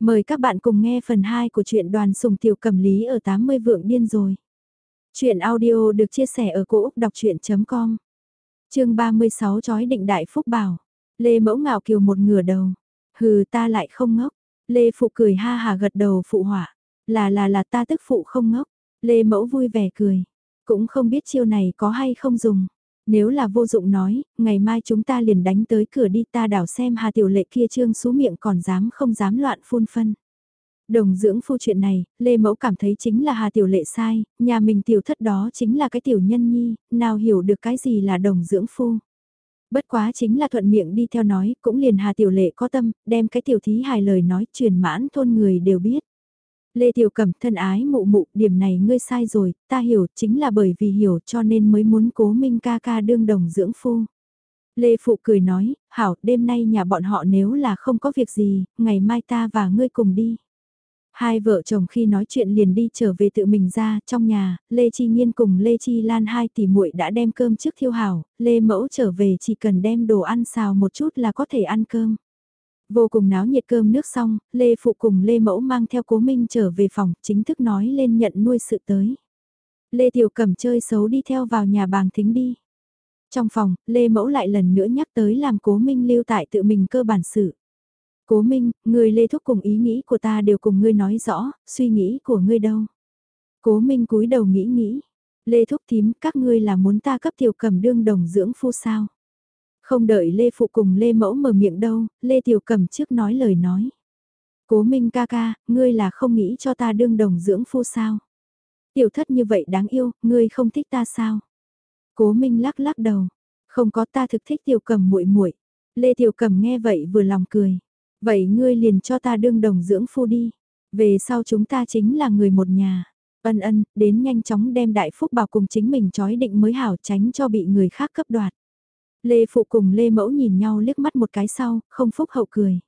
Mời các bạn cùng nghe phần 2 của truyện đoàn sùng tiểu cầm lý ở 80 vượng điên rồi. Chuyện audio được chia sẻ ở cỗ đọc chuyện.com Trường 36 chói định đại phúc bảo. Lê mẫu ngạo kiều một ngửa đầu. Hừ, ta lại không ngốc. Lê phụ cười ha hà gật đầu phụ hỏa. Là là là ta tức phụ không ngốc. Lê mẫu vui vẻ cười. Cũng không biết chiêu này có hay không dùng. Nếu là vô dụng nói, ngày mai chúng ta liền đánh tới cửa đi ta đảo xem Hà Tiểu Lệ kia trương xú miệng còn dám không dám loạn phun phân. Đồng dưỡng phu chuyện này, Lê Mẫu cảm thấy chính là Hà Tiểu Lệ sai, nhà mình tiểu thất đó chính là cái tiểu nhân nhi, nào hiểu được cái gì là đồng dưỡng phu. Bất quá chính là thuận miệng đi theo nói, cũng liền Hà Tiểu Lệ có tâm, đem cái tiểu thí hài lời nói truyền mãn thôn người đều biết. Lê Tiểu Cẩm thân ái mụ mụ, điểm này ngươi sai rồi, ta hiểu, chính là bởi vì hiểu cho nên mới muốn cố minh ca ca đương đồng dưỡng phu. Lê Phụ cười nói, hảo, đêm nay nhà bọn họ nếu là không có việc gì, ngày mai ta và ngươi cùng đi. Hai vợ chồng khi nói chuyện liền đi trở về tự mình ra, trong nhà, Lê Chi Nhiên cùng Lê Chi Lan hai tỷ muội đã đem cơm trước thiêu hảo, Lê Mẫu trở về chỉ cần đem đồ ăn xào một chút là có thể ăn cơm. Vô cùng náo nhiệt cơm nước xong, Lê Phụ cùng Lê Mẫu mang theo Cố Minh trở về phòng, chính thức nói lên nhận nuôi sự tới. Lê Tiểu Cẩm chơi xấu đi theo vào nhà bàng thính đi. Trong phòng, Lê Mẫu lại lần nữa nhắc tới làm Cố Minh lưu tại tự mình cơ bản sự. Cố Minh, người Lê Thúc cùng ý nghĩ của ta đều cùng ngươi nói rõ, suy nghĩ của ngươi đâu. Cố Minh cúi đầu nghĩ nghĩ. Lê Thúc thím, các ngươi là muốn ta cấp Tiểu Cẩm đương đồng dưỡng phu sao? Không đợi Lê Phụ cùng Lê Mẫu mở miệng đâu, Lê Tiểu Cẩm trước nói lời nói. Cố Minh ca ca, ngươi là không nghĩ cho ta đương đồng dưỡng phu sao? Tiểu thất như vậy đáng yêu, ngươi không thích ta sao? Cố Minh lắc lắc đầu, không có ta thực thích Tiểu Cẩm muội muội. Lê Tiểu Cẩm nghe vậy vừa lòng cười. Vậy ngươi liền cho ta đương đồng dưỡng phu đi. Về sau chúng ta chính là người một nhà. Ân ân, đến nhanh chóng đem đại phúc bảo cùng chính mình chói định mới hảo tránh cho bị người khác cấp đoạt. Lê Phụ cùng Lê Mẫu nhìn nhau liếc mắt một cái sau, không phúc hậu cười.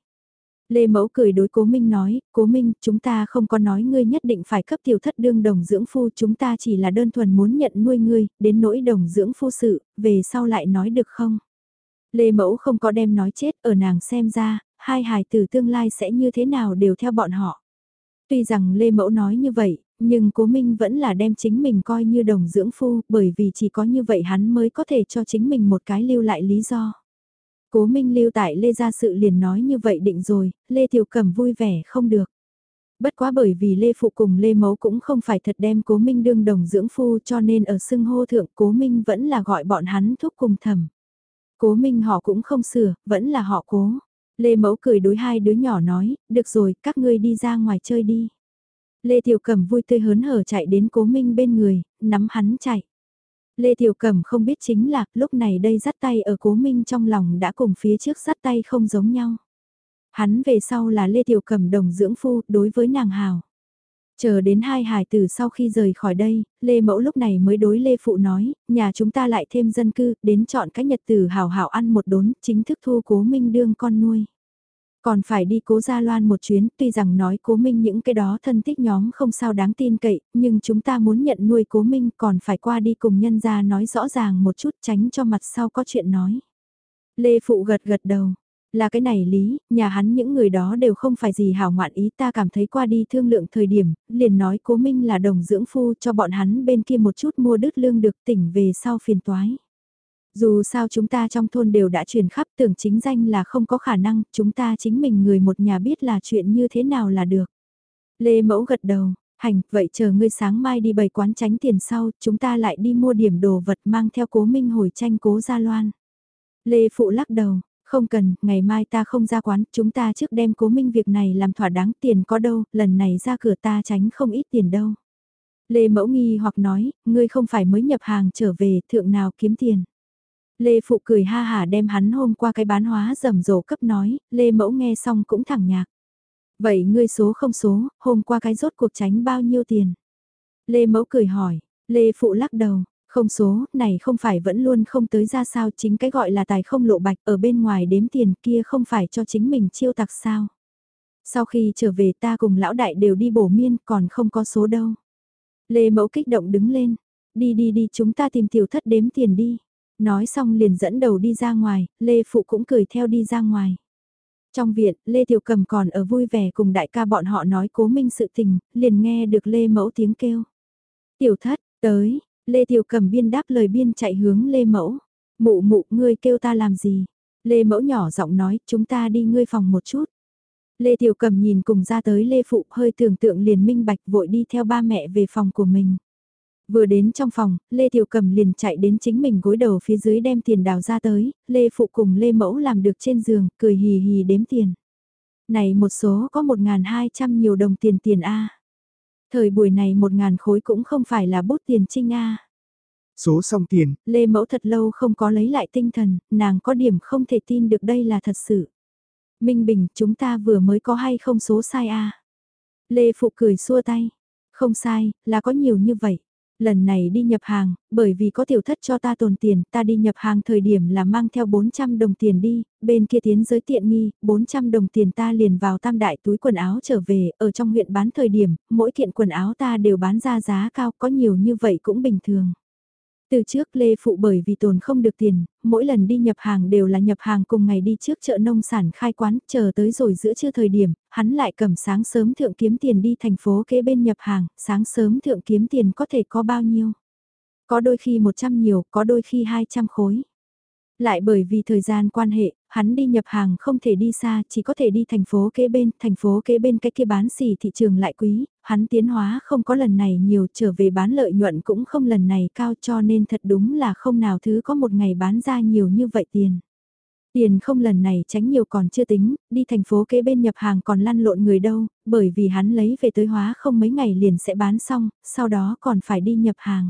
Lê Mẫu cười đối Cố Minh nói, Cố Minh, chúng ta không có nói ngươi nhất định phải cấp tiểu thất đương đồng dưỡng phu, chúng ta chỉ là đơn thuần muốn nhận nuôi ngươi, đến nỗi đồng dưỡng phu sự, về sau lại nói được không? Lê Mẫu không có đem nói chết, ở nàng xem ra, hai hài tử tương lai sẽ như thế nào đều theo bọn họ. Tuy rằng Lê Mẫu nói như vậy, nhưng Cố Minh vẫn là đem chính mình coi như đồng dưỡng phu, bởi vì chỉ có như vậy hắn mới có thể cho chính mình một cái lưu lại lý do. Cố Minh lưu tại Lê Gia Sự liền nói như vậy định rồi, Lê Tiểu Cẩm vui vẻ không được. Bất quá bởi vì Lê Phụ cùng Lê Mấu cũng không phải thật đem Cố Minh đương đồng dưỡng phu cho nên ở xưng hô thượng Cố Minh vẫn là gọi bọn hắn thúc cùng thầm. Cố Minh họ cũng không sửa, vẫn là họ cố. Lê Mẫu cười đối hai đứa nhỏ nói, được rồi, các ngươi đi ra ngoài chơi đi. Lê Tiểu Cẩm vui tươi hớn hở chạy đến Cố Minh bên người, nắm hắn chạy. Lê Tiểu Cẩm không biết chính là, lúc này đây dắt tay ở Cố Minh trong lòng đã cùng phía trước dắt tay không giống nhau. Hắn về sau là Lê Tiểu Cẩm đồng dưỡng phu, đối với nàng hào. Chờ đến hai hải tử sau khi rời khỏi đây, Lê Mẫu lúc này mới đối Lê Phụ nói, nhà chúng ta lại thêm dân cư, đến chọn các nhật tử hào hào ăn một đốn, chính thức thu cố minh đương con nuôi. Còn phải đi cố Gia Loan một chuyến, tuy rằng nói cố Minh những cái đó thân thích nhóm không sao đáng tin cậy, nhưng chúng ta muốn nhận nuôi cố Minh còn phải qua đi cùng nhân gia nói rõ ràng một chút tránh cho mặt sau có chuyện nói. Lê Phụ gật gật đầu, là cái này lý, nhà hắn những người đó đều không phải gì hảo ngoạn ý ta cảm thấy qua đi thương lượng thời điểm, liền nói cố Minh là đồng dưỡng phu cho bọn hắn bên kia một chút mua đứt lương được tỉnh về sau phiền toái. Dù sao chúng ta trong thôn đều đã truyền khắp tưởng chính danh là không có khả năng, chúng ta chính mình người một nhà biết là chuyện như thế nào là được. Lê Mẫu gật đầu, hành, vậy chờ ngươi sáng mai đi bày quán tránh tiền sau, chúng ta lại đi mua điểm đồ vật mang theo cố minh hồi tranh cố gia loan. Lê Phụ lắc đầu, không cần, ngày mai ta không ra quán, chúng ta trước đem cố minh việc này làm thỏa đáng tiền có đâu, lần này ra cửa ta tránh không ít tiền đâu. Lê Mẫu nghi hoặc nói, ngươi không phải mới nhập hàng trở về, thượng nào kiếm tiền. Lê Phụ cười ha hả đem hắn hôm qua cái bán hóa rầm rộ cấp nói, Lê Mẫu nghe xong cũng thẳng nhạc. Vậy ngươi số không số, hôm qua cái rốt cuộc tránh bao nhiêu tiền? Lê Mẫu cười hỏi, Lê Phụ lắc đầu, không số, này không phải vẫn luôn không tới ra sao chính cái gọi là tài không lộ bạch ở bên ngoài đếm tiền kia không phải cho chính mình chiêu tặc sao. Sau khi trở về ta cùng lão đại đều đi bổ miên còn không có số đâu. Lê Mẫu kích động đứng lên, đi đi đi chúng ta tìm tiểu thất đếm tiền đi. Nói xong liền dẫn đầu đi ra ngoài, Lê Phụ cũng cười theo đi ra ngoài. Trong viện, Lê Tiểu Cầm còn ở vui vẻ cùng đại ca bọn họ nói cố minh sự tình, liền nghe được Lê Mẫu tiếng kêu. Tiểu thất, tới, Lê Tiểu Cầm biên đáp lời biên chạy hướng Lê Mẫu. Mụ mụ, ngươi kêu ta làm gì? Lê Mẫu nhỏ giọng nói, chúng ta đi ngươi phòng một chút. Lê Tiểu Cầm nhìn cùng ra tới Lê Phụ hơi tưởng tượng liền minh bạch vội đi theo ba mẹ về phòng của mình. Vừa đến trong phòng, Lê Tiểu Cầm liền chạy đến chính mình gối đầu phía dưới đem tiền đào ra tới, Lê Phụ cùng Lê Mẫu làm được trên giường, cười hì hì đếm tiền. Này một số có 1.200 nhiều đồng tiền tiền A. Thời buổi này 1.000 khối cũng không phải là bút tiền trinh A. Số xong tiền. Lê Mẫu thật lâu không có lấy lại tinh thần, nàng có điểm không thể tin được đây là thật sự. Minh Bình, chúng ta vừa mới có hay không số sai A. Lê Phụ cười xua tay. Không sai, là có nhiều như vậy. Lần này đi nhập hàng, bởi vì có tiểu thất cho ta tồn tiền, ta đi nhập hàng thời điểm là mang theo 400 đồng tiền đi, bên kia tiến giới tiện nghi, 400 đồng tiền ta liền vào tam đại túi quần áo trở về, ở trong huyện bán thời điểm, mỗi kiện quần áo ta đều bán ra giá cao, có nhiều như vậy cũng bình thường. Từ trước Lê Phụ bởi vì tồn không được tiền, mỗi lần đi nhập hàng đều là nhập hàng cùng ngày đi trước chợ nông sản khai quán, chờ tới rồi giữa trưa thời điểm, hắn lại cầm sáng sớm thượng kiếm tiền đi thành phố kế bên nhập hàng, sáng sớm thượng kiếm tiền có thể có bao nhiêu. Có đôi khi 100 nhiều, có đôi khi 200 khối. Lại bởi vì thời gian quan hệ, hắn đi nhập hàng không thể đi xa, chỉ có thể đi thành phố kế bên, thành phố kế bên cái kia bán xỉ thị trường lại quý, hắn tiến hóa không có lần này nhiều trở về bán lợi nhuận cũng không lần này cao cho nên thật đúng là không nào thứ có một ngày bán ra nhiều như vậy tiền. Tiền không lần này tránh nhiều còn chưa tính, đi thành phố kế bên nhập hàng còn lăn lộn người đâu, bởi vì hắn lấy về tới hóa không mấy ngày liền sẽ bán xong, sau đó còn phải đi nhập hàng.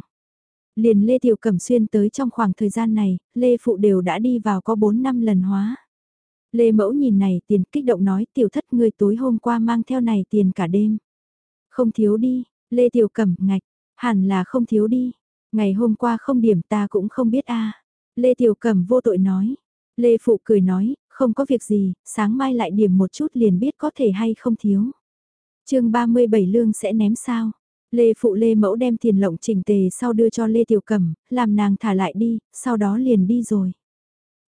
Liền Lê Tiểu Cẩm Xuyên tới trong khoảng thời gian này, Lê Phụ đều đã đi vào có 4 năm lần hóa. Lê Mẫu nhìn này tiền kích động nói tiểu thất người tối hôm qua mang theo này tiền cả đêm. Không thiếu đi, Lê Tiểu Cẩm ngạch, hẳn là không thiếu đi. Ngày hôm qua không điểm ta cũng không biết a Lê Tiểu Cẩm vô tội nói. Lê Phụ cười nói, không có việc gì, sáng mai lại điểm một chút liền biết có thể hay không thiếu. chương 37 lương sẽ ném sao. Lê Phụ Lê Mẫu đem tiền lộng chỉnh tề sau đưa cho Lê Tiểu Cẩm, làm nàng thả lại đi, sau đó liền đi rồi.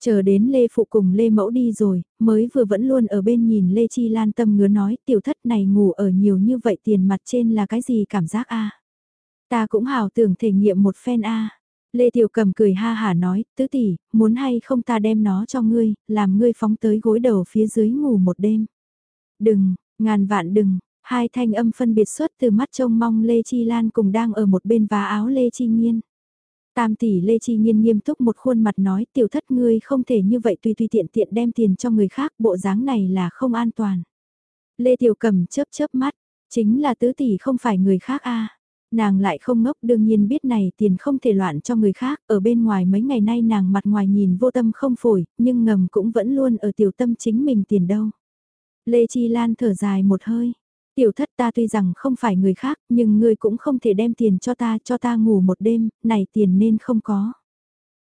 Chờ đến Lê Phụ cùng Lê Mẫu đi rồi, mới vừa vẫn luôn ở bên nhìn Lê Chi Lan tâm ngứa nói tiểu thất này ngủ ở nhiều như vậy tiền mặt trên là cái gì cảm giác a Ta cũng hào tưởng thể nghiệm một phen a Lê Tiểu Cầm cười ha hả nói, tứ tỷ, muốn hay không ta đem nó cho ngươi, làm ngươi phóng tới gối đầu phía dưới ngủ một đêm. Đừng, ngàn vạn đừng, hai thanh âm phân biệt xuất từ mắt trông mong Lê Chi Lan cùng đang ở một bên vá áo Lê Chi Nhiên. Tam tỷ Lê Chi Nhiên nghiêm túc một khuôn mặt nói tiểu thất ngươi không thể như vậy tùy tùy tiện tiện đem tiền cho người khác bộ dáng này là không an toàn. Lê Tiểu Cầm chớp chớp mắt, chính là tứ tỷ không phải người khác a Nàng lại không ngốc đương nhiên biết này tiền không thể loạn cho người khác, ở bên ngoài mấy ngày nay nàng mặt ngoài nhìn vô tâm không phổi, nhưng ngầm cũng vẫn luôn ở tiểu tâm chính mình tiền đâu. Lê Chi Lan thở dài một hơi, Tiểu thất ta tuy rằng không phải người khác, nhưng ngươi cũng không thể đem tiền cho ta, cho ta ngủ một đêm, này tiền nên không có.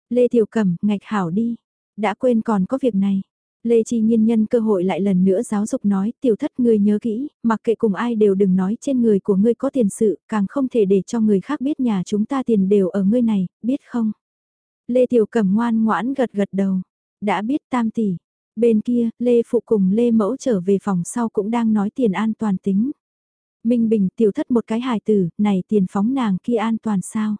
Lê Tiểu Cẩm, ngạch hảo đi. Đã quên còn có việc này. Lê Chi Nhiên nhân cơ hội lại lần nữa giáo dục nói, tiểu thất ngươi nhớ kỹ, mặc kệ cùng ai đều đừng nói trên người của ngươi có tiền sự, càng không thể để cho người khác biết nhà chúng ta tiền đều ở ngươi này, biết không? Lê Tiểu Cẩm ngoan ngoãn gật gật đầu. Đã biết tam tỷ, Bên kia, Lê Phụ cùng Lê Mẫu trở về phòng sau cũng đang nói tiền an toàn tính. Minh Bình tiểu thất một cái hài tử, này tiền phóng nàng kia an toàn sao?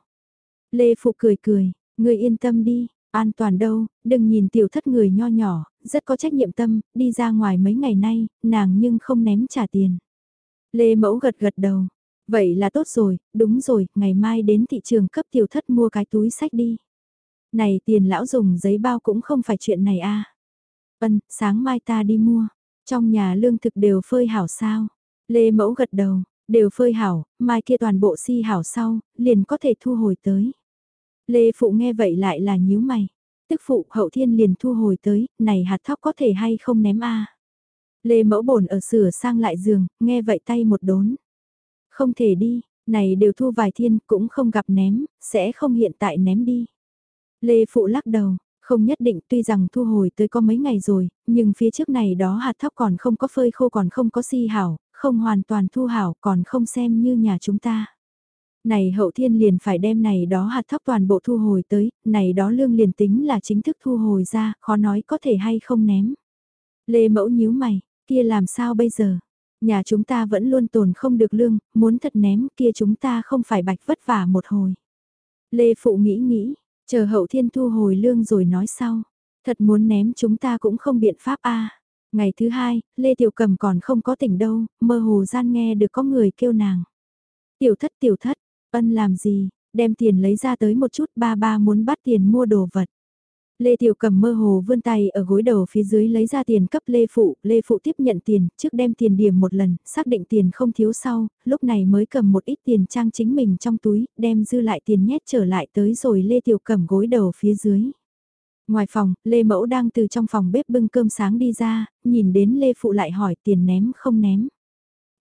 Lê Phụ cười cười, người yên tâm đi, an toàn đâu, đừng nhìn tiểu thất người nho nhỏ, rất có trách nhiệm tâm, đi ra ngoài mấy ngày nay, nàng nhưng không ném trả tiền. Lê Mẫu gật gật đầu, vậy là tốt rồi, đúng rồi, ngày mai đến thị trường cấp tiểu thất mua cái túi sách đi. Này tiền lão dùng giấy bao cũng không phải chuyện này a à. Vân, sáng mai ta đi mua. Trong nhà lương thực đều phơi hảo sao? Lê Mẫu gật đầu, đều phơi hảo, mai kia toàn bộ si hảo sau, liền có thể thu hồi tới. Lê Phụ nghe vậy lại là nhíu mày. Tức Phụ hậu thiên liền thu hồi tới, này hạt thóc có thể hay không ném a Lê Mẫu bổn ở sửa sang lại giường, nghe vậy tay một đốn. Không thể đi, này đều thu vài thiên cũng không gặp ném, sẽ không hiện tại ném đi. Lê Phụ lắc đầu, không nhất định tuy rằng thu hồi tới có mấy ngày rồi, nhưng phía trước này đó hạt thóc còn không có phơi khô còn không có si hảo, không hoàn toàn thu hảo còn không xem như nhà chúng ta. Này hậu thiên liền phải đem này đó hạt thóc toàn bộ thu hồi tới, này đó lương liền tính là chính thức thu hồi ra, khó nói có thể hay không ném. Lê Mẫu nhíu mày, kia làm sao bây giờ? Nhà chúng ta vẫn luôn tồn không được lương, muốn thật ném kia chúng ta không phải bạch vất vả một hồi. Lê Phụ nghĩ nghĩ, chờ hậu thiên thu hồi lương rồi nói sau. Thật muốn ném chúng ta cũng không biện pháp a. Ngày thứ hai, Lê Tiểu Cầm còn không có tỉnh đâu, mơ hồ gian nghe được có người kêu nàng. Tiểu thất tiểu thất, ân làm gì, đem tiền lấy ra tới một chút ba ba muốn bắt tiền mua đồ vật. Lê Tiểu cầm mơ hồ vươn tay ở gối đầu phía dưới lấy ra tiền cấp Lê Phụ, Lê Phụ tiếp nhận tiền, trước đem tiền điểm một lần, xác định tiền không thiếu sau, lúc này mới cầm một ít tiền trang chính mình trong túi, đem dư lại tiền nhét trở lại tới rồi Lê Tiểu cầm gối đầu phía dưới. Ngoài phòng, Lê Mẫu đang từ trong phòng bếp bưng cơm sáng đi ra, nhìn đến Lê Phụ lại hỏi tiền ném không ném.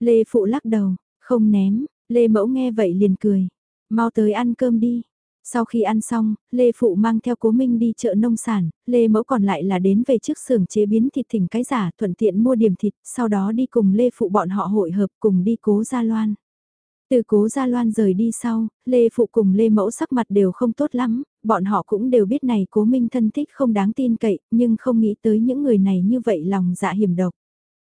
Lê Phụ lắc đầu, không ném, Lê Mẫu nghe vậy liền cười, mau tới ăn cơm đi. Sau khi ăn xong, Lê Phụ mang theo Cố Minh đi chợ nông sản, Lê Mẫu còn lại là đến về trước xưởng chế biến thịt thỉnh cái giả thuận tiện mua điểm thịt, sau đó đi cùng Lê Phụ bọn họ hội hợp cùng đi Cố Gia Loan. Từ Cố Gia Loan rời đi sau, Lê Phụ cùng Lê Mẫu sắc mặt đều không tốt lắm, bọn họ cũng đều biết này Cố Minh thân thích không đáng tin cậy, nhưng không nghĩ tới những người này như vậy lòng dạ hiểm độc.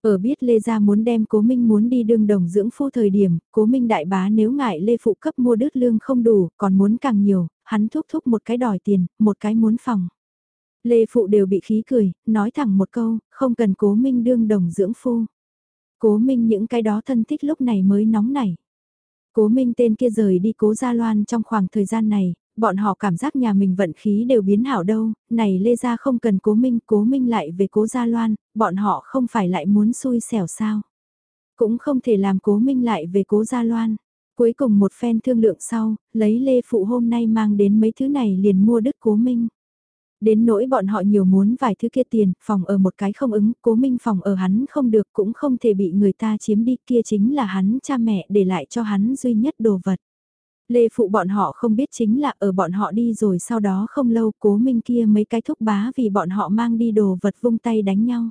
Ở biết Lê Gia muốn đem Cố Minh muốn đi đương đồng dưỡng phu thời điểm, Cố Minh đại bá nếu ngại Lê Phụ cấp mua đứt lương không đủ, còn muốn càng nhiều, hắn thúc thúc một cái đòi tiền, một cái muốn phòng. Lê Phụ đều bị khí cười, nói thẳng một câu, không cần Cố Minh đương đồng dưỡng phu. Cố Minh những cái đó thân thích lúc này mới nóng nảy. Cố Minh tên kia rời đi Cố Gia Loan trong khoảng thời gian này, bọn họ cảm giác nhà mình vận khí đều biến hảo đâu, này Lê Gia không cần cố minh, cố minh lại về cố Gia Loan, bọn họ không phải lại muốn xui xẻo sao. Cũng không thể làm cố minh lại về cố Gia Loan. Cuối cùng một phen thương lượng sau, lấy Lê Phụ hôm nay mang đến mấy thứ này liền mua đứt cố minh. Đến nỗi bọn họ nhiều muốn vài thứ kia tiền, phòng ở một cái không ứng, cố minh phòng ở hắn không được cũng không thể bị người ta chiếm đi kia chính là hắn cha mẹ để lại cho hắn duy nhất đồ vật. Lê phụ bọn họ không biết chính là ở bọn họ đi rồi sau đó không lâu cố minh kia mấy cái thúc bá vì bọn họ mang đi đồ vật vung tay đánh nhau.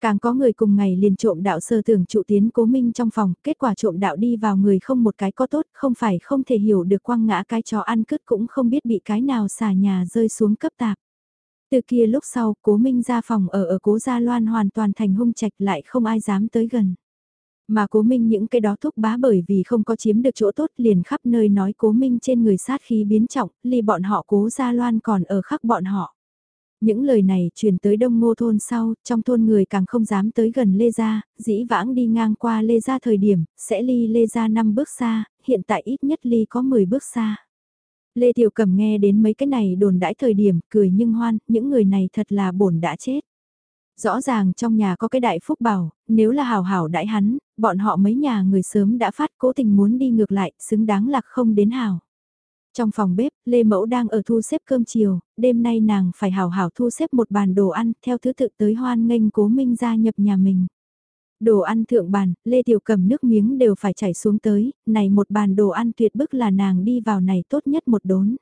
Càng có người cùng ngày liền trộm đạo sơ tưởng trụ tiến cố minh trong phòng, kết quả trộm đạo đi vào người không một cái có tốt, không phải không thể hiểu được quăng ngã cái chó ăn cứt cũng không biết bị cái nào xà nhà rơi xuống cấp tạp. Từ kia lúc sau, cố minh ra phòng ở ở cố gia loan hoàn toàn thành hung trạch lại không ai dám tới gần. Mà cố minh những cái đó thúc bá bởi vì không có chiếm được chỗ tốt liền khắp nơi nói cố minh trên người sát khí biến trọng, ly bọn họ cố gia loan còn ở khắc bọn họ. Những lời này truyền tới đông ngô thôn sau, trong thôn người càng không dám tới gần Lê Gia, dĩ vãng đi ngang qua Lê Gia thời điểm, sẽ ly Lê Gia 5 bước xa, hiện tại ít nhất ly có 10 bước xa. Lê Tiểu Cầm nghe đến mấy cái này đồn đãi thời điểm, cười nhưng hoan, những người này thật là bổn đã chết. Rõ ràng trong nhà có cái đại phúc bảo, nếu là hào hảo đãi hắn, bọn họ mấy nhà người sớm đã phát cố tình muốn đi ngược lại, xứng đáng lạc không đến hào. Trong phòng bếp, Lê Mẫu đang ở thu xếp cơm chiều, đêm nay nàng phải hào hảo thu xếp một bàn đồ ăn, theo thứ tự tới hoan nghênh cố minh gia nhập nhà mình. Đồ ăn thượng bàn, Lê Tiểu cầm nước miếng đều phải chảy xuống tới, này một bàn đồ ăn tuyệt bức là nàng đi vào này tốt nhất một đốn.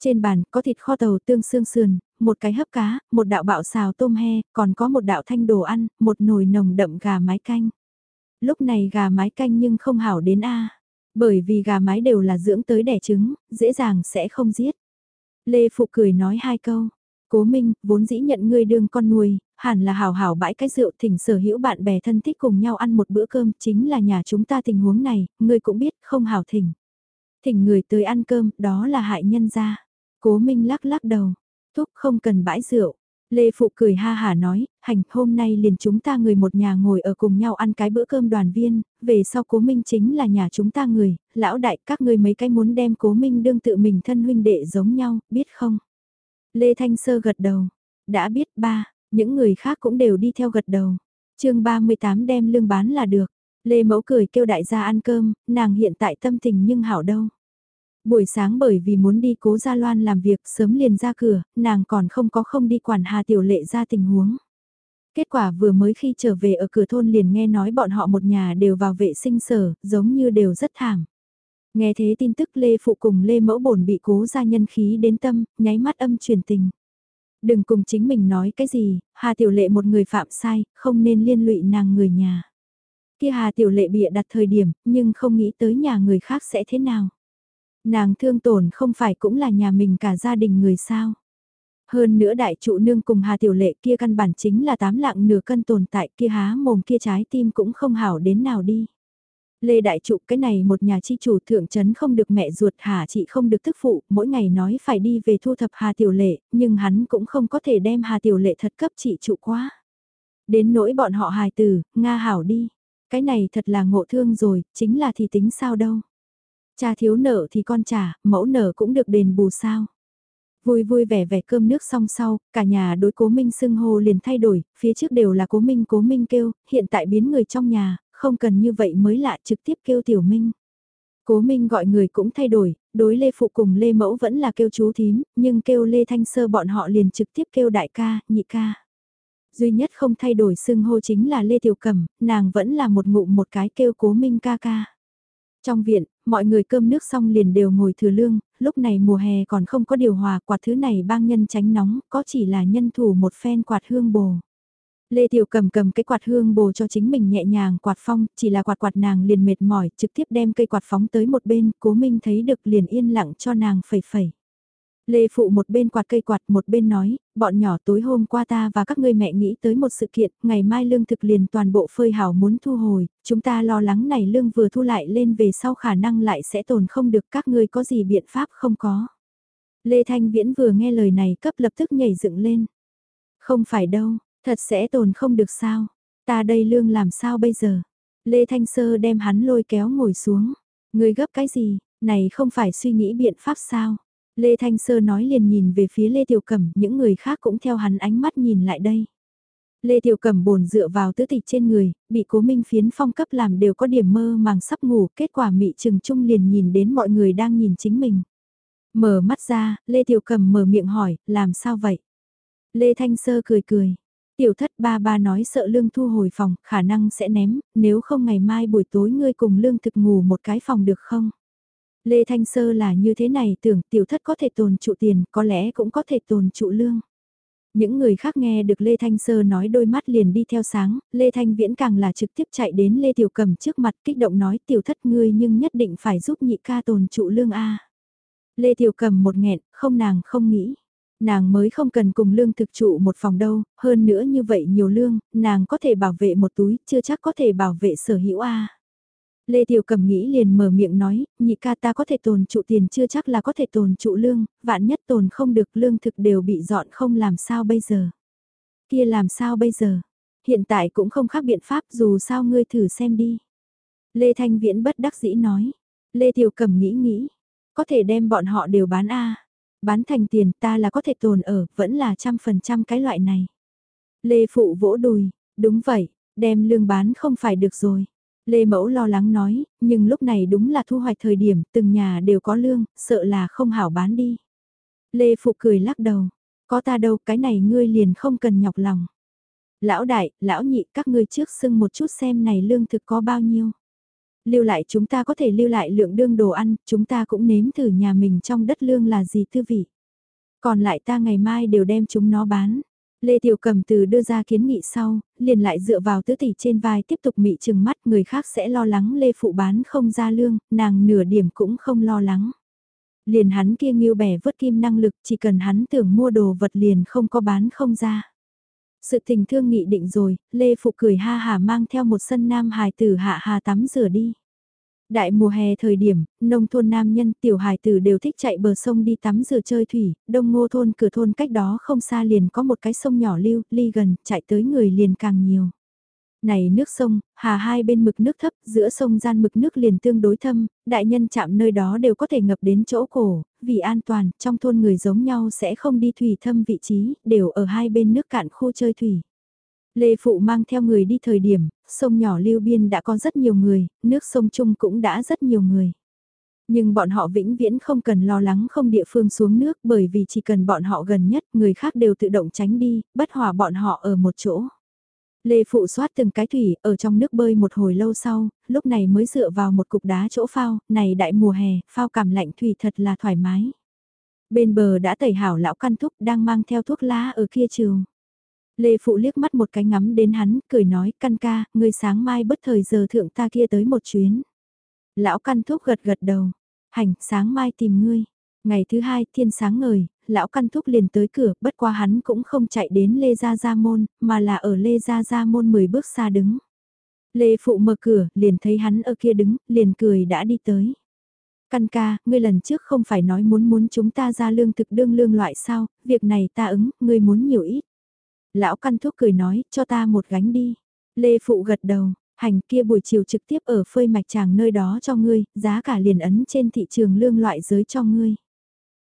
Trên bàn có thịt kho tàu tương xương sườn, một cái hấp cá, một đạo bạo xào tôm he, còn có một đạo thanh đồ ăn, một nồi nồng đậm gà mái canh. Lúc này gà mái canh nhưng không hảo đến A, bởi vì gà mái đều là dưỡng tới đẻ trứng, dễ dàng sẽ không giết. Lê Phụ cười nói hai câu, Cố Minh, vốn dĩ nhận ngươi đương con nuôi, hẳn là hảo hảo bãi cái rượu thỉnh sở hữu bạn bè thân thích cùng nhau ăn một bữa cơm, chính là nhà chúng ta tình huống này, ngươi cũng biết, không hảo thỉnh. Thỉnh người tới ăn cơm, đó là hại nhân gia. Cố Minh lắc lắc đầu, thúc không cần bãi rượu. Lê Phụ cười ha hà nói, hành hôm nay liền chúng ta người một nhà ngồi ở cùng nhau ăn cái bữa cơm đoàn viên, về sau cố minh chính là nhà chúng ta người, lão đại các ngươi mấy cái muốn đem cố minh đương tự mình thân huynh đệ giống nhau, biết không? Lê Thanh Sơ gật đầu, đã biết ba, những người khác cũng đều đi theo gật đầu. chương 38 đem lương bán là được, Lê Mẫu cười kêu đại gia ăn cơm, nàng hiện tại tâm tình nhưng hảo đâu. Buổi sáng bởi vì muốn đi cố Gia Loan làm việc sớm liền ra cửa, nàng còn không có không đi quản Hà Tiểu Lệ ra tình huống. Kết quả vừa mới khi trở về ở cửa thôn liền nghe nói bọn họ một nhà đều vào vệ sinh sở, giống như đều rất thảm. Nghe thế tin tức Lê Phụ cùng Lê Mẫu bổn bị cố gia nhân khí đến tâm, nháy mắt âm truyền tình. Đừng cùng chính mình nói cái gì, Hà Tiểu Lệ một người phạm sai, không nên liên lụy nàng người nhà. Kia Hà Tiểu Lệ bịa đặt thời điểm, nhưng không nghĩ tới nhà người khác sẽ thế nào. Nàng thương tổn không phải cũng là nhà mình cả gia đình người sao. Hơn nữa đại trụ nương cùng Hà Tiểu Lệ kia căn bản chính là tám lạng nửa cân tồn tại kia há mồm kia trái tim cũng không hảo đến nào đi. Lê Đại Trụ cái này một nhà chi chủ thượng trấn không được mẹ ruột Hà chị không được thức phụ, mỗi ngày nói phải đi về thu thập Hà Tiểu Lệ, nhưng hắn cũng không có thể đem Hà Tiểu Lệ thật cấp chị trụ quá. Đến nỗi bọn họ hài tử, Nga hảo đi. Cái này thật là ngộ thương rồi, chính là thì tính sao đâu. Cha thiếu nợ thì con trả, mẫu nợ cũng được đền bù sao. Vui vui vẻ vẻ cơm nước xong sau, cả nhà đối cố minh xưng hô liền thay đổi, phía trước đều là cố minh cố minh kêu, hiện tại biến người trong nhà, không cần như vậy mới lạ trực tiếp kêu tiểu minh. Cố Minh gọi người cũng thay đổi, đối Lê Phụ cùng Lê Mẫu vẫn là kêu chú thím, nhưng kêu Lê Thanh Sơ bọn họ liền trực tiếp kêu đại ca, nhị ca. Duy nhất không thay đổi xưng hô chính là Lê Tiểu Cẩm, nàng vẫn là một ngụ một cái kêu Cố Minh ca ca. Trong viện, mọi người cơm nước xong liền đều ngồi thừa lương, lúc này mùa hè còn không có điều hòa quạt thứ này bang nhân tránh nóng, có chỉ là nhân thủ một phen quạt hương bồ. Lê Tiểu cầm cầm cái quạt hương bồ cho chính mình nhẹ nhàng quạt phong, chỉ là quạt quạt nàng liền mệt mỏi, trực tiếp đem cây quạt phóng tới một bên, cố minh thấy được liền yên lặng cho nàng phẩy phẩy. Lê Phụ một bên quạt cây quạt một bên nói, bọn nhỏ tối hôm qua ta và các ngươi mẹ nghĩ tới một sự kiện, ngày mai lương thực liền toàn bộ phơi hảo muốn thu hồi, chúng ta lo lắng này lương vừa thu lại lên về sau khả năng lại sẽ tồn không được các ngươi có gì biện pháp không có. Lê Thanh Viễn vừa nghe lời này cấp lập tức nhảy dựng lên. Không phải đâu, thật sẽ tồn không được sao, ta đây lương làm sao bây giờ. Lê Thanh Sơ đem hắn lôi kéo ngồi xuống, ngươi gấp cái gì, này không phải suy nghĩ biện pháp sao. Lê Thanh Sơ nói liền nhìn về phía Lê Tiểu Cẩm, những người khác cũng theo hắn ánh mắt nhìn lại đây. Lê Tiểu Cẩm bồn dựa vào tứ tịch trên người, bị cố minh phiến phong cấp làm đều có điểm mơ màng sắp ngủ, kết quả mị trừng trung liền nhìn đến mọi người đang nhìn chính mình. Mở mắt ra, Lê Tiểu Cẩm mở miệng hỏi, làm sao vậy? Lê Thanh Sơ cười cười. Tiểu thất ba ba nói sợ lương thu hồi phòng, khả năng sẽ ném, nếu không ngày mai buổi tối ngươi cùng lương thực ngủ một cái phòng được không? Lê Thanh Sơ là như thế này tưởng tiểu thất có thể tồn trụ tiền, có lẽ cũng có thể tồn trụ lương. Những người khác nghe được Lê Thanh Sơ nói đôi mắt liền đi theo sáng, Lê Thanh Viễn càng là trực tiếp chạy đến Lê Tiểu Cầm trước mặt kích động nói tiểu thất ngươi nhưng nhất định phải giúp nhị ca tồn trụ lương A. Lê Tiểu Cầm một nghẹn, không nàng không nghĩ. Nàng mới không cần cùng lương thực trụ một phòng đâu, hơn nữa như vậy nhiều lương, nàng có thể bảo vệ một túi, chưa chắc có thể bảo vệ sở hữu A. Lê Tiểu Cầm nghĩ liền mở miệng nói, nhị ca ta có thể tồn trụ tiền chưa chắc là có thể tồn trụ lương, vạn nhất tồn không được lương thực đều bị dọn không làm sao bây giờ. Kia làm sao bây giờ? Hiện tại cũng không khác biện pháp dù sao ngươi thử xem đi. Lê Thanh Viễn bất đắc dĩ nói. Lê Tiểu Cầm nghĩ nghĩ, có thể đem bọn họ đều bán a Bán thành tiền ta là có thể tồn ở, vẫn là trăm phần trăm cái loại này. Lê Phụ vỗ đùi, đúng vậy, đem lương bán không phải được rồi. Lê Mẫu lo lắng nói, nhưng lúc này đúng là thu hoạch thời điểm, từng nhà đều có lương, sợ là không hảo bán đi. Lê Phụ cười lắc đầu, có ta đâu, cái này ngươi liền không cần nhọc lòng. Lão đại, lão nhị, các ngươi trước xưng một chút xem này lương thực có bao nhiêu. Lưu lại chúng ta có thể lưu lại lượng đương đồ ăn, chúng ta cũng nếm thử nhà mình trong đất lương là gì tư vị. Còn lại ta ngày mai đều đem chúng nó bán. Lê Tiểu Cầm từ đưa ra kiến nghị sau, liền lại dựa vào tứ tỷ trên vai tiếp tục mị chừng mắt người khác sẽ lo lắng Lê Phụ bán không ra lương, nàng nửa điểm cũng không lo lắng. Liền hắn kia nghiêu bẻ vớt kim năng lực chỉ cần hắn tưởng mua đồ vật liền không có bán không ra. Sự tình thương nghị định rồi, Lê Phụ cười ha hà mang theo một sân nam hài tử hạ hà tắm rửa đi. Đại mùa hè thời điểm, nông thôn nam nhân tiểu hài tử đều thích chạy bờ sông đi tắm rửa chơi thủy, đông ngô thôn cửa thôn cách đó không xa liền có một cái sông nhỏ lưu, ly gần, chạy tới người liền càng nhiều. Này nước sông, hà hai bên mực nước thấp, giữa sông gian mực nước liền tương đối thâm, đại nhân chạm nơi đó đều có thể ngập đến chỗ cổ, vì an toàn, trong thôn người giống nhau sẽ không đi thủy thâm vị trí, đều ở hai bên nước cạn khu chơi thủy. Lê Phụ mang theo người đi thời điểm, sông nhỏ lưu biên đã có rất nhiều người, nước sông chung cũng đã rất nhiều người. Nhưng bọn họ vĩnh viễn không cần lo lắng không địa phương xuống nước bởi vì chỉ cần bọn họ gần nhất người khác đều tự động tránh đi, bất hòa bọn họ ở một chỗ. Lê Phụ soát từng cái thủy ở trong nước bơi một hồi lâu sau, lúc này mới dựa vào một cục đá chỗ phao, này đại mùa hè, phao cảm lạnh thủy thật là thoải mái. Bên bờ đã tẩy hảo lão căn thúc đang mang theo thuốc lá ở kia trường. Lê Phụ liếc mắt một cái ngắm đến hắn, cười nói, căn ca, ngươi sáng mai bất thời giờ thượng ta kia tới một chuyến. Lão căn thúc gật gật đầu, hành, sáng mai tìm ngươi. Ngày thứ hai, thiên sáng ngời, lão căn thúc liền tới cửa, bất qua hắn cũng không chạy đến Lê Gia Gia Môn, mà là ở Lê Gia Gia Môn 10 bước xa đứng. Lê Phụ mở cửa, liền thấy hắn ở kia đứng, liền cười đã đi tới. Căn ca, ngươi lần trước không phải nói muốn muốn chúng ta ra lương thực đương lương loại sao, việc này ta ứng, ngươi muốn nhiều ít. Lão căn thúc cười nói, cho ta một gánh đi. Lê Phụ gật đầu, hành kia buổi chiều trực tiếp ở phơi mạch tràng nơi đó cho ngươi, giá cả liền ấn trên thị trường lương loại giới cho ngươi.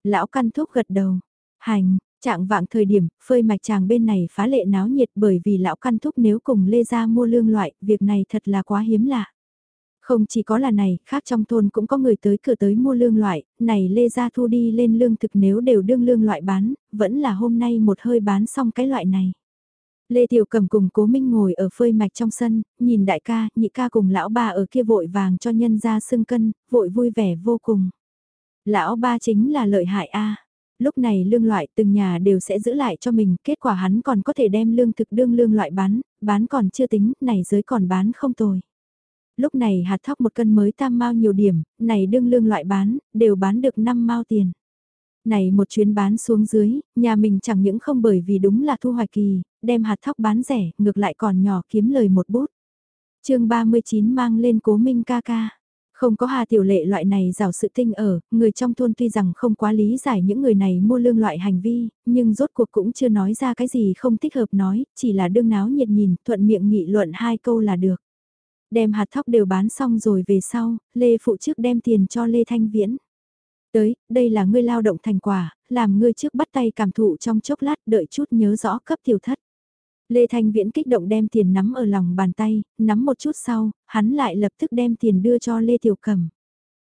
Lão căn thúc gật đầu, hành, Trạng vạng thời điểm, phơi mạch chàng bên này phá lệ náo nhiệt bởi vì lão căn thúc nếu cùng Lê Gia mua lương loại, việc này thật là quá hiếm lạ. Không chỉ có là này, khác trong thôn cũng có người tới cửa tới mua lương loại, này Lê Gia thu đi lên lương thực nếu đều đương lương loại bán, vẫn là hôm nay một hơi bán xong cái loại này. Lê Tiểu Cầm cùng Cố Minh ngồi ở phơi mạch trong sân, nhìn đại ca, nhị ca cùng lão ba ở kia vội vàng cho nhân ra sưng cân, vội vui vẻ vô cùng. Lão ba chính là lợi hại a lúc này lương loại từng nhà đều sẽ giữ lại cho mình, kết quả hắn còn có thể đem lương thực đương lương loại bán, bán còn chưa tính, này giới còn bán không tồi. Lúc này hạt thóc một cân mới tam mao nhiều điểm, này đương lương loại bán, đều bán được 5 mao tiền. Này một chuyến bán xuống dưới, nhà mình chẳng những không bởi vì đúng là thu hoạch kỳ, đem hạt thóc bán rẻ, ngược lại còn nhỏ kiếm lời một bút. chương 39 mang lên cố minh ca ca. Không có Hà Tiểu Lệ loại này rào sự tinh ở, người trong thôn tuy rằng không quá lý giải những người này mua lương loại hành vi, nhưng rốt cuộc cũng chưa nói ra cái gì không thích hợp nói, chỉ là đương náo nhiệt nhìn, thuận miệng nghị luận hai câu là được. Đem hạt thóc đều bán xong rồi về sau, Lê Phụ trước đem tiền cho Lê Thanh Viễn. Tới, đây là ngươi lao động thành quả, làm ngươi trước bắt tay cảm thụ trong chốc lát đợi chút nhớ rõ cấp tiểu thất. Lê Thanh Viễn kích động đem tiền nắm ở lòng bàn tay, nắm một chút sau, hắn lại lập tức đem tiền đưa cho Lê Tiểu Cầm.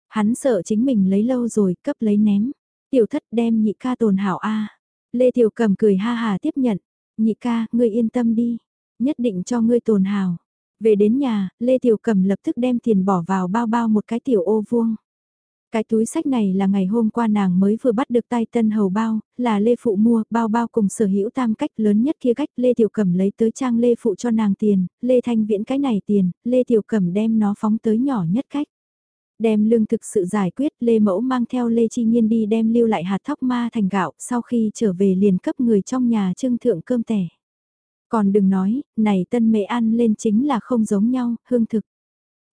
Hắn sợ chính mình lấy lâu rồi, cấp lấy ném. Tiểu thất đem nhị ca tồn hảo A. Lê Tiểu Cầm cười ha hà tiếp nhận. Nhị ca, ngươi yên tâm đi. Nhất định cho ngươi tồn hảo. Về đến nhà, Lê Tiểu Cầm lập tức đem tiền bỏ vào bao bao một cái tiểu ô vuông. Cái túi sách này là ngày hôm qua nàng mới vừa bắt được tay tân hầu bao, là Lê Phụ mua, bao bao cùng sở hữu tam cách lớn nhất kia cách Lê Tiểu Cẩm lấy tới trang Lê Phụ cho nàng tiền, Lê Thanh Viễn cái này tiền, Lê Tiểu Cẩm đem nó phóng tới nhỏ nhất cách. Đem lương thực sự giải quyết, Lê Mẫu mang theo Lê Chi Nhiên đi đem lưu lại hạt thóc ma thành gạo, sau khi trở về liền cấp người trong nhà trưng thượng cơm tẻ. Còn đừng nói, này tân mẹ ăn lên chính là không giống nhau, hương thực.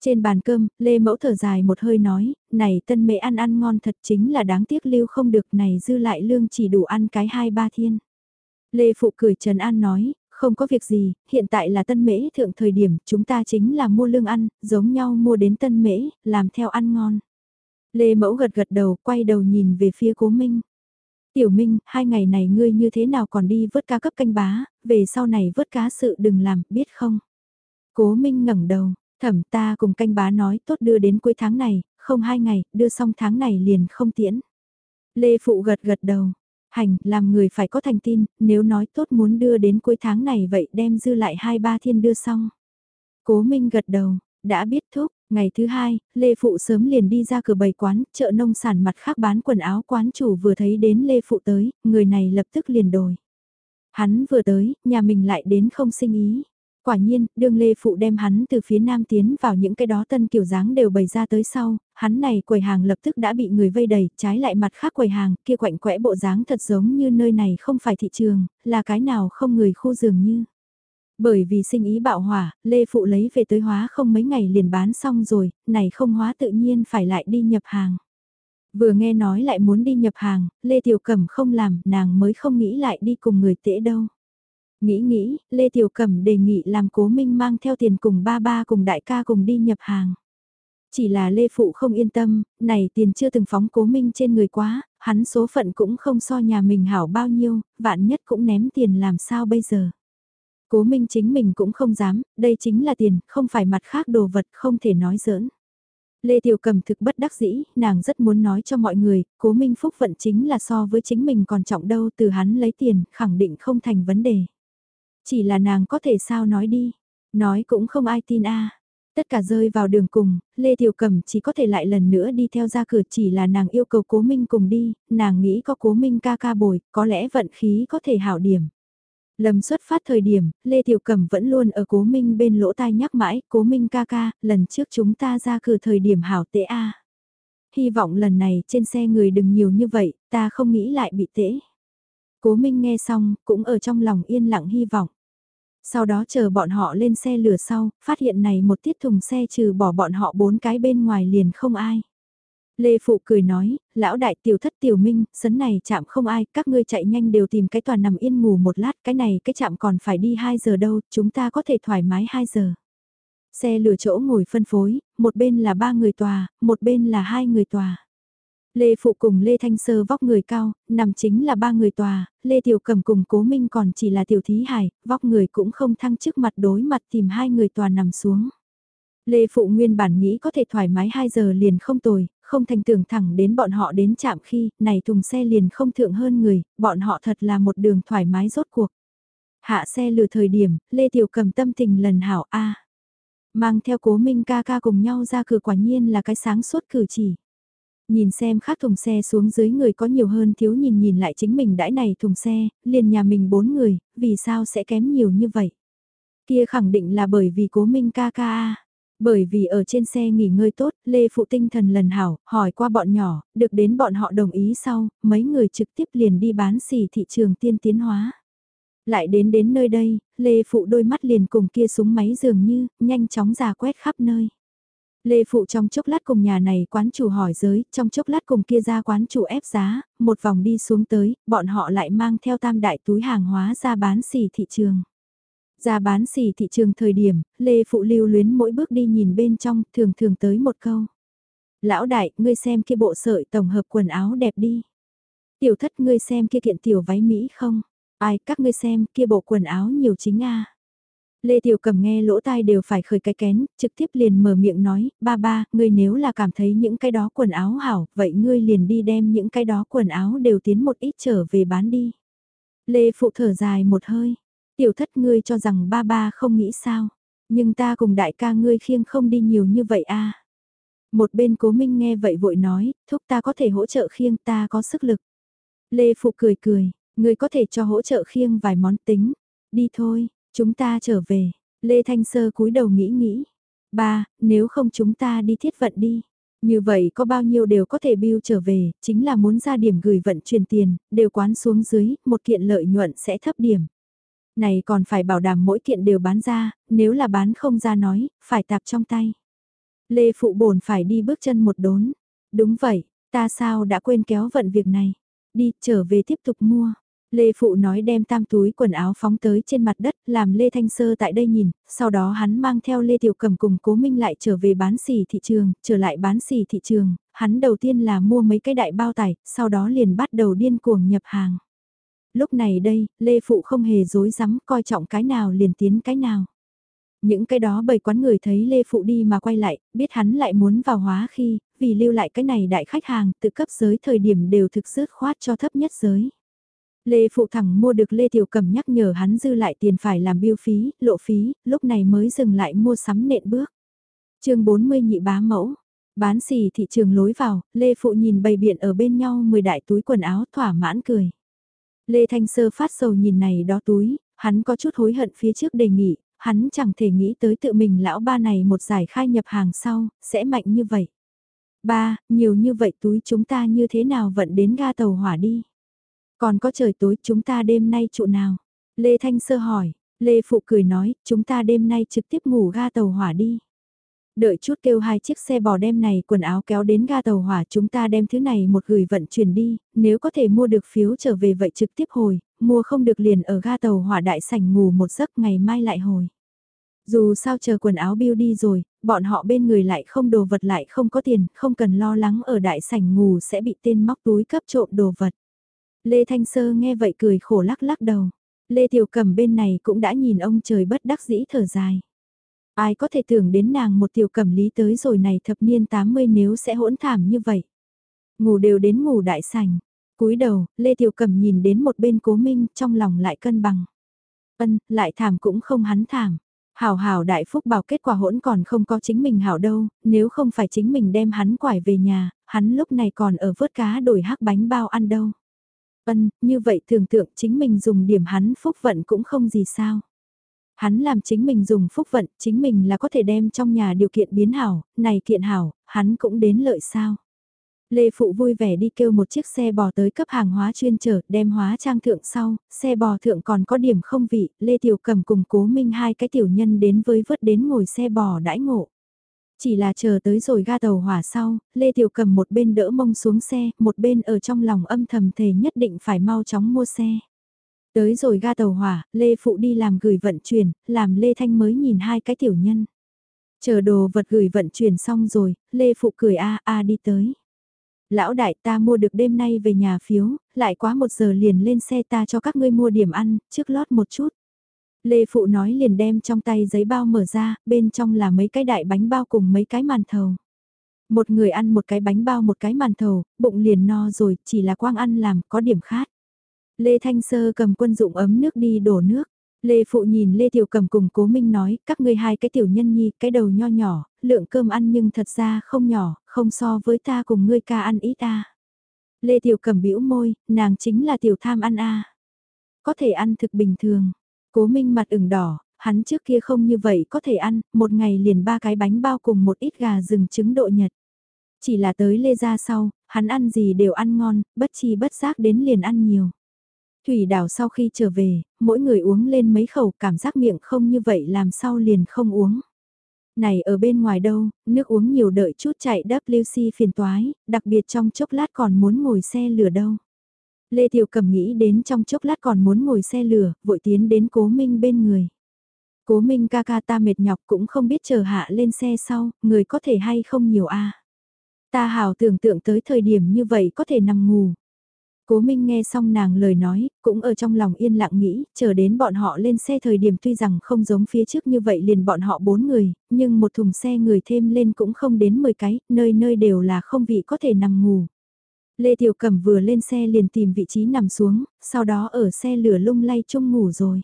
Trên bàn cơm, Lê Mẫu thở dài một hơi nói, này tân mễ ăn ăn ngon thật chính là đáng tiếc lưu không được này dư lại lương chỉ đủ ăn cái hai ba thiên. Lê Phụ cười Trần An nói, không có việc gì, hiện tại là tân mễ thượng thời điểm, chúng ta chính là mua lương ăn, giống nhau mua đến tân mễ, làm theo ăn ngon. Lê Mẫu gật gật đầu, quay đầu nhìn về phía cố Minh. Tiểu Minh, hai ngày này ngươi như thế nào còn đi vớt cá cấp canh bá, về sau này vớt cá sự đừng làm, biết không? Cố Minh ngẩng đầu, Thẩm ta cùng canh bá nói tốt đưa đến cuối tháng này, không hai ngày, đưa xong tháng này liền không tiễn. Lê Phụ gật gật đầu. Hành, làm người phải có thành tin, nếu nói tốt muốn đưa đến cuối tháng này vậy đem dư lại hai ba thiên đưa xong. Cố Minh gật đầu, đã biết thúc, ngày thứ hai, Lê Phụ sớm liền đi ra cửa bày quán, chợ nông sản mặt khác bán quần áo quán chủ vừa thấy đến Lê Phụ tới, người này lập tức liền đổi. Hắn vừa tới, nhà mình lại đến không sinh ý. Quả nhiên, đương Lê Phụ đem hắn từ phía nam tiến vào những cái đó tân kiểu dáng đều bày ra tới sau, hắn này quầy hàng lập tức đã bị người vây đầy, trái lại mặt khác quầy hàng, kia quạnh quẽ bộ dáng thật giống như nơi này không phải thị trường, là cái nào không người khu dường như. Bởi vì sinh ý bạo hỏa, Lê Phụ lấy về tới hóa không mấy ngày liền bán xong rồi, này không hóa tự nhiên phải lại đi nhập hàng. Vừa nghe nói lại muốn đi nhập hàng, Lê Tiểu Cẩm không làm, nàng mới không nghĩ lại đi cùng người tễ đâu. Nghĩ nghĩ, Lê Tiểu Cẩm đề nghị làm cố minh mang theo tiền cùng ba ba cùng đại ca cùng đi nhập hàng. Chỉ là Lê Phụ không yên tâm, này tiền chưa từng phóng cố minh trên người quá, hắn số phận cũng không so nhà mình hảo bao nhiêu, vạn nhất cũng ném tiền làm sao bây giờ. Cố minh chính mình cũng không dám, đây chính là tiền, không phải mặt khác đồ vật không thể nói giỡn. Lê Tiểu Cầm thực bất đắc dĩ, nàng rất muốn nói cho mọi người, cố minh phúc vận chính là so với chính mình còn trọng đâu từ hắn lấy tiền, khẳng định không thành vấn đề. Chỉ là nàng có thể sao nói đi, nói cũng không ai tin a. Tất cả rơi vào đường cùng, Lê Tiểu Cầm chỉ có thể lại lần nữa đi theo ra cửa chỉ là nàng yêu cầu cố minh cùng đi, nàng nghĩ có cố minh ca ca bồi, có lẽ vận khí có thể hảo điểm. Lầm xuất phát thời điểm, Lê Tiểu Cẩm vẫn luôn ở cố minh bên lỗ tai nhắc mãi, cố minh ca ca, lần trước chúng ta ra cửa thời điểm hảo tệ a. hy vọng lần này trên xe người đừng nhiều như vậy, ta không nghĩ lại bị tễ. Cố Minh nghe xong, cũng ở trong lòng yên lặng hy vọng. Sau đó chờ bọn họ lên xe lửa sau, phát hiện này một tiết thùng xe trừ bỏ bọn họ bốn cái bên ngoài liền không ai. Lê Phụ cười nói, lão đại tiểu thất tiểu minh, sấn này chạm không ai, các ngươi chạy nhanh đều tìm cái toàn nằm yên ngủ một lát, cái này cái chạm còn phải đi 2 giờ đâu, chúng ta có thể thoải mái 2 giờ. Xe lửa chỗ ngồi phân phối, một bên là ba người tòa, một bên là hai người tòa. Lê Phụ cùng Lê Thanh Sơ vóc người cao, nằm chính là ba người tòa, Lê Tiểu Cầm cùng Cố Minh còn chỉ là Tiểu Thí Hải, vóc người cũng không thăng trước mặt đối mặt tìm hai người tòa nằm xuống. Lê Phụ nguyên bản nghĩ có thể thoải mái 2 giờ liền không tồi, không thành tưởng thẳng đến bọn họ đến chạm khi, này thùng xe liền không thượng hơn người, bọn họ thật là một đường thoải mái rốt cuộc. Hạ xe lừa thời điểm, Lê Tiểu cầm tâm tình lần hảo A. Mang theo cố minh ca ca cùng nhau ra cửa quả nhiên là cái sáng suốt cử chỉ. Nhìn xem khác thùng xe xuống dưới người có nhiều hơn thiếu nhìn nhìn lại chính mình đãi này thùng xe, liền nhà mình bốn người, vì sao sẽ kém nhiều như vậy. Kia khẳng định là bởi vì cố minh ca ca a bởi vì ở trên xe nghỉ ngơi tốt, Lê Phụ tinh thần lần hảo, hỏi qua bọn nhỏ, được đến bọn họ đồng ý sau, mấy người trực tiếp liền đi bán xỉ thị trường tiên tiến hóa. Lại đến đến nơi đây, Lê Phụ đôi mắt liền cùng kia súng máy dường như, nhanh chóng giả quét khắp nơi. Lê Phụ trong chốc lát cùng nhà này quán chủ hỏi giới, trong chốc lát cùng kia ra quán chủ ép giá, một vòng đi xuống tới, bọn họ lại mang theo tam đại túi hàng hóa ra bán xỉ thị trường. Ra bán xỉ thị trường thời điểm, Lê Phụ lưu luyến mỗi bước đi nhìn bên trong, thường thường tới một câu. Lão đại, ngươi xem kia bộ sợi tổng hợp quần áo đẹp đi. Tiểu thất ngươi xem kia kiện tiểu váy Mỹ không? Ai, các ngươi xem, kia bộ quần áo nhiều chính a Lê Tiểu Cầm nghe lỗ tai đều phải khởi cái kén, trực tiếp liền mở miệng nói, ba ba, ngươi nếu là cảm thấy những cái đó quần áo hảo, vậy ngươi liền đi đem những cái đó quần áo đều tiến một ít trở về bán đi. Lê Phụ thở dài một hơi, Tiểu thất ngươi cho rằng ba ba không nghĩ sao, nhưng ta cùng đại ca ngươi khiêng không đi nhiều như vậy a. À. Một bên cố minh nghe vậy vội nói, thúc ta có thể hỗ trợ khiêng ta có sức lực. Lê Phụ cười cười, ngươi có thể cho hỗ trợ khiêng vài món tính. Đi thôi, chúng ta trở về. Lê Thanh Sơ cúi đầu nghĩ nghĩ. Ba, nếu không chúng ta đi thiết vận đi. Như vậy có bao nhiêu đều có thể bill trở về, chính là muốn ra điểm gửi vận chuyển tiền, đều quán xuống dưới, một kiện lợi nhuận sẽ thấp điểm. Này còn phải bảo đảm mỗi kiện đều bán ra, nếu là bán không ra nói, phải tạp trong tay. Lê Phụ bổn phải đi bước chân một đốn. Đúng vậy, ta sao đã quên kéo vận việc này. Đi, trở về tiếp tục mua. Lê Phụ nói đem tam túi quần áo phóng tới trên mặt đất, làm Lê Thanh Sơ tại đây nhìn, sau đó hắn mang theo Lê Tiểu Cầm cùng Cố Minh lại trở về bán xì thị trường, trở lại bán xì thị trường, hắn đầu tiên là mua mấy cái đại bao tải, sau đó liền bắt đầu điên cuồng nhập hàng lúc này đây, Lê Phụ không hề dối rắm coi trọng cái nào liền tiến cái nào. Những cái đó bầy quán người thấy Lê Phụ đi mà quay lại, biết hắn lại muốn vào hóa khi, vì lưu lại cái này đại khách hàng tự cấp giới thời điểm đều thực sức khoát cho thấp nhất giới. Lê Phụ thẳng mua được Lê Tiểu Cầm nhắc nhở hắn dư lại tiền phải làm biêu phí, lộ phí, lúc này mới dừng lại mua sắm nện bước. chương 40 nhị bá mẫu, bán xì thị trường lối vào, Lê Phụ nhìn bầy biện ở bên nhau 10 đại túi quần áo thỏa mãn cười. Lê Thanh Sơ phát sầu nhìn này đó túi, hắn có chút hối hận phía trước đề nghị, hắn chẳng thể nghĩ tới tự mình lão ba này một giải khai nhập hàng sau, sẽ mạnh như vậy. Ba, nhiều như vậy túi chúng ta như thế nào vận đến ga tàu hỏa đi. Còn có trời tối chúng ta đêm nay trụ nào? Lê Thanh Sơ hỏi, Lê Phụ cười nói, chúng ta đêm nay trực tiếp ngủ ga tàu hỏa đi. Đợi chút kêu hai chiếc xe bò đem này quần áo kéo đến ga tàu hỏa chúng ta đem thứ này một gửi vận chuyển đi, nếu có thể mua được phiếu trở về vậy trực tiếp hồi, mua không được liền ở ga tàu hỏa đại sảnh ngủ một giấc ngày mai lại hồi. Dù sao chờ quần áo biêu đi rồi, bọn họ bên người lại không đồ vật lại không có tiền, không cần lo lắng ở đại sảnh ngủ sẽ bị tên móc túi cấp trộm đồ vật. Lê Thanh Sơ nghe vậy cười khổ lắc lắc đầu. Lê Tiểu Cầm bên này cũng đã nhìn ông trời bất đắc dĩ thở dài. Ai có thể tưởng đến nàng một tiểu cẩm lý tới rồi này thập niên 80 nếu sẽ hỗn thảm như vậy. Ngủ đều đến ngủ đại sảnh. cúi đầu, Lê Tiểu Cẩm nhìn đến một bên cố minh trong lòng lại cân bằng. Ân, lại thảm cũng không hắn thảm. Hảo hảo đại phúc bảo kết quả hỗn còn không có chính mình hảo đâu, nếu không phải chính mình đem hắn quải về nhà, hắn lúc này còn ở vớt cá đổi hắc bánh bao ăn đâu. Ân, như vậy tưởng tượng chính mình dùng điểm hắn phúc vận cũng không gì sao. Hắn làm chính mình dùng phúc vận, chính mình là có thể đem trong nhà điều kiện biến hảo, này kiện hảo, hắn cũng đến lợi sao. Lê Phụ vui vẻ đi kêu một chiếc xe bò tới cấp hàng hóa chuyên chở, đem hóa trang thượng sau, xe bò thượng còn có điểm không vị, Lê Tiểu Cầm cùng cố minh hai cái tiểu nhân đến với vớt đến ngồi xe bò đãi ngộ. Chỉ là chờ tới rồi ga tàu hỏa sau, Lê Tiểu Cầm một bên đỡ mông xuống xe, một bên ở trong lòng âm thầm thề nhất định phải mau chóng mua xe. Tới rồi ga tàu hỏa, Lê Phụ đi làm gửi vận chuyển, làm Lê Thanh mới nhìn hai cái tiểu nhân. Chờ đồ vật gửi vận chuyển xong rồi, Lê Phụ cười a a đi tới. Lão đại ta mua được đêm nay về nhà phiếu, lại quá một giờ liền lên xe ta cho các ngươi mua điểm ăn, trước lót một chút. Lê Phụ nói liền đem trong tay giấy bao mở ra, bên trong là mấy cái đại bánh bao cùng mấy cái màn thầu. Một người ăn một cái bánh bao một cái màn thầu, bụng liền no rồi, chỉ là quang ăn làm, có điểm khát. Lê Thanh Sơ cầm quân dụng ấm nước đi đổ nước. Lê Phụ nhìn Lê Tiểu Cầm cùng Cố Minh nói, các ngươi hai cái tiểu nhân nhi, cái đầu nho nhỏ, lượng cơm ăn nhưng thật ra không nhỏ, không so với ta cùng ngươi ca ăn ít ta. Lê Tiểu Cầm bĩu môi, nàng chính là tiểu tham ăn a. Có thể ăn thực bình thường. Cố Minh mặt ửng đỏ, hắn trước kia không như vậy có thể ăn, một ngày liền ba cái bánh bao cùng một ít gà rừng trứng độ nhật. Chỉ là tới Lê ra sau, hắn ăn gì đều ăn ngon, bất chi bất giác đến liền ăn nhiều. Thủy đảo sau khi trở về, mỗi người uống lên mấy khẩu cảm giác miệng không như vậy làm sao liền không uống. Này ở bên ngoài đâu, nước uống nhiều đợi chút chạy WC phiền toái, đặc biệt trong chốc lát còn muốn ngồi xe lửa đâu. Lê Tiểu Cầm nghĩ đến trong chốc lát còn muốn ngồi xe lửa, vội tiến đến Cố Minh bên người. Cố Minh ca ca ta mệt nhọc cũng không biết chờ hạ lên xe sau, người có thể hay không nhiều a Ta hào tưởng tượng tới thời điểm như vậy có thể nằm ngủ. Cố Minh nghe xong nàng lời nói, cũng ở trong lòng yên lặng nghĩ, chờ đến bọn họ lên xe thời điểm tuy rằng không giống phía trước như vậy liền bọn họ bốn người, nhưng một thùng xe người thêm lên cũng không đến 10 cái, nơi nơi đều là không vị có thể nằm ngủ. Lê Tiểu Cẩm vừa lên xe liền tìm vị trí nằm xuống, sau đó ở xe lửa lung lay chung ngủ rồi.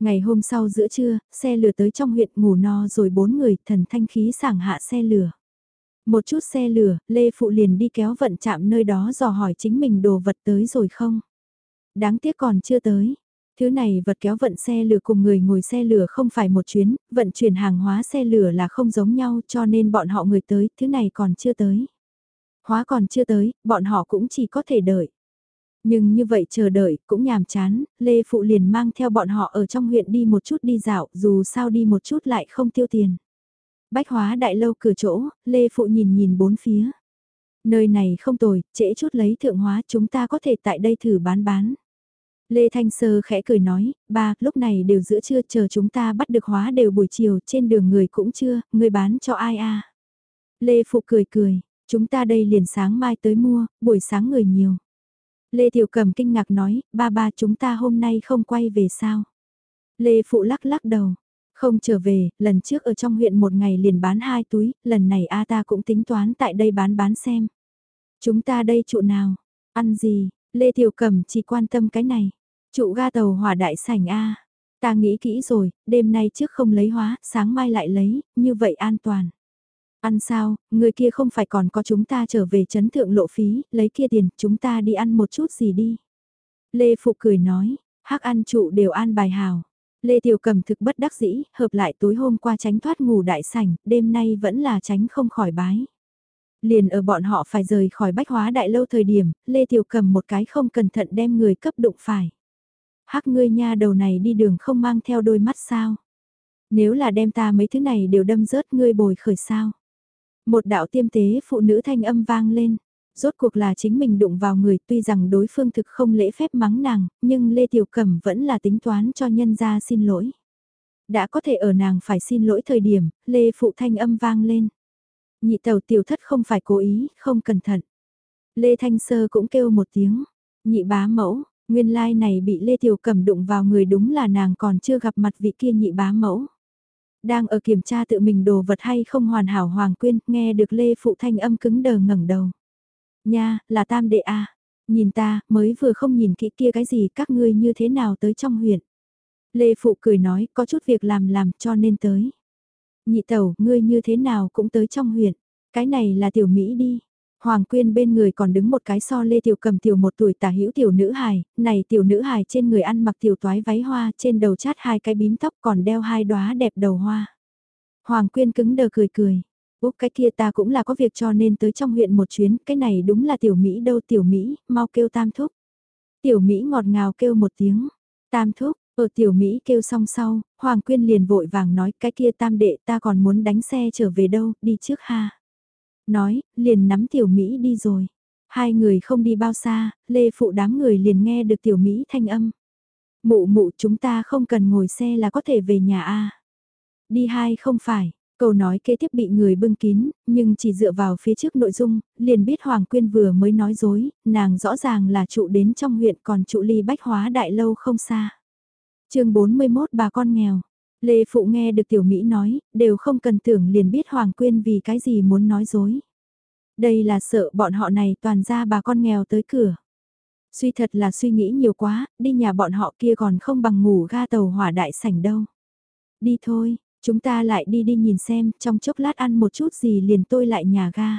Ngày hôm sau giữa trưa, xe lửa tới trong huyện ngủ no rồi bốn người thần thanh khí sảng hạ xe lửa. Một chút xe lửa, Lê Phụ liền đi kéo vận chạm nơi đó dò hỏi chính mình đồ vật tới rồi không. Đáng tiếc còn chưa tới. Thứ này vật kéo vận xe lửa cùng người ngồi xe lửa không phải một chuyến, vận chuyển hàng hóa xe lửa là không giống nhau cho nên bọn họ người tới, thứ này còn chưa tới. Hóa còn chưa tới, bọn họ cũng chỉ có thể đợi. Nhưng như vậy chờ đợi cũng nhàm chán, Lê Phụ liền mang theo bọn họ ở trong huyện đi một chút đi dạo, dù sao đi một chút lại không tiêu tiền. Bách hóa đại lâu cửa chỗ, Lê Phụ nhìn nhìn bốn phía. Nơi này không tồi, trễ chút lấy thượng hóa chúng ta có thể tại đây thử bán bán. Lê Thanh Sơ khẽ cười nói, ba, lúc này đều giữa trưa chờ chúng ta bắt được hóa đều buổi chiều, trên đường người cũng chưa, người bán cho ai a Lê Phụ cười cười, chúng ta đây liền sáng mai tới mua, buổi sáng người nhiều. Lê Tiểu Cầm kinh ngạc nói, ba ba chúng ta hôm nay không quay về sao? Lê Phụ lắc lắc đầu, không trở về, lần trước ở trong huyện một ngày liền bán hai túi, lần này A ta cũng tính toán tại đây bán bán xem. Chúng ta đây trụ nào? Ăn gì? Lê Tiểu Cẩm chỉ quan tâm cái này. Trụ ga tàu hỏa đại sảnh A. Ta nghĩ kỹ rồi, đêm nay trước không lấy hóa, sáng mai lại lấy, như vậy an toàn. Ăn sao, người kia không phải còn có chúng ta trở về chấn thượng lộ phí, lấy kia tiền, chúng ta đi ăn một chút gì đi. Lê Phụ cười nói, hắc ăn trụ đều an bài hào. Lê Tiểu Cầm thực bất đắc dĩ, hợp lại tối hôm qua tránh thoát ngủ đại sảnh, đêm nay vẫn là tránh không khỏi bái. Liền ở bọn họ phải rời khỏi bách hóa đại lâu thời điểm, Lê Tiểu Cầm một cái không cẩn thận đem người cấp đụng phải. Hắc ngươi nha đầu này đi đường không mang theo đôi mắt sao? Nếu là đem ta mấy thứ này đều đâm rớt ngươi bồi khởi sao? Một đạo tiêm tế phụ nữ thanh âm vang lên. Rốt cuộc là chính mình đụng vào người tuy rằng đối phương thực không lễ phép mắng nàng, nhưng Lê Tiểu Cẩm vẫn là tính toán cho nhân ra xin lỗi. Đã có thể ở nàng phải xin lỗi thời điểm, Lê Phụ thanh âm vang lên. Nhị tàu tiểu thất không phải cố ý, không cẩn thận. Lê Thanh Sơ cũng kêu một tiếng. Nhị bá mẫu, nguyên lai like này bị Lê Tiểu Cẩm đụng vào người đúng là nàng còn chưa gặp mặt vị kia nhị bá mẫu. Đang ở kiểm tra tự mình đồ vật hay không hoàn hảo Hoàng Quyên, nghe được Lê Phụ thanh âm cứng đờ ngẩng đầu. Nha, là tam đệ a Nhìn ta, mới vừa không nhìn kỹ kia cái gì các ngươi như thế nào tới trong huyện. Lê Phụ cười nói, có chút việc làm làm cho nên tới. Nhị tẩu, ngươi như thế nào cũng tới trong huyện. Cái này là tiểu Mỹ đi. Hoàng Quyên bên người còn đứng một cái so Lê Tiểu cầm tiểu một tuổi tả hữu tiểu nữ hài, này tiểu nữ hài trên người ăn mặc tiểu toái váy hoa, trên đầu chát hai cái bím tóc còn đeo hai đóa đẹp đầu hoa. Hoàng Quyên cứng đờ cười cười, Úc cái kia ta cũng là có việc cho nên tới trong huyện một chuyến, cái này đúng là tiểu Mỹ đâu tiểu Mỹ, mau kêu tam thúc. Tiểu Mỹ ngọt ngào kêu một tiếng, tam thúc, ở tiểu Mỹ kêu xong sau, Hoàng Quyên liền vội vàng nói cái kia tam đệ ta còn muốn đánh xe trở về đâu, đi trước ha. Nói, liền nắm tiểu Mỹ đi rồi. Hai người không đi bao xa, lê phụ đám người liền nghe được tiểu Mỹ thanh âm. Mụ mụ chúng ta không cần ngồi xe là có thể về nhà a Đi hai không phải, câu nói kế tiếp bị người bưng kín, nhưng chỉ dựa vào phía trước nội dung, liền biết Hoàng Quyên vừa mới nói dối, nàng rõ ràng là trụ đến trong huyện còn trụ ly bách hóa đại lâu không xa. chương 41 bà con nghèo, Lê Phụ nghe được Tiểu Mỹ nói, đều không cần tưởng liền biết Hoàng Quyên vì cái gì muốn nói dối. Đây là sợ bọn họ này toàn ra bà con nghèo tới cửa. Suy thật là suy nghĩ nhiều quá, đi nhà bọn họ kia còn không bằng ngủ ga tàu hỏa đại sảnh đâu. Đi thôi, chúng ta lại đi đi nhìn xem, trong chốc lát ăn một chút gì liền tôi lại nhà ga.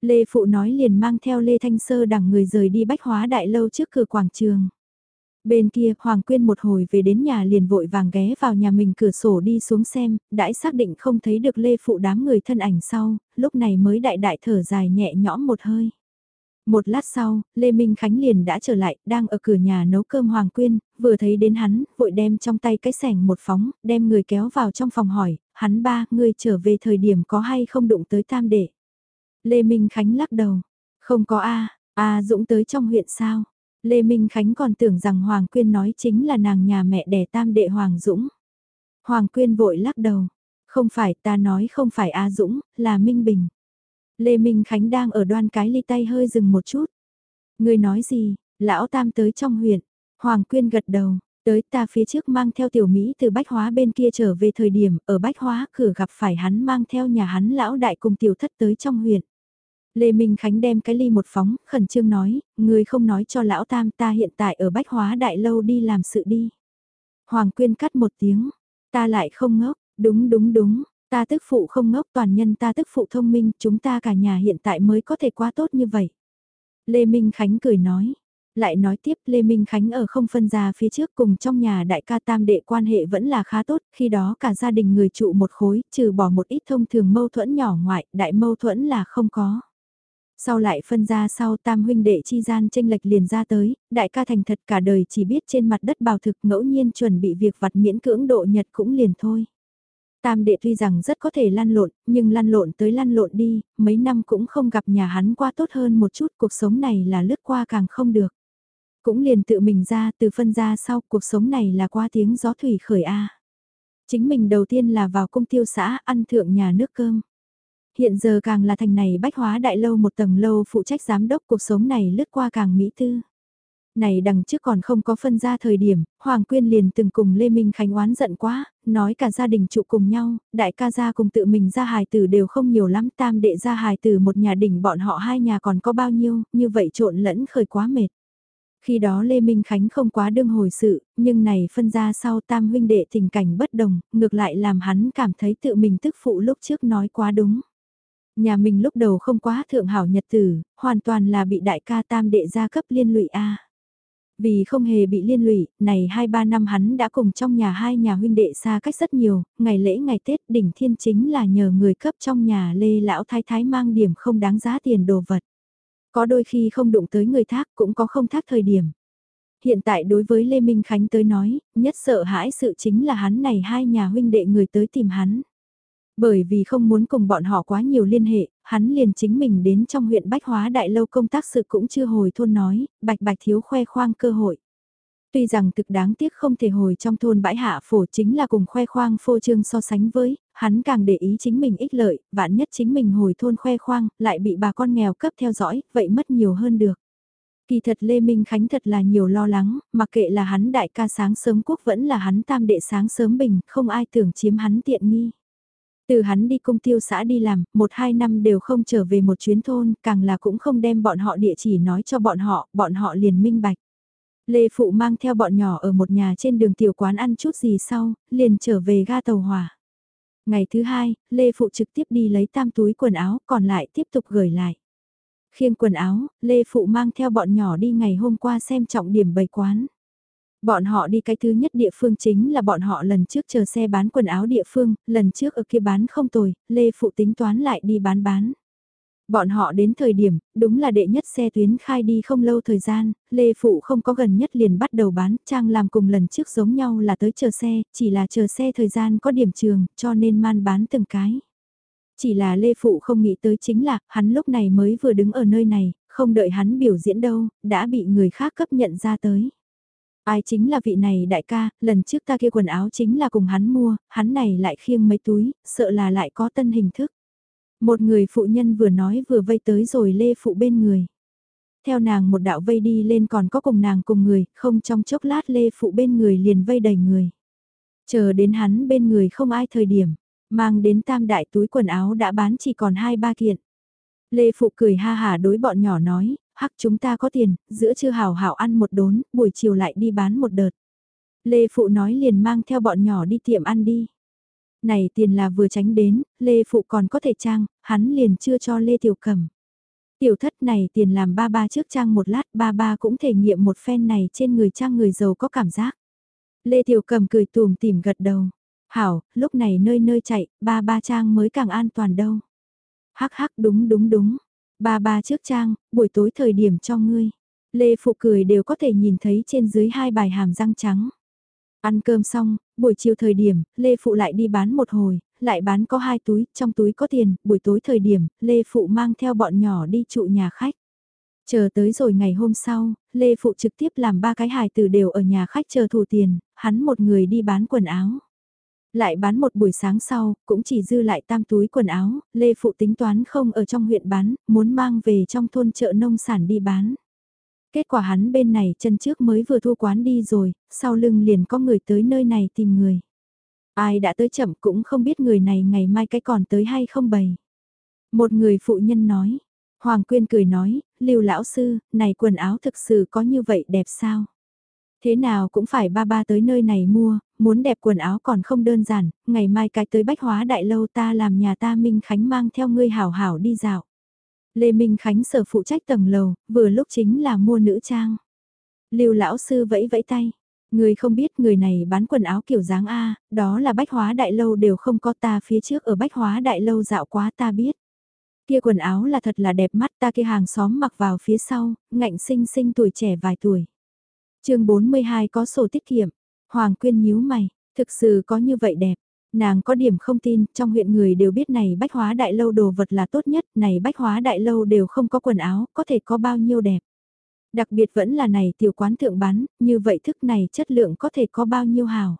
Lê Phụ nói liền mang theo Lê Thanh Sơ đằng người rời đi bách hóa đại lâu trước cửa quảng trường. Bên kia, Hoàng Quyên một hồi về đến nhà liền vội vàng ghé vào nhà mình cửa sổ đi xuống xem, đãi xác định không thấy được Lê Phụ đám người thân ảnh sau, lúc này mới đại đại thở dài nhẹ nhõm một hơi. Một lát sau, Lê Minh Khánh liền đã trở lại, đang ở cửa nhà nấu cơm Hoàng Quyên, vừa thấy đến hắn, vội đem trong tay cái sẻng một phóng, đem người kéo vào trong phòng hỏi, hắn ba, ngươi trở về thời điểm có hay không đụng tới tam đệ. Lê Minh Khánh lắc đầu, không có A, A Dũng tới trong huyện sao. Lê Minh Khánh còn tưởng rằng Hoàng Quyên nói chính là nàng nhà mẹ đẻ tam đệ Hoàng Dũng. Hoàng Quyên vội lắc đầu, không phải ta nói không phải A Dũng, là Minh Bình. Lê Minh Khánh đang ở đoan cái ly tay hơi dừng một chút. Người nói gì, lão tam tới trong huyện, Hoàng Quyên gật đầu, tới ta phía trước mang theo tiểu Mỹ từ Bách Hóa bên kia trở về thời điểm ở Bách Hóa cửa gặp phải hắn mang theo nhà hắn lão đại cùng tiểu thất tới trong huyện. Lê Minh Khánh đem cái ly một phóng, khẩn trương nói, người không nói cho lão tam ta hiện tại ở Bách Hóa Đại Lâu đi làm sự đi. Hoàng Quyên cắt một tiếng, ta lại không ngốc, đúng đúng đúng, ta tức phụ không ngốc toàn nhân ta tức phụ thông minh, chúng ta cả nhà hiện tại mới có thể quá tốt như vậy. Lê Minh Khánh cười nói, lại nói tiếp Lê Minh Khánh ở không phân ra phía trước cùng trong nhà đại ca tam đệ quan hệ vẫn là khá tốt, khi đó cả gia đình người trụ một khối, trừ bỏ một ít thông thường mâu thuẫn nhỏ ngoại, đại mâu thuẫn là không có. Sau lại phân ra sau tam huynh đệ chi gian tranh lệch liền ra tới, đại ca thành thật cả đời chỉ biết trên mặt đất bào thực ngẫu nhiên chuẩn bị việc vặt miễn cưỡng độ nhật cũng liền thôi. Tam đệ tuy rằng rất có thể lăn lộn, nhưng lăn lộn tới lăn lộn đi, mấy năm cũng không gặp nhà hắn qua tốt hơn một chút, cuộc sống này là lướt qua càng không được. Cũng liền tự mình ra từ phân ra sau cuộc sống này là qua tiếng gió thủy khởi A. Chính mình đầu tiên là vào cung tiêu xã ăn thượng nhà nước cơm. Hiện giờ càng là thành này bách hóa đại lâu một tầng lâu phụ trách giám đốc cuộc sống này lướt qua càng mỹ tư. Này đằng trước còn không có phân ra thời điểm, Hoàng Quyên liền từng cùng Lê Minh Khánh oán giận quá, nói cả gia đình trụ cùng nhau, đại ca gia cùng tự mình ra hài tử đều không nhiều lắm, tam đệ ra hài tử một nhà đỉnh bọn họ hai nhà còn có bao nhiêu, như vậy trộn lẫn khởi quá mệt. Khi đó Lê Minh Khánh không quá đương hồi sự, nhưng này phân ra sau tam huynh đệ tình cảnh bất đồng, ngược lại làm hắn cảm thấy tự mình tức phụ lúc trước nói quá đúng. Nhà mình lúc đầu không quá thượng hảo nhật tử, hoàn toàn là bị đại ca tam đệ gia cấp liên lụy A. Vì không hề bị liên lụy, này 2-3 năm hắn đã cùng trong nhà hai nhà huynh đệ xa cách rất nhiều, ngày lễ ngày Tết đỉnh thiên chính là nhờ người cấp trong nhà lê lão thái thái mang điểm không đáng giá tiền đồ vật. Có đôi khi không đụng tới người thác cũng có không thác thời điểm. Hiện tại đối với Lê Minh Khánh tới nói, nhất sợ hãi sự chính là hắn này hai nhà huynh đệ người tới tìm hắn. Bởi vì không muốn cùng bọn họ quá nhiều liên hệ, hắn liền chính mình đến trong huyện Bách Hóa Đại Lâu công tác sự cũng chưa hồi thôn nói, bạch bạch thiếu khoe khoang cơ hội. Tuy rằng thực đáng tiếc không thể hồi trong thôn bãi hạ phổ chính là cùng khoe khoang phô trương so sánh với, hắn càng để ý chính mình ích lợi, vạn nhất chính mình hồi thôn khoe khoang, lại bị bà con nghèo cấp theo dõi, vậy mất nhiều hơn được. Kỳ thật Lê Minh Khánh thật là nhiều lo lắng, mặc kệ là hắn đại ca sáng sớm quốc vẫn là hắn tam đệ sáng sớm bình, không ai tưởng chiếm hắn tiện nghi. Từ hắn đi công tiêu xã đi làm, một hai năm đều không trở về một chuyến thôn, càng là cũng không đem bọn họ địa chỉ nói cho bọn họ, bọn họ liền minh bạch. Lê Phụ mang theo bọn nhỏ ở một nhà trên đường tiểu quán ăn chút gì sau, liền trở về ga tàu hỏa. Ngày thứ hai, Lê Phụ trực tiếp đi lấy tam túi quần áo, còn lại tiếp tục gửi lại. Khiêng quần áo, Lê Phụ mang theo bọn nhỏ đi ngày hôm qua xem trọng điểm bày quán. Bọn họ đi cái thứ nhất địa phương chính là bọn họ lần trước chờ xe bán quần áo địa phương, lần trước ở kia bán không tồi, Lê Phụ tính toán lại đi bán bán. Bọn họ đến thời điểm, đúng là đệ nhất xe tuyến khai đi không lâu thời gian, Lê Phụ không có gần nhất liền bắt đầu bán, trang làm cùng lần trước giống nhau là tới chờ xe, chỉ là chờ xe thời gian có điểm trường, cho nên man bán từng cái. Chỉ là Lê Phụ không nghĩ tới chính là, hắn lúc này mới vừa đứng ở nơi này, không đợi hắn biểu diễn đâu, đã bị người khác cấp nhận ra tới. Ai chính là vị này đại ca, lần trước ta kia quần áo chính là cùng hắn mua, hắn này lại khiêng mấy túi, sợ là lại có tân hình thức. Một người phụ nhân vừa nói vừa vây tới rồi lê phụ bên người. Theo nàng một đạo vây đi lên còn có cùng nàng cùng người, không trong chốc lát lê phụ bên người liền vây đầy người. Chờ đến hắn bên người không ai thời điểm, mang đến tam đại túi quần áo đã bán chỉ còn hai ba kiện. Lê Phụ cười ha hà đối bọn nhỏ nói, hắc chúng ta có tiền, giữa trưa hảo hảo ăn một đốn, buổi chiều lại đi bán một đợt. Lê Phụ nói liền mang theo bọn nhỏ đi tiệm ăn đi. Này tiền là vừa tránh đến, Lê Phụ còn có thể trang, hắn liền chưa cho Lê Tiểu Cầm. Tiểu thất này tiền làm ba ba trước trang một lát ba ba cũng thể nghiệm một phen này trên người trang người giàu có cảm giác. Lê Tiểu Cầm cười tùm tìm gật đầu. Hảo, lúc này nơi nơi chạy, ba ba trang mới càng an toàn đâu. Hắc hắc đúng đúng đúng. Ba ba trước trang, buổi tối thời điểm cho ngươi. Lê Phụ cười đều có thể nhìn thấy trên dưới hai bài hàm răng trắng. Ăn cơm xong, buổi chiều thời điểm, Lê Phụ lại đi bán một hồi, lại bán có hai túi, trong túi có tiền, buổi tối thời điểm, Lê Phụ mang theo bọn nhỏ đi trụ nhà khách. Chờ tới rồi ngày hôm sau, Lê Phụ trực tiếp làm ba cái hài tử đều ở nhà khách chờ thủ tiền, hắn một người đi bán quần áo. Lại bán một buổi sáng sau, cũng chỉ dư lại tam túi quần áo, Lê Phụ tính toán không ở trong huyện bán, muốn mang về trong thôn chợ nông sản đi bán. Kết quả hắn bên này chân trước mới vừa thu quán đi rồi, sau lưng liền có người tới nơi này tìm người. Ai đã tới chậm cũng không biết người này ngày mai cái còn tới hay không bày. Một người phụ nhân nói, Hoàng Quyên cười nói, lưu lão sư, này quần áo thực sự có như vậy đẹp sao? Thế nào cũng phải ba ba tới nơi này mua, muốn đẹp quần áo còn không đơn giản, ngày mai cái tới bách hóa đại lâu ta làm nhà ta Minh Khánh mang theo ngươi hảo hảo đi dạo. Lê Minh Khánh sở phụ trách tầng lầu, vừa lúc chính là mua nữ trang. Lưu lão sư vẫy vẫy tay. Người không biết người này bán quần áo kiểu dáng A, đó là bách hóa đại lâu đều không có ta phía trước ở bách hóa đại lâu dạo quá ta biết. Kia quần áo là thật là đẹp mắt ta kia hàng xóm mặc vào phía sau, ngạnh sinh sinh tuổi trẻ vài tuổi chương 42 có sổ tiết kiệm, Hoàng Quyên nhíu mày, thực sự có như vậy đẹp. Nàng có điểm không tin, trong huyện người đều biết này bách hóa đại lâu đồ vật là tốt nhất, này bách hóa đại lâu đều không có quần áo, có thể có bao nhiêu đẹp. Đặc biệt vẫn là này tiểu quán thượng bán, như vậy thức này chất lượng có thể có bao nhiêu hào.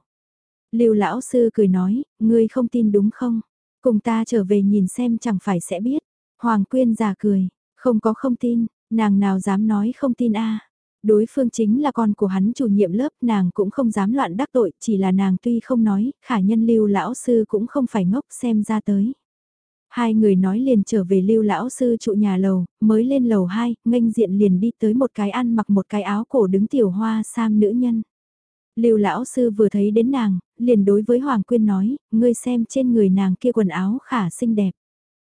Lưu lão sư cười nói, ngươi không tin đúng không? Cùng ta trở về nhìn xem chẳng phải sẽ biết. Hoàng Quyên già cười, không có không tin, nàng nào dám nói không tin a Đối phương chính là con của hắn chủ nhiệm lớp nàng cũng không dám loạn đắc tội, chỉ là nàng tuy không nói, khả nhân lưu lão sư cũng không phải ngốc xem ra tới. Hai người nói liền trở về lưu lão sư trụ nhà lầu, mới lên lầu hai, nghênh diện liền đi tới một cái ăn mặc một cái áo cổ đứng tiểu hoa sam nữ nhân. Lưu lão sư vừa thấy đến nàng, liền đối với Hoàng Quyên nói, ngươi xem trên người nàng kia quần áo khả xinh đẹp.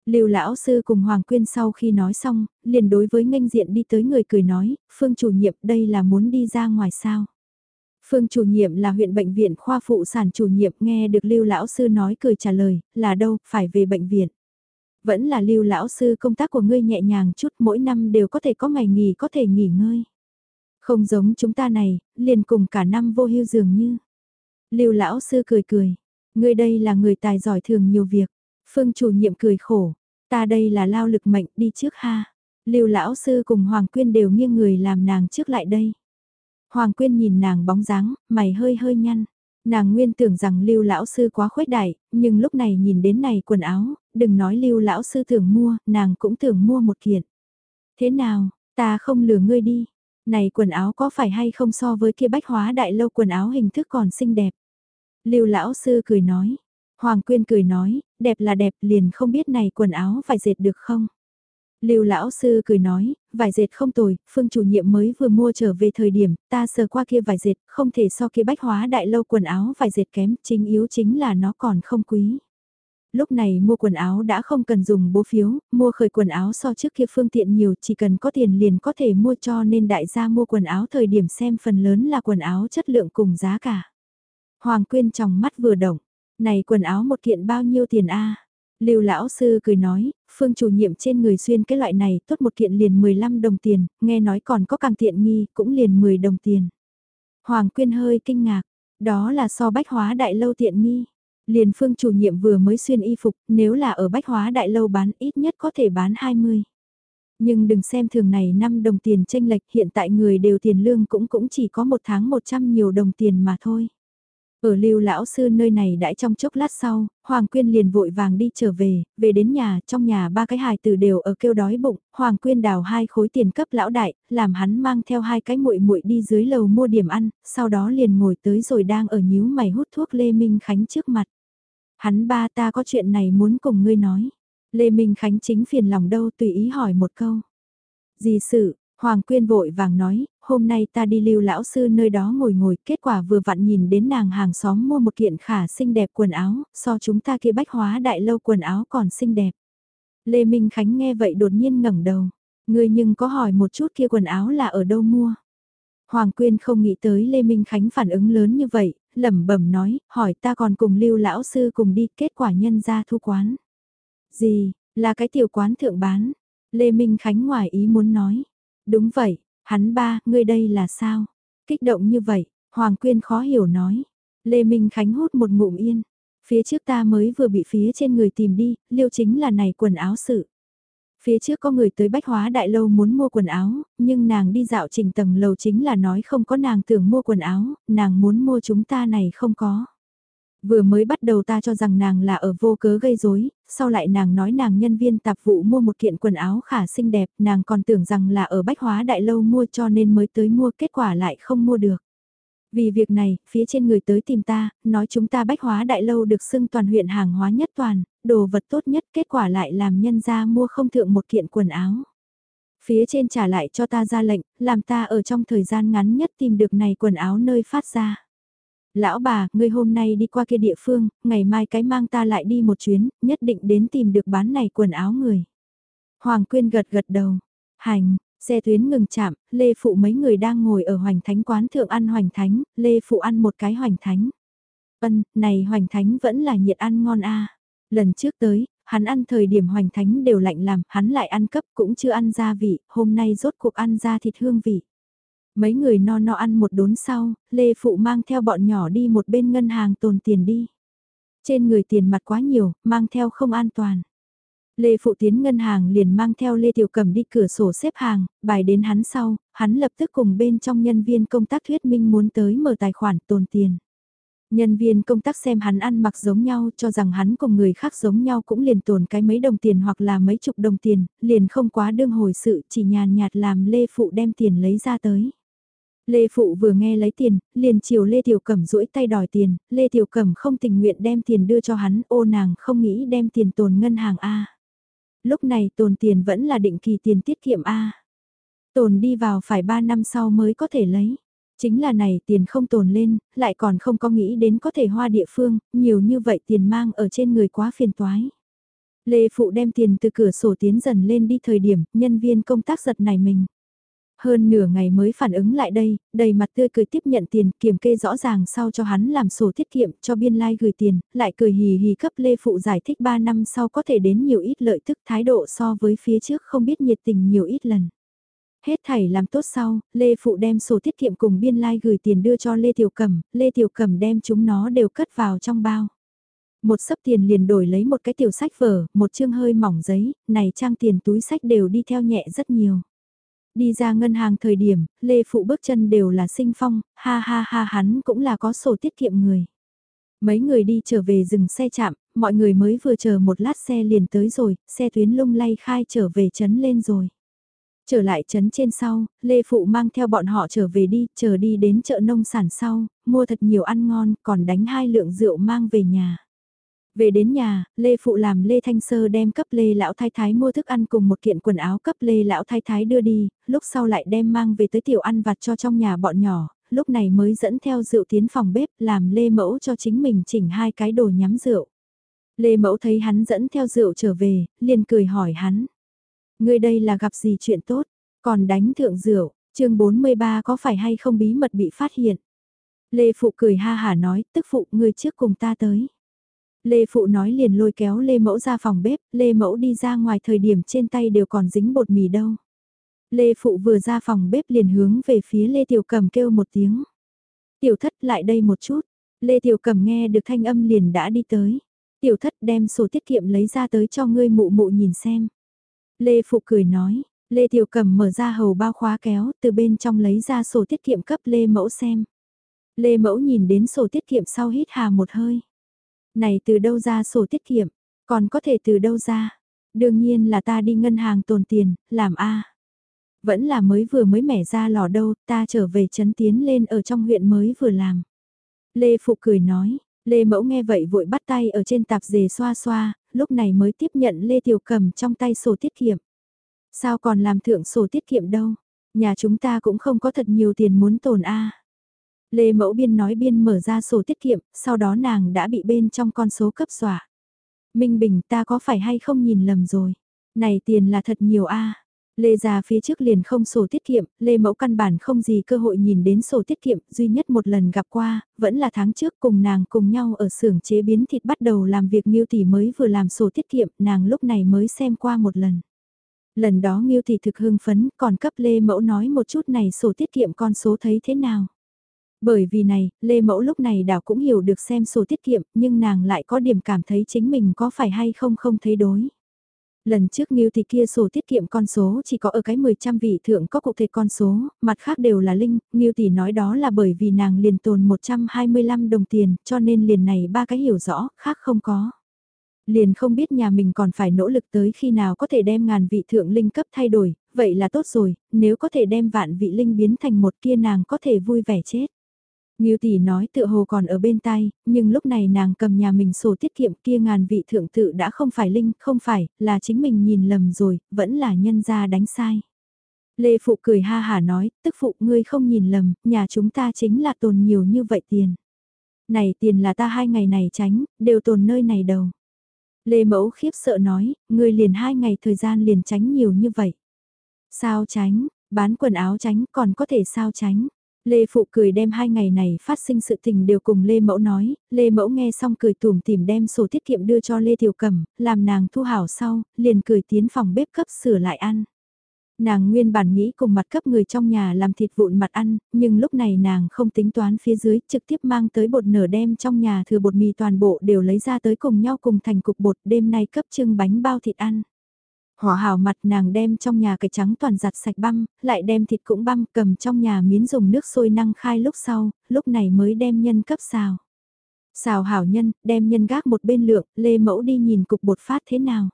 Lưu lão sư cùng Hoàng Quyên sau khi nói xong, liền đối với nghênh diện đi tới người cười nói, Phương chủ nhiệm đây là muốn đi ra ngoài sao. Phương chủ nhiệm là huyện bệnh viện khoa phụ sản chủ nhiệm nghe được Lưu lão sư nói cười trả lời, là đâu, phải về bệnh viện. Vẫn là Lưu lão sư công tác của ngươi nhẹ nhàng chút, mỗi năm đều có thể có ngày nghỉ có thể nghỉ ngơi. Không giống chúng ta này, liền cùng cả năm vô hưu dường như. Lưu lão sư cười cười, ngươi đây là người tài giỏi thường nhiều việc. Phương chủ nhiệm cười khổ, Ta đây là lao lực mệnh đi trước ha. Lưu lão sư cùng Hoàng Quyên đều nghiêng người làm nàng trước lại đây. Hoàng Quyên nhìn nàng bóng dáng, mày hơi hơi nhăn. Nàng nguyên tưởng rằng Lưu lão sư quá khuếch đại, nhưng lúc này nhìn đến này quần áo, đừng nói Lưu lão sư tưởng mua, nàng cũng tưởng mua một kiện. Thế nào, ta không lừa ngươi đi. Này quần áo có phải hay không so với kia bách hóa đại lâu quần áo hình thức còn xinh đẹp. Lưu lão sư cười nói, Hoàng Quyên cười nói, đẹp là đẹp liền không biết này quần áo phải dệt được không. Lưu lão sư cười nói, vải dệt không tồi, phương chủ nhiệm mới vừa mua trở về thời điểm, ta sờ qua kia vải dệt, không thể so kia bách hóa đại lâu quần áo vải dệt kém, chính yếu chính là nó còn không quý. Lúc này mua quần áo đã không cần dùng bố phiếu, mua khởi quần áo so trước kia phương tiện nhiều chỉ cần có tiền liền có thể mua cho nên đại gia mua quần áo thời điểm xem phần lớn là quần áo chất lượng cùng giá cả. Hoàng Quyên trong mắt vừa động, này quần áo một kiện bao nhiêu tiền a? Lưu lão sư cười nói, phương chủ nhiệm trên người xuyên cái loại này tốt một kiện liền 15 đồng tiền, nghe nói còn có càng tiện nghi, cũng liền 10 đồng tiền. Hoàng Quyên hơi kinh ngạc, đó là so bách hóa đại lâu tiện nghi. Liền phương chủ nhiệm vừa mới xuyên y phục, nếu là ở bách hóa đại lâu bán ít nhất có thể bán 20. Nhưng đừng xem thường này 5 đồng tiền tranh lệch hiện tại người đều tiền lương cũng cũng chỉ có một tháng 100 nhiều đồng tiền mà thôi. Ở lưu lão sư nơi này đãi trong chốc lát sau, Hoàng Quyên liền vội vàng đi trở về, về đến nhà, trong nhà ba cái hài tử đều ở kêu đói bụng, Hoàng Quyên đào hai khối tiền cấp lão đại, làm hắn mang theo hai cái muội muội đi dưới lầu mua điểm ăn, sau đó liền ngồi tới rồi đang ở nhíu mày hút thuốc Lê Minh Khánh trước mặt. Hắn ba ta có chuyện này muốn cùng ngươi nói. Lê Minh Khánh chính phiền lòng đâu tùy ý hỏi một câu. Gì sự, Hoàng Quyên vội vàng nói, hôm nay ta đi lưu lão sư nơi đó ngồi ngồi, kết quả vừa vặn nhìn đến nàng hàng xóm mua một kiện khả xinh đẹp quần áo, so chúng ta kia bách hóa đại lâu quần áo còn xinh đẹp. Lê Minh Khánh nghe vậy đột nhiên ngẩng đầu, người nhưng có hỏi một chút kia quần áo là ở đâu mua. Hoàng Quyên không nghĩ tới Lê Minh Khánh phản ứng lớn như vậy, lẩm bẩm nói, hỏi ta còn cùng lưu lão sư cùng đi, kết quả nhân ra thu quán. Gì, là cái tiểu quán thượng bán? Lê Minh Khánh ngoài ý muốn nói. Đúng vậy, hắn ba, ngươi đây là sao? Kích động như vậy, Hoàng Quyên khó hiểu nói. Lê Minh Khánh hút một ngụm yên. Phía trước ta mới vừa bị phía trên người tìm đi, liêu chính là này quần áo sự. Phía trước có người tới bách hóa đại lâu muốn mua quần áo, nhưng nàng đi dạo trình tầng lầu chính là nói không có nàng tưởng mua quần áo, nàng muốn mua chúng ta này không có. Vừa mới bắt đầu ta cho rằng nàng là ở vô cớ gây rối, sau lại nàng nói nàng nhân viên tạp vụ mua một kiện quần áo khả xinh đẹp, nàng còn tưởng rằng là ở bách hóa đại lâu mua cho nên mới tới mua kết quả lại không mua được. Vì việc này, phía trên người tới tìm ta, nói chúng ta bách hóa đại lâu được xưng toàn huyện hàng hóa nhất toàn, đồ vật tốt nhất kết quả lại làm nhân ra mua không thượng một kiện quần áo. Phía trên trả lại cho ta ra lệnh, làm ta ở trong thời gian ngắn nhất tìm được này quần áo nơi phát ra. Lão bà, ngươi hôm nay đi qua kia địa phương, ngày mai cái mang ta lại đi một chuyến, nhất định đến tìm được bán này quần áo người. Hoàng Quyên gật gật đầu. Hành, xe tuyến ngừng chạm, Lê Phụ mấy người đang ngồi ở Hoành Thánh quán thượng ăn Hoành Thánh, Lê Phụ ăn một cái Hoành Thánh. Ân, này Hoành Thánh vẫn là nhiệt ăn ngon a. Lần trước tới, hắn ăn thời điểm Hoành Thánh đều lạnh làm, hắn lại ăn cấp cũng chưa ăn gia vị, hôm nay rốt cuộc ăn ra thịt hương vị. Mấy người no no ăn một đốn sau, Lê Phụ mang theo bọn nhỏ đi một bên ngân hàng tồn tiền đi. Trên người tiền mặt quá nhiều, mang theo không an toàn. Lê Phụ tiến ngân hàng liền mang theo Lê Tiểu Cầm đi cửa sổ xếp hàng, bài đến hắn sau, hắn lập tức cùng bên trong nhân viên công tác thuyết minh muốn tới mở tài khoản tồn tiền. Nhân viên công tác xem hắn ăn mặc giống nhau cho rằng hắn cùng người khác giống nhau cũng liền tồn cái mấy đồng tiền hoặc là mấy chục đồng tiền, liền không quá đương hồi sự chỉ nhàn nhạt làm Lê Phụ đem tiền lấy ra tới. Lê Phụ vừa nghe lấy tiền, liền chiều Lê Tiểu Cẩm duỗi tay đòi tiền, Lê Tiểu Cẩm không tình nguyện đem tiền đưa cho hắn, ô nàng không nghĩ đem tiền tồn ngân hàng A. Lúc này tồn tiền vẫn là định kỳ tiền tiết kiệm A. Tồn đi vào phải 3 năm sau mới có thể lấy. Chính là này tiền không tồn lên, lại còn không có nghĩ đến có thể hoa địa phương, nhiều như vậy tiền mang ở trên người quá phiền toái. Lê Phụ đem tiền từ cửa sổ tiến dần lên đi thời điểm, nhân viên công tác giật này mình. Hơn nửa ngày mới phản ứng lại đây, đầy mặt tươi cười tiếp nhận tiền, kiểm kê rõ ràng sau cho hắn làm sổ tiết kiệm cho biên lai like gửi tiền, lại cười hì hì cấp Lê Phụ giải thích 3 năm sau có thể đến nhiều ít lợi tức thái độ so với phía trước không biết nhiệt tình nhiều ít lần. Hết thảy làm tốt sau, Lê Phụ đem sổ tiết kiệm cùng biên lai like gửi tiền đưa cho Lê Tiểu Cẩm, Lê Tiểu Cẩm đem chúng nó đều cất vào trong bao. Một sấp tiền liền đổi lấy một cái tiểu sách vở, một chương hơi mỏng giấy, này trang tiền túi sách đều đi theo nhẹ rất nhiều. Đi ra ngân hàng thời điểm, Lê Phụ bước chân đều là sinh phong, ha ha ha hắn cũng là có sổ tiết kiệm người. Mấy người đi trở về dừng xe chạm, mọi người mới vừa chờ một lát xe liền tới rồi, xe tuyến lung lay khai trở về chấn lên rồi. Trở lại chấn trên sau, Lê Phụ mang theo bọn họ trở về đi, chờ đi đến chợ nông sản sau, mua thật nhiều ăn ngon, còn đánh hai lượng rượu mang về nhà. Về đến nhà, Lê Phụ làm Lê Thanh Sơ đem cấp Lê Lão Thái Thái mua thức ăn cùng một kiện quần áo cấp Lê Lão Thái Thái đưa đi, lúc sau lại đem mang về tới tiểu ăn vặt cho trong nhà bọn nhỏ, lúc này mới dẫn theo rượu tiến phòng bếp làm Lê Mẫu cho chính mình chỉnh hai cái đồ nhắm rượu. Lê Mẫu thấy hắn dẫn theo rượu trở về, liền cười hỏi hắn. Ngươi đây là gặp gì chuyện tốt, còn đánh thượng rượu, chương 43 có phải hay không bí mật bị phát hiện. Lê Phụ cười ha hà nói, tức Phụ ngươi trước cùng ta tới. Lê Phụ nói liền lôi kéo Lê Mẫu ra phòng bếp, Lê Mẫu đi ra ngoài thời điểm trên tay đều còn dính bột mì đâu. Lê Phụ vừa ra phòng bếp liền hướng về phía Lê Tiểu Cầm kêu một tiếng. Tiểu thất lại đây một chút, Lê Tiểu Cầm nghe được thanh âm liền đã đi tới. Tiểu thất đem sổ tiết kiệm lấy ra tới cho ngươi mụ mụ nhìn xem. Lê Phụ cười nói, Lê Tiểu Cầm mở ra hầu bao khóa kéo, từ bên trong lấy ra sổ tiết kiệm cấp Lê Mẫu xem. Lê Mẫu nhìn đến sổ tiết kiệm sau hít hà một hơi. Này từ đâu ra sổ tiết kiệm, còn có thể từ đâu ra? Đương nhiên là ta đi ngân hàng tồn tiền, làm A. Vẫn là mới vừa mới mẻ ra lò đâu, ta trở về chấn tiến lên ở trong huyện mới vừa làm. Lê Phụ cười nói, Lê Mẫu nghe vậy vội bắt tay ở trên tạp dề xoa xoa, lúc này mới tiếp nhận Lê Tiểu cầm trong tay sổ tiết kiệm. Sao còn làm thượng sổ tiết kiệm đâu, nhà chúng ta cũng không có thật nhiều tiền muốn tồn A. Lê Mẫu Biên nói biên mở ra sổ tiết kiệm, sau đó nàng đã bị bên trong con số cấp xỏa. Minh Bình ta có phải hay không nhìn lầm rồi, này tiền là thật nhiều A. Lê già phía trước liền không sổ tiết kiệm, Lê Mẫu căn bản không gì cơ hội nhìn đến sổ tiết kiệm, duy nhất một lần gặp qua, vẫn là tháng trước cùng nàng cùng nhau ở xưởng chế biến thịt bắt đầu làm việc Nghiêu Tỷ mới vừa làm sổ tiết kiệm, nàng lúc này mới xem qua một lần. Lần đó Nghiêu Tỷ thực hưng phấn, còn cấp Lê Mẫu nói một chút này sổ tiết kiệm con số thấy thế nào. Bởi vì này, Lê Mẫu lúc này đảo cũng hiểu được xem sổ tiết kiệm, nhưng nàng lại có điểm cảm thấy chính mình có phải hay không không thấy đối. Lần trước Nghiêu thì kia sổ tiết kiệm con số chỉ có ở cái 10 trăm vị thượng có cụ thể con số, mặt khác đều là linh, Nghiêu tỷ nói đó là bởi vì nàng liền tồn 125 đồng tiền, cho nên liền này ba cái hiểu rõ, khác không có. Liền không biết nhà mình còn phải nỗ lực tới khi nào có thể đem ngàn vị thượng linh cấp thay đổi, vậy là tốt rồi, nếu có thể đem vạn vị linh biến thành một kia nàng có thể vui vẻ chết. Ngưu tỷ nói tựa hồ còn ở bên tai, nhưng lúc này nàng cầm nhà mình sổ tiết kiệm kia ngàn vị thượng tự đã không phải linh, không phải, là chính mình nhìn lầm rồi, vẫn là nhân gia đánh sai. Lê Phụ cười ha hả nói, tức Phụ ngươi không nhìn lầm, nhà chúng ta chính là tồn nhiều như vậy tiền. Này tiền là ta hai ngày này tránh, đều tồn nơi này đầu. Lê Mẫu khiếp sợ nói, ngươi liền hai ngày thời gian liền tránh nhiều như vậy. Sao tránh, bán quần áo tránh còn có thể sao tránh. Lê Phụ cười đem hai ngày này phát sinh sự tình đều cùng Lê Mẫu nói, Lê Mẫu nghe xong cười tủm tìm đem sổ tiết kiệm đưa cho Lê Tiểu Cẩm, làm nàng thu hảo sau, liền cười tiến phòng bếp cấp sửa lại ăn. Nàng nguyên bản nghĩ cùng mặt cấp người trong nhà làm thịt vụn mặt ăn, nhưng lúc này nàng không tính toán phía dưới, trực tiếp mang tới bột nở đem trong nhà thừa bột mì toàn bộ đều lấy ra tới cùng nhau cùng thành cục bột đêm nay cấp trưng bánh bao thịt ăn. Hỏa hảo mặt nàng đem trong nhà cái trắng toàn giặt sạch băm, lại đem thịt cũng băm cầm trong nhà miến dùng nước sôi năng khai lúc sau, lúc này mới đem nhân cấp xào. Xào hảo nhân, đem nhân gác một bên lượng, lê mẫu đi nhìn cục bột phát thế nào.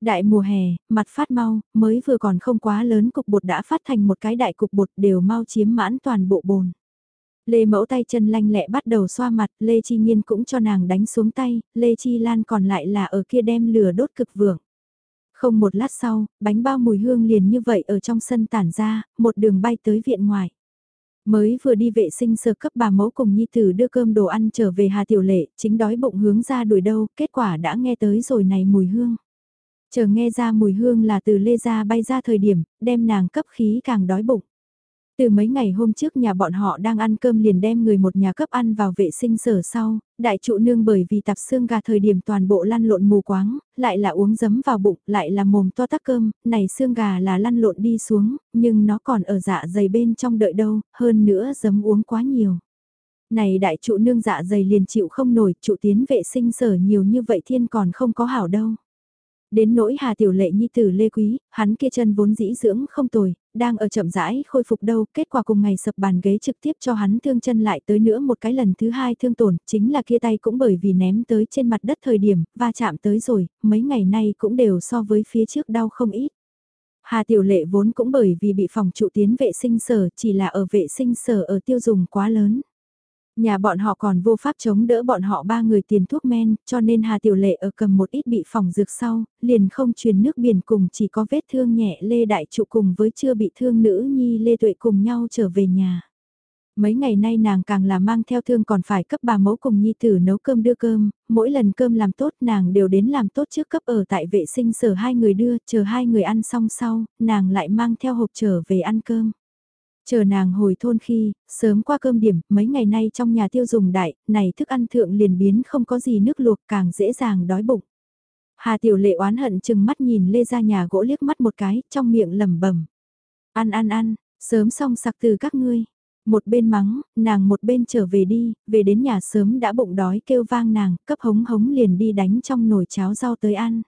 Đại mùa hè, mặt phát mau, mới vừa còn không quá lớn cục bột đã phát thành một cái đại cục bột đều mau chiếm mãn toàn bộ bồn. Lê mẫu tay chân lanh lẹ bắt đầu xoa mặt, Lê Chi Nhiên cũng cho nàng đánh xuống tay, Lê Chi Lan còn lại là ở kia đem lửa đốt cực vượng. Không một lát sau, bánh bao mùi hương liền như vậy ở trong sân tản ra, một đường bay tới viện ngoài. Mới vừa đi vệ sinh sơ cấp bà mẫu cùng Nhi Tử đưa cơm đồ ăn trở về Hà Tiểu Lệ, chính đói bụng hướng ra đuổi đâu, kết quả đã nghe tới rồi này mùi hương. Chờ nghe ra mùi hương là từ lê ra bay ra thời điểm, đem nàng cấp khí càng đói bụng. Từ mấy ngày hôm trước nhà bọn họ đang ăn cơm liền đem người một nhà cấp ăn vào vệ sinh sở sau, đại trụ nương bởi vì tạp xương gà thời điểm toàn bộ lăn lộn mù quáng, lại là uống giấm vào bụng, lại là mồm to tắc cơm, này xương gà là lăn lộn đi xuống, nhưng nó còn ở dạ dày bên trong đợi đâu, hơn nữa giấm uống quá nhiều. Này đại trụ nương dạ dày liền chịu không nổi, trụ tiến vệ sinh sở nhiều như vậy thiên còn không có hảo đâu. Đến nỗi Hà Tiểu Lệ nhi tử Lê Quý, hắn kia chân vốn dĩ dưỡng không tồi, đang ở chậm rãi khôi phục đâu, kết quả cùng ngày sập bàn ghế trực tiếp cho hắn thương chân lại tới nữa một cái lần thứ hai thương tổn, chính là kia tay cũng bởi vì ném tới trên mặt đất thời điểm, va chạm tới rồi, mấy ngày nay cũng đều so với phía trước đau không ít. Hà Tiểu Lệ vốn cũng bởi vì bị phòng trụ tiến vệ sinh sở chỉ là ở vệ sinh sở ở tiêu dùng quá lớn. Nhà bọn họ còn vô pháp chống đỡ bọn họ ba người tiền thuốc men, cho nên Hà Tiểu Lệ ở cầm một ít bị phòng dược sau, liền không truyền nước biển cùng chỉ có vết thương nhẹ Lê Đại Trụ cùng với chưa bị thương nữ nhi Lê Tuệ cùng nhau trở về nhà. Mấy ngày nay nàng càng là mang theo thương còn phải cấp bà mẫu cùng nhi tử nấu cơm đưa cơm, mỗi lần cơm làm tốt nàng đều đến làm tốt trước cấp ở tại vệ sinh sở hai người đưa, chờ hai người ăn xong sau, nàng lại mang theo hộp trở về ăn cơm. Chờ nàng hồi thôn khi, sớm qua cơm điểm, mấy ngày nay trong nhà tiêu dùng đại, này thức ăn thượng liền biến không có gì nước luộc càng dễ dàng đói bụng. Hà Tiểu Lệ oán hận chừng mắt nhìn Lê ra nhà gỗ liếc mắt một cái, trong miệng lẩm bẩm Ăn ăn ăn, sớm xong sặc từ các ngươi. Một bên mắng, nàng một bên trở về đi, về đến nhà sớm đã bụng đói kêu vang nàng, cấp hống hống liền đi đánh trong nồi cháo rau tới ăn.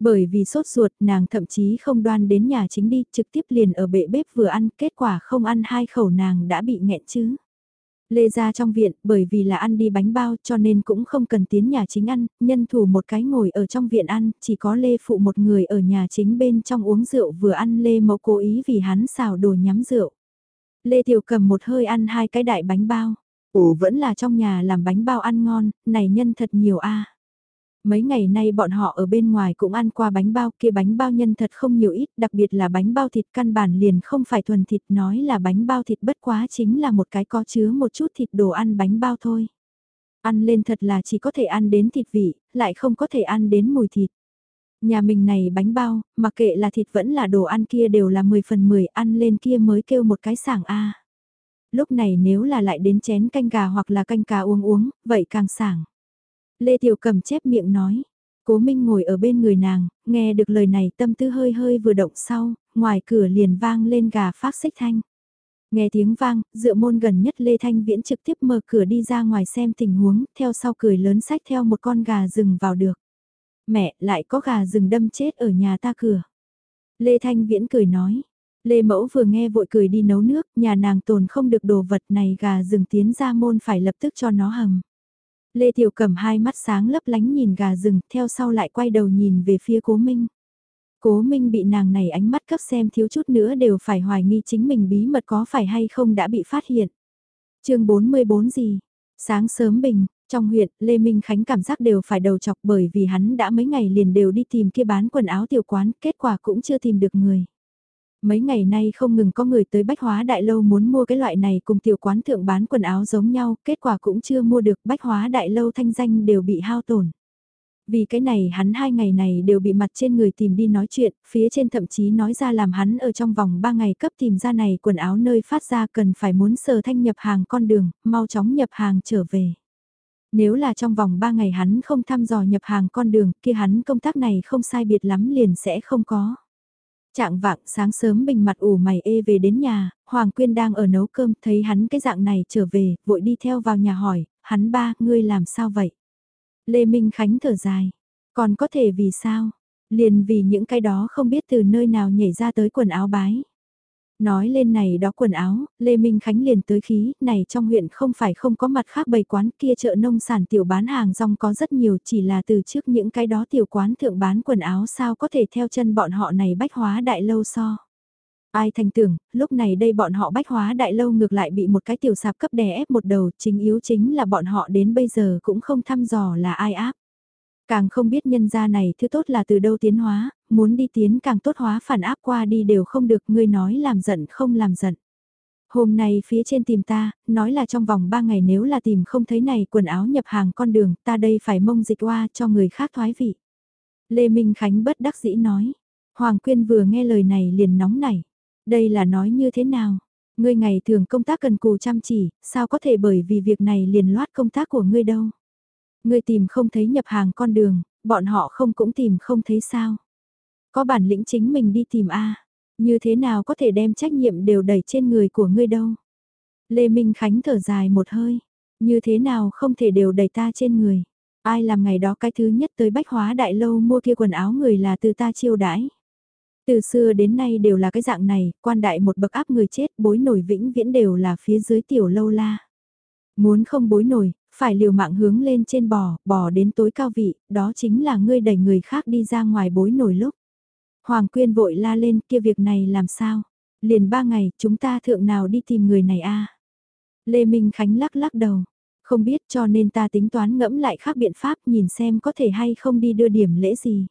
Bởi vì sốt ruột nàng thậm chí không đoan đến nhà chính đi, trực tiếp liền ở bệ bếp vừa ăn, kết quả không ăn hai khẩu nàng đã bị nghẹn chứ. Lê ra trong viện, bởi vì là ăn đi bánh bao cho nên cũng không cần tiến nhà chính ăn, nhân thủ một cái ngồi ở trong viện ăn, chỉ có Lê phụ một người ở nhà chính bên trong uống rượu vừa ăn Lê mẫu cố ý vì hắn xào đồ nhắm rượu. Lê Tiểu cầm một hơi ăn hai cái đại bánh bao. Ồ vẫn là trong nhà làm bánh bao ăn ngon, này nhân thật nhiều a. Mấy ngày nay bọn họ ở bên ngoài cũng ăn qua bánh bao kia bánh bao nhân thật không nhiều ít, đặc biệt là bánh bao thịt căn bản liền không phải thuần thịt nói là bánh bao thịt bất quá chính là một cái có chứa một chút thịt đồ ăn bánh bao thôi. Ăn lên thật là chỉ có thể ăn đến thịt vị, lại không có thể ăn đến mùi thịt. Nhà mình này bánh bao, mặc kệ là thịt vẫn là đồ ăn kia đều là 10 phần 10 ăn lên kia mới kêu một cái sảng A. Lúc này nếu là lại đến chén canh gà hoặc là canh cá uống uống, vậy càng sảng. Lê Tiểu cầm chép miệng nói. Cố Minh ngồi ở bên người nàng, nghe được lời này tâm tư hơi hơi vừa động sau, ngoài cửa liền vang lên gà phát xích thanh. Nghe tiếng vang, dựa môn gần nhất Lê Thanh Viễn trực tiếp mở cửa đi ra ngoài xem tình huống, theo sau cười lớn sách theo một con gà rừng vào được. Mẹ, lại có gà rừng đâm chết ở nhà ta cửa. Lê Thanh Viễn cười nói. Lê Mẫu vừa nghe vội cười đi nấu nước, nhà nàng tồn không được đồ vật này gà rừng tiến ra môn phải lập tức cho nó hầm. Lê Tiểu cẩm hai mắt sáng lấp lánh nhìn gà rừng, theo sau lại quay đầu nhìn về phía cố Minh. Cố Minh bị nàng này ánh mắt cấp xem thiếu chút nữa đều phải hoài nghi chính mình bí mật có phải hay không đã bị phát hiện. chương 44 gì? Sáng sớm bình, trong huyện, Lê Minh Khánh cảm giác đều phải đầu chọc bởi vì hắn đã mấy ngày liền đều đi tìm kia bán quần áo tiểu quán, kết quả cũng chưa tìm được người. Mấy ngày nay không ngừng có người tới Bách Hóa Đại Lâu muốn mua cái loại này cùng tiểu quán thượng bán quần áo giống nhau, kết quả cũng chưa mua được Bách Hóa Đại Lâu thanh danh đều bị hao tổn. Vì cái này hắn hai ngày này đều bị mặt trên người tìm đi nói chuyện, phía trên thậm chí nói ra làm hắn ở trong vòng ba ngày cấp tìm ra này quần áo nơi phát ra cần phải muốn sờ thanh nhập hàng con đường, mau chóng nhập hàng trở về. Nếu là trong vòng 3 ngày hắn không thăm dò nhập hàng con đường kia hắn công tác này không sai biệt lắm liền sẽ không có. Trạng vạng sáng sớm bình mặt ủ mày ê về đến nhà, Hoàng Quyên đang ở nấu cơm thấy hắn cái dạng này trở về, vội đi theo vào nhà hỏi, hắn ba, ngươi làm sao vậy? Lê Minh Khánh thở dài, còn có thể vì sao? Liền vì những cái đó không biết từ nơi nào nhảy ra tới quần áo bái. Nói lên này đó quần áo, Lê Minh Khánh liền tới khí, này trong huyện không phải không có mặt khác bày quán kia chợ nông sản tiểu bán hàng rong có rất nhiều chỉ là từ trước những cái đó tiểu quán thượng bán quần áo sao có thể theo chân bọn họ này bách hóa đại lâu so. Ai thành tưởng, lúc này đây bọn họ bách hóa đại lâu ngược lại bị một cái tiểu sạp cấp đè ép một đầu, chính yếu chính là bọn họ đến bây giờ cũng không thăm dò là ai áp. Càng không biết nhân gia này thứ tốt là từ đâu tiến hóa, muốn đi tiến càng tốt hóa phản áp qua đi đều không được ngươi nói làm giận không làm giận. Hôm nay phía trên tìm ta, nói là trong vòng 3 ngày nếu là tìm không thấy này quần áo nhập hàng con đường, ta đây phải mông dịch qua cho người khác thoái vị. Lê Minh Khánh bất đắc dĩ nói. Hoàng Quyên vừa nghe lời này liền nóng nảy. Đây là nói như thế nào? Ngươi ngày thường công tác cần cù chăm chỉ, sao có thể bởi vì việc này liền loát công tác của ngươi đâu? Ngươi tìm không thấy nhập hàng con đường, bọn họ không cũng tìm không thấy sao? Có bản lĩnh chính mình đi tìm A, như thế nào có thể đem trách nhiệm đều đẩy trên người của ngươi đâu? Lê Minh Khánh thở dài một hơi, như thế nào không thể đều đẩy ta trên người? Ai làm ngày đó cái thứ nhất tới bách hóa đại lâu mua kia quần áo người là từ ta chiêu đãi? Từ xưa đến nay đều là cái dạng này, quan đại một bậc áp người chết, bối nổi vĩnh viễn đều là phía dưới tiểu lâu la. Muốn không bối nổi, phải liều mạng hướng lên trên bò, bò đến tối cao vị, đó chính là ngươi đẩy người khác đi ra ngoài bối nổi lúc. Hoàng Quyên vội la lên kia việc này làm sao? Liền ba ngày, chúng ta thượng nào đi tìm người này a Lê Minh Khánh lắc lắc đầu. Không biết cho nên ta tính toán ngẫm lại khác biện pháp nhìn xem có thể hay không đi đưa điểm lễ gì.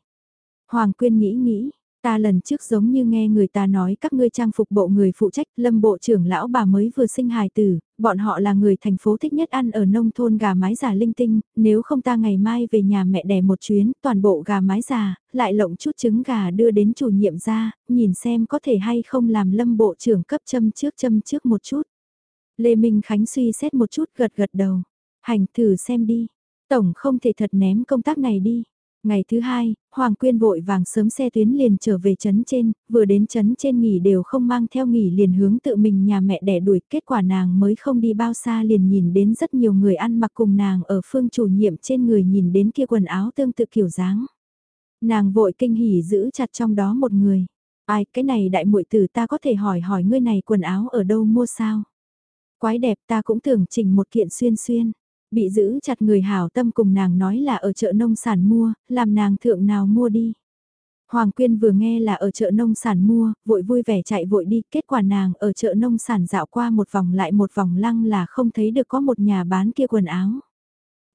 Hoàng Quyên nghĩ nghĩ, Ta lần trước giống như nghe người ta nói các ngươi trang phục bộ người phụ trách, lâm bộ trưởng lão bà mới vừa sinh hài tử, bọn họ là người thành phố thích nhất ăn ở nông thôn gà mái già linh tinh, nếu không ta ngày mai về nhà mẹ đẻ một chuyến, toàn bộ gà mái già, lại lộng chút trứng gà đưa đến chủ nhiệm ra, nhìn xem có thể hay không làm lâm bộ trưởng cấp châm trước châm trước một chút. Lê Minh Khánh suy xét một chút gật gật đầu, hành thử xem đi, tổng không thể thật ném công tác này đi. Ngày thứ hai, Hoàng Quyên vội vàng sớm xe tuyến liền trở về trấn trên, vừa đến trấn trên nghỉ đều không mang theo nghỉ liền hướng tự mình nhà mẹ đẻ đuổi, kết quả nàng mới không đi bao xa liền nhìn đến rất nhiều người ăn mặc cùng nàng ở phương chủ nhiệm trên người nhìn đến kia quần áo tương tự kiểu dáng. Nàng vội kinh hỉ giữ chặt trong đó một người. Ai, cái này đại muội tử ta có thể hỏi hỏi ngươi này quần áo ở đâu mua sao? Quái đẹp ta cũng tưởng chỉnh một kiện xuyên xuyên. Bị giữ chặt người hảo tâm cùng nàng nói là ở chợ nông sản mua, làm nàng thượng nào mua đi. Hoàng Quyên vừa nghe là ở chợ nông sản mua, vội vui vẻ chạy vội đi, kết quả nàng ở chợ nông sản dạo qua một vòng lại một vòng lăng là không thấy được có một nhà bán kia quần áo.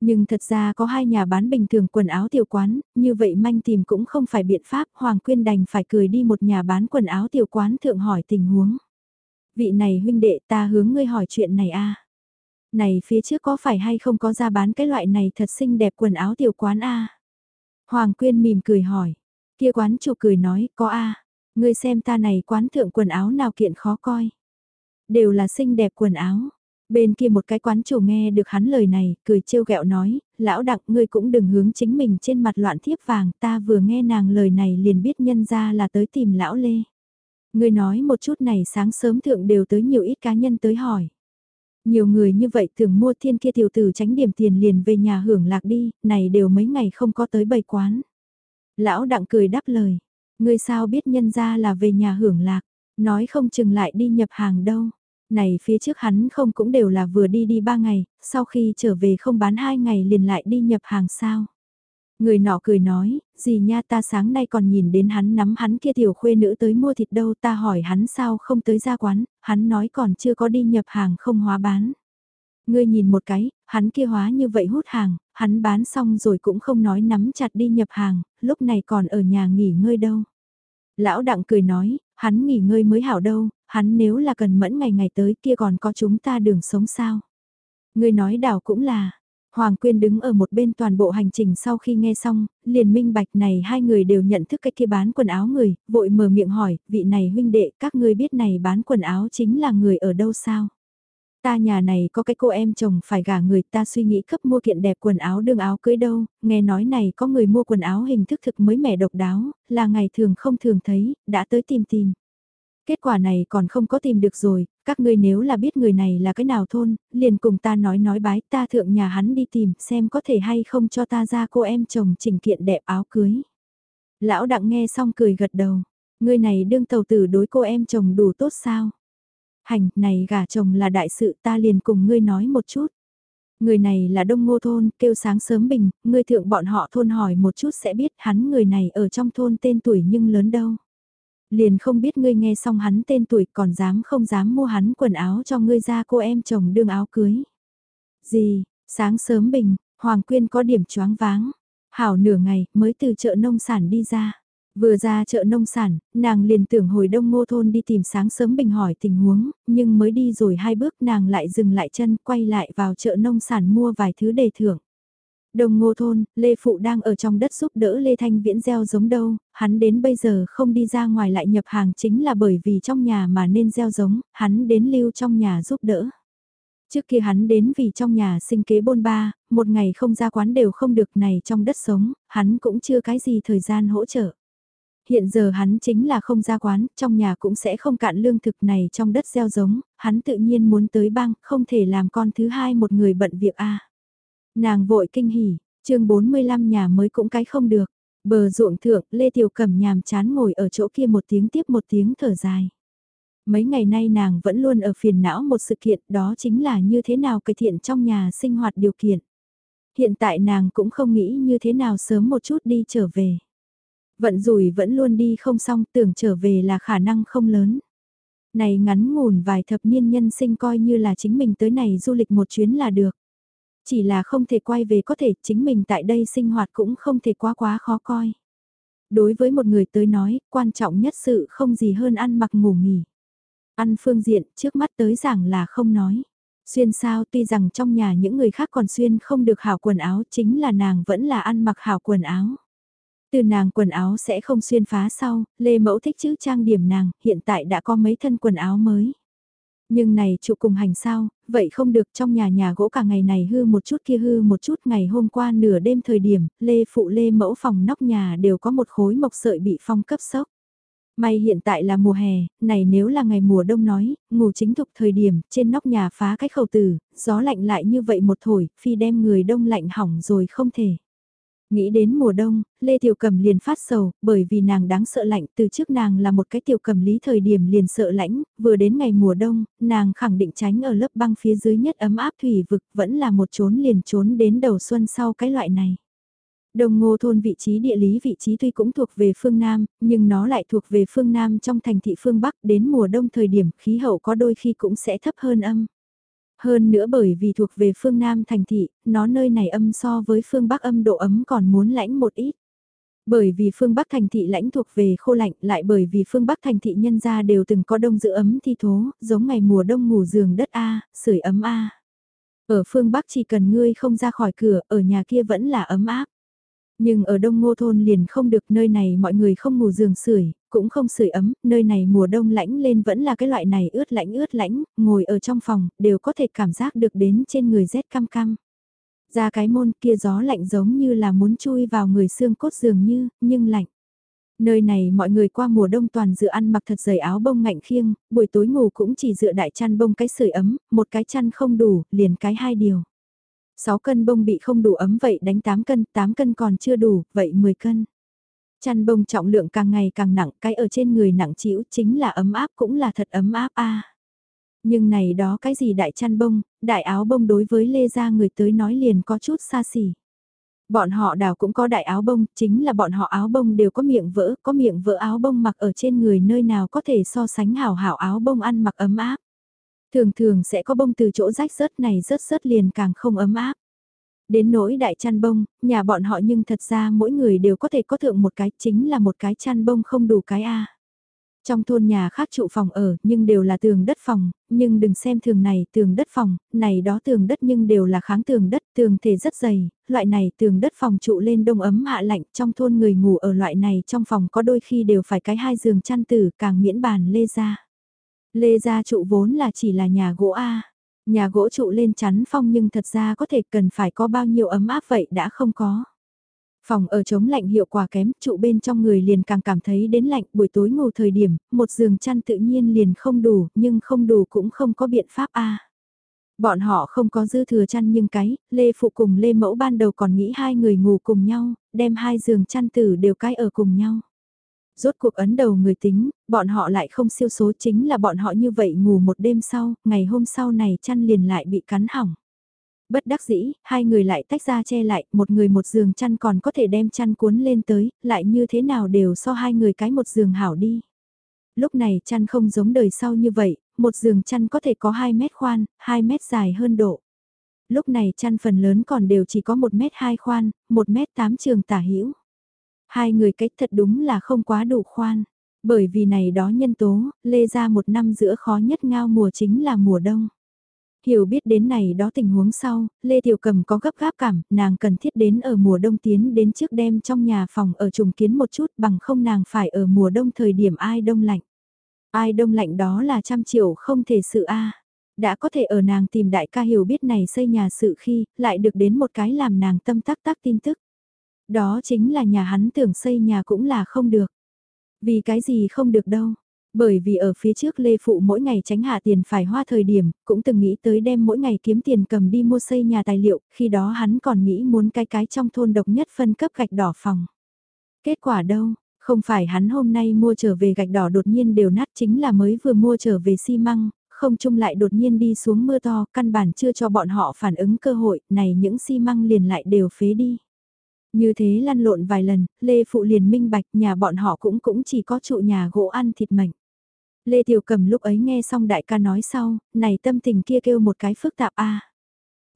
Nhưng thật ra có hai nhà bán bình thường quần áo tiểu quán, như vậy manh tìm cũng không phải biện pháp, Hoàng Quyên đành phải cười đi một nhà bán quần áo tiểu quán thượng hỏi tình huống. Vị này huynh đệ ta hướng ngươi hỏi chuyện này a này phía trước có phải hay không có ra bán cái loại này thật xinh đẹp quần áo tiểu quán A. Hoàng Quyên mỉm cười hỏi. Kia quán chủ cười nói, có A. Ngươi xem ta này quán thượng quần áo nào kiện khó coi. Đều là xinh đẹp quần áo. Bên kia một cái quán chủ nghe được hắn lời này, cười trêu ghẹo nói, lão đặng ngươi cũng đừng hướng chính mình trên mặt loạn thiếp vàng, ta vừa nghe nàng lời này liền biết nhân ra là tới tìm lão lê. Ngươi nói một chút này sáng sớm thượng đều tới nhiều ít cá nhân tới hỏi. Nhiều người như vậy thường mua thiên kia tiểu tử tránh điểm tiền liền về nhà hưởng lạc đi, này đều mấy ngày không có tới bày quán. Lão đặng cười đáp lời, ngươi sao biết nhân ra là về nhà hưởng lạc, nói không chừng lại đi nhập hàng đâu. Này phía trước hắn không cũng đều là vừa đi đi ba ngày, sau khi trở về không bán hai ngày liền lại đi nhập hàng sao. Người nọ cười nói, gì nha ta sáng nay còn nhìn đến hắn nắm hắn kia tiểu khuê nữ tới mua thịt đâu ta hỏi hắn sao không tới ra quán, hắn nói còn chưa có đi nhập hàng không hóa bán. Ngươi nhìn một cái, hắn kia hóa như vậy hút hàng, hắn bán xong rồi cũng không nói nắm chặt đi nhập hàng, lúc này còn ở nhà nghỉ ngơi đâu. Lão đặng cười nói, hắn nghỉ ngơi mới hảo đâu, hắn nếu là cần mẫn ngày ngày tới kia còn có chúng ta đường sống sao. Ngươi nói đảo cũng là, Hoàng Quyên đứng ở một bên toàn bộ hành trình sau khi nghe xong, liền minh bạch này hai người đều nhận thức cái kia bán quần áo người, vội mở miệng hỏi, vị này huynh đệ các ngươi biết này bán quần áo chính là người ở đâu sao? Ta nhà này có cái cô em chồng phải gả người ta suy nghĩ cấp mua kiện đẹp quần áo đương áo cưới đâu, nghe nói này có người mua quần áo hình thức thực mới mẻ độc đáo, là ngày thường không thường thấy, đã tới tìm tìm. Kết quả này còn không có tìm được rồi, các ngươi nếu là biết người này là cái nào thôn, liền cùng ta nói nói bái ta thượng nhà hắn đi tìm xem có thể hay không cho ta ra cô em chồng chỉnh kiện đẹp áo cưới. Lão đặng nghe xong cười gật đầu, người này đương tàu tử đối cô em chồng đủ tốt sao? Hành, này gả chồng là đại sự ta liền cùng ngươi nói một chút. Người này là đông ngô thôn, kêu sáng sớm bình, ngươi thượng bọn họ thôn hỏi một chút sẽ biết hắn người này ở trong thôn tên tuổi nhưng lớn đâu. Liền không biết ngươi nghe xong hắn tên tuổi còn dám không dám mua hắn quần áo cho ngươi ra cô em chồng đương áo cưới. Gì, sáng sớm bình, Hoàng Quyên có điểm choáng váng. Hảo nửa ngày mới từ chợ nông sản đi ra. Vừa ra chợ nông sản, nàng liền tưởng hồi đông ngô thôn đi tìm sáng sớm bình hỏi tình huống, nhưng mới đi rồi hai bước nàng lại dừng lại chân quay lại vào chợ nông sản mua vài thứ đề thưởng. Đồng ngô thôn, Lê Phụ đang ở trong đất giúp đỡ Lê Thanh Viễn gieo giống đâu, hắn đến bây giờ không đi ra ngoài lại nhập hàng chính là bởi vì trong nhà mà nên gieo giống, hắn đến lưu trong nhà giúp đỡ. Trước kia hắn đến vì trong nhà sinh kế bôn ba, một ngày không ra quán đều không được này trong đất sống, hắn cũng chưa cái gì thời gian hỗ trợ. Hiện giờ hắn chính là không ra quán, trong nhà cũng sẽ không cạn lương thực này trong đất gieo giống, hắn tự nhiên muốn tới bang, không thể làm con thứ hai một người bận việc a Nàng vội kinh hỉ, chương 45 nhà mới cũng cái không được. Bờ ruộng thượng, Lê Tiểu Cẩm nhàm chán ngồi ở chỗ kia một tiếng tiếp một tiếng thở dài. Mấy ngày nay nàng vẫn luôn ở phiền não một sự kiện đó chính là như thế nào cải thiện trong nhà sinh hoạt điều kiện. Hiện tại nàng cũng không nghĩ như thế nào sớm một chút đi trở về. Vận rủi vẫn luôn đi không xong tưởng trở về là khả năng không lớn. Này ngắn ngủn vài thập niên nhân sinh coi như là chính mình tới này du lịch một chuyến là được. Chỉ là không thể quay về có thể chính mình tại đây sinh hoạt cũng không thể quá quá khó coi. Đối với một người tới nói, quan trọng nhất sự không gì hơn ăn mặc ngủ nghỉ. Ăn phương diện, trước mắt tới giảng là không nói. Xuyên sao tuy rằng trong nhà những người khác còn xuyên không được hảo quần áo chính là nàng vẫn là ăn mặc hảo quần áo. Từ nàng quần áo sẽ không xuyên phá sau, Lê Mẫu thích chữ trang điểm nàng, hiện tại đã có mấy thân quần áo mới. Nhưng này trụ cùng hành sao, vậy không được trong nhà nhà gỗ cả ngày này hư một chút kia hư một chút ngày hôm qua nửa đêm thời điểm, Lê Phụ Lê Mẫu phòng nóc nhà đều có một khối mộc sợi bị phong cấp sốc. May hiện tại là mùa hè, này nếu là ngày mùa đông nói, ngủ chính thục thời điểm, trên nóc nhà phá cái khẩu tử, gió lạnh lại như vậy một thổi, phi đem người đông lạnh hỏng rồi không thể. Nghĩ đến mùa đông, Lê Tiểu Cầm liền phát sầu, bởi vì nàng đáng sợ lạnh, từ trước nàng là một cái tiểu cầm lý thời điểm liền sợ lạnh. vừa đến ngày mùa đông, nàng khẳng định tránh ở lớp băng phía dưới nhất ấm áp thủy vực vẫn là một trốn liền trốn đến đầu xuân sau cái loại này. Đồng ngô thôn vị trí địa lý vị trí tuy cũng thuộc về phương Nam, nhưng nó lại thuộc về phương Nam trong thành thị phương Bắc đến mùa đông thời điểm khí hậu có đôi khi cũng sẽ thấp hơn âm. Hơn nữa bởi vì thuộc về phương Nam thành thị, nó nơi này âm so với phương Bắc âm độ ấm còn muốn lãnh một ít. Bởi vì phương Bắc thành thị lãnh thuộc về khô lạnh lại bởi vì phương Bắc thành thị nhân gia đều từng có đông giữ ấm thi thố, giống ngày mùa đông ngủ giường đất A, sưởi ấm A. Ở phương Bắc chỉ cần ngươi không ra khỏi cửa, ở nhà kia vẫn là ấm áp. Nhưng ở đông ngô thôn liền không được nơi này mọi người không ngủ giường sưởi cũng không sưởi ấm, nơi này mùa đông lạnh, lên vẫn là cái loại này ướt lạnh ướt lạnh, ngồi ở trong phòng, đều có thể cảm giác được đến trên người rét cam cam. Ra cái môn kia gió lạnh giống như là muốn chui vào người xương cốt dường như, nhưng lạnh. Nơi này mọi người qua mùa đông toàn dựa ăn mặc thật dày áo bông ngạnh khiêng, buổi tối ngủ cũng chỉ dựa đại chăn bông cái sưởi ấm, một cái chăn không đủ, liền cái hai điều. 6 cân bông bị không đủ ấm vậy đánh 8 cân, 8 cân còn chưa đủ, vậy 10 cân. Chăn bông trọng lượng càng ngày càng nặng, cái ở trên người nặng chịu chính là ấm áp cũng là thật ấm áp a. Nhưng này đó cái gì đại chăn bông, đại áo bông đối với Lê Gia người tới nói liền có chút xa xỉ. Bọn họ đào cũng có đại áo bông, chính là bọn họ áo bông đều có miệng vỡ, có miệng vỡ áo bông mặc ở trên người nơi nào có thể so sánh hảo hảo áo bông ăn mặc ấm áp. Thường thường sẽ có bông từ chỗ rách rớt này rớt rớt liền càng không ấm áp. Đến nỗi đại chăn bông, nhà bọn họ nhưng thật ra mỗi người đều có thể có thượng một cái chính là một cái chăn bông không đủ cái A. Trong thôn nhà khác trụ phòng ở nhưng đều là tường đất phòng, nhưng đừng xem thường này tường đất phòng, này đó tường đất nhưng đều là kháng tường đất, tường thể rất dày, loại này tường đất phòng trụ lên đông ấm hạ lạnh trong thôn người ngủ ở loại này trong phòng có đôi khi đều phải cái hai giường chăn tử càng miễn bàn lê ra. Lê gia trụ vốn là chỉ là nhà gỗ A. Nhà gỗ trụ lên chắn phong nhưng thật ra có thể cần phải có bao nhiêu ấm áp vậy đã không có. Phòng ở chống lạnh hiệu quả kém, trụ bên trong người liền càng cảm thấy đến lạnh buổi tối ngủ thời điểm, một giường chăn tự nhiên liền không đủ, nhưng không đủ cũng không có biện pháp a. Bọn họ không có dư thừa chăn nhưng cái, Lê Phụ cùng Lê Mẫu ban đầu còn nghĩ hai người ngủ cùng nhau, đem hai giường chăn tử đều cái ở cùng nhau. Rốt cuộc ấn đầu người tính, bọn họ lại không siêu số chính là bọn họ như vậy ngủ một đêm sau, ngày hôm sau này chăn liền lại bị cắn hỏng. Bất đắc dĩ, hai người lại tách ra che lại, một người một giường chăn còn có thể đem chăn cuốn lên tới, lại như thế nào đều so hai người cái một giường hảo đi. Lúc này chăn không giống đời sau như vậy, một giường chăn có thể có 2 mét khoan, 2 mét dài hơn độ. Lúc này chăn phần lớn còn đều chỉ có 1 mét 2 khoan, 1 mét 8 trường tả hữu Hai người cách thật đúng là không quá đủ khoan. Bởi vì này đó nhân tố, lê ra một năm giữa khó nhất ngao mùa chính là mùa đông. Hiểu biết đến này đó tình huống sau, Lê Tiểu Cầm có gấp gáp cảm, nàng cần thiết đến ở mùa đông tiến đến trước đêm trong nhà phòng ở trùng kiến một chút bằng không nàng phải ở mùa đông thời điểm ai đông lạnh. Ai đông lạnh đó là trăm triệu không thể sự a Đã có thể ở nàng tìm đại ca hiểu biết này xây nhà sự khi, lại được đến một cái làm nàng tâm tắc tắc tin tức. Đó chính là nhà hắn tưởng xây nhà cũng là không được. Vì cái gì không được đâu. Bởi vì ở phía trước Lê Phụ mỗi ngày tránh hạ tiền phải hoa thời điểm, cũng từng nghĩ tới đem mỗi ngày kiếm tiền cầm đi mua xây nhà tài liệu, khi đó hắn còn nghĩ muốn cái cái trong thôn độc nhất phân cấp gạch đỏ phòng. Kết quả đâu, không phải hắn hôm nay mua trở về gạch đỏ đột nhiên đều nát chính là mới vừa mua trở về xi măng, không chung lại đột nhiên đi xuống mưa to, căn bản chưa cho bọn họ phản ứng cơ hội, này những xi măng liền lại đều phế đi. Như thế lăn lộn vài lần, Lê Phụ liền minh bạch nhà bọn họ cũng cũng chỉ có trụ nhà gỗ ăn thịt mệnh. Lê Tiểu Cầm lúc ấy nghe xong đại ca nói sau, này tâm tình kia kêu một cái phức tạp a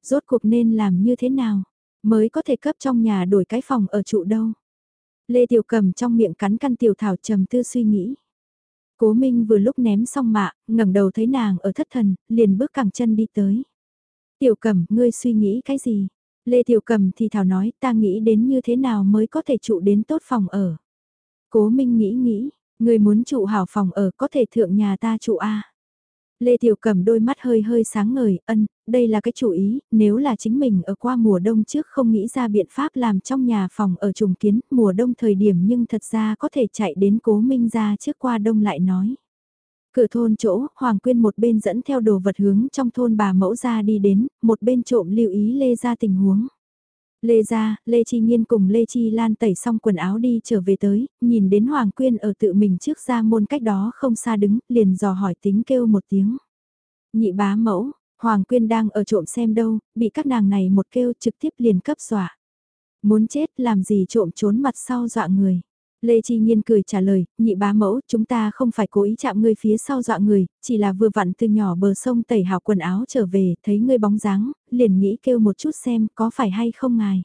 Rốt cuộc nên làm như thế nào, mới có thể cấp trong nhà đổi cái phòng ở trụ đâu. Lê Tiểu Cầm trong miệng cắn căn tiểu thảo trầm tư suy nghĩ. Cố Minh vừa lúc ném xong mạ, ngẩng đầu thấy nàng ở thất thần, liền bước cẳng chân đi tới. Tiểu Cầm, ngươi suy nghĩ cái gì? Lê Tiểu Cầm thì thảo nói ta nghĩ đến như thế nào mới có thể trụ đến tốt phòng ở. Cố Minh nghĩ nghĩ, người muốn trụ hảo phòng ở có thể thượng nhà ta trụ A. Lê Tiểu Cầm đôi mắt hơi hơi sáng ngời, ân, đây là cái chủ ý, nếu là chính mình ở qua mùa đông trước không nghĩ ra biện pháp làm trong nhà phòng ở trùng kiến, mùa đông thời điểm nhưng thật ra có thể chạy đến cố minh ra trước qua đông lại nói. Cửa thôn chỗ, Hoàng Quyên một bên dẫn theo đồ vật hướng trong thôn bà mẫu ra đi đến, một bên trộm lưu ý Lê ra tình huống. Lê ra, Lê Chi Nhiên cùng Lê Chi Lan tẩy xong quần áo đi trở về tới, nhìn đến Hoàng Quyên ở tự mình trước ra môn cách đó không xa đứng, liền dò hỏi tính kêu một tiếng. Nhị bá mẫu, Hoàng Quyên đang ở trộm xem đâu, bị các nàng này một kêu trực tiếp liền cấp dọa. Muốn chết làm gì trộm trốn mặt sau dọa người. Lê Chi Nhiên cười trả lời, nhị bá mẫu, chúng ta không phải cố ý chạm ngươi phía sau dọa người, chỉ là vừa vặn từ nhỏ bờ sông tẩy hào quần áo trở về, thấy ngươi bóng dáng, liền nghĩ kêu một chút xem có phải hay không ngài.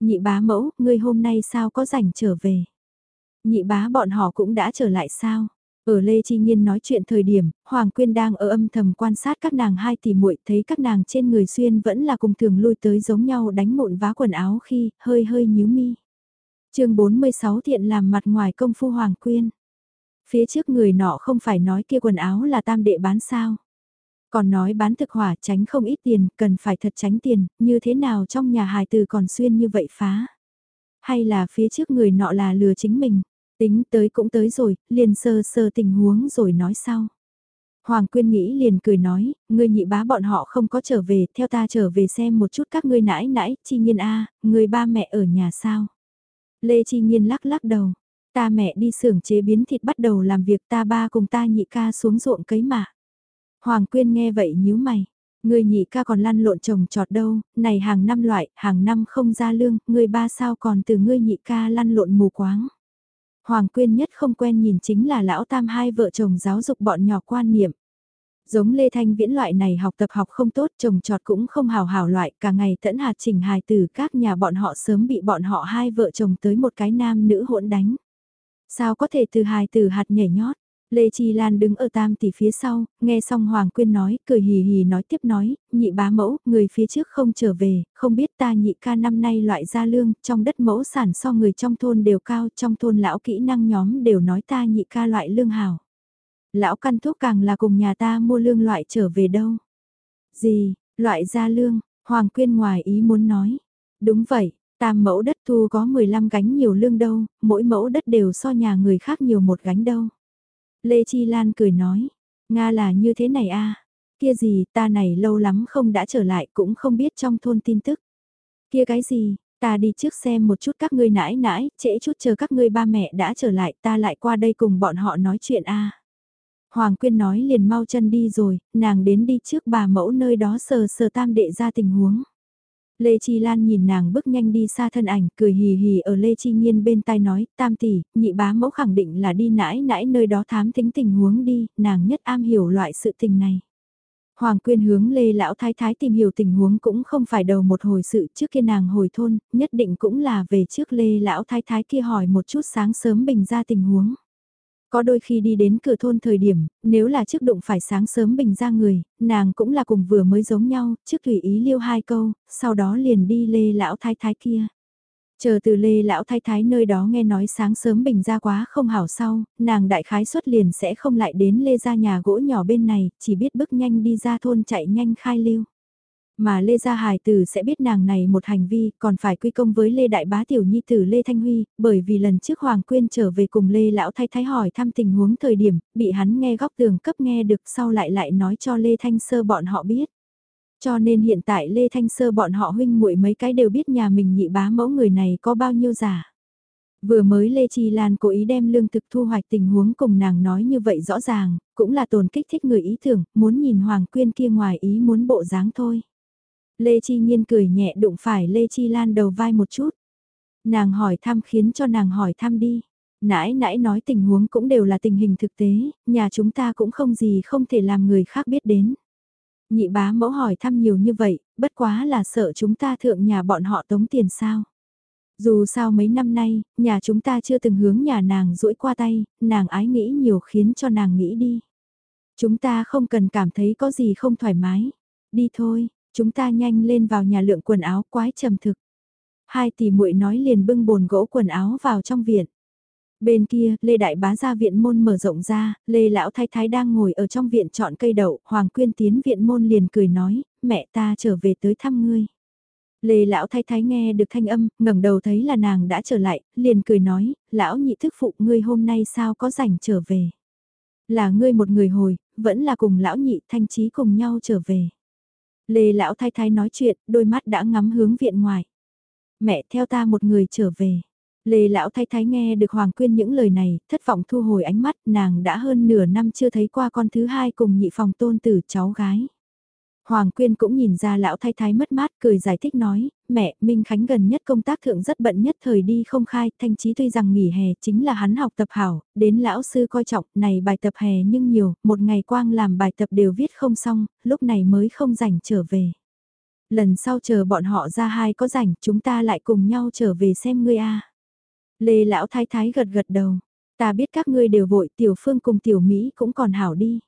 Nhị bá mẫu, ngươi hôm nay sao có rảnh trở về? Nhị bá bọn họ cũng đã trở lại sao? Ở Lê Chi Nhiên nói chuyện thời điểm, Hoàng Quyên đang ở âm thầm quan sát các nàng hai tỷ muội thấy các nàng trên người xuyên vẫn là cùng thường lui tới giống nhau đánh mụn vá quần áo khi hơi hơi nhíu mi chương 46 thiện làm mặt ngoài công phu Hoàng Quyên. Phía trước người nọ không phải nói kia quần áo là tam đệ bán sao. Còn nói bán thực hỏa tránh không ít tiền, cần phải thật tránh tiền, như thế nào trong nhà hài từ còn xuyên như vậy phá. Hay là phía trước người nọ là lừa chính mình, tính tới cũng tới rồi, liền sơ sơ tình huống rồi nói sau. Hoàng Quyên nghĩ liền cười nói, ngươi nhị bá bọn họ không có trở về, theo ta trở về xem một chút các ngươi nãi nãi, chi nhiên a, người ba mẹ ở nhà sao. Lê Chi Nhiên lắc lắc đầu. Ta mẹ đi xưởng chế biến thịt bắt đầu làm việc ta ba cùng ta nhị ca xuống ruộng cấy mạ. Hoàng Quyên nghe vậy nhíu mày. Người nhị ca còn lăn lộn trồng trọt đâu, này hàng năm loại, hàng năm không ra lương, người ba sao còn từ ngươi nhị ca lăn lộn mù quáng. Hoàng Quyên nhất không quen nhìn chính là lão tam hai vợ chồng giáo dục bọn nhỏ quan niệm. Giống Lê Thanh Viễn loại này học tập học không tốt trồng trọt cũng không hào hảo loại cả ngày tẫn hạt trình hài từ các nhà bọn họ sớm bị bọn họ hai vợ chồng tới một cái nam nữ hỗn đánh. Sao có thể từ hài từ hạt nhảy nhót? Lê Chi Lan đứng ở tam tỷ phía sau, nghe xong Hoàng Quyên nói, cười hì hì nói tiếp nói, nhị bá mẫu, người phía trước không trở về, không biết ta nhị ca năm nay loại ra lương, trong đất mẫu sản so người trong thôn đều cao, trong thôn lão kỹ năng nhóm đều nói ta nhị ca loại lương hào. Lão căn thuốc càng là cùng nhà ta mua lương loại trở về đâu. Gì, loại ra lương, Hoàng Quyên ngoài ý muốn nói. Đúng vậy, tam mẫu đất thu có 15 gánh nhiều lương đâu, mỗi mẫu đất đều so nhà người khác nhiều một gánh đâu. Lê Chi Lan cười nói, Nga là như thế này a kia gì ta này lâu lắm không đã trở lại cũng không biết trong thôn tin tức. Kia cái gì, ta đi trước xem một chút các ngươi nãi nãi, trễ chút chờ các ngươi ba mẹ đã trở lại ta lại qua đây cùng bọn họ nói chuyện a Hoàng Quyên nói liền mau chân đi rồi, nàng đến đi trước bà mẫu nơi đó sờ sờ tam đệ ra tình huống. Lê Chi Lan nhìn nàng bước nhanh đi xa thân ảnh, cười hì hì ở Lê Chi Nhiên bên tai nói, tam tỷ, nhị bá mẫu khẳng định là đi nãi nãi nơi đó thám tính tình huống đi, nàng nhất am hiểu loại sự tình này. Hoàng Quyên hướng Lê Lão Thái Thái tìm hiểu tình huống cũng không phải đầu một hồi sự trước kia nàng hồi thôn, nhất định cũng là về trước Lê Lão Thái Thái kia hỏi một chút sáng sớm bình ra tình huống. Có đôi khi đi đến cửa thôn thời điểm, nếu là trước đụng phải sáng sớm bình ra người, nàng cũng là cùng vừa mới giống nhau, trước tùy ý liêu hai câu, sau đó liền đi lê lão thái thái kia. Chờ từ lê lão thái thái nơi đó nghe nói sáng sớm bình ra quá không hảo sau, nàng đại khái xuất liền sẽ không lại đến lê ra nhà gỗ nhỏ bên này, chỉ biết bước nhanh đi ra thôn chạy nhanh khai lưu. Mà Lê Gia Hải Tử sẽ biết nàng này một hành vi còn phải quy công với Lê Đại Bá Tiểu Nhi Tử Lê Thanh Huy, bởi vì lần trước Hoàng Quyên trở về cùng Lê Lão Thái Thái hỏi thăm tình huống thời điểm, bị hắn nghe góc tường cấp nghe được sau lại lại nói cho Lê Thanh Sơ bọn họ biết. Cho nên hiện tại Lê Thanh Sơ bọn họ huynh muội mấy cái đều biết nhà mình nhị bá mẫu người này có bao nhiêu giả. Vừa mới Lê Chi Lan cố ý đem lương thực thu hoạch tình huống cùng nàng nói như vậy rõ ràng, cũng là tồn kích thích người ý tưởng, muốn nhìn Hoàng Quyên kia ngoài ý muốn bộ dáng thôi. Lê Chi Nhiên cười nhẹ đụng phải Lê Chi Lan đầu vai một chút. Nàng hỏi thăm khiến cho nàng hỏi thăm đi. Nãy nãy nói tình huống cũng đều là tình hình thực tế, nhà chúng ta cũng không gì không thể làm người khác biết đến. Nhị bá mẫu hỏi thăm nhiều như vậy, bất quá là sợ chúng ta thượng nhà bọn họ tống tiền sao. Dù sao mấy năm nay, nhà chúng ta chưa từng hướng nhà nàng rũi qua tay, nàng ái nghĩ nhiều khiến cho nàng nghĩ đi. Chúng ta không cần cảm thấy có gì không thoải mái. Đi thôi, chúng ta nhanh lên vào nhà lượng quần áo quái trầm thực. Hai tỷ muội nói liền bưng bồn gỗ quần áo vào trong viện. Bên kia, Lê Đại Bá ra viện môn mở rộng ra, Lê Lão Thái Thái đang ngồi ở trong viện chọn cây đậu, Hoàng Quyên tiến viện môn liền cười nói, mẹ ta trở về tới thăm ngươi. Lê Lão Thái Thái nghe được thanh âm, ngẩng đầu thấy là nàng đã trở lại, liền cười nói, Lão nhị thức phụ ngươi hôm nay sao có rảnh trở về. Là ngươi một người hồi, vẫn là cùng Lão nhị thanh trí cùng nhau trở về. Lê Lão Thái Thái nói chuyện, đôi mắt đã ngắm hướng viện ngoài. Mẹ theo ta một người trở về. Lê Lão Thái Thái nghe được Hoàng Quyên những lời này, thất vọng thu hồi ánh mắt, nàng đã hơn nửa năm chưa thấy qua con thứ hai cùng nhị phòng tôn tử cháu gái. Hoàng Quyên cũng nhìn ra lão thái thái mất mát cười giải thích nói, mẹ, Minh Khánh gần nhất công tác thượng rất bận nhất thời đi không khai, thanh trí tuy rằng nghỉ hè chính là hắn học tập hảo, đến lão sư coi trọng, này bài tập hè nhưng nhiều, một ngày quang làm bài tập đều viết không xong, lúc này mới không rảnh trở về. Lần sau chờ bọn họ ra hai có rảnh, chúng ta lại cùng nhau trở về xem ngươi a. Lê lão thái thái gật gật đầu, ta biết các ngươi đều vội, tiểu phương cùng tiểu Mỹ cũng còn hảo đi.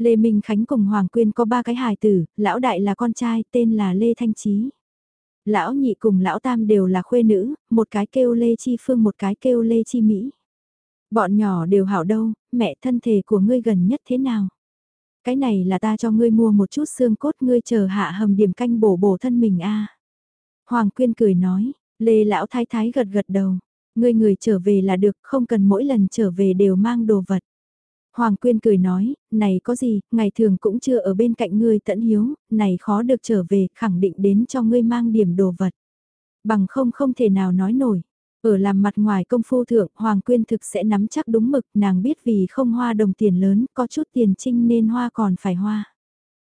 Lê Minh Khánh cùng Hoàng Quyên có ba cái hài tử, lão đại là con trai, tên là Lê Thanh Trí. Lão nhị cùng lão tam đều là khuê nữ, một cái kêu Lê Chi Phương một cái kêu Lê Chi Mỹ. Bọn nhỏ đều hảo đâu, mẹ thân thể của ngươi gần nhất thế nào? Cái này là ta cho ngươi mua một chút xương cốt ngươi chờ hạ hầm điểm canh bổ bổ thân mình a. Hoàng Quyên cười nói, Lê lão thái thái gật gật đầu, ngươi người trở về là được, không cần mỗi lần trở về đều mang đồ vật. Hoàng Quyên cười nói, này có gì, ngày thường cũng chưa ở bên cạnh ngươi tận hiếu, này khó được trở về, khẳng định đến cho ngươi mang điểm đồ vật. Bằng không không thể nào nói nổi. Ở làm mặt ngoài công phu thượng, Hoàng Quyên thực sẽ nắm chắc đúng mực, nàng biết vì không hoa đồng tiền lớn, có chút tiền trinh nên hoa còn phải hoa.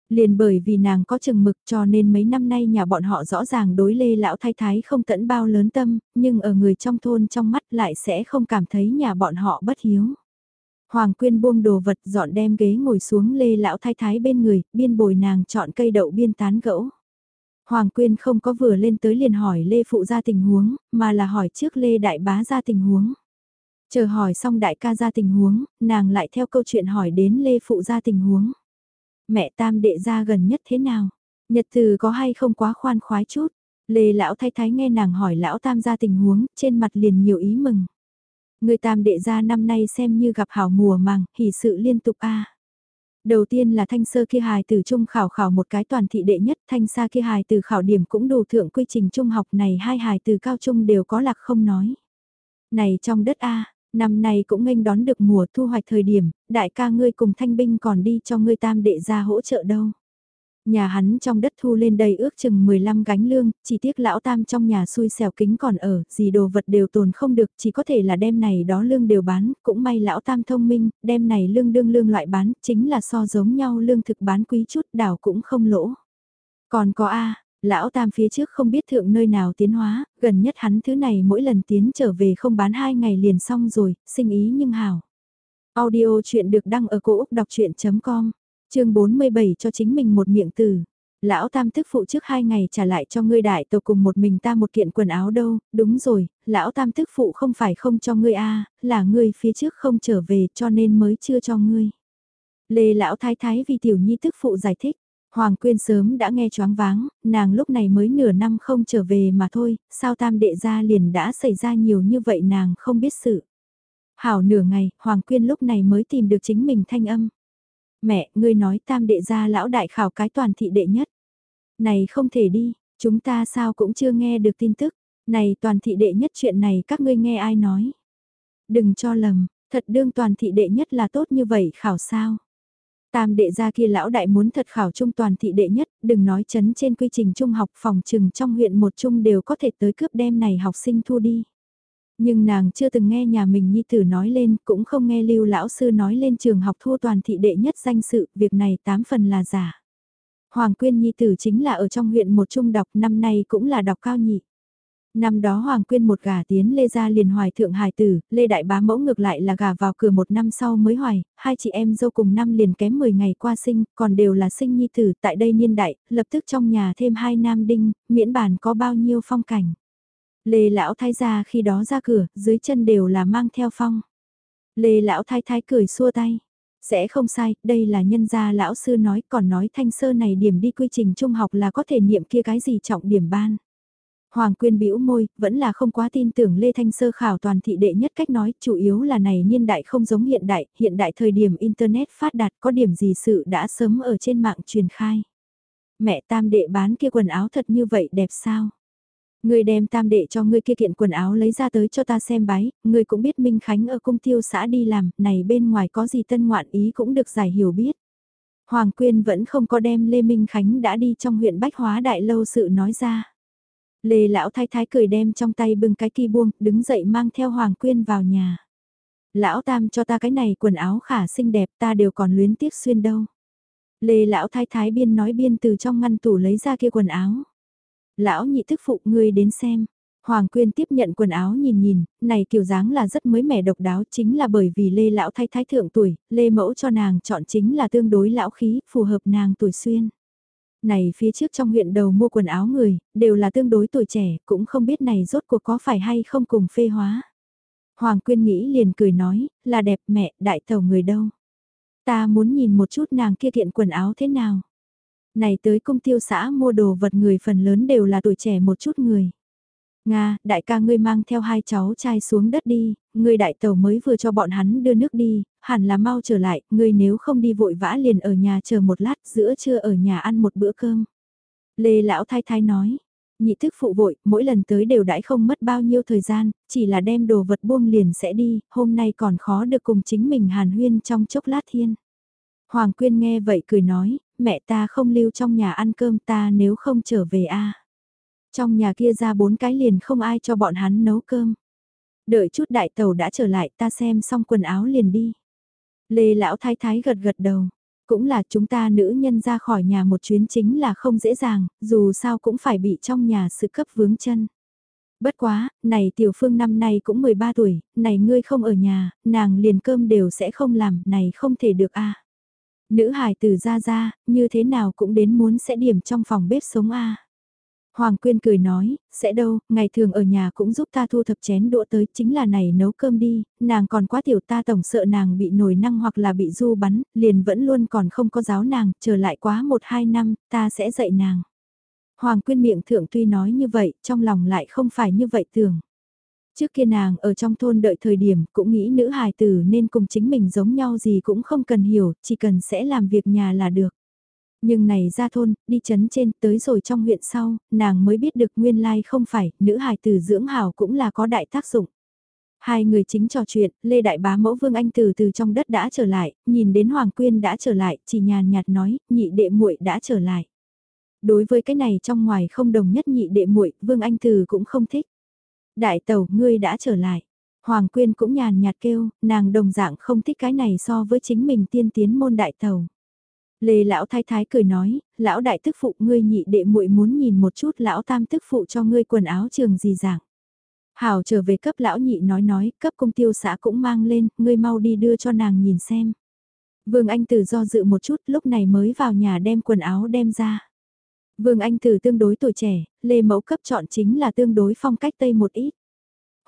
Liền bởi vì nàng có chừng mực cho nên mấy năm nay nhà bọn họ rõ ràng đối lê lão thái thái không tẫn bao lớn tâm, nhưng ở người trong thôn trong mắt lại sẽ không cảm thấy nhà bọn họ bất hiếu. Hoàng Quyên buông đồ vật dọn đem ghế ngồi xuống lê lão thái thái bên người, biên bồi nàng chọn cây đậu biên tán gẫu. Hoàng Quyên không có vừa lên tới liền hỏi Lê Phụ ra tình huống, mà là hỏi trước Lê Đại Bá ra tình huống. Chờ hỏi xong đại ca ra tình huống, nàng lại theo câu chuyện hỏi đến Lê Phụ ra tình huống. Mẹ tam đệ ra gần nhất thế nào? Nhật từ có hay không quá khoan khoái chút? Lê lão thái thái nghe nàng hỏi lão tam ra tình huống, trên mặt liền nhiều ý mừng. Người tam đệ gia năm nay xem như gặp hảo mùa màng, hỷ sự liên tục a. Đầu tiên là thanh sơ kia hài từ trung khảo khảo một cái toàn thị đệ nhất, thanh sa kia hài từ khảo điểm cũng đủ thượng quy trình trung học này hai hài từ cao trung đều có lạc không nói. Này trong đất A, năm nay cũng nghênh đón được mùa thu hoạch thời điểm, đại ca ngươi cùng thanh binh còn đi cho ngươi tam đệ ra hỗ trợ đâu. Nhà hắn trong đất thu lên đầy ước chừng 15 gánh lương, chỉ tiếc lão tam trong nhà xui xẻo kính còn ở, gì đồ vật đều tồn không được, chỉ có thể là đem này đó lương đều bán, cũng may lão tam thông minh, đem này lương đương lương loại bán, chính là so giống nhau lương thực bán quý chút đảo cũng không lỗ. Còn có A, lão tam phía trước không biết thượng nơi nào tiến hóa, gần nhất hắn thứ này mỗi lần tiến trở về không bán hai ngày liền xong rồi, sinh ý nhưng hảo. Audio chuyện được đăng ở cổ Úc đọc chuyện.com chương 47 cho chính mình một miệng từ. Lão tam tức phụ trước hai ngày trả lại cho ngươi đại tộc cùng một mình ta một kiện quần áo đâu, đúng rồi, lão tam tức phụ không phải không cho ngươi a là ngươi phía trước không trở về cho nên mới chưa cho ngươi. Lê lão thái thái vì tiểu nhi tức phụ giải thích, Hoàng Quyên sớm đã nghe choáng váng, nàng lúc này mới nửa năm không trở về mà thôi, sao tam đệ gia liền đã xảy ra nhiều như vậy nàng không biết sự. Hảo nửa ngày, Hoàng Quyên lúc này mới tìm được chính mình thanh âm. Mẹ, ngươi nói tam đệ gia lão đại khảo cái toàn thị đệ nhất. Này không thể đi, chúng ta sao cũng chưa nghe được tin tức. Này toàn thị đệ nhất chuyện này các ngươi nghe ai nói. Đừng cho lầm, thật đương toàn thị đệ nhất là tốt như vậy khảo sao. Tam đệ gia kia lão đại muốn thật khảo trung toàn thị đệ nhất, đừng nói chấn trên quy trình trung học phòng trừng trong huyện một trung đều có thể tới cướp đem này học sinh thu đi. Nhưng nàng chưa từng nghe nhà mình nhi tử nói lên, cũng không nghe lưu lão sư nói lên trường học thua toàn thị đệ nhất danh sự, việc này tám phần là giả. Hoàng Quyên nhi tử chính là ở trong huyện một trung đọc, năm nay cũng là đọc cao nhị. Năm đó Hoàng Quyên một gà tiến Lê Gia liền hoài thượng hài tử, Lê Đại Bá mẫu ngược lại là gà vào cửa một năm sau mới hoài, hai chị em dâu cùng năm liền kém 10 ngày qua sinh, còn đều là sinh nhi tử tại đây niên đại, lập tức trong nhà thêm hai nam đinh, miễn bản có bao nhiêu phong cảnh. Lê lão thái gia khi đó ra cửa, dưới chân đều là mang theo phong. Lê lão thái thái cười xua tay. Sẽ không sai, đây là nhân gia lão sư nói còn nói thanh sơ này điểm đi quy trình trung học là có thể niệm kia cái gì trọng điểm ban. Hoàng Quyên bĩu môi, vẫn là không quá tin tưởng Lê Thanh Sơ khảo toàn thị đệ nhất cách nói, chủ yếu là này niên đại không giống hiện đại, hiện đại thời điểm Internet phát đạt có điểm gì sự đã sớm ở trên mạng truyền khai. Mẹ tam đệ bán kia quần áo thật như vậy đẹp sao? Người đem tam đệ cho ngươi kia kiện quần áo lấy ra tới cho ta xem bái, ngươi cũng biết Minh Khánh ở cung tiêu xã đi làm, này bên ngoài có gì tân ngoạn ý cũng được giải hiểu biết. Hoàng Quyên vẫn không có đem Lê Minh Khánh đã đi trong huyện Bách Hóa Đại Lâu sự nói ra. Lê Lão Thái Thái cười đem trong tay bưng cái kỳ buông, đứng dậy mang theo Hoàng Quyên vào nhà. Lão Tam cho ta cái này quần áo khả xinh đẹp ta đều còn luyến tiếc xuyên đâu. Lê Lão Thái Thái biên nói biên từ trong ngăn tủ lấy ra kia quần áo. Lão nhị thức phụ ngươi đến xem. Hoàng Quyên tiếp nhận quần áo nhìn nhìn, này kiểu dáng là rất mới mẻ độc đáo chính là bởi vì Lê Lão thay Thái thượng tuổi, Lê Mẫu cho nàng chọn chính là tương đối lão khí, phù hợp nàng tuổi xuyên. Này phía trước trong huyện đầu mua quần áo người, đều là tương đối tuổi trẻ, cũng không biết này rốt cuộc có phải hay không cùng phê hóa. Hoàng Quyên nghĩ liền cười nói, là đẹp mẹ, đại tàu người đâu. Ta muốn nhìn một chút nàng kia thiện quần áo thế nào. Này tới công tiêu xã mua đồ vật người phần lớn đều là tuổi trẻ một chút người. Nga, đại ca ngươi mang theo hai cháu trai xuống đất đi, ngươi đại tàu mới vừa cho bọn hắn đưa nước đi, hẳn là mau trở lại, ngươi nếu không đi vội vã liền ở nhà chờ một lát giữa trưa ở nhà ăn một bữa cơm. Lê lão thái thái nói, nhị thức phụ vội, mỗi lần tới đều đãi không mất bao nhiêu thời gian, chỉ là đem đồ vật buông liền sẽ đi, hôm nay còn khó được cùng chính mình hàn huyên trong chốc lát thiên. Hoàng Quyên nghe vậy cười nói, mẹ ta không lưu trong nhà ăn cơm ta nếu không trở về a Trong nhà kia ra bốn cái liền không ai cho bọn hắn nấu cơm. Đợi chút đại tàu đã trở lại ta xem xong quần áo liền đi. Lê lão thái thái gật gật đầu. Cũng là chúng ta nữ nhân ra khỏi nhà một chuyến chính là không dễ dàng, dù sao cũng phải bị trong nhà sự cấp vướng chân. Bất quá, này tiểu phương năm nay cũng 13 tuổi, này ngươi không ở nhà, nàng liền cơm đều sẽ không làm, này không thể được a Nữ hài từ ra ra, như thế nào cũng đến muốn sẽ điểm trong phòng bếp sống a Hoàng Quyên cười nói, sẽ đâu, ngày thường ở nhà cũng giúp ta thu thập chén đũa tới, chính là này nấu cơm đi, nàng còn quá tiểu ta tổng sợ nàng bị nổi năng hoặc là bị du bắn, liền vẫn luôn còn không có giáo nàng, trở lại quá một hai năm, ta sẽ dạy nàng. Hoàng Quyên miệng thượng tuy nói như vậy, trong lòng lại không phải như vậy tưởng. Trước kia nàng ở trong thôn đợi thời điểm cũng nghĩ nữ hài tử nên cùng chính mình giống nhau gì cũng không cần hiểu, chỉ cần sẽ làm việc nhà là được. Nhưng này ra thôn, đi chấn trên tới rồi trong huyện sau, nàng mới biết được nguyên lai không phải, nữ hài tử dưỡng hảo cũng là có đại tác dụng. Hai người chính trò chuyện, Lê Đại Bá Mẫu Vương Anh từ từ trong đất đã trở lại, nhìn đến Hoàng Quyên đã trở lại, chỉ nhàn nhạt nói, nhị đệ muội đã trở lại. Đối với cái này trong ngoài không đồng nhất nhị đệ muội, Vương Anh Từ cũng không thích. Đại tàu, ngươi đã trở lại. Hoàng Quyên cũng nhàn nhạt kêu, nàng đồng dạng không thích cái này so với chính mình tiên tiến môn đại tàu. Lê lão thái thái cười nói, lão đại tức phụ ngươi nhị đệ muội muốn nhìn một chút lão tam tức phụ cho ngươi quần áo trường gì dạng. Hảo trở về cấp lão nhị nói nói, cấp công tiêu xã cũng mang lên, ngươi mau đi đưa cho nàng nhìn xem. Vương Anh Tử do dự một chút lúc này mới vào nhà đem quần áo đem ra. Vương Anh Tử tương đối tuổi trẻ, Lê Mẫu cấp chọn chính là tương đối phong cách Tây một ít.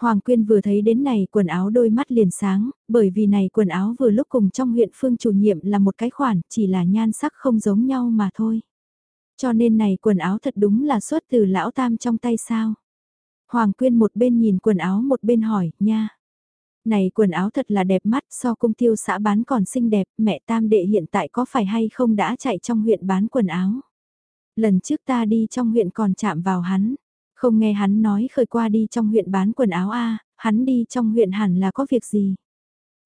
Hoàng Quyên vừa thấy đến này quần áo đôi mắt liền sáng, bởi vì này quần áo vừa lúc cùng trong huyện phương chủ nhiệm là một cái khoản, chỉ là nhan sắc không giống nhau mà thôi. Cho nên này quần áo thật đúng là xuất từ lão tam trong tay sao. Hoàng Quyên một bên nhìn quần áo một bên hỏi, nha. Này quần áo thật là đẹp mắt so cung tiêu xã bán còn xinh đẹp, mẹ tam đệ hiện tại có phải hay không đã chạy trong huyện bán quần áo. Lần trước ta đi trong huyện còn chạm vào hắn, không nghe hắn nói khởi qua đi trong huyện bán quần áo A, hắn đi trong huyện hẳn là có việc gì.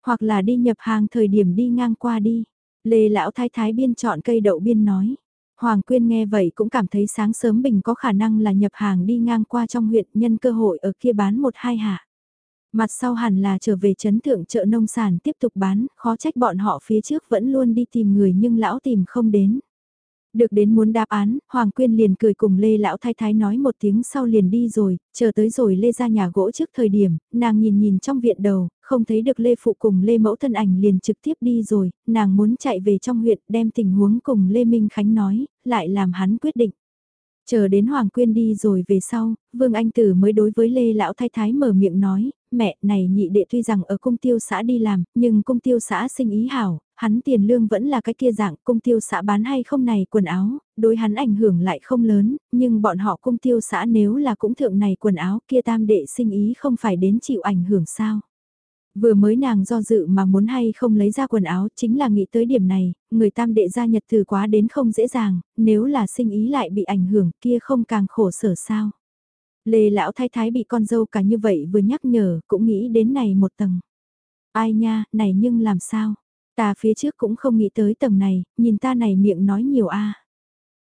Hoặc là đi nhập hàng thời điểm đi ngang qua đi. Lê lão thái thái biên chọn cây đậu biên nói. Hoàng Quyên nghe vậy cũng cảm thấy sáng sớm bình có khả năng là nhập hàng đi ngang qua trong huyện nhân cơ hội ở kia bán một hai hạ. Mặt sau hẳn là trở về chấn thượng chợ nông sản tiếp tục bán, khó trách bọn họ phía trước vẫn luôn đi tìm người nhưng lão tìm không đến. Được đến muốn đáp án, Hoàng Quyên liền cười cùng Lê Lão Thái Thái nói một tiếng sau liền đi rồi, chờ tới rồi Lê ra nhà gỗ trước thời điểm, nàng nhìn nhìn trong viện đầu, không thấy được Lê Phụ cùng Lê Mẫu thân ảnh liền trực tiếp đi rồi, nàng muốn chạy về trong huyện đem tình huống cùng Lê Minh Khánh nói, lại làm hắn quyết định. Chờ đến Hoàng Quyên đi rồi về sau, Vương Anh Tử mới đối với Lê Lão Thái Thái mở miệng nói, mẹ này nhị đệ tuy rằng ở cung tiêu xã đi làm, nhưng cung tiêu xã sinh ý hảo, hắn tiền lương vẫn là cái kia dạng cung tiêu xã bán hay không này quần áo, đối hắn ảnh hưởng lại không lớn, nhưng bọn họ cung tiêu xã nếu là cũng thượng này quần áo kia tam đệ sinh ý không phải đến chịu ảnh hưởng sao. Vừa mới nàng do dự mà muốn hay không lấy ra quần áo chính là nghĩ tới điểm này, người tam đệ gia nhật từ quá đến không dễ dàng, nếu là sinh ý lại bị ảnh hưởng kia không càng khổ sở sao. Lê lão thái thái bị con dâu cả như vậy vừa nhắc nhở cũng nghĩ đến này một tầng. Ai nha, này nhưng làm sao? Ta phía trước cũng không nghĩ tới tầng này, nhìn ta này miệng nói nhiều a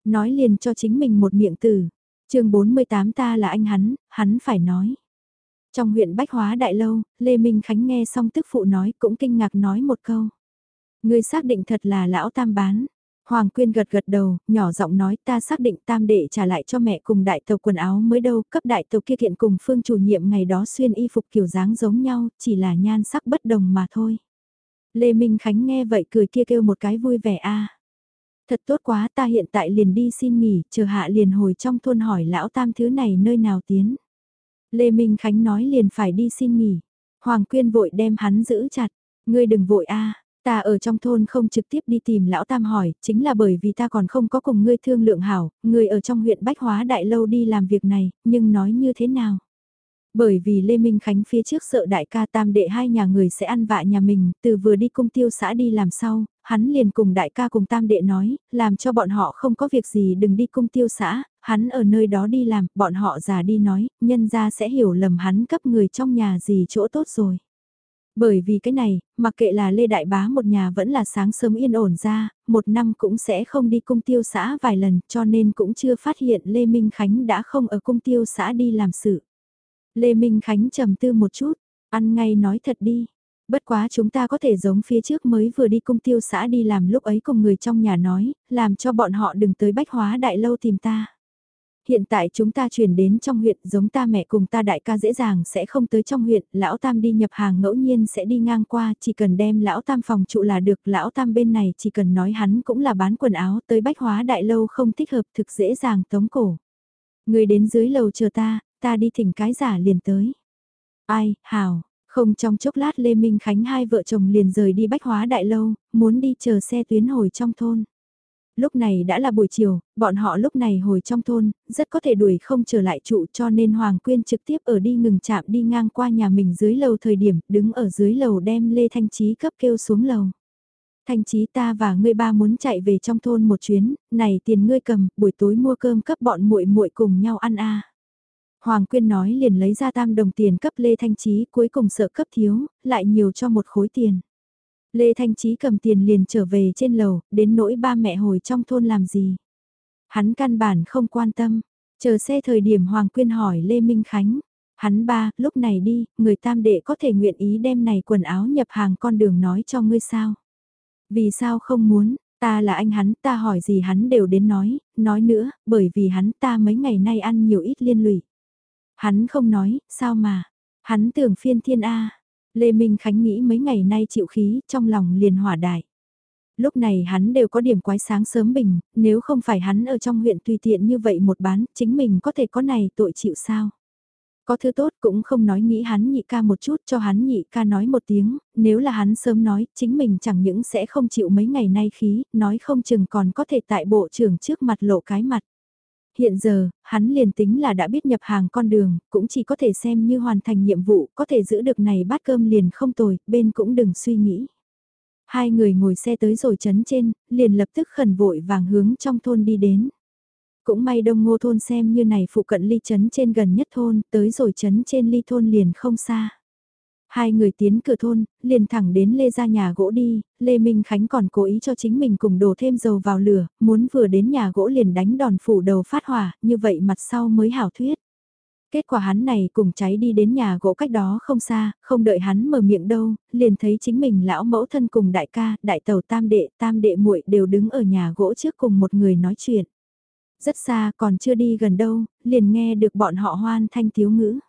Nói liền cho chính mình một miệng từ. chương 48 ta là anh hắn, hắn phải nói. Trong huyện Bách Hóa Đại Lâu, Lê Minh Khánh nghe xong tức phụ nói cũng kinh ngạc nói một câu. Ngươi xác định thật là lão tam bán. Hoàng Quyên gật gật đầu, nhỏ giọng nói ta xác định tam đệ trả lại cho mẹ cùng đại tàu quần áo mới đâu, cấp đại tàu kia kiện cùng phương chủ nhiệm ngày đó xuyên y phục kiểu dáng giống nhau, chỉ là nhan sắc bất đồng mà thôi. Lê Minh Khánh nghe vậy cười kia kêu một cái vui vẻ a. Thật tốt quá ta hiện tại liền đi xin nghỉ, chờ hạ liền hồi trong thôn hỏi lão tam thứ này nơi nào tiến. Lê Minh Khánh nói liền phải đi xin nghỉ. Hoàng Quyên vội đem hắn giữ chặt. Ngươi đừng vội a, ta ở trong thôn không trực tiếp đi tìm lão tam hỏi, chính là bởi vì ta còn không có cùng ngươi thương lượng hảo, ngươi ở trong huyện Bách Hóa Đại Lâu đi làm việc này, nhưng nói như thế nào? Bởi vì Lê Minh Khánh phía trước sợ đại ca tam đệ hai nhà người sẽ ăn vạ nhà mình, từ vừa đi cung tiêu xã đi làm sau, hắn liền cùng đại ca cùng tam đệ nói, làm cho bọn họ không có việc gì đừng đi cung tiêu xã, hắn ở nơi đó đi làm, bọn họ già đi nói, nhân ra sẽ hiểu lầm hắn cấp người trong nhà gì chỗ tốt rồi. Bởi vì cái này, mặc kệ là Lê Đại Bá một nhà vẫn là sáng sớm yên ổn ra, một năm cũng sẽ không đi cung tiêu xã vài lần cho nên cũng chưa phát hiện Lê Minh Khánh đã không ở cung tiêu xã đi làm sự. Lê Minh Khánh trầm tư một chút, ăn ngay nói thật đi. Bất quá chúng ta có thể giống phía trước mới vừa đi cung tiêu xã đi làm lúc ấy cùng người trong nhà nói, làm cho bọn họ đừng tới bách hóa đại lâu tìm ta. Hiện tại chúng ta chuyển đến trong huyện giống ta mẹ cùng ta đại ca dễ dàng sẽ không tới trong huyện, lão tam đi nhập hàng ngẫu nhiên sẽ đi ngang qua, chỉ cần đem lão tam phòng trụ là được, lão tam bên này chỉ cần nói hắn cũng là bán quần áo tới bách hóa đại lâu không thích hợp thực dễ dàng tống cổ. Người đến dưới lầu chờ ta, ta đi thỉnh cái giả liền tới. Ai, hào, không trong chốc lát Lê Minh Khánh hai vợ chồng liền rời đi bách hóa đại lâu, muốn đi chờ xe tuyến hồi trong thôn. Lúc này đã là buổi chiều, bọn họ lúc này hồi trong thôn, rất có thể đuổi không trở lại trụ cho nên Hoàng Quyên trực tiếp ở đi ngừng chạm đi ngang qua nhà mình dưới lầu thời điểm, đứng ở dưới lầu đem Lê Thanh Trí cấp kêu xuống lầu. Thanh Trí ta và ngươi ba muốn chạy về trong thôn một chuyến, này tiền ngươi cầm, buổi tối mua cơm cấp bọn muội muội cùng nhau ăn a. Hoàng Quyên nói liền lấy ra tam đồng tiền cấp Lê Thanh Trí cuối cùng sợ cấp thiếu, lại nhiều cho một khối tiền. Lê Thanh Trí cầm tiền liền trở về trên lầu, đến nỗi ba mẹ hồi trong thôn làm gì. Hắn căn bản không quan tâm, chờ xe thời điểm Hoàng Quyên hỏi Lê Minh Khánh. Hắn ba, lúc này đi, người tam đệ có thể nguyện ý đem này quần áo nhập hàng con đường nói cho ngươi sao. Vì sao không muốn, ta là anh hắn, ta hỏi gì hắn đều đến nói, nói nữa, bởi vì hắn ta mấy ngày nay ăn nhiều ít liên lụy. Hắn không nói, sao mà, hắn tưởng phiên thiên A. Lê Minh Khánh nghĩ mấy ngày nay chịu khí, trong lòng liền hỏa đại. Lúc này hắn đều có điểm quái sáng sớm bình, nếu không phải hắn ở trong huyện tùy tiện như vậy một bán, chính mình có thể có này tội chịu sao. Có thứ tốt cũng không nói nghĩ hắn nhị ca một chút cho hắn nhị ca nói một tiếng, nếu là hắn sớm nói, chính mình chẳng những sẽ không chịu mấy ngày nay khí, nói không chừng còn có thể tại bộ trưởng trước mặt lộ cái mặt. Hiện giờ, hắn liền tính là đã biết nhập hàng con đường, cũng chỉ có thể xem như hoàn thành nhiệm vụ, có thể giữ được này bát cơm liền không tồi, bên cũng đừng suy nghĩ. Hai người ngồi xe tới rồi chấn trên, liền lập tức khẩn vội vàng hướng trong thôn đi đến. Cũng may đông ngô thôn xem như này phụ cận ly chấn trên gần nhất thôn, tới rồi chấn trên ly thôn liền không xa. Hai người tiến cửa thôn, liền thẳng đến Lê ra nhà gỗ đi, Lê Minh Khánh còn cố ý cho chính mình cùng đổ thêm dầu vào lửa, muốn vừa đến nhà gỗ liền đánh đòn phủ đầu phát hỏa, như vậy mặt sau mới hảo thuyết. Kết quả hắn này cùng cháy đi đến nhà gỗ cách đó không xa, không đợi hắn mở miệng đâu, liền thấy chính mình lão mẫu thân cùng đại ca, đại tàu tam đệ, tam đệ muội đều đứng ở nhà gỗ trước cùng một người nói chuyện. Rất xa còn chưa đi gần đâu, liền nghe được bọn họ hoan thanh thiếu ngữ.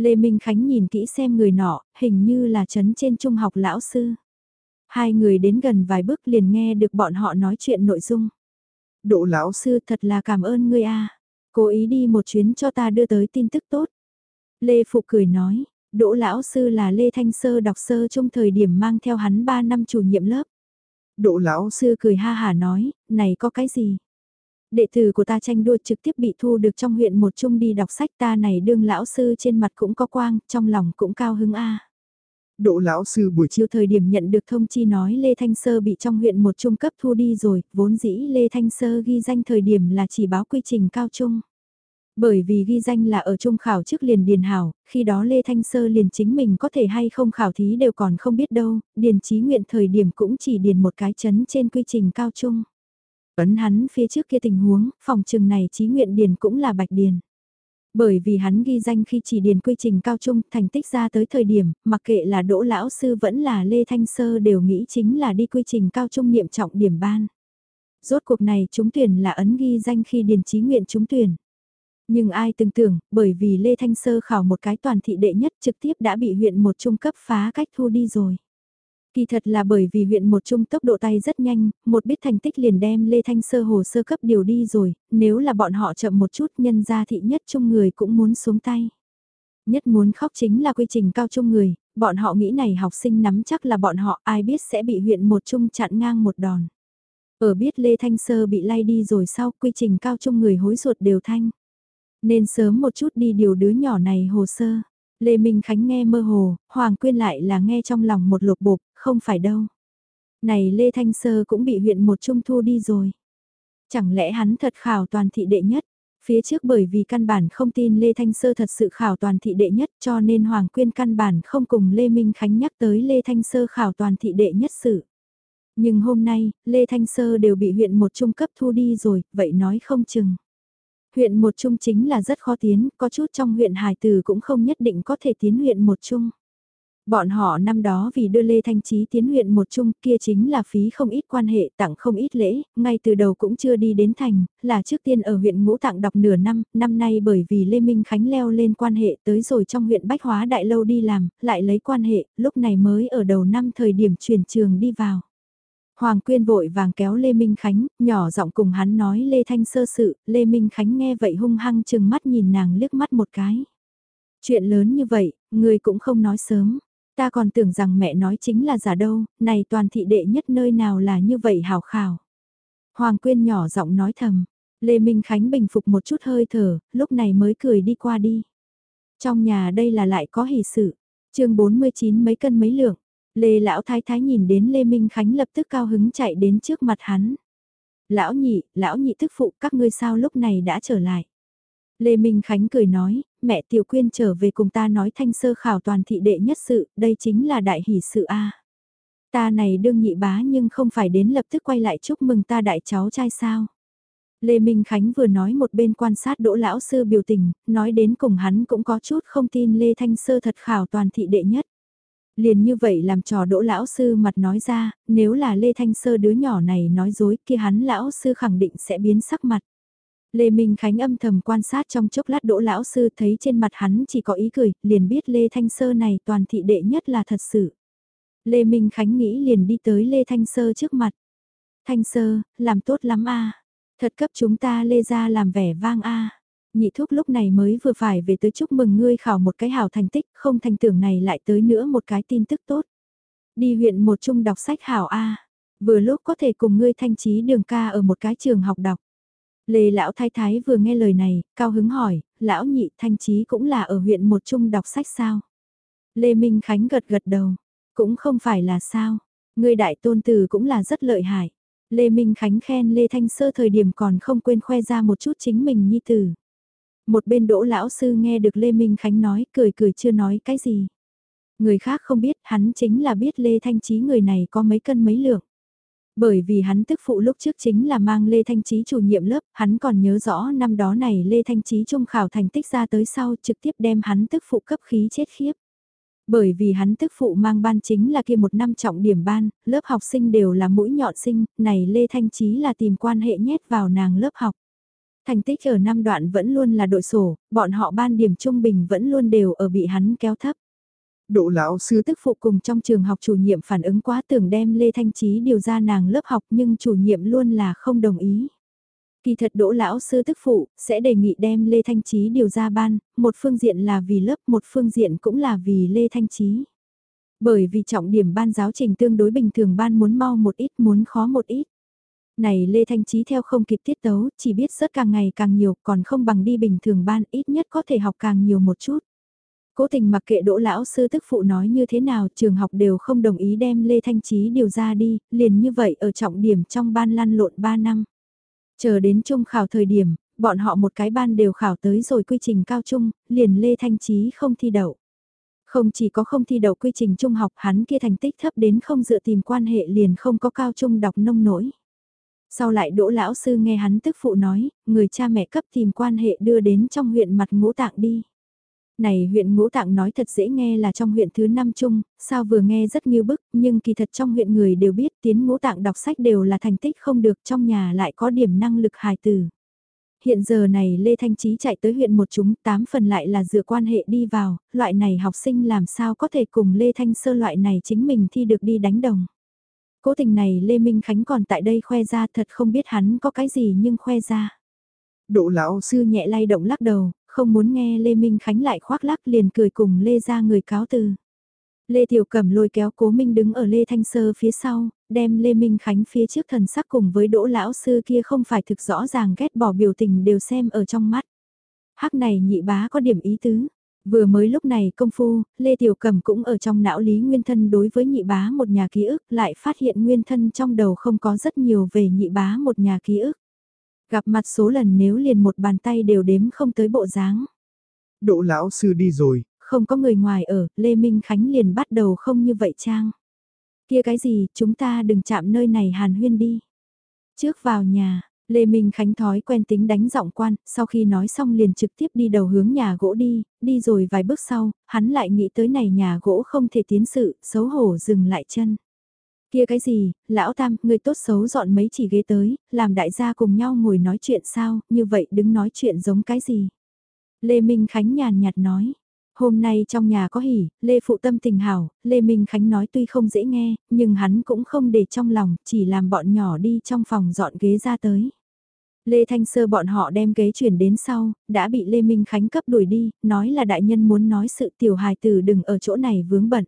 Lê Minh Khánh nhìn kỹ xem người nọ, hình như là chấn trên trung học lão sư. Hai người đến gần vài bước liền nghe được bọn họ nói chuyện nội dung. Đỗ lão sư thật là cảm ơn ngươi a. Cố ý đi một chuyến cho ta đưa tới tin tức tốt. Lê Phụ cười nói, Đỗ Lão Sư là Lê Thanh Sơ đọc sơ trong thời điểm mang theo hắn 3 năm chủ nhiệm lớp. Đỗ Lão Sư cười ha hà nói, này có cái gì? Đệ tử của ta tranh đua trực tiếp bị thu được trong huyện một chung đi đọc sách ta này đương lão sư trên mặt cũng có quang, trong lòng cũng cao hứng a. Đỗ lão sư buổi chiều thời điểm nhận được thông chi nói Lê Thanh Sơ bị trong huyện một trung cấp thu đi rồi, vốn dĩ Lê Thanh Sơ ghi danh thời điểm là chỉ báo quy trình cao trung. Bởi vì ghi danh là ở trung khảo trước liền điền hảo, khi đó Lê Thanh Sơ liền chính mình có thể hay không khảo thí đều còn không biết đâu, điền trí nguyện thời điểm cũng chỉ điền một cái chấn trên quy trình cao trung. Ấn hắn phía trước kia tình huống, phòng trường này trí nguyện điền cũng là bạch điền. Bởi vì hắn ghi danh khi chỉ điền quy trình cao trung, thành tích ra tới thời điểm, mặc kệ là Đỗ Lão Sư vẫn là Lê Thanh Sơ đều nghĩ chính là đi quy trình cao trung niệm trọng điểm ban. Rốt cuộc này chúng tuyển là ấn ghi danh khi điền trí nguyện chúng tuyển. Nhưng ai từng tưởng, bởi vì Lê Thanh Sơ khảo một cái toàn thị đệ nhất trực tiếp đã bị huyện một trung cấp phá cách thu đi rồi. Kỳ thật là bởi vì huyện một trung tốc độ tay rất nhanh, một biết thành tích liền đem Lê Thanh Sơ hồ sơ cấp điều đi rồi, nếu là bọn họ chậm một chút nhân gia thị nhất trung người cũng muốn xuống tay. Nhất muốn khóc chính là quy trình cao trung người, bọn họ nghĩ này học sinh nắm chắc là bọn họ ai biết sẽ bị huyện một trung chặn ngang một đòn. Ở biết Lê Thanh Sơ bị lay đi rồi sau quy trình cao trung người hối ruột đều thanh. Nên sớm một chút đi điều đứa nhỏ này hồ sơ. Lê Minh Khánh nghe mơ hồ, Hoàng Quyên lại là nghe trong lòng một lục bộp, không phải đâu. Này Lê Thanh Sơ cũng bị huyện một trung thu đi rồi. Chẳng lẽ hắn thật khảo toàn thị đệ nhất? Phía trước bởi vì căn bản không tin Lê Thanh Sơ thật sự khảo toàn thị đệ nhất cho nên Hoàng Quyên căn bản không cùng Lê Minh Khánh nhắc tới Lê Thanh Sơ khảo toàn thị đệ nhất sự. Nhưng hôm nay, Lê Thanh Sơ đều bị huyện một trung cấp thu đi rồi, vậy nói không chừng. Huyện một trung chính là rất khó tiến, có chút trong huyện Hải Từ cũng không nhất định có thể tiến huyện một trung. Bọn họ năm đó vì đưa Lê Thanh Trí tiến huyện một chung kia chính là phí không ít quan hệ tặng không ít lễ, ngay từ đầu cũng chưa đi đến thành, là trước tiên ở huyện ngũ tặng đọc nửa năm, năm nay bởi vì Lê Minh Khánh leo lên quan hệ tới rồi trong huyện Bách Hóa Đại Lâu đi làm, lại lấy quan hệ, lúc này mới ở đầu năm thời điểm chuyển trường đi vào. Hoàng Quyên vội vàng kéo Lê Minh Khánh, nhỏ giọng cùng hắn nói Lê Thanh sơ sự, Lê Minh Khánh nghe vậy hung hăng chừng mắt nhìn nàng liếc mắt một cái. Chuyện lớn như vậy, người cũng không nói sớm. Ta còn tưởng rằng mẹ nói chính là giả đâu, này toàn thị đệ nhất nơi nào là như vậy hào khảo. Hoàng Quyên nhỏ giọng nói thầm, Lê Minh Khánh bình phục một chút hơi thở, lúc này mới cười đi qua đi. Trong nhà đây là lại có hỷ sự, chương 49 mấy cân mấy lượng, Lê Lão Thái Thái nhìn đến Lê Minh Khánh lập tức cao hứng chạy đến trước mặt hắn. Lão nhị, lão nhị thức phụ các ngươi sao lúc này đã trở lại. Lê Minh Khánh cười nói, mẹ Tiểu Quyên trở về cùng ta nói thanh sơ khảo toàn thị đệ nhất sự, đây chính là đại hỷ sự A. Ta này đương nhị bá nhưng không phải đến lập tức quay lại chúc mừng ta đại cháu trai sao. Lê Minh Khánh vừa nói một bên quan sát đỗ lão sư biểu tình, nói đến cùng hắn cũng có chút không tin Lê Thanh Sơ thật khảo toàn thị đệ nhất. Liền như vậy làm trò đỗ lão sư mặt nói ra, nếu là Lê Thanh Sơ đứa nhỏ này nói dối kia hắn lão sư khẳng định sẽ biến sắc mặt. Lê Minh Khánh âm thầm quan sát trong chốc lát đỗ lão sư thấy trên mặt hắn chỉ có ý cười, liền biết Lê Thanh Sơ này toàn thị đệ nhất là thật sự. Lê Minh Khánh nghĩ liền đi tới Lê Thanh Sơ trước mặt. Thanh Sơ, làm tốt lắm a Thật cấp chúng ta Lê ra làm vẻ vang a Nhị thuốc lúc này mới vừa phải về tới chúc mừng ngươi khảo một cái hảo thành tích, không thành tưởng này lại tới nữa một cái tin tức tốt. Đi huyện một trung đọc sách hảo A. Vừa lúc có thể cùng ngươi thanh trí đường ca ở một cái trường học đọc. Lê lão thái thái vừa nghe lời này, cao hứng hỏi, lão nhị thanh trí cũng là ở huyện một trung đọc sách sao? Lê Minh Khánh gật gật đầu, cũng không phải là sao, người đại tôn tử cũng là rất lợi hại. Lê Minh Khánh khen Lê Thanh Sơ thời điểm còn không quên khoe ra một chút chính mình nhi tử. Một bên đỗ lão sư nghe được Lê Minh Khánh nói cười cười chưa nói cái gì. Người khác không biết hắn chính là biết Lê Thanh Trí người này có mấy cân mấy lượng. Bởi vì hắn tức phụ lúc trước chính là mang Lê Thanh Trí chủ nhiệm lớp, hắn còn nhớ rõ năm đó này Lê Thanh Trí trung khảo thành tích ra tới sau trực tiếp đem hắn tức phụ cấp khí chết khiếp. Bởi vì hắn tức phụ mang ban chính là kia một năm trọng điểm ban, lớp học sinh đều là mũi nhọn sinh, này Lê Thanh Trí là tìm quan hệ nhét vào nàng lớp học. Thành tích ở năm đoạn vẫn luôn là đội sổ, bọn họ ban điểm trung bình vẫn luôn đều ở bị hắn kéo thấp. Đỗ lão sư tức phụ cùng trong trường học chủ nhiệm phản ứng quá tưởng đem Lê Thanh Trí điều ra nàng lớp học nhưng chủ nhiệm luôn là không đồng ý. Kỳ thật đỗ lão sư tức phụ, sẽ đề nghị đem Lê Thanh Trí điều ra ban, một phương diện là vì lớp, một phương diện cũng là vì Lê Thanh Trí. Bởi vì trọng điểm ban giáo trình tương đối bình thường ban muốn mau một ít muốn khó một ít. Này Lê Thanh Trí theo không kịp tiết tấu, chỉ biết rất càng ngày càng nhiều, còn không bằng đi bình thường ban ít nhất có thể học càng nhiều một chút. Cố tình mặc kệ đỗ lão sư tức phụ nói như thế nào trường học đều không đồng ý đem Lê Thanh Trí điều ra đi, liền như vậy ở trọng điểm trong ban lăn lộn 3 năm. Chờ đến trung khảo thời điểm, bọn họ một cái ban đều khảo tới rồi quy trình cao trung, liền Lê Thanh Trí không thi đậu. Không chỉ có không thi đậu quy trình trung học hắn kia thành tích thấp đến không dựa tìm quan hệ liền không có cao trung đọc nông nổi. Sau lại đỗ lão sư nghe hắn tức phụ nói, người cha mẹ cấp tìm quan hệ đưa đến trong huyện mặt ngũ tạng đi. Này huyện ngũ tạng nói thật dễ nghe là trong huyện thứ năm chung, sao vừa nghe rất như bức, nhưng kỳ thật trong huyện người đều biết tiến ngũ tạng đọc sách đều là thành tích không được trong nhà lại có điểm năng lực hài tử. Hiện giờ này Lê Thanh Trí chạy tới huyện một chúng, tám phần lại là dựa quan hệ đi vào, loại này học sinh làm sao có thể cùng Lê Thanh Sơ loại này chính mình thi được đi đánh đồng. Cố tình này Lê Minh Khánh còn tại đây khoe ra thật không biết hắn có cái gì nhưng khoe ra. Đỗ lão sư nhẹ lay động lắc đầu, không muốn nghe Lê Minh Khánh lại khoác lắc liền cười cùng Lê ra người cáo từ. Lê Tiểu Cẩm lôi kéo Cố Minh đứng ở Lê Thanh Sơ phía sau, đem Lê Minh Khánh phía trước thần sắc cùng với đỗ lão sư kia không phải thực rõ ràng ghét bỏ biểu tình đều xem ở trong mắt. Hắc này nhị bá có điểm ý tứ. Vừa mới lúc này công phu, Lê Tiểu Cẩm cũng ở trong não lý nguyên thân đối với nhị bá một nhà ký ức lại phát hiện nguyên thân trong đầu không có rất nhiều về nhị bá một nhà ký ức. Gặp mặt số lần nếu liền một bàn tay đều đếm không tới bộ dáng. Đỗ lão sư đi rồi. Không có người ngoài ở, Lê Minh Khánh liền bắt đầu không như vậy trang. Kia cái gì, chúng ta đừng chạm nơi này hàn huyên đi. Trước vào nhà, Lê Minh Khánh thói quen tính đánh giọng quan, sau khi nói xong liền trực tiếp đi đầu hướng nhà gỗ đi, đi rồi vài bước sau, hắn lại nghĩ tới này nhà gỗ không thể tiến sự, xấu hổ dừng lại chân. Kia cái gì, lão tam, người tốt xấu dọn mấy chỉ ghế tới, làm đại gia cùng nhau ngồi nói chuyện sao, như vậy đứng nói chuyện giống cái gì. Lê Minh Khánh nhàn nhạt nói, hôm nay trong nhà có hỉ, Lê Phụ tâm tình hảo, Lê Minh Khánh nói tuy không dễ nghe, nhưng hắn cũng không để trong lòng, chỉ làm bọn nhỏ đi trong phòng dọn ghế ra tới. Lê Thanh Sơ bọn họ đem ghế chuyển đến sau, đã bị Lê Minh Khánh cấp đuổi đi, nói là đại nhân muốn nói sự tiểu hài tử đừng ở chỗ này vướng bận.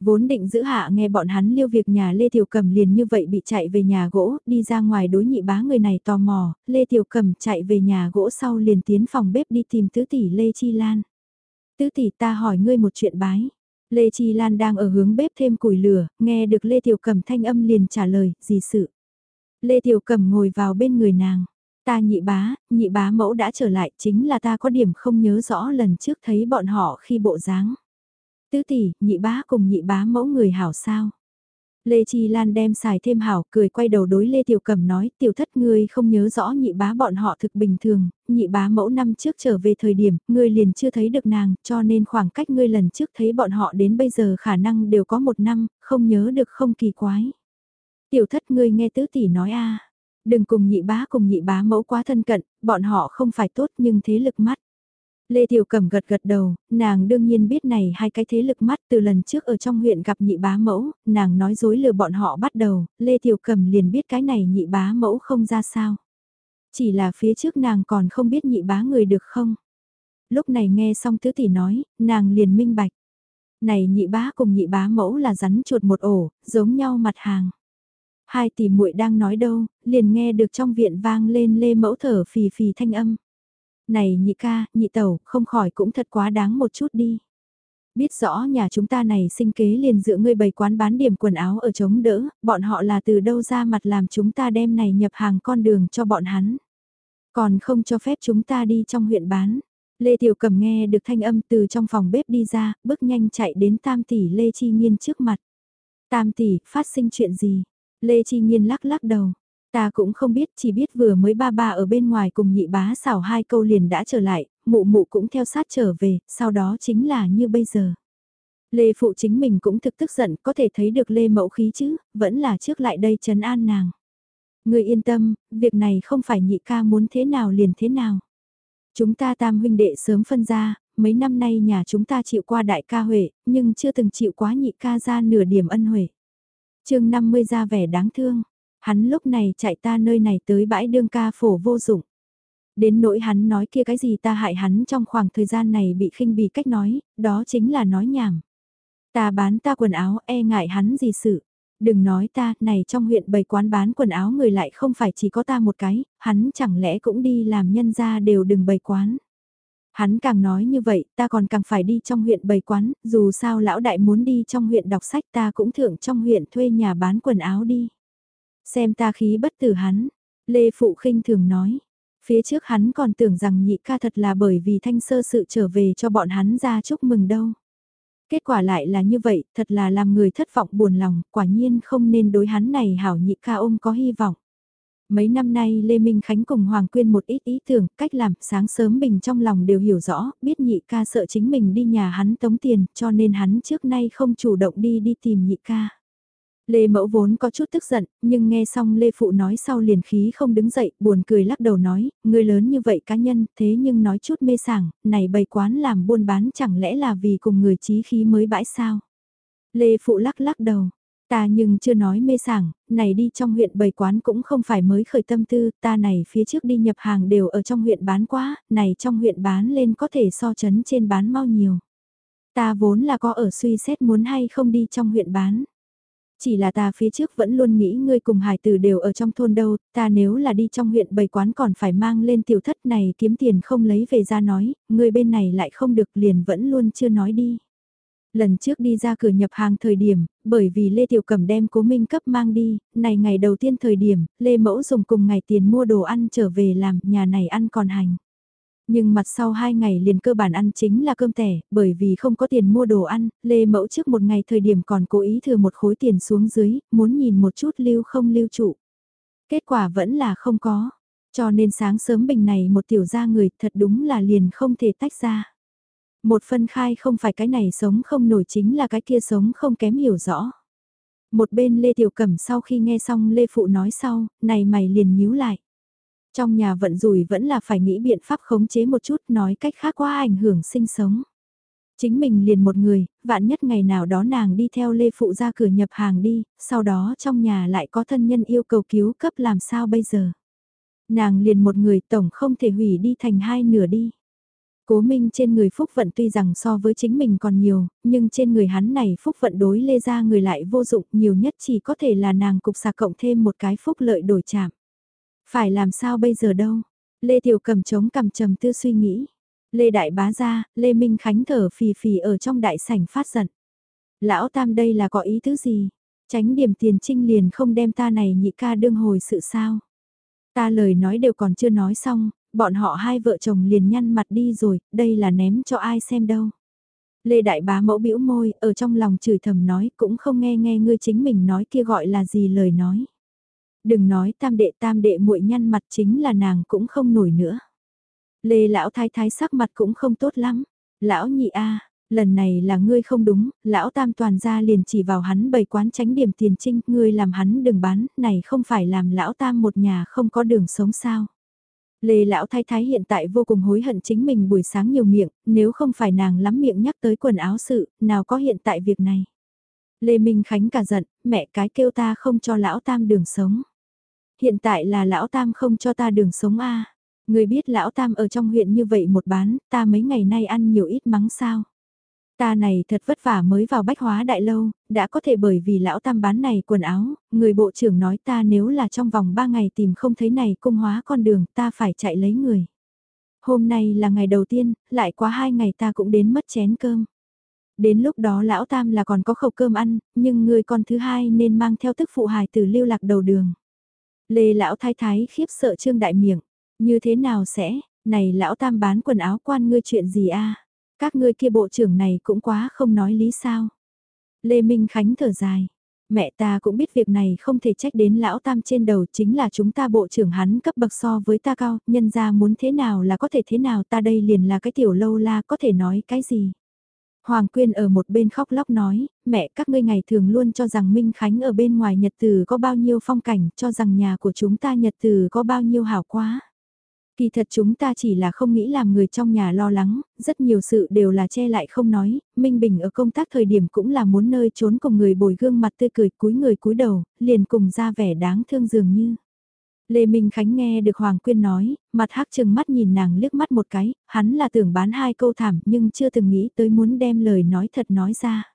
Vốn định giữ hạ nghe bọn hắn liêu việc nhà Lê Tiểu Cầm liền như vậy bị chạy về nhà gỗ, đi ra ngoài đối nhị bá người này tò mò, Lê Tiểu Cầm chạy về nhà gỗ sau liền tiến phòng bếp đi tìm tứ tỷ Lê Chi Lan. Tứ tỷ ta hỏi ngươi một chuyện bái. Lê Chi Lan đang ở hướng bếp thêm củi lửa, nghe được Lê Tiểu Cầm thanh âm liền trả lời, gì sự. Lê Tiểu Cầm ngồi vào bên người nàng. Ta nhị bá, nhị bá mẫu đã trở lại chính là ta có điểm không nhớ rõ lần trước thấy bọn họ khi bộ dáng. Tứ tỷ, nhị bá cùng nhị bá mẫu người hảo sao? Lê Chi Lan đem xài thêm hảo, cười quay đầu đối Lê Tiểu cẩm nói, tiểu thất ngươi không nhớ rõ nhị bá bọn họ thực bình thường, nhị bá mẫu năm trước trở về thời điểm, ngươi liền chưa thấy được nàng, cho nên khoảng cách ngươi lần trước thấy bọn họ đến bây giờ khả năng đều có một năm, không nhớ được không kỳ quái. Tiểu thất ngươi nghe tứ tỷ nói a đừng cùng nhị bá cùng nhị bá mẫu quá thân cận, bọn họ không phải tốt nhưng thế lực mắt. Lê Tiểu Cẩm gật gật đầu, nàng đương nhiên biết này hai cái thế lực mắt từ lần trước ở trong huyện gặp nhị bá mẫu, nàng nói dối lừa bọn họ bắt đầu, Lê Tiểu Cẩm liền biết cái này nhị bá mẫu không ra sao. Chỉ là phía trước nàng còn không biết nhị bá người được không. Lúc này nghe xong tứ tỷ nói, nàng liền minh bạch. Này nhị bá cùng nhị bá mẫu là rắn chuột một ổ, giống nhau mặt hàng. Hai tỷ muội đang nói đâu, liền nghe được trong viện vang lên lê mẫu thở phì phì thanh âm. Này nhị ca, nhị tẩu, không khỏi cũng thật quá đáng một chút đi. Biết rõ nhà chúng ta này sinh kế liền dựa ngươi bày quán bán điểm quần áo ở chống đỡ, bọn họ là từ đâu ra mặt làm chúng ta đem này nhập hàng con đường cho bọn hắn. Còn không cho phép chúng ta đi trong huyện bán. Lê Tiểu Cầm nghe được thanh âm từ trong phòng bếp đi ra, bước nhanh chạy đến tam tỷ Lê Chi Nhiên trước mặt. Tam tỷ, phát sinh chuyện gì? Lê Chi Nhiên lắc lắc đầu. Ta cũng không biết, chỉ biết vừa mới ba ba ở bên ngoài cùng nhị bá xảo hai câu liền đã trở lại, mụ mụ cũng theo sát trở về, sau đó chính là như bây giờ. Lê Phụ chính mình cũng thực tức giận, có thể thấy được Lê Mẫu khí chứ, vẫn là trước lại đây trấn an nàng. Người yên tâm, việc này không phải nhị ca muốn thế nào liền thế nào. Chúng ta tam huynh đệ sớm phân ra, mấy năm nay nhà chúng ta chịu qua đại ca Huệ, nhưng chưa từng chịu quá nhị ca ra nửa điểm ân Huệ chương 50 ra vẻ đáng thương. Hắn lúc này chạy ta nơi này tới bãi đương ca phổ vô dụng. Đến nỗi hắn nói kia cái gì ta hại hắn trong khoảng thời gian này bị khinh bì cách nói, đó chính là nói nhảm. Ta bán ta quần áo e ngại hắn gì sự. Đừng nói ta, này trong huyện bày quán bán quần áo người lại không phải chỉ có ta một cái, hắn chẳng lẽ cũng đi làm nhân ra đều đừng bày quán. Hắn càng nói như vậy, ta còn càng phải đi trong huyện bày quán, dù sao lão đại muốn đi trong huyện đọc sách ta cũng thưởng trong huyện thuê nhà bán quần áo đi. Xem ta khí bất tử hắn, Lê Phụ khinh thường nói. Phía trước hắn còn tưởng rằng nhị ca thật là bởi vì thanh sơ sự trở về cho bọn hắn ra chúc mừng đâu. Kết quả lại là như vậy, thật là làm người thất vọng buồn lòng, quả nhiên không nên đối hắn này hảo nhị ca ôm có hy vọng. Mấy năm nay Lê Minh Khánh cùng Hoàng Quyên một ít ý tưởng, cách làm, sáng sớm bình trong lòng đều hiểu rõ, biết nhị ca sợ chính mình đi nhà hắn tống tiền, cho nên hắn trước nay không chủ động đi đi tìm nhị ca. Lê Mẫu vốn có chút tức giận, nhưng nghe xong Lê Phụ nói sau liền khí không đứng dậy, buồn cười lắc đầu nói, người lớn như vậy cá nhân, thế nhưng nói chút mê sảng, này bày quán làm buôn bán chẳng lẽ là vì cùng người trí khí mới bãi sao? Lê Phụ lắc lắc đầu, ta nhưng chưa nói mê sảng, này đi trong huyện bày quán cũng không phải mới khởi tâm tư, ta này phía trước đi nhập hàng đều ở trong huyện bán quá, này trong huyện bán lên có thể so chấn trên bán mau nhiều. Ta vốn là có ở suy xét muốn hay không đi trong huyện bán. Chỉ là ta phía trước vẫn luôn nghĩ ngươi cùng hải tử đều ở trong thôn đâu, ta nếu là đi trong huyện bày quán còn phải mang lên tiểu thất này kiếm tiền không lấy về ra nói, ngươi bên này lại không được liền vẫn luôn chưa nói đi. Lần trước đi ra cửa nhập hàng thời điểm, bởi vì Lê Tiểu Cẩm đem cố minh cấp mang đi, này ngày đầu tiên thời điểm, Lê Mẫu dùng cùng ngày tiền mua đồ ăn trở về làm, nhà này ăn còn hành. Nhưng mặt sau hai ngày liền cơ bản ăn chính là cơm tẻ, bởi vì không có tiền mua đồ ăn, Lê Mẫu trước một ngày thời điểm còn cố ý thừa một khối tiền xuống dưới, muốn nhìn một chút lưu không lưu trụ. Kết quả vẫn là không có, cho nên sáng sớm bình này một tiểu gia người thật đúng là liền không thể tách ra. Một phân khai không phải cái này sống không nổi chính là cái kia sống không kém hiểu rõ. Một bên Lê Tiểu Cẩm sau khi nghe xong Lê Phụ nói sau, này mày liền nhíu lại. Trong nhà vận rủi vẫn là phải nghĩ biện pháp khống chế một chút nói cách khác quá ảnh hưởng sinh sống. Chính mình liền một người, vạn nhất ngày nào đó nàng đi theo Lê Phụ ra cửa nhập hàng đi, sau đó trong nhà lại có thân nhân yêu cầu cứu cấp làm sao bây giờ. Nàng liền một người tổng không thể hủy đi thành hai nửa đi. Cố Minh trên người phúc vận tuy rằng so với chính mình còn nhiều, nhưng trên người hắn này phúc vận đối lê ra người lại vô dụng nhiều nhất chỉ có thể là nàng cục sạc cộng thêm một cái phúc lợi đổi chạm. Phải làm sao bây giờ đâu? Lê Tiểu cầm trống cầm trầm tư suy nghĩ. Lê Đại Bá ra, Lê Minh Khánh thở phì phì ở trong đại sảnh phát giận. Lão Tam đây là có ý thứ gì? Tránh điểm tiền trinh liền không đem ta này nhị ca đương hồi sự sao? Ta lời nói đều còn chưa nói xong, bọn họ hai vợ chồng liền nhăn mặt đi rồi, đây là ném cho ai xem đâu. Lê Đại Bá mẫu bĩu môi, ở trong lòng chửi thầm nói cũng không nghe nghe ngươi chính mình nói kia gọi là gì lời nói. Đừng nói tam đệ tam đệ muội nhăn mặt chính là nàng cũng không nổi nữa. Lê lão thái thái sắc mặt cũng không tốt lắm. Lão nhị a lần này là ngươi không đúng, lão tam toàn ra liền chỉ vào hắn bày quán tránh điểm tiền trinh, ngươi làm hắn đừng bán, này không phải làm lão tam một nhà không có đường sống sao. Lê lão thái thái hiện tại vô cùng hối hận chính mình buổi sáng nhiều miệng, nếu không phải nàng lắm miệng nhắc tới quần áo sự, nào có hiện tại việc này. Lê Minh Khánh cả giận, mẹ cái kêu ta không cho lão tam đường sống. Hiện tại là lão tam không cho ta đường sống a Người biết lão tam ở trong huyện như vậy một bán, ta mấy ngày nay ăn nhiều ít mắng sao. Ta này thật vất vả mới vào bách hóa đại lâu, đã có thể bởi vì lão tam bán này quần áo, người bộ trưởng nói ta nếu là trong vòng 3 ngày tìm không thấy này cung hóa con đường ta phải chạy lấy người. Hôm nay là ngày đầu tiên, lại quá hai ngày ta cũng đến mất chén cơm. Đến lúc đó lão tam là còn có khẩu cơm ăn, nhưng người con thứ hai nên mang theo tức phụ hài từ lưu lạc đầu đường. Lê lão thái thái khiếp sợ trương đại miệng, như thế nào sẽ, này lão tam bán quần áo quan ngươi chuyện gì a? Các ngươi kia bộ trưởng này cũng quá không nói lý sao. Lê Minh Khánh thở dài, mẹ ta cũng biết việc này không thể trách đến lão tam trên đầu chính là chúng ta bộ trưởng hắn cấp bậc so với ta cao, nhân ra muốn thế nào là có thể thế nào ta đây liền là cái tiểu lâu la có thể nói cái gì. Hoàng Quyên ở một bên khóc lóc nói, mẹ các ngươi ngày thường luôn cho rằng Minh Khánh ở bên ngoài Nhật Từ có bao nhiêu phong cảnh, cho rằng nhà của chúng ta Nhật Từ có bao nhiêu hảo quá. Kỳ thật chúng ta chỉ là không nghĩ làm người trong nhà lo lắng, rất nhiều sự đều là che lại không nói, Minh Bình ở công tác thời điểm cũng là muốn nơi trốn cùng người bồi gương mặt tươi cười cúi người cúi đầu, liền cùng ra vẻ đáng thương dường như. Lê Minh Khánh nghe được Hoàng Quyên nói, mặt hắc chừng mắt nhìn nàng liếc mắt một cái, hắn là tưởng bán hai câu thảm nhưng chưa từng nghĩ tới muốn đem lời nói thật nói ra.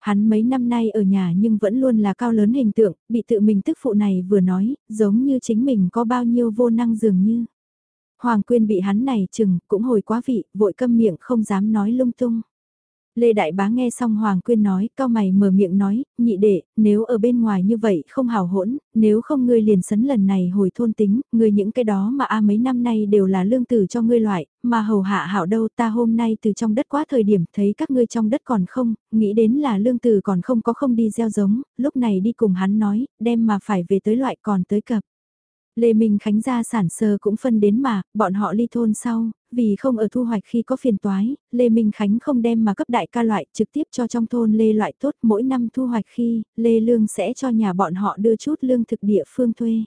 Hắn mấy năm nay ở nhà nhưng vẫn luôn là cao lớn hình tượng, bị tự mình tức phụ này vừa nói, giống như chính mình có bao nhiêu vô năng dường như. Hoàng Quyên bị hắn này chừng, cũng hồi quá vị, vội câm miệng không dám nói lung tung. Lê Đại Bá nghe xong Hoàng Quyên nói, cao mày mở miệng nói, nhị đệ, nếu ở bên ngoài như vậy không hào hỗn, nếu không ngươi liền sấn lần này hồi thôn tính, ngươi những cái đó mà a mấy năm nay đều là lương tử cho ngươi loại, mà hầu hạ hảo đâu ta hôm nay từ trong đất quá thời điểm thấy các ngươi trong đất còn không, nghĩ đến là lương tử còn không có không đi gieo giống, lúc này đi cùng hắn nói, đem mà phải về tới loại còn tới cập. Lê Minh Khánh gia sản sơ cũng phân đến mà, bọn họ ly thôn sau, vì không ở thu hoạch khi có phiền toái, Lê Minh Khánh không đem mà cấp đại ca loại trực tiếp cho trong thôn Lê loại tốt mỗi năm thu hoạch khi, Lê Lương sẽ cho nhà bọn họ đưa chút lương thực địa phương thuê.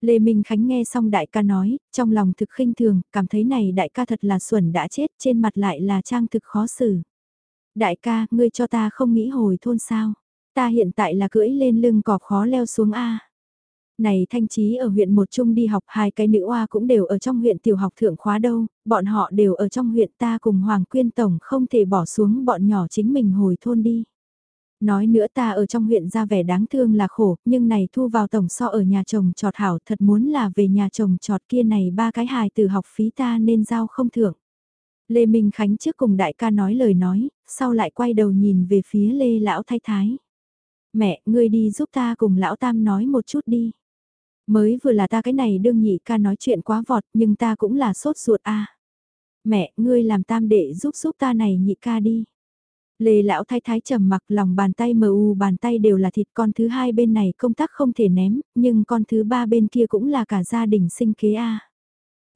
Lê Minh Khánh nghe xong đại ca nói, trong lòng thực khinh thường, cảm thấy này đại ca thật là xuẩn đã chết, trên mặt lại là trang thực khó xử. Đại ca, ngươi cho ta không nghĩ hồi thôn sao? Ta hiện tại là cưỡi lên lưng cọp khó leo xuống A. Này Thanh Trí ở huyện một trung đi học hai cái nữ oa cũng đều ở trong huyện tiểu học thượng khóa đâu, bọn họ đều ở trong huyện ta cùng Hoàng Quyên Tổng không thể bỏ xuống bọn nhỏ chính mình hồi thôn đi. Nói nữa ta ở trong huyện ra vẻ đáng thương là khổ, nhưng này thu vào tổng so ở nhà chồng trọt hảo thật muốn là về nhà chồng trọt kia này ba cái hài từ học phí ta nên giao không thưởng. Lê Minh Khánh trước cùng đại ca nói lời nói, sau lại quay đầu nhìn về phía Lê Lão Thái Thái. Mẹ, ngươi đi giúp ta cùng Lão Tam nói một chút đi. Mới vừa là ta cái này đương nhị ca nói chuyện quá vọt nhưng ta cũng là sốt ruột a. Mẹ, ngươi làm tam đệ giúp giúp ta này nhị ca đi. Lê lão thái thái trầm mặc lòng bàn tay mờ u bàn tay đều là thịt con thứ hai bên này công tác không thể ném, nhưng con thứ ba bên kia cũng là cả gia đình sinh kế a.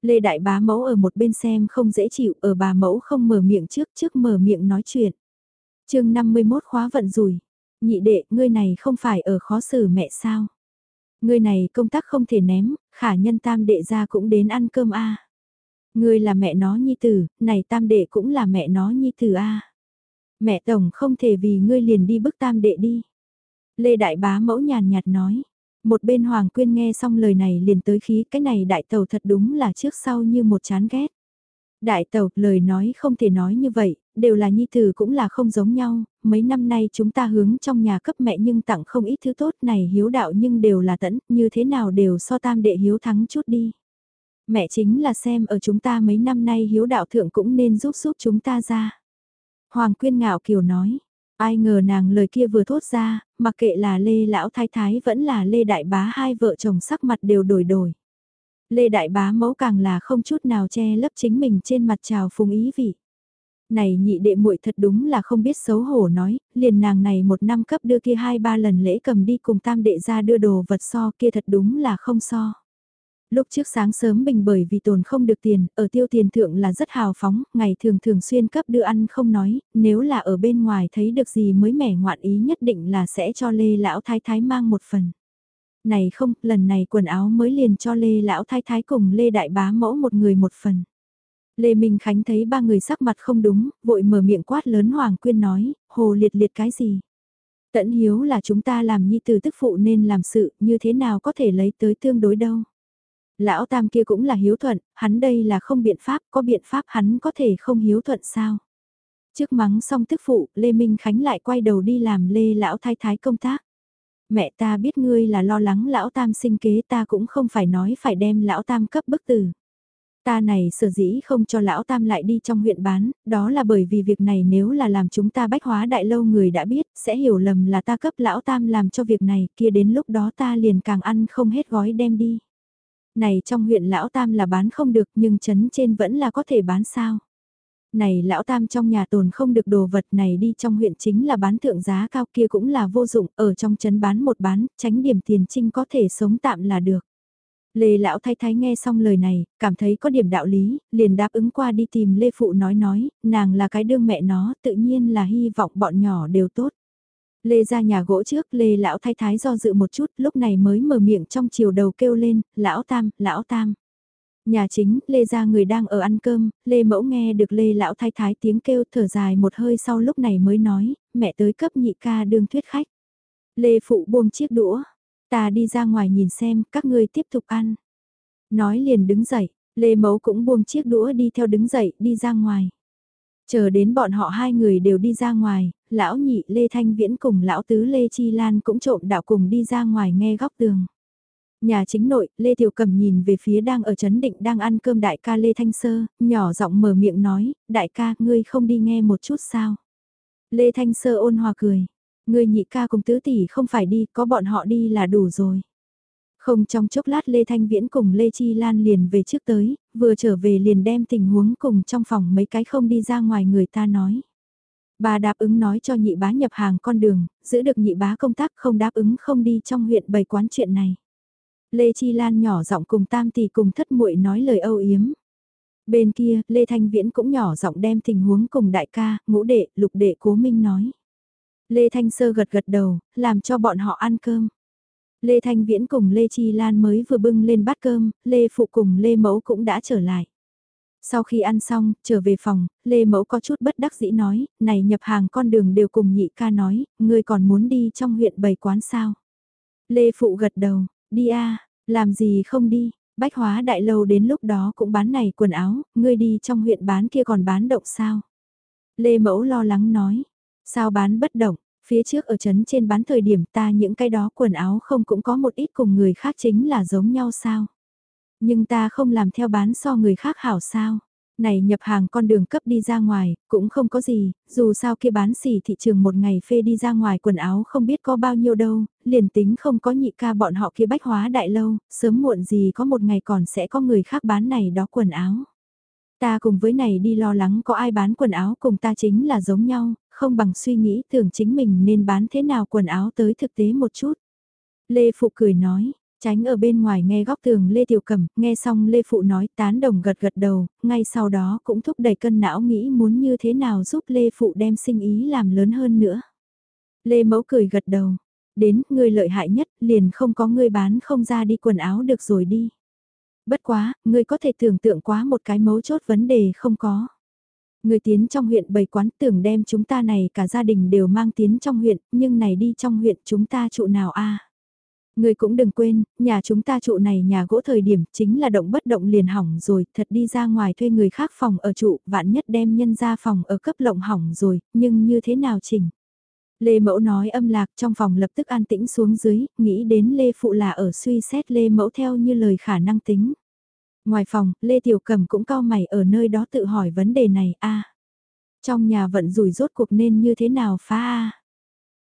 Lê đại bá mẫu ở một bên xem không dễ chịu, ở bà mẫu không mở miệng trước trước mở miệng nói chuyện. chương 51 khóa vận rủi. Nhị đệ, ngươi này không phải ở khó xử mẹ sao? Ngươi này công tác không thể ném, khả nhân tam đệ ra cũng đến ăn cơm a. Ngươi là mẹ nó nhi tử, này tam đệ cũng là mẹ nó nhi tử a. Mẹ tổng không thể vì ngươi liền đi bức tam đệ đi. Lê Đại Bá mẫu nhàn nhạt nói. Một bên Hoàng Quyên nghe xong lời này liền tới khí cái này đại tàu thật đúng là trước sau như một chán ghét. Đại tàu, lời nói không thể nói như vậy, đều là nhi tử cũng là không giống nhau, mấy năm nay chúng ta hướng trong nhà cấp mẹ nhưng tặng không ít thứ tốt này hiếu đạo nhưng đều là tẫn, như thế nào đều so tam đệ hiếu thắng chút đi. Mẹ chính là xem ở chúng ta mấy năm nay hiếu đạo thượng cũng nên giúp giúp chúng ta ra. Hoàng quyên ngạo kiều nói, ai ngờ nàng lời kia vừa thốt ra, mặc kệ là Lê Lão Thái Thái vẫn là Lê Đại Bá hai vợ chồng sắc mặt đều đổi đổi. Lê Đại Bá mẫu càng là không chút nào che lấp chính mình trên mặt trào phùng ý vị. Này nhị đệ muội thật đúng là không biết xấu hổ nói, liền nàng này một năm cấp đưa kia hai ba lần lễ cầm đi cùng tam đệ ra đưa đồ vật so kia thật đúng là không so. Lúc trước sáng sớm bình bởi vì tồn không được tiền, ở tiêu tiền thượng là rất hào phóng, ngày thường thường xuyên cấp đưa ăn không nói, nếu là ở bên ngoài thấy được gì mới mẻ ngoạn ý nhất định là sẽ cho Lê Lão Thái Thái mang một phần. Này không, lần này quần áo mới liền cho Lê Lão Thái Thái cùng Lê Đại Bá Mẫu một người một phần. Lê Minh Khánh thấy ba người sắc mặt không đúng, vội mở miệng quát lớn Hoàng Quyên nói, hồ liệt liệt cái gì? Tẫn hiếu là chúng ta làm nhi từ tức phụ nên làm sự, như thế nào có thể lấy tới tương đối đâu? Lão Tam kia cũng là hiếu thuận, hắn đây là không biện pháp, có biện pháp hắn có thể không hiếu thuận sao? Trước mắng xong tức phụ, Lê Minh Khánh lại quay đầu đi làm Lê Lão Thái Thái công tác. Mẹ ta biết ngươi là lo lắng Lão Tam sinh kế ta cũng không phải nói phải đem Lão Tam cấp bức tử. Ta này sở dĩ không cho lão tam lại đi trong huyện bán, đó là bởi vì việc này nếu là làm chúng ta bách hóa đại lâu người đã biết, sẽ hiểu lầm là ta cấp lão tam làm cho việc này, kia đến lúc đó ta liền càng ăn không hết gói đem đi. Này trong huyện lão tam là bán không được nhưng chấn trên vẫn là có thể bán sao. Này lão tam trong nhà tồn không được đồ vật này đi trong huyện chính là bán thượng giá cao kia cũng là vô dụng, ở trong chấn bán một bán, tránh điểm tiền trinh có thể sống tạm là được. Lê Lão Thái Thái nghe xong lời này, cảm thấy có điểm đạo lý, liền đáp ứng qua đi tìm Lê Phụ nói nói, nàng là cái đương mẹ nó, tự nhiên là hy vọng bọn nhỏ đều tốt. Lê ra nhà gỗ trước, Lê Lão Thái Thái do dự một chút, lúc này mới mở miệng trong chiều đầu kêu lên, Lão Tam, Lão Tam. Nhà chính, Lê ra người đang ở ăn cơm, Lê mẫu nghe được Lê lão thái thái tiếng kêu thở dài một hơi sau lúc này mới nói, mẹ tới cấp nhị ca đương thuyết khách. Lê phụ buông chiếc đũa, ta đi ra ngoài nhìn xem, các ngươi tiếp tục ăn. Nói liền đứng dậy, Lê mấu cũng buông chiếc đũa đi theo đứng dậy, đi ra ngoài. Chờ đến bọn họ hai người đều đi ra ngoài, lão nhị Lê Thanh Viễn cùng lão tứ Lê Chi Lan cũng trộm đạo cùng đi ra ngoài nghe góc tường. Nhà chính nội, Lê Tiểu Cầm nhìn về phía đang ở chấn định đang ăn cơm đại ca Lê Thanh Sơ, nhỏ giọng mở miệng nói, đại ca, ngươi không đi nghe một chút sao? Lê Thanh Sơ ôn hòa cười, ngươi nhị ca cùng tứ tỷ không phải đi, có bọn họ đi là đủ rồi. Không trong chốc lát Lê Thanh Viễn cùng Lê Chi Lan liền về trước tới, vừa trở về liền đem tình huống cùng trong phòng mấy cái không đi ra ngoài người ta nói. Bà đáp ứng nói cho nhị bá nhập hàng con đường, giữ được nhị bá công tác không đáp ứng không đi trong huyện bày quán chuyện này. Lê Chi Lan nhỏ giọng cùng tam tỷ cùng thất muội nói lời âu yếm. Bên kia, Lê Thanh Viễn cũng nhỏ giọng đem tình huống cùng đại ca, ngũ đệ, lục đệ cố minh nói. Lê Thanh Sơ gật gật đầu, làm cho bọn họ ăn cơm. Lê Thanh Viễn cùng Lê Chi Lan mới vừa bưng lên bát cơm, Lê Phụ cùng Lê Mẫu cũng đã trở lại. Sau khi ăn xong, trở về phòng, Lê Mẫu có chút bất đắc dĩ nói, này nhập hàng con đường đều cùng nhị ca nói, ngươi còn muốn đi trong huyện bày quán sao. Lê Phụ gật đầu, đi a làm gì không đi, bách hóa đại lâu đến lúc đó cũng bán này quần áo, ngươi đi trong huyện bán kia còn bán động sao. Lê Mẫu lo lắng nói, sao bán bất động, phía trước ở trấn trên bán thời điểm ta những cái đó quần áo không cũng có một ít cùng người khác chính là giống nhau sao. Nhưng ta không làm theo bán so người khác hảo sao. Này nhập hàng con đường cấp đi ra ngoài, cũng không có gì, dù sao kia bán xỉ thị trường một ngày phê đi ra ngoài quần áo không biết có bao nhiêu đâu, liền tính không có nhị ca bọn họ kia bách hóa đại lâu, sớm muộn gì có một ngày còn sẽ có người khác bán này đó quần áo. Ta cùng với này đi lo lắng có ai bán quần áo cùng ta chính là giống nhau, không bằng suy nghĩ tưởng chính mình nên bán thế nào quần áo tới thực tế một chút. Lê Phụ cười nói, tránh ở bên ngoài nghe góc tường Lê Tiểu Cẩm, nghe xong Lê Phụ nói tán đồng gật gật đầu, ngay sau đó cũng thúc đẩy cân não nghĩ muốn như thế nào giúp Lê Phụ đem sinh ý làm lớn hơn nữa. Lê Mẫu cười gật đầu, đến ngươi lợi hại nhất liền không có ngươi bán không ra đi quần áo được rồi đi. Bất quá, ngươi có thể tưởng tượng quá một cái mấu chốt vấn đề không có. Người tiến trong huyện bày quán tưởng đem chúng ta này cả gia đình đều mang tiến trong huyện, nhưng này đi trong huyện chúng ta trụ nào a Người cũng đừng quên, nhà chúng ta trụ này nhà gỗ thời điểm chính là động bất động liền hỏng rồi, thật đi ra ngoài thuê người khác phòng ở trụ, vạn nhất đem nhân ra phòng ở cấp lộng hỏng rồi, nhưng như thế nào chỉnh? Lê Mẫu nói âm lạc trong phòng lập tức an tĩnh xuống dưới, nghĩ đến Lê Phụ là ở suy xét Lê Mẫu theo như lời khả năng tính. Ngoài phòng, Lê Tiểu Cầm cũng cao mày ở nơi đó tự hỏi vấn đề này a Trong nhà vận rủi rốt cuộc nên như thế nào phá a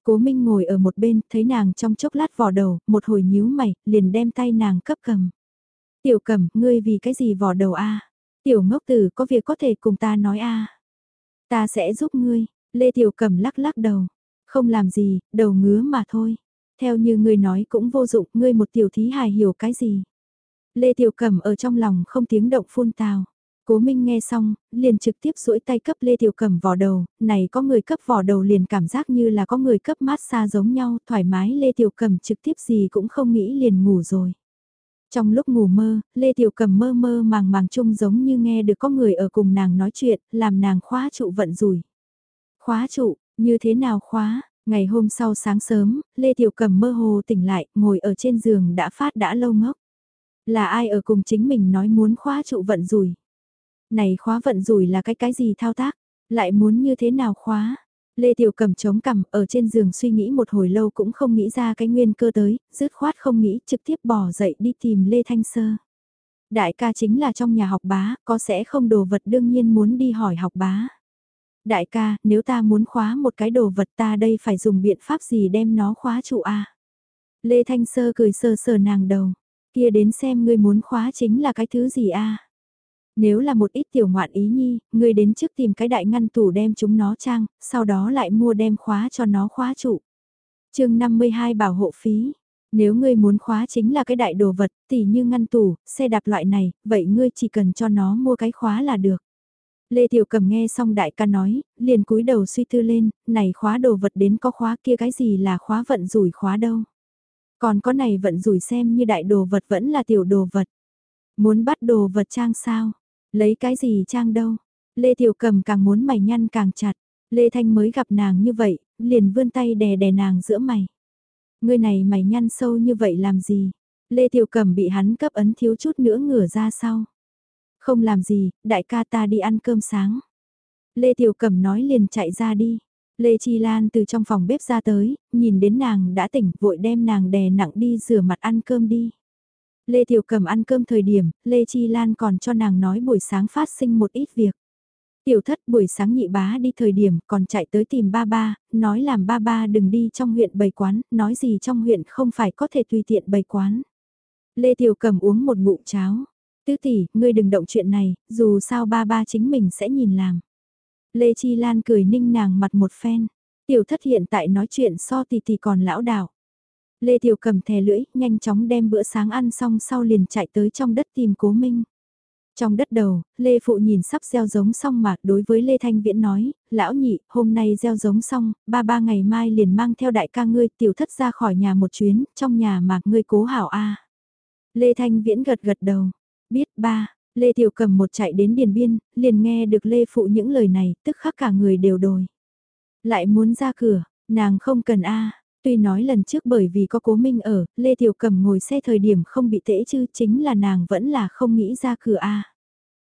Cố Minh ngồi ở một bên, thấy nàng trong chốc lát vò đầu, một hồi nhíu mày, liền đem tay nàng cấp cầm. Tiểu cầm, ngươi vì cái gì vò đầu a Tiểu ngốc tử có việc có thể cùng ta nói a Ta sẽ giúp ngươi, Lê Tiểu cầm lắc lắc đầu. Không làm gì, đầu ngứa mà thôi. Theo như ngươi nói cũng vô dụng, ngươi một tiểu thí hài hiểu cái gì. Lê Tiểu Cẩm ở trong lòng không tiếng động phun tào. Cố Minh nghe xong, liền trực tiếp duỗi tay cấp Lê Tiểu Cẩm vỏ đầu, này có người cấp vỏ đầu liền cảm giác như là có người cấp massage giống nhau, thoải mái Lê Tiểu Cẩm trực tiếp gì cũng không nghĩ liền ngủ rồi. Trong lúc ngủ mơ, Lê Tiểu Cẩm mơ mơ màng màng chung giống như nghe được có người ở cùng nàng nói chuyện, làm nàng khóa trụ vận rủi. Khóa trụ, như thế nào khóa? Ngày hôm sau sáng sớm, Lê Tiểu Cẩm mơ hồ tỉnh lại, ngồi ở trên giường đã phát đã lâu ngốc. Là ai ở cùng chính mình nói muốn khóa trụ vận rủi? Này khóa vận rủi là cái cái gì thao tác? Lại muốn như thế nào khóa? Lê Tiểu cầm chống cằm ở trên giường suy nghĩ một hồi lâu cũng không nghĩ ra cái nguyên cơ tới, dứt khoát không nghĩ trực tiếp bỏ dậy đi tìm Lê Thanh Sơ. Đại ca chính là trong nhà học bá, có sẽ không đồ vật đương nhiên muốn đi hỏi học bá. Đại ca, nếu ta muốn khóa một cái đồ vật ta đây phải dùng biện pháp gì đem nó khóa trụ a Lê Thanh Sơ cười sờ sờ nàng đầu. Kia đến xem ngươi muốn khóa chính là cái thứ gì a? Nếu là một ít tiểu ngoạn ý nhi, ngươi đến trước tìm cái đại ngăn tủ đem chúng nó trang, sau đó lại mua đem khóa cho nó khóa trụ. chương 52 bảo hộ phí. Nếu ngươi muốn khóa chính là cái đại đồ vật, tỉ như ngăn tủ, xe đạp loại này, vậy ngươi chỉ cần cho nó mua cái khóa là được. Lê Tiểu Cầm nghe xong đại ca nói, liền cúi đầu suy tư lên, này khóa đồ vật đến có khóa kia cái gì là khóa vận rủi khóa đâu. Còn có này vận rủi xem như đại đồ vật vẫn là tiểu đồ vật. Muốn bắt đồ vật trang sao? Lấy cái gì trang đâu? Lê Tiểu Cầm càng muốn mày nhăn càng chặt. Lê Thanh mới gặp nàng như vậy, liền vươn tay đè đè nàng giữa mày. Ngươi này mày nhăn sâu như vậy làm gì? Lê Tiểu Cầm bị hắn cấp ấn thiếu chút nữa ngửa ra sau. Không làm gì, đại ca ta đi ăn cơm sáng. Lê Tiểu cẩm nói liền chạy ra đi. Lê Chi Lan từ trong phòng bếp ra tới, nhìn đến nàng đã tỉnh, vội đem nàng đè nặng đi rửa mặt ăn cơm đi. Lê Tiểu cẩm ăn cơm thời điểm, Lê Chi Lan còn cho nàng nói buổi sáng phát sinh một ít việc. Tiểu thất buổi sáng nhị bá đi thời điểm còn chạy tới tìm ba ba, nói làm ba ba đừng đi trong huyện bày quán, nói gì trong huyện không phải có thể tùy tiện bày quán. Lê Tiểu cẩm uống một ngụm cháo. Tứ tỷ, ngươi đừng động chuyện này, dù sao ba ba chính mình sẽ nhìn làm. Lê Chi Lan cười ninh nàng mặt một phen. Tiểu thất hiện tại nói chuyện so tỷ tỷ còn lão đảo. Lê Tiểu cầm thè lưỡi, nhanh chóng đem bữa sáng ăn xong sau liền chạy tới trong đất tìm cố minh. Trong đất đầu, Lê Phụ nhìn sắp gieo giống xong mà đối với Lê Thanh Viễn nói, lão nhị, hôm nay gieo giống xong, ba ba ngày mai liền mang theo đại ca ngươi tiểu thất ra khỏi nhà một chuyến, trong nhà mà ngươi cố hảo a Lê Thanh Viễn gật gật đầu, biết ba, Lê Tiểu cầm một chạy đến Điền Biên, liền nghe được Lê Phụ những lời này, tức khắc cả người đều đồi. Lại muốn ra cửa, nàng không cần a Tuy nói lần trước bởi vì có cố minh ở, Lê Tiểu Cầm ngồi xe thời điểm không bị tễ chứ chính là nàng vẫn là không nghĩ ra cửa A.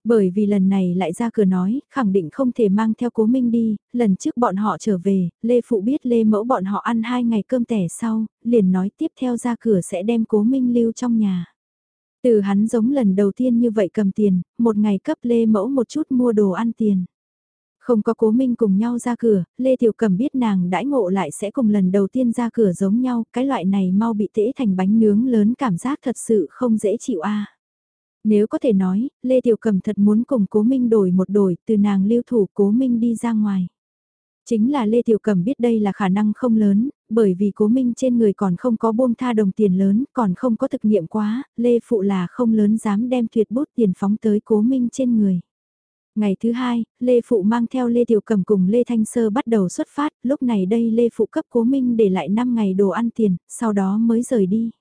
Bởi vì lần này lại ra cửa nói, khẳng định không thể mang theo cố minh đi, lần trước bọn họ trở về, Lê Phụ biết Lê Mẫu bọn họ ăn hai ngày cơm tẻ sau, liền nói tiếp theo ra cửa sẽ đem cố minh lưu trong nhà. Từ hắn giống lần đầu tiên như vậy cầm tiền, một ngày cấp Lê Mẫu một chút mua đồ ăn tiền. Không có cố minh cùng nhau ra cửa, Lê Tiểu Cầm biết nàng đãi ngộ lại sẽ cùng lần đầu tiên ra cửa giống nhau, cái loại này mau bị tễ thành bánh nướng lớn cảm giác thật sự không dễ chịu a. Nếu có thể nói, Lê Tiểu Cầm thật muốn cùng cố minh đổi một đổi từ nàng lưu thủ cố minh đi ra ngoài. Chính là Lê Tiểu Cầm biết đây là khả năng không lớn, bởi vì cố minh trên người còn không có buông tha đồng tiền lớn, còn không có thực nghiệm quá, Lê Phụ là không lớn dám đem tuyệt bút tiền phóng tới cố minh trên người. Ngày thứ hai, Lê Phụ mang theo Lê Tiểu Cầm cùng Lê Thanh Sơ bắt đầu xuất phát, lúc này đây Lê Phụ cấp cố minh để lại 5 ngày đồ ăn tiền, sau đó mới rời đi.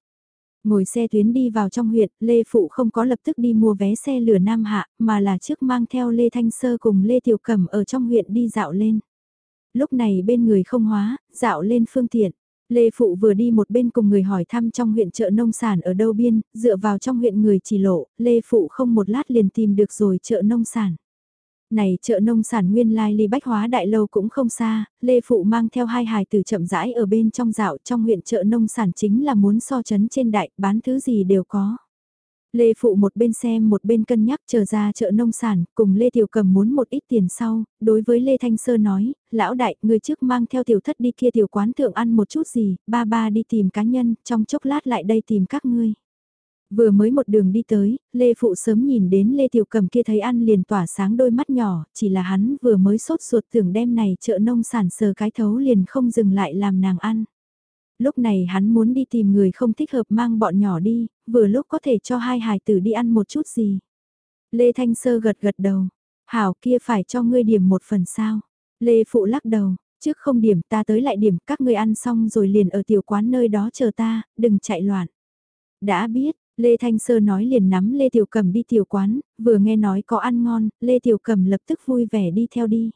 Ngồi xe tuyến đi vào trong huyện, Lê Phụ không có lập tức đi mua vé xe lửa Nam Hạ, mà là trước mang theo Lê Thanh Sơ cùng Lê Tiểu Cầm ở trong huyện đi dạo lên. Lúc này bên người không hóa, dạo lên phương tiện. Lê Phụ vừa đi một bên cùng người hỏi thăm trong huyện chợ nông sản ở đâu biên, dựa vào trong huyện người chỉ lộ, Lê Phụ không một lát liền tìm được rồi chợ nông sản này chợ nông sản nguyên lai ly bách hóa đại lâu cũng không xa, Lê Phụ mang theo hai hài tử chậm rãi ở bên trong dạo trong huyện chợ nông sản chính là muốn so chấn trên đại, bán thứ gì đều có. Lê Phụ một bên xem một bên cân nhắc chờ ra chợ nông sản, cùng Lê Tiểu Cầm muốn một ít tiền sau, đối với Lê Thanh Sơ nói, lão đại, người trước mang theo tiểu thất đi kia tiểu quán thượng ăn một chút gì, ba ba đi tìm cá nhân, trong chốc lát lại đây tìm các ngươi. Vừa mới một đường đi tới, Lê Phụ sớm nhìn đến Lê Tiểu Cầm kia thấy ăn liền tỏa sáng đôi mắt nhỏ, chỉ là hắn vừa mới sốt ruột tưởng đem này chợ nông sản sờ cái thấu liền không dừng lại làm nàng ăn. Lúc này hắn muốn đi tìm người không thích hợp mang bọn nhỏ đi, vừa lúc có thể cho hai hài tử đi ăn một chút gì. Lê Thanh Sơ gật gật đầu, hảo kia phải cho ngươi điểm một phần sao. Lê Phụ lắc đầu, trước không điểm ta tới lại điểm các ngươi ăn xong rồi liền ở tiểu quán nơi đó chờ ta, đừng chạy loạn. Đã biết, Lê Thanh Sơ nói liền nắm Lê Tiểu Cầm đi tiểu quán, vừa nghe nói có ăn ngon, Lê Tiểu Cầm lập tức vui vẻ đi theo đi.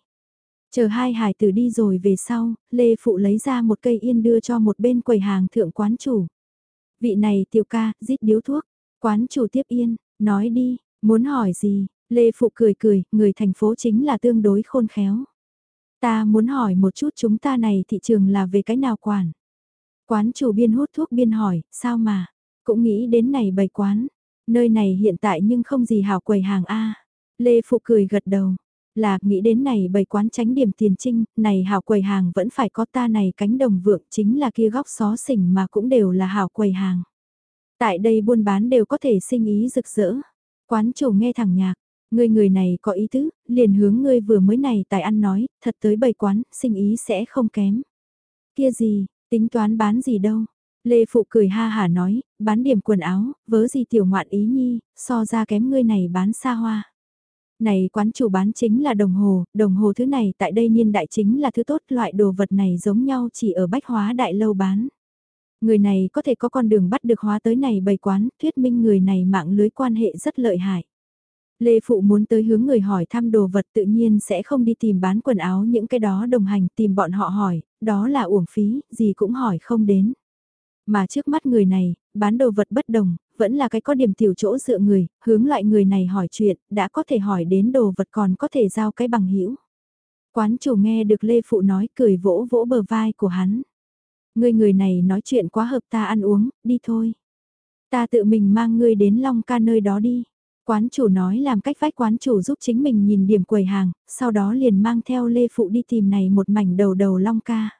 Chờ hai hải tử đi rồi về sau, Lê Phụ lấy ra một cây yên đưa cho một bên quầy hàng thượng quán chủ. Vị này tiểu ca, rít điếu thuốc, quán chủ tiếp yên, nói đi, muốn hỏi gì, Lê Phụ cười cười, người thành phố chính là tương đối khôn khéo. Ta muốn hỏi một chút chúng ta này thị trường là về cái nào quản? Quán chủ biên hút thuốc biên hỏi, sao mà? Cũng nghĩ đến này bày quán, nơi này hiện tại nhưng không gì hảo quầy hàng A. Lê Phụ cười gật đầu, là nghĩ đến này bày quán tránh điểm tiền trinh, này hảo quầy hàng vẫn phải có ta này cánh đồng vượng chính là kia góc xó xỉnh mà cũng đều là hảo quầy hàng. Tại đây buôn bán đều có thể sinh ý rực rỡ. Quán chủ nghe thẳng nhạc, người người này có ý tứ, liền hướng ngươi vừa mới này tài ăn nói, thật tới bày quán, sinh ý sẽ không kém. Kia gì, tính toán bán gì đâu, Lê Phụ cười ha hả nói, bán điểm quần áo, vớ gì tiểu ngoạn ý nhi, so ra kém ngươi này bán xa hoa. Này quán chủ bán chính là đồng hồ, đồng hồ thứ này tại đây niên đại chính là thứ tốt, loại đồ vật này giống nhau chỉ ở bách hóa đại lâu bán. Người này có thể có con đường bắt được hóa tới này bày quán, thuyết minh người này mạng lưới quan hệ rất lợi hại. Lê Phụ muốn tới hướng người hỏi thăm đồ vật tự nhiên sẽ không đi tìm bán quần áo những cái đó đồng hành tìm bọn họ hỏi, đó là uổng phí, gì cũng hỏi không đến. Mà trước mắt người này, bán đồ vật bất đồng, vẫn là cái có điểm tiểu chỗ dựa người, hướng loại người này hỏi chuyện, đã có thể hỏi đến đồ vật còn có thể giao cái bằng hữu Quán chủ nghe được Lê Phụ nói cười vỗ vỗ bờ vai của hắn. Người người này nói chuyện quá hợp ta ăn uống, đi thôi. Ta tự mình mang ngươi đến Long ca nơi đó đi. Quán chủ nói làm cách vách quán chủ giúp chính mình nhìn điểm quầy hàng, sau đó liền mang theo Lê Phụ đi tìm này một mảnh đầu đầu Long ca.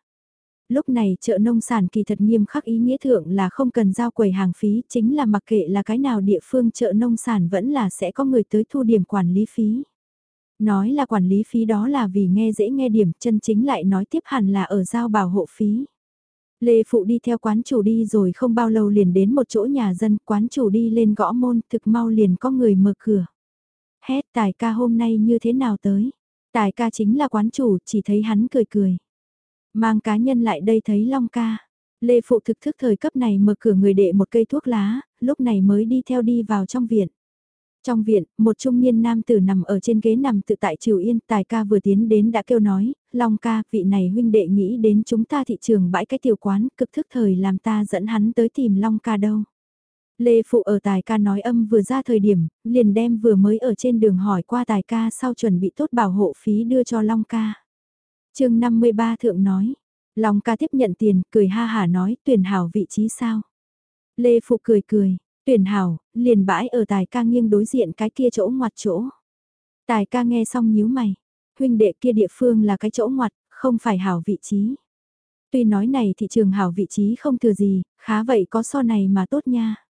Lúc này chợ nông sản kỳ thật nghiêm khắc ý nghĩa thượng là không cần giao quầy hàng phí, chính là mặc kệ là cái nào địa phương chợ nông sản vẫn là sẽ có người tới thu điểm quản lý phí. Nói là quản lý phí đó là vì nghe dễ nghe điểm, chân chính lại nói tiếp hẳn là ở giao bảo hộ phí. Lê Phụ đi theo quán chủ đi rồi không bao lâu liền đến một chỗ nhà dân, quán chủ đi lên gõ môn, thực mau liền có người mở cửa. Hét tài ca hôm nay như thế nào tới? Tài ca chính là quán chủ, chỉ thấy hắn cười cười. Mang cá nhân lại đây thấy Long ca. Lê Phụ thực thức thời cấp này mở cửa người đệ một cây thuốc lá, lúc này mới đi theo đi vào trong viện. Trong viện, một trung niên nam tử nằm ở trên ghế nằm tự tại Triều Yên, tài ca vừa tiến đến đã kêu nói, Long ca, vị này huynh đệ nghĩ đến chúng ta thị trường bãi cái tiểu quán, cực thức thời làm ta dẫn hắn tới tìm Long ca đâu. Lê Phụ ở tài ca nói âm vừa ra thời điểm, liền đem vừa mới ở trên đường hỏi qua tài ca sau chuẩn bị tốt bảo hộ phí đưa cho Long ca chương 53 thượng nói, Long ca tiếp nhận tiền, cười ha hả nói tuyển hảo vị trí sao. Lê Phụ cười cười, Tuyển hảo, liền bãi ở tài ca nghiêng đối diện cái kia chỗ ngoặt chỗ. Tài ca nghe xong nhíu mày, huynh đệ kia địa phương là cái chỗ ngoặt, không phải hảo vị trí. Tuy nói này thị trường hảo vị trí không thừa gì, khá vậy có so này mà tốt nha.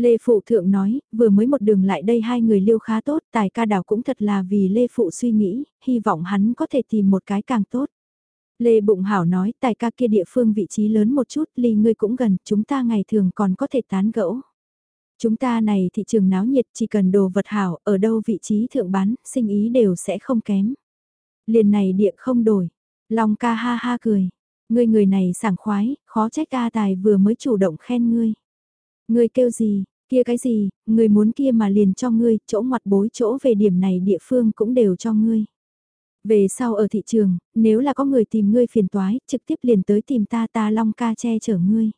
Lê Phụ Thượng nói, vừa mới một đường lại đây hai người liêu khá tốt, tài ca đảo cũng thật là vì Lê Phụ suy nghĩ, hy vọng hắn có thể tìm một cái càng tốt. Lê Bụng Hảo nói, tài ca kia địa phương vị trí lớn một chút, ly ngươi cũng gần, chúng ta ngày thường còn có thể tán gẫu. Chúng ta này thị trường náo nhiệt chỉ cần đồ vật hảo, ở đâu vị trí thượng bán, sinh ý đều sẽ không kém. Liền này địa không đổi. Long ca ha ha cười. Ngươi người này sảng khoái, khó trách ca Tài vừa mới chủ động khen ngươi. Ngươi kêu gì, kia cái gì, người muốn kia mà liền cho ngươi, chỗ ngoặt bối chỗ về điểm này địa phương cũng đều cho ngươi. Về sau ở thị trường, nếu là có người tìm ngươi phiền toái, trực tiếp liền tới tìm ta ta Long ca che chở ngươi.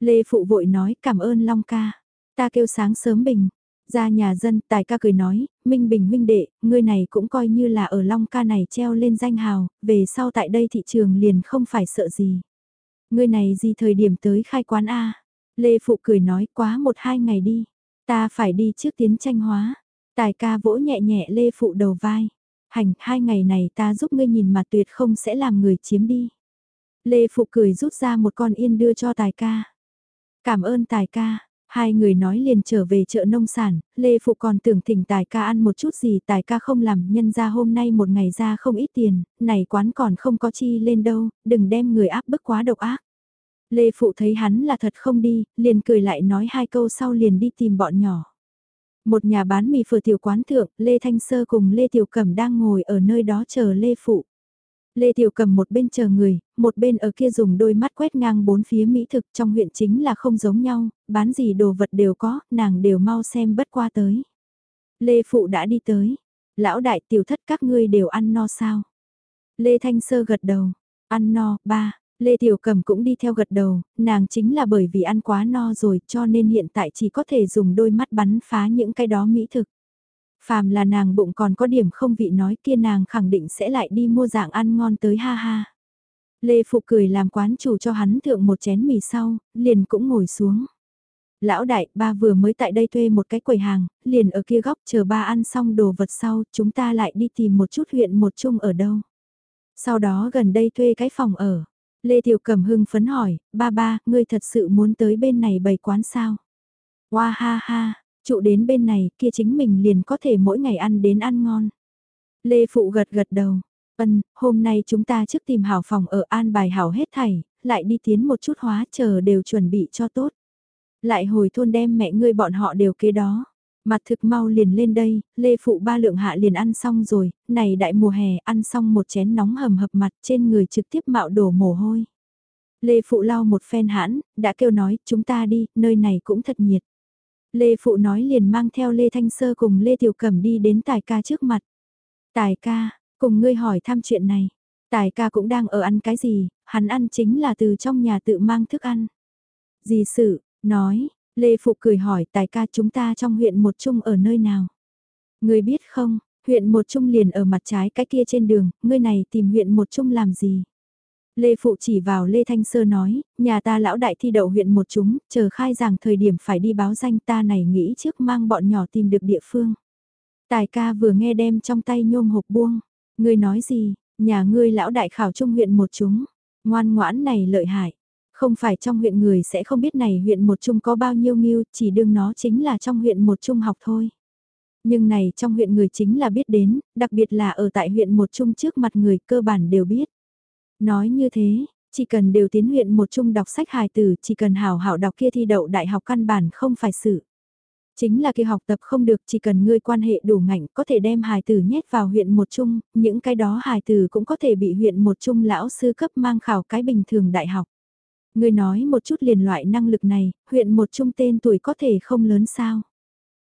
Lê Phụ vội nói cảm ơn Long ca. Ta kêu sáng sớm bình, ra nhà dân, tài ca cười nói, Minh Bình Minh đệ, ngươi này cũng coi như là ở Long ca này treo lên danh hào, về sau tại đây thị trường liền không phải sợ gì. Ngươi này gì thời điểm tới khai quán A? Lê Phụ cười nói quá một hai ngày đi, ta phải đi trước tiến tranh hóa. Tài ca vỗ nhẹ nhẹ Lê Phụ đầu vai. Hành, hai ngày này ta giúp ngươi nhìn mà tuyệt không sẽ làm người chiếm đi. Lê Phụ cười rút ra một con yên đưa cho tài ca. Cảm ơn tài ca, Hai người nói liền trở về chợ nông sản, Lê Phụ còn tưởng thỉnh tài ca ăn một chút gì tài ca không làm nhân ra hôm nay một ngày ra không ít tiền, này quán còn không có chi lên đâu, đừng đem người áp bức quá độc ác. Lê Phụ thấy hắn là thật không đi, liền cười lại nói hai câu sau liền đi tìm bọn nhỏ. Một nhà bán mì phở tiểu quán thượng, Lê Thanh Sơ cùng Lê Tiểu Cẩm đang ngồi ở nơi đó chờ Lê Phụ. Lê Tiểu cầm một bên chờ người, một bên ở kia dùng đôi mắt quét ngang bốn phía mỹ thực trong huyện chính là không giống nhau, bán gì đồ vật đều có, nàng đều mau xem bất qua tới. Lê Phụ đã đi tới, lão đại tiểu thất các ngươi đều ăn no sao? Lê Thanh Sơ gật đầu, ăn no, ba, Lê Tiểu Cầm cũng đi theo gật đầu, nàng chính là bởi vì ăn quá no rồi cho nên hiện tại chỉ có thể dùng đôi mắt bắn phá những cái đó mỹ thực. Phàm là nàng bụng còn có điểm không vị nói kia nàng khẳng định sẽ lại đi mua dạng ăn ngon tới ha ha. Lê Phụ cười làm quán chủ cho hắn thượng một chén mì sau, liền cũng ngồi xuống. Lão đại, ba vừa mới tại đây thuê một cái quầy hàng, liền ở kia góc chờ ba ăn xong đồ vật sau, chúng ta lại đi tìm một chút huyện một chung ở đâu. Sau đó gần đây thuê cái phòng ở. Lê Tiểu Cẩm hưng phấn hỏi, ba ba, ngươi thật sự muốn tới bên này bày quán sao? Wow ha ha, Trụ đến bên này kia chính mình liền có thể mỗi ngày ăn đến ăn ngon. Lê Phụ gật gật đầu. Ân, hôm nay chúng ta trước tìm hảo phòng ở an bài hảo hết thảy, lại đi tiến một chút hóa chờ đều chuẩn bị cho tốt. Lại hồi thôn đem mẹ ngươi bọn họ đều kế đó. Mặt thực mau liền lên đây, Lê Phụ ba lượng hạ liền ăn xong rồi, này đại mùa hè ăn xong một chén nóng hầm hập mặt trên người trực tiếp mạo đổ mồ hôi. Lê Phụ lau một phen hãn, đã kêu nói, chúng ta đi, nơi này cũng thật nhiệt. Lê Phụ nói liền mang theo Lê Thanh Sơ cùng Lê Tiểu Cẩm đi đến tài ca trước mặt. Tài ca, cùng ngươi hỏi thăm chuyện này. Tài ca cũng đang ở ăn cái gì, hắn ăn chính là từ trong nhà tự mang thức ăn. Gì sự, nói, Lê Phụ cười hỏi tài ca chúng ta trong huyện một trung ở nơi nào. Người biết không, huyện một trung liền ở mặt trái cái kia trên đường, ngươi này tìm huyện một trung làm gì. Lê Phụ chỉ vào Lê Thanh Sơ nói, nhà ta lão đại thi đậu huyện một trung, chờ khai giảng thời điểm phải đi báo danh ta này nghĩ trước mang bọn nhỏ tìm được địa phương. Tài ca vừa nghe đem trong tay nhôm hộp buông, ngươi nói gì, nhà ngươi lão đại khảo trung huyện một trung, ngoan ngoãn này lợi hại. Không phải trong huyện người sẽ không biết này huyện một trung có bao nhiêu nghiêu, chỉ đương nó chính là trong huyện một trung học thôi. Nhưng này trong huyện người chính là biết đến, đặc biệt là ở tại huyện một trung trước mặt người cơ bản đều biết. Nói như thế, chỉ cần đều tiến huyện một trung đọc sách hài tử, chỉ cần hảo hảo đọc kia thi đậu đại học căn bản không phải sự. Chính là kia học tập không được chỉ cần ngươi quan hệ đủ ngạnh có thể đem hài tử nhét vào huyện một trung, những cái đó hài tử cũng có thể bị huyện một trung lão sư cấp mang khảo cái bình thường đại học. Ngươi nói một chút liền loại năng lực này, huyện một trung tên tuổi có thể không lớn sao.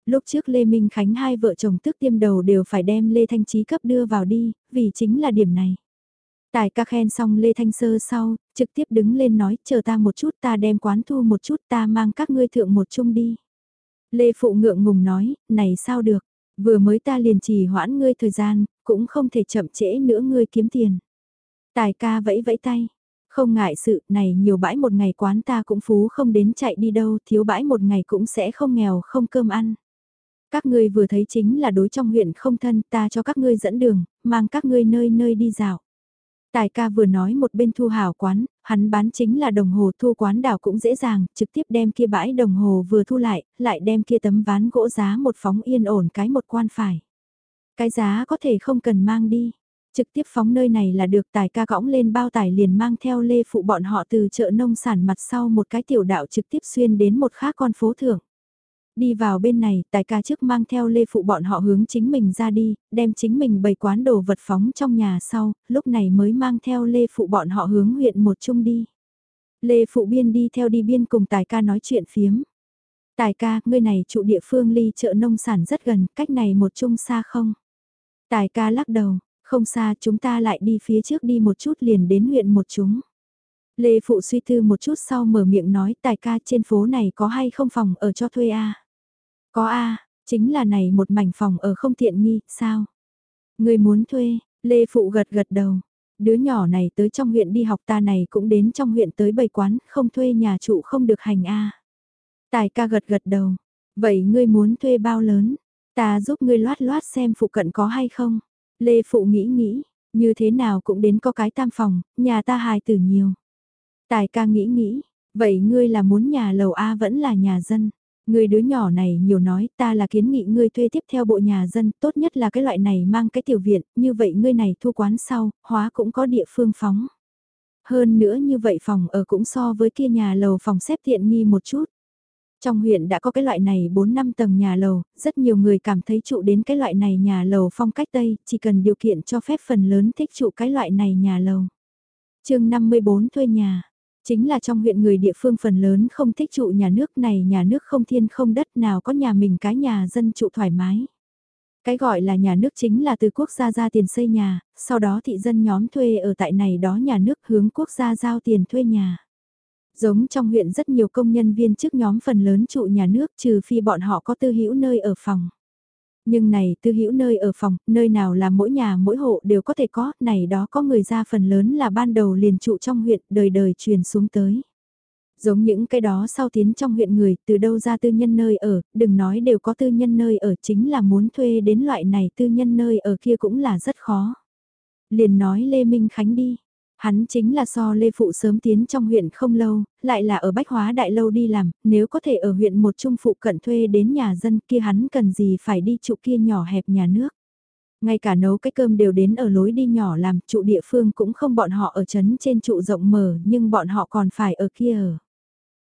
Lúc trước Lê Minh Khánh hai vợ chồng tức tiêm đầu đều phải đem Lê Thanh Trí cấp đưa vào đi, vì chính là điểm này. Tài ca khen xong Lê Thanh Sơ sau, trực tiếp đứng lên nói, chờ ta một chút ta đem quán thu một chút ta mang các ngươi thượng một chung đi. Lê Phụ ngượng ngùng nói, này sao được, vừa mới ta liền trì hoãn ngươi thời gian, cũng không thể chậm trễ nữa ngươi kiếm tiền. Tài ca vẫy vẫy tay, không ngại sự này nhiều bãi một ngày quán ta cũng phú không đến chạy đi đâu, thiếu bãi một ngày cũng sẽ không nghèo không cơm ăn. Các ngươi vừa thấy chính là đối trong huyện không thân ta cho các ngươi dẫn đường, mang các ngươi nơi nơi đi dạo. Tài ca vừa nói một bên thu hảo quán, hắn bán chính là đồng hồ thu quán đảo cũng dễ dàng, trực tiếp đem kia bãi đồng hồ vừa thu lại, lại đem kia tấm ván gỗ giá một phóng yên ổn cái một quan phải. Cái giá có thể không cần mang đi, trực tiếp phóng nơi này là được tài ca cõng lên bao tải liền mang theo lê phụ bọn họ từ chợ nông sản mặt sau một cái tiểu đạo trực tiếp xuyên đến một khác con phố thưởng. Đi vào bên này, tài ca trước mang theo lê phụ bọn họ hướng chính mình ra đi, đem chính mình bày quán đồ vật phóng trong nhà sau, lúc này mới mang theo lê phụ bọn họ hướng huyện một chung đi. Lê phụ biên đi theo đi biên cùng tài ca nói chuyện phiếm. Tài ca, ngươi này trụ địa phương ly chợ nông sản rất gần, cách này một chung xa không? Tài ca lắc đầu, không xa chúng ta lại đi phía trước đi một chút liền đến huyện một chúng. Lê Phụ suy tư một chút sau mở miệng nói tài ca trên phố này có hay không phòng ở cho thuê a có a chính là này một mảnh phòng ở không tiện nghi, sao? Người muốn thuê, Lê Phụ gật gật đầu. Đứa nhỏ này tới trong huyện đi học ta này cũng đến trong huyện tới bầy quán, không thuê nhà trụ không được hành a Tài ca gật gật đầu. Vậy ngươi muốn thuê bao lớn? Ta giúp ngươi loát loát xem phụ cận có hay không? Lê Phụ nghĩ nghĩ, như thế nào cũng đến có cái tam phòng, nhà ta hài tử nhiều. Tài ca nghĩ nghĩ, vậy ngươi là muốn nhà lầu A vẫn là nhà dân? Người đứa nhỏ này nhiều nói ta là kiến nghị ngươi thuê tiếp theo bộ nhà dân, tốt nhất là cái loại này mang cái tiểu viện, như vậy ngươi này thu quán sau, hóa cũng có địa phương phóng. Hơn nữa như vậy phòng ở cũng so với kia nhà lầu phòng xếp tiện nghi một chút. Trong huyện đã có cái loại này 4 năm tầng nhà lầu, rất nhiều người cảm thấy trụ đến cái loại này nhà lầu phong cách Tây, chỉ cần điều kiện cho phép phần lớn thích trụ cái loại này nhà lầu. chương 54 thuê nhà, Chính là trong huyện người địa phương phần lớn không thích trụ nhà nước này nhà nước không thiên không đất nào có nhà mình cái nhà dân trụ thoải mái. Cái gọi là nhà nước chính là từ quốc gia ra tiền xây nhà, sau đó thị dân nhóm thuê ở tại này đó nhà nước hướng quốc gia giao tiền thuê nhà. Giống trong huyện rất nhiều công nhân viên chức nhóm phần lớn trụ nhà nước trừ phi bọn họ có tư hữu nơi ở phòng. Nhưng này tư hữu nơi ở phòng, nơi nào là mỗi nhà mỗi hộ đều có thể có, này đó có người ra phần lớn là ban đầu liền trụ trong huyện, đời đời truyền xuống tới. Giống những cái đó sau tiến trong huyện người, từ đâu ra tư nhân nơi ở, đừng nói đều có tư nhân nơi ở chính là muốn thuê đến loại này tư nhân nơi ở kia cũng là rất khó. Liền nói Lê Minh Khánh đi, Hắn chính là so Lê Phụ sớm tiến trong huyện không lâu, lại là ở Bách Hóa Đại Lâu đi làm, nếu có thể ở huyện một trung phụ cận thuê đến nhà dân kia hắn cần gì phải đi trụ kia nhỏ hẹp nhà nước. Ngay cả nấu cái cơm đều đến ở lối đi nhỏ làm trụ địa phương cũng không bọn họ ở chấn trên trụ rộng mở nhưng bọn họ còn phải ở kia ở.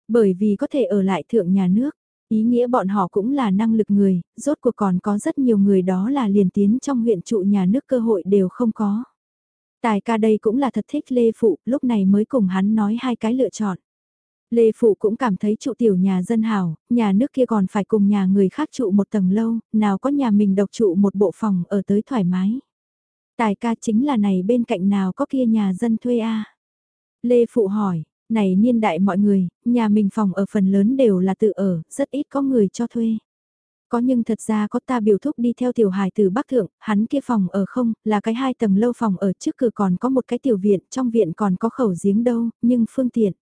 Bởi vì có thể ở lại thượng nhà nước, ý nghĩa bọn họ cũng là năng lực người, rốt cuộc còn có rất nhiều người đó là liền tiến trong huyện trụ nhà nước cơ hội đều không có. Tài ca đây cũng là thật thích Lê Phụ, lúc này mới cùng hắn nói hai cái lựa chọn. Lê Phụ cũng cảm thấy trụ tiểu nhà dân hảo, nhà nước kia còn phải cùng nhà người khác trụ một tầng lâu, nào có nhà mình độc trụ một bộ phòng ở tới thoải mái. Tài ca chính là này bên cạnh nào có kia nhà dân thuê a Lê Phụ hỏi, này niên đại mọi người, nhà mình phòng ở phần lớn đều là tự ở, rất ít có người cho thuê. Có nhưng thật ra có ta biểu thúc đi theo tiểu hài từ Bắc Thượng, hắn kia phòng ở không, là cái hai tầng lâu phòng ở trước cửa còn có một cái tiểu viện, trong viện còn có khẩu giếng đâu, nhưng phương tiện.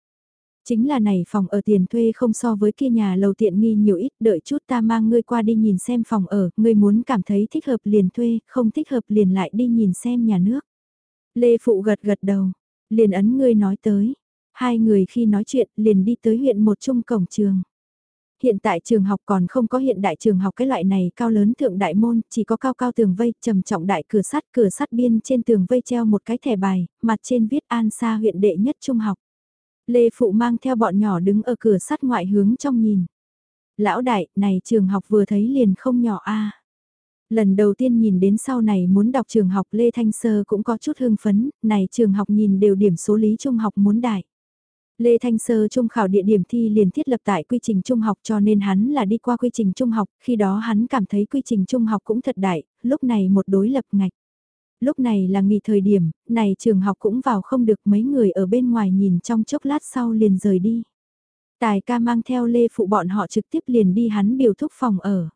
Chính là này phòng ở tiền thuê không so với kia nhà lầu tiện nghi nhiều ít, đợi chút ta mang ngươi qua đi nhìn xem phòng ở, ngươi muốn cảm thấy thích hợp liền thuê, không thích hợp liền lại đi nhìn xem nhà nước. Lê Phụ gật gật đầu, liền ấn ngươi nói tới. Hai người khi nói chuyện liền đi tới huyện một trung cổng trường. Hiện tại trường học còn không có hiện đại trường học cái loại này cao lớn thượng đại môn, chỉ có cao cao tường vây, trầm trọng đại cửa sắt, cửa sắt biên trên tường vây treo một cái thẻ bài, mặt trên viết An Sa huyện đệ nhất trung học. Lê Phụ mang theo bọn nhỏ đứng ở cửa sắt ngoại hướng trong nhìn. Lão đại, này trường học vừa thấy liền không nhỏ a. Lần đầu tiên nhìn đến sau này muốn đọc trường học Lê Thanh Sơ cũng có chút hương phấn, này trường học nhìn đều điểm số lý trung học muốn đại. Lê Thanh Sơ trung khảo địa điểm thi liền thiết lập tại quy trình trung học cho nên hắn là đi qua quy trình trung học, khi đó hắn cảm thấy quy trình trung học cũng thật đại, lúc này một đối lập ngạch. Lúc này là nghỉ thời điểm, này trường học cũng vào không được mấy người ở bên ngoài nhìn trong chốc lát sau liền rời đi. Tài ca mang theo Lê Phụ bọn họ trực tiếp liền đi hắn biểu thúc phòng ở.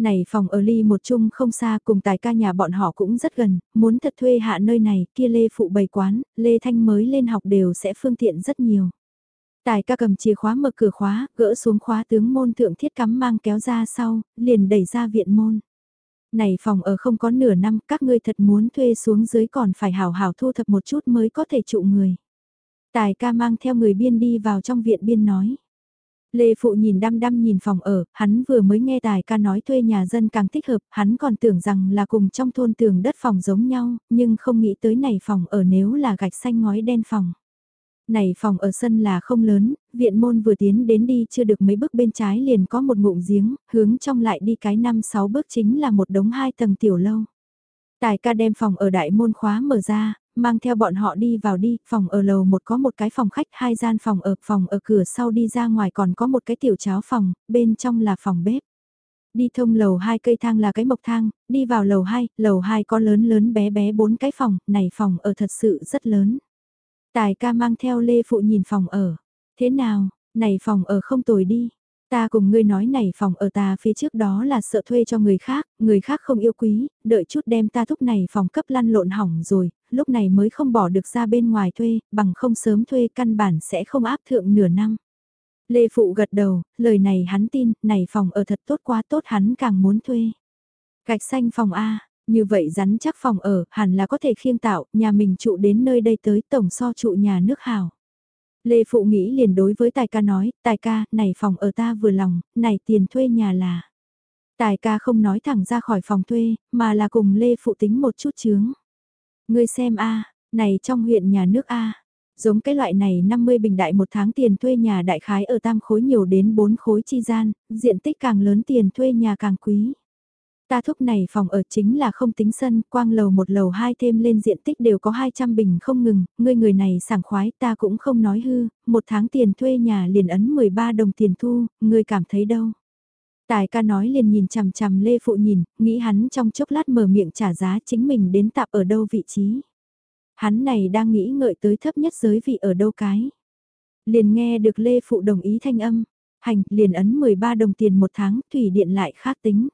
Này phòng ở ly một chung không xa cùng tài ca nhà bọn họ cũng rất gần, muốn thật thuê hạ nơi này kia Lê Phụ bày quán, Lê Thanh mới lên học đều sẽ phương tiện rất nhiều. Tài ca cầm chìa khóa mở cửa khóa, gỡ xuống khóa tướng môn thượng thiết cắm mang kéo ra sau, liền đẩy ra viện môn. Này phòng ở không có nửa năm, các ngươi thật muốn thuê xuống dưới còn phải hào hào thu thập một chút mới có thể trụ người. Tài ca mang theo người biên đi vào trong viện biên nói. Lê Phụ nhìn đăm đăm nhìn phòng ở, hắn vừa mới nghe tài ca nói thuê nhà dân càng thích hợp, hắn còn tưởng rằng là cùng trong thôn tường đất phòng giống nhau, nhưng không nghĩ tới này phòng ở nếu là gạch xanh ngói đen phòng. Này phòng ở sân là không lớn, viện môn vừa tiến đến đi chưa được mấy bước bên trái liền có một ngụm giếng, hướng trong lại đi cái năm sáu bước chính là một đống hai tầng tiểu lâu. Tài ca đem phòng ở đại môn khóa mở ra, mang theo bọn họ đi vào đi, phòng ở lầu một có một cái phòng khách, hai gian phòng ở, phòng ở cửa sau đi ra ngoài còn có một cái tiểu cháo phòng, bên trong là phòng bếp. Đi thông lầu hai cây thang là cái mộc thang, đi vào lầu hai lầu hai có lớn lớn bé bé bốn cái phòng, này phòng ở thật sự rất lớn. Tài ca mang theo Lê Phụ nhìn phòng ở. Thế nào, này phòng ở không tồi đi. Ta cùng ngươi nói này phòng ở ta phía trước đó là sợ thuê cho người khác, người khác không yêu quý, đợi chút đem ta thúc này phòng cấp lăn lộn hỏng rồi, lúc này mới không bỏ được ra bên ngoài thuê, bằng không sớm thuê căn bản sẽ không áp thượng nửa năm. Lê Phụ gật đầu, lời này hắn tin, này phòng ở thật tốt quá tốt hắn càng muốn thuê. Gạch xanh phòng A, như vậy rắn chắc phòng ở, hẳn là có thể khiêng tạo, nhà mình trụ đến nơi đây tới tổng so trụ nhà nước hào. Lê Phụ nghĩ liền đối với Tài ca nói, Tài ca, này phòng ở ta vừa lòng, này tiền thuê nhà là. Tài ca không nói thẳng ra khỏi phòng thuê, mà là cùng Lê Phụ tính một chút chướng. Ngươi xem a này trong huyện nhà nước a giống cái loại này 50 bình đại một tháng tiền thuê nhà đại khái ở tam khối nhiều đến 4 khối chi gian, diện tích càng lớn tiền thuê nhà càng quý. Ta thúc này phòng ở chính là không tính sân, quang lầu một lầu hai thêm lên diện tích đều có 200 bình không ngừng, ngươi người này sảng khoái ta cũng không nói hư, một tháng tiền thuê nhà liền ấn 13 đồng tiền thu, ngươi cảm thấy đâu. Tài ca nói liền nhìn chằm chằm Lê Phụ nhìn, nghĩ hắn trong chốc lát mở miệng trả giá chính mình đến tạp ở đâu vị trí. Hắn này đang nghĩ ngợi tới thấp nhất giới vị ở đâu cái. Liền nghe được Lê Phụ đồng ý thanh âm, hành liền ấn 13 đồng tiền một tháng, thủy điện lại khác tính.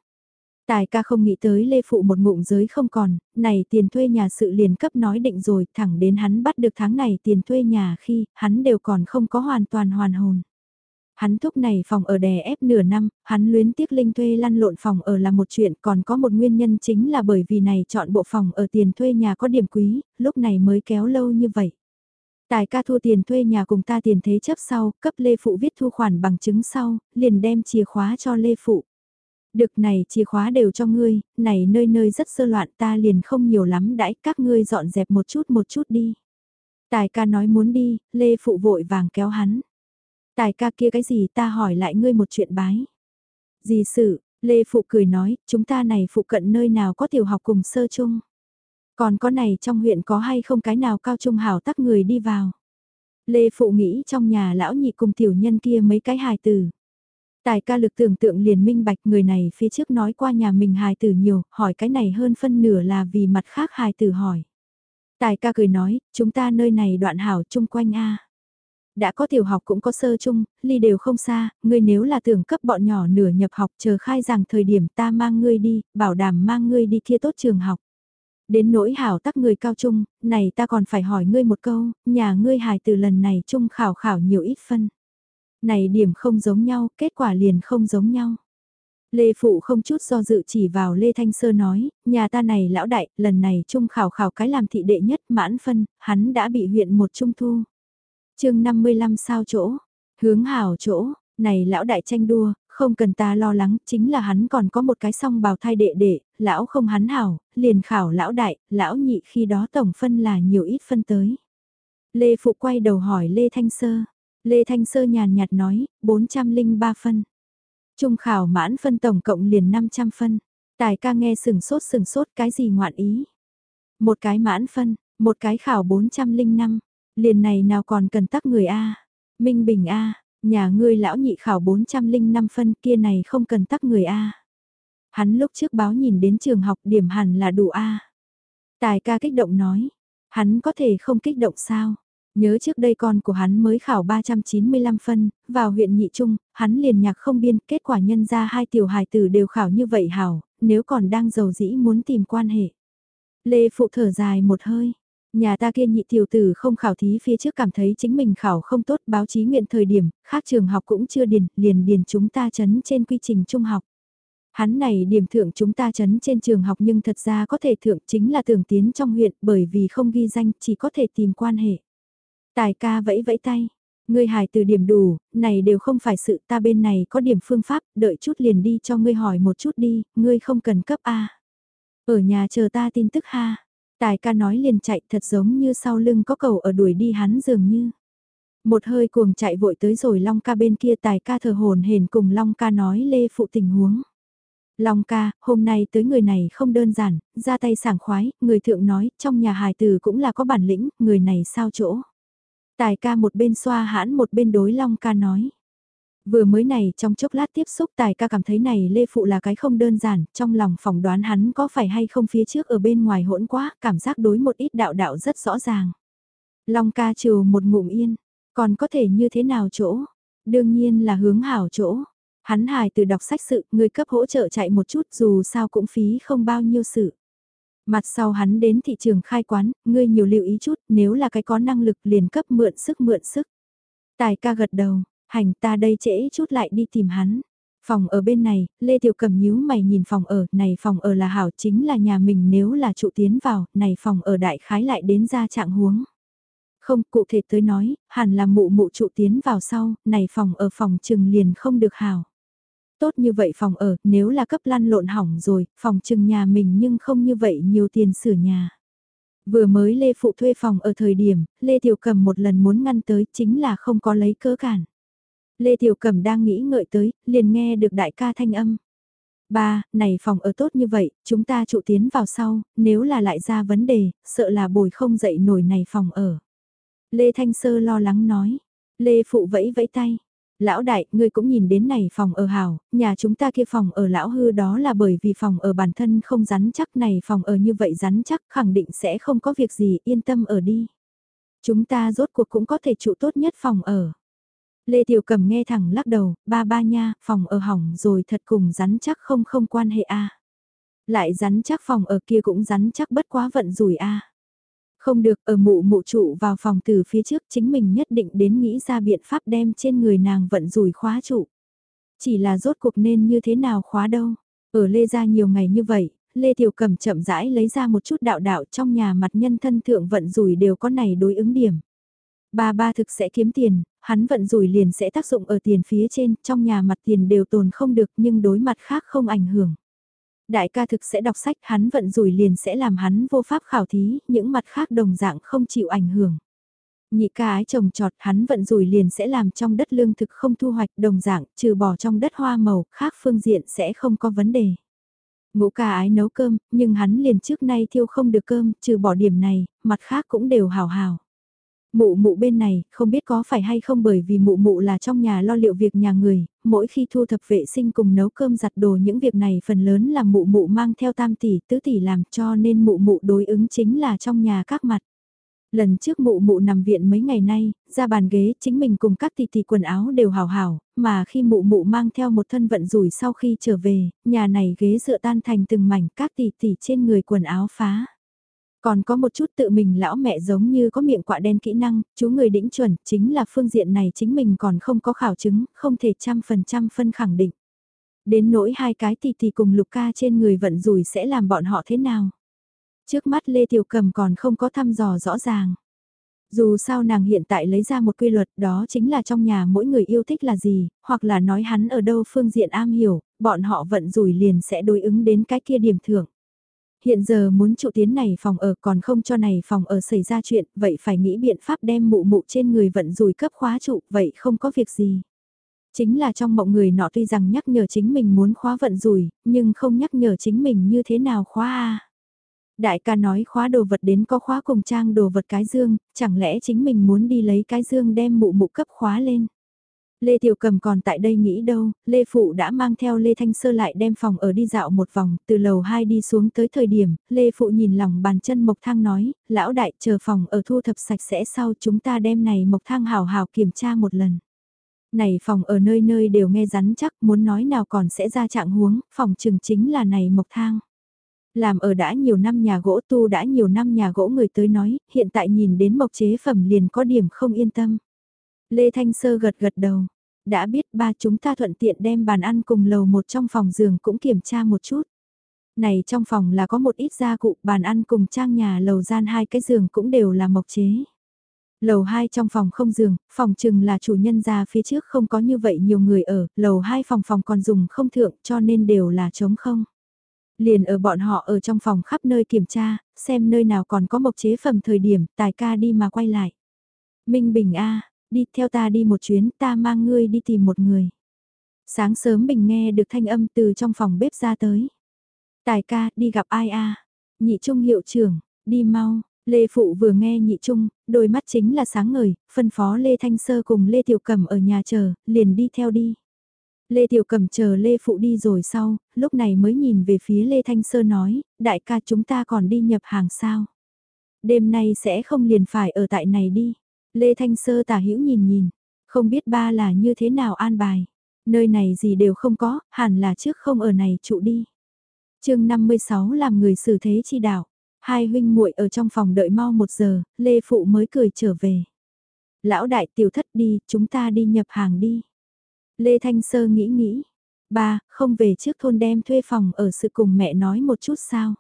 Tài ca không nghĩ tới Lê Phụ một ngụm giới không còn, này tiền thuê nhà sự liền cấp nói định rồi, thẳng đến hắn bắt được tháng này tiền thuê nhà khi, hắn đều còn không có hoàn toàn hoàn hồn. Hắn thúc này phòng ở đè ép nửa năm, hắn luyến tiếc linh thuê lăn lộn phòng ở là một chuyện, còn có một nguyên nhân chính là bởi vì này chọn bộ phòng ở tiền thuê nhà có điểm quý, lúc này mới kéo lâu như vậy. Tài ca thu tiền thuê nhà cùng ta tiền thế chấp sau, cấp Lê Phụ viết thu khoản bằng chứng sau, liền đem chìa khóa cho Lê Phụ. Được này chìa khóa đều cho ngươi, này nơi nơi rất sơ loạn ta liền không nhiều lắm đãi các ngươi dọn dẹp một chút một chút đi. Tài ca nói muốn đi, Lê Phụ vội vàng kéo hắn. Tài ca kia cái gì ta hỏi lại ngươi một chuyện bái. Gì sự, Lê Phụ cười nói, chúng ta này phụ cận nơi nào có tiểu học cùng sơ chung. Còn có này trong huyện có hay không cái nào cao trung hảo tắc người đi vào. Lê Phụ nghĩ trong nhà lão nhị cùng tiểu nhân kia mấy cái hài tử. Tài ca lực tưởng tượng liền minh bạch người này phía trước nói qua nhà mình hài tử nhiều, hỏi cái này hơn phân nửa là vì mặt khác hài tử hỏi. Tài ca cười nói, chúng ta nơi này đoạn hảo chung quanh A. Đã có tiểu học cũng có sơ chung, ly đều không xa, ngươi nếu là tưởng cấp bọn nhỏ nửa nhập học chờ khai rằng thời điểm ta mang ngươi đi, bảo đảm mang ngươi đi kia tốt trường học. Đến nỗi hảo tắc người cao trung, này ta còn phải hỏi ngươi một câu, nhà ngươi hài từ lần này trung khảo khảo nhiều ít phân. Này điểm không giống nhau, kết quả liền không giống nhau. Lê Phụ không chút do dự chỉ vào Lê Thanh Sơ nói, nhà ta này lão đại, lần này trung khảo khảo cái làm thị đệ nhất mãn phân, hắn đã bị huyện một trung thu. chương 55 sao chỗ, hướng hảo chỗ, này lão đại tranh đua, không cần ta lo lắng, chính là hắn còn có một cái song bào thai đệ đệ, lão không hắn hảo, liền khảo lão đại, lão nhị khi đó tổng phân là nhiều ít phân tới. Lê Phụ quay đầu hỏi Lê Thanh Sơ, Lê Thanh Sơ nhàn nhạt nói, 403 phân. Trung khảo mãn phân tổng cộng liền 500 phân. Tài ca nghe sừng sốt sừng sốt cái gì ngoạn ý. Một cái mãn phân, một cái khảo 405. Liền này nào còn cần tắc người A. Minh Bình A, nhà ngươi lão nhị khảo 405 phân kia này không cần tắc người A. Hắn lúc trước báo nhìn đến trường học điểm hẳn là đủ A. Tài ca kích động nói. Hắn có thể không kích động sao? Nhớ trước đây con của hắn mới khảo 395 phân, vào huyện nhị trung, hắn liền nhạc không biên, kết quả nhân ra hai tiểu hài tử đều khảo như vậy hảo, nếu còn đang giàu dĩ muốn tìm quan hệ. Lê Phụ thở dài một hơi, nhà ta kia nhị tiểu tử không khảo thí phía trước cảm thấy chính mình khảo không tốt báo chí nguyện thời điểm, khác trường học cũng chưa điền, liền điền chúng ta chấn trên quy trình trung học. Hắn này điểm thượng chúng ta chấn trên trường học nhưng thật ra có thể thượng chính là tưởng tiến trong huyện bởi vì không ghi danh chỉ có thể tìm quan hệ. Tài ca vẫy vẫy tay. Ngươi hài từ điểm đủ, này đều không phải sự ta bên này có điểm phương pháp, đợi chút liền đi cho ngươi hỏi một chút đi, ngươi không cần cấp A. Ở nhà chờ ta tin tức ha. Tài ca nói liền chạy thật giống như sau lưng có cầu ở đuổi đi hắn dường như. Một hơi cuồng chạy vội tới rồi Long ca bên kia tài ca thờ hồn hền cùng Long ca nói lê phụ tình huống. Long ca, hôm nay tới người này không đơn giản, ra tay sảng khoái, người thượng nói, trong nhà hài tử cũng là có bản lĩnh, người này sao chỗ. Tài ca một bên xoa hãn một bên đối Long ca nói. Vừa mới này trong chốc lát tiếp xúc tài ca cảm thấy này Lê Phụ là cái không đơn giản, trong lòng phỏng đoán hắn có phải hay không phía trước ở bên ngoài hỗn quá, cảm giác đối một ít đạo đạo rất rõ ràng. Long ca trừ một ngụm yên, còn có thể như thế nào chỗ? Đương nhiên là hướng hảo chỗ. Hắn hài từ đọc sách sự, người cấp hỗ trợ chạy một chút dù sao cũng phí không bao nhiêu sự. Mặt sau hắn đến thị trường khai quán, ngươi nhiều lưu ý chút, nếu là cái có năng lực liền cấp mượn sức mượn sức. Tài ca gật đầu, hành ta đây trễ chút lại đi tìm hắn. Phòng ở bên này, Lê Tiểu Cầm nhíu mày nhìn phòng ở, này phòng ở là hảo chính là nhà mình nếu là trụ tiến vào, này phòng ở đại khái lại đến ra trạng huống. Không, cụ thể tới nói, hẳn là mụ mụ trụ tiến vào sau, này phòng ở phòng trừng liền không được hảo. Tốt như vậy phòng ở, nếu là cấp lăn lộn hỏng rồi, phòng trừng nhà mình nhưng không như vậy nhiều tiền sửa nhà. Vừa mới Lê Phụ thuê phòng ở thời điểm, Lê Tiểu Cầm một lần muốn ngăn tới chính là không có lấy cớ cản. Lê Tiểu Cầm đang nghĩ ngợi tới, liền nghe được đại ca thanh âm. Ba, này phòng ở tốt như vậy, chúng ta trụ tiến vào sau, nếu là lại ra vấn đề, sợ là bồi không dậy nổi này phòng ở. Lê Thanh Sơ lo lắng nói. Lê Phụ vẫy vẫy tay. Lão đại, ngươi cũng nhìn đến này phòng ở hào, nhà chúng ta kia phòng ở lão hư đó là bởi vì phòng ở bản thân không rắn chắc này phòng ở như vậy rắn chắc khẳng định sẽ không có việc gì yên tâm ở đi. Chúng ta rốt cuộc cũng có thể trụ tốt nhất phòng ở. Lê Tiểu Cầm nghe thẳng lắc đầu, ba ba nha, phòng ở hỏng rồi thật cùng rắn chắc không không quan hệ a. Lại rắn chắc phòng ở kia cũng rắn chắc bất quá vận rủi a. Không được ở mụ mụ trụ vào phòng từ phía trước chính mình nhất định đến nghĩ ra biện pháp đem trên người nàng vận rủi khóa trụ. Chỉ là rốt cuộc nên như thế nào khóa đâu. Ở Lê ra nhiều ngày như vậy, Lê Tiểu Cầm chậm rãi lấy ra một chút đạo đạo trong nhà mặt nhân thân thượng vận rủi đều có này đối ứng điểm. Ba ba thực sẽ kiếm tiền, hắn vận rủi liền sẽ tác dụng ở tiền phía trên, trong nhà mặt tiền đều tồn không được nhưng đối mặt khác không ảnh hưởng. Đại ca thực sẽ đọc sách hắn vận rủi liền sẽ làm hắn vô pháp khảo thí, những mặt khác đồng dạng không chịu ảnh hưởng. Nhị ca ái trồng trọt hắn vận rủi liền sẽ làm trong đất lương thực không thu hoạch đồng dạng, trừ bỏ trong đất hoa màu, khác phương diện sẽ không có vấn đề. Ngũ ca ái nấu cơm, nhưng hắn liền trước nay thiêu không được cơm, trừ bỏ điểm này, mặt khác cũng đều hào hào. Mụ mụ bên này, không biết có phải hay không bởi vì mụ mụ là trong nhà lo liệu việc nhà người, mỗi khi thu thập vệ sinh cùng nấu cơm giặt đồ những việc này phần lớn là mụ mụ mang theo tam tỷ, tứ tỷ làm cho nên mụ mụ đối ứng chính là trong nhà các mặt. Lần trước mụ mụ nằm viện mấy ngày nay, ra bàn ghế chính mình cùng các tỷ tỷ quần áo đều hào hảo, mà khi mụ mụ mang theo một thân vận rủi sau khi trở về, nhà này ghế dựa tan thành từng mảnh các tỷ tỷ trên người quần áo phá. Còn có một chút tự mình lão mẹ giống như có miệng quạ đen kỹ năng, chú người đỉnh chuẩn, chính là phương diện này chính mình còn không có khảo chứng, không thể trăm phần trăm phân khẳng định. Đến nỗi hai cái thì thì cùng lục ca trên người vận rủi sẽ làm bọn họ thế nào? Trước mắt Lê Tiểu Cầm còn không có thăm dò rõ ràng. Dù sao nàng hiện tại lấy ra một quy luật đó chính là trong nhà mỗi người yêu thích là gì, hoặc là nói hắn ở đâu phương diện am hiểu, bọn họ vận rủi liền sẽ đối ứng đến cái kia điểm thưởng. Hiện giờ muốn trụ tiến này phòng ở còn không cho này phòng ở xảy ra chuyện, vậy phải nghĩ biện pháp đem mụ mụ trên người vận rủi cấp khóa trụ, vậy không có việc gì. Chính là trong mộng người nọ tuy rằng nhắc nhở chính mình muốn khóa vận rủi, nhưng không nhắc nhở chính mình như thế nào khóa a Đại ca nói khóa đồ vật đến có khóa cùng trang đồ vật cái dương, chẳng lẽ chính mình muốn đi lấy cái dương đem mụ mụ cấp khóa lên. Lê Tiểu Cầm còn tại đây nghĩ đâu, Lê Phụ đã mang theo Lê Thanh Sơ lại đem phòng ở đi dạo một vòng, từ lầu 2 đi xuống tới thời điểm, Lê Phụ nhìn lòng bàn chân Mộc Thang nói, lão đại chờ phòng ở thu thập sạch sẽ sau chúng ta đem này Mộc Thang hào hào kiểm tra một lần. Này phòng ở nơi nơi đều nghe rắn chắc muốn nói nào còn sẽ ra trạng huống, phòng trừng chính là này Mộc Thang. Làm ở đã nhiều năm nhà gỗ tu đã nhiều năm nhà gỗ người tới nói, hiện tại nhìn đến mộc chế phẩm liền có điểm không yên tâm. Lê Thanh Sơ gật gật đầu. Đã biết ba chúng ta thuận tiện đem bàn ăn cùng lầu một trong phòng giường cũng kiểm tra một chút. Này trong phòng là có một ít gia cụ, bàn ăn cùng trang nhà lầu gian hai cái giường cũng đều là mộc chế. Lầu 2 trong phòng không giường, phòng chừng là chủ nhân ra phía trước không có như vậy nhiều người ở, lầu 2 phòng phòng còn dùng không thượng cho nên đều là trống không. Liền ở bọn họ ở trong phòng khắp nơi kiểm tra, xem nơi nào còn có mộc chế phẩm thời điểm, tài ca đi mà quay lại. Minh Bình A, đi theo ta đi một chuyến, ta mang ngươi đi tìm một người. Sáng sớm Bình nghe được thanh âm từ trong phòng bếp ra tới. Tài ca, đi gặp ai a? Nhị Trung hiệu trưởng, đi mau. Lê Phụ vừa nghe nhị Trung, đôi mắt chính là sáng ngời, phân phó Lê Thanh Sơ cùng Lê Tiểu Cẩm ở nhà chờ, liền đi theo đi. Lê Tiểu Cẩm chờ Lê Phụ đi rồi sau, lúc này mới nhìn về phía Lê Thanh Sơ nói, đại ca chúng ta còn đi nhập hàng sao. Đêm nay sẽ không liền phải ở tại này đi. Lê Thanh Sơ tả hữu nhìn nhìn, không biết ba là như thế nào an bài. Nơi này gì đều không có, hẳn là trước không ở này trụ đi. chương 56 làm người xử thế chi đạo. Hai huynh muội ở trong phòng đợi mau một giờ, Lê Phụ mới cười trở về. Lão đại tiểu thất đi, chúng ta đi nhập hàng đi. Lê Thanh Sơ nghĩ nghĩ. Ba, không về trước thôn đem thuê phòng ở sự cùng mẹ nói một chút sao.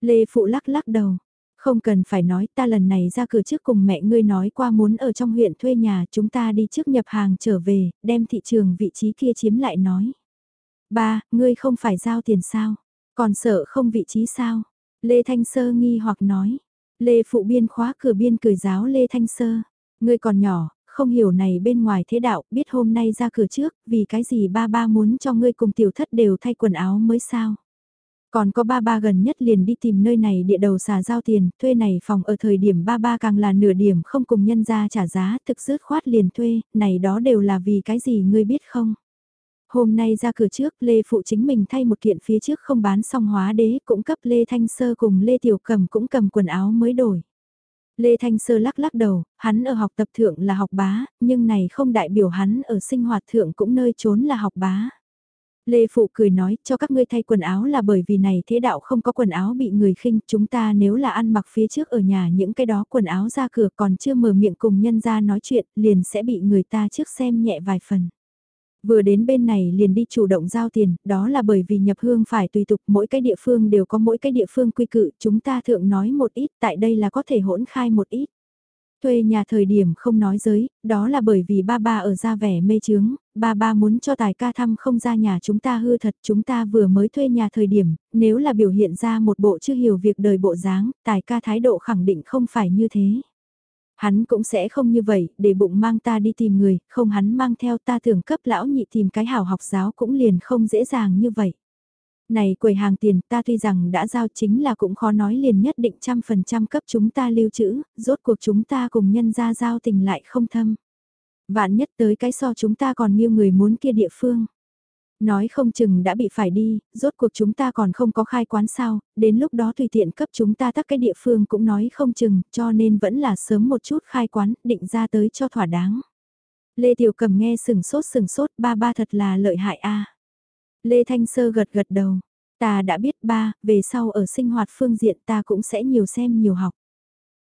Lê Phụ lắc lắc đầu. Không cần phải nói ta lần này ra cửa trước cùng mẹ ngươi nói qua muốn ở trong huyện thuê nhà chúng ta đi trước nhập hàng trở về, đem thị trường vị trí kia chiếm lại nói. Ba, ngươi không phải giao tiền sao? Còn sợ không vị trí sao? Lê Thanh Sơ nghi hoặc nói. Lê Phụ Biên khóa cửa biên cười giáo Lê Thanh Sơ. Ngươi còn nhỏ, không hiểu này bên ngoài thế đạo, biết hôm nay ra cửa trước, vì cái gì ba ba muốn cho ngươi cùng tiểu thất đều thay quần áo mới sao. Còn có ba ba gần nhất liền đi tìm nơi này địa đầu xà giao tiền, thuê này phòng ở thời điểm ba ba càng là nửa điểm không cùng nhân ra trả giá, thực dứt khoát liền thuê, này đó đều là vì cái gì ngươi biết không? Hôm nay ra cửa trước, Lê Phụ chính mình thay một kiện phía trước không bán xong hóa đế, cũng cấp Lê Thanh Sơ cùng Lê Tiểu Cầm cũng cầm quần áo mới đổi. Lê Thanh Sơ lắc lắc đầu, hắn ở học tập thượng là học bá, nhưng này không đại biểu hắn ở sinh hoạt thượng cũng nơi trốn là học bá. Lê Phụ cười nói, cho các ngươi thay quần áo là bởi vì này thế đạo không có quần áo bị người khinh, chúng ta nếu là ăn mặc phía trước ở nhà những cái đó quần áo ra cửa còn chưa mở miệng cùng nhân ra nói chuyện, liền sẽ bị người ta trước xem nhẹ vài phần. Vừa đến bên này liền đi chủ động giao tiền, đó là bởi vì nhập hương phải tùy tục mỗi cái địa phương đều có mỗi cái địa phương quy cự, chúng ta thượng nói một ít, tại đây là có thể hỗn khai một ít. Thuê nhà thời điểm không nói giới, đó là bởi vì ba ba ở ra vẻ mê chướng, ba ba muốn cho tài ca thăm không ra nhà chúng ta hư thật chúng ta vừa mới thuê nhà thời điểm, nếu là biểu hiện ra một bộ chưa hiểu việc đời bộ dáng, tài ca thái độ khẳng định không phải như thế. Hắn cũng sẽ không như vậy, để bụng mang ta đi tìm người, không hắn mang theo ta thường cấp lão nhị tìm cái hảo học giáo cũng liền không dễ dàng như vậy. Này quầy hàng tiền ta tuy rằng đã giao chính là cũng khó nói liền nhất định trăm phần trăm cấp chúng ta lưu trữ, rốt cuộc chúng ta cùng nhân ra giao tình lại không thâm. Vạn nhất tới cái so chúng ta còn như người muốn kia địa phương. Nói không chừng đã bị phải đi, rốt cuộc chúng ta còn không có khai quán sao, đến lúc đó tùy tiện cấp chúng ta tắc cái địa phương cũng nói không chừng, cho nên vẫn là sớm một chút khai quán, định ra tới cho thỏa đáng. Lê Tiểu Cầm nghe sừng sốt sừng sốt, ba ba thật là lợi hại a. Lê Thanh Sơ gật gật đầu, ta đã biết ba, về sau ở sinh hoạt phương diện ta cũng sẽ nhiều xem nhiều học.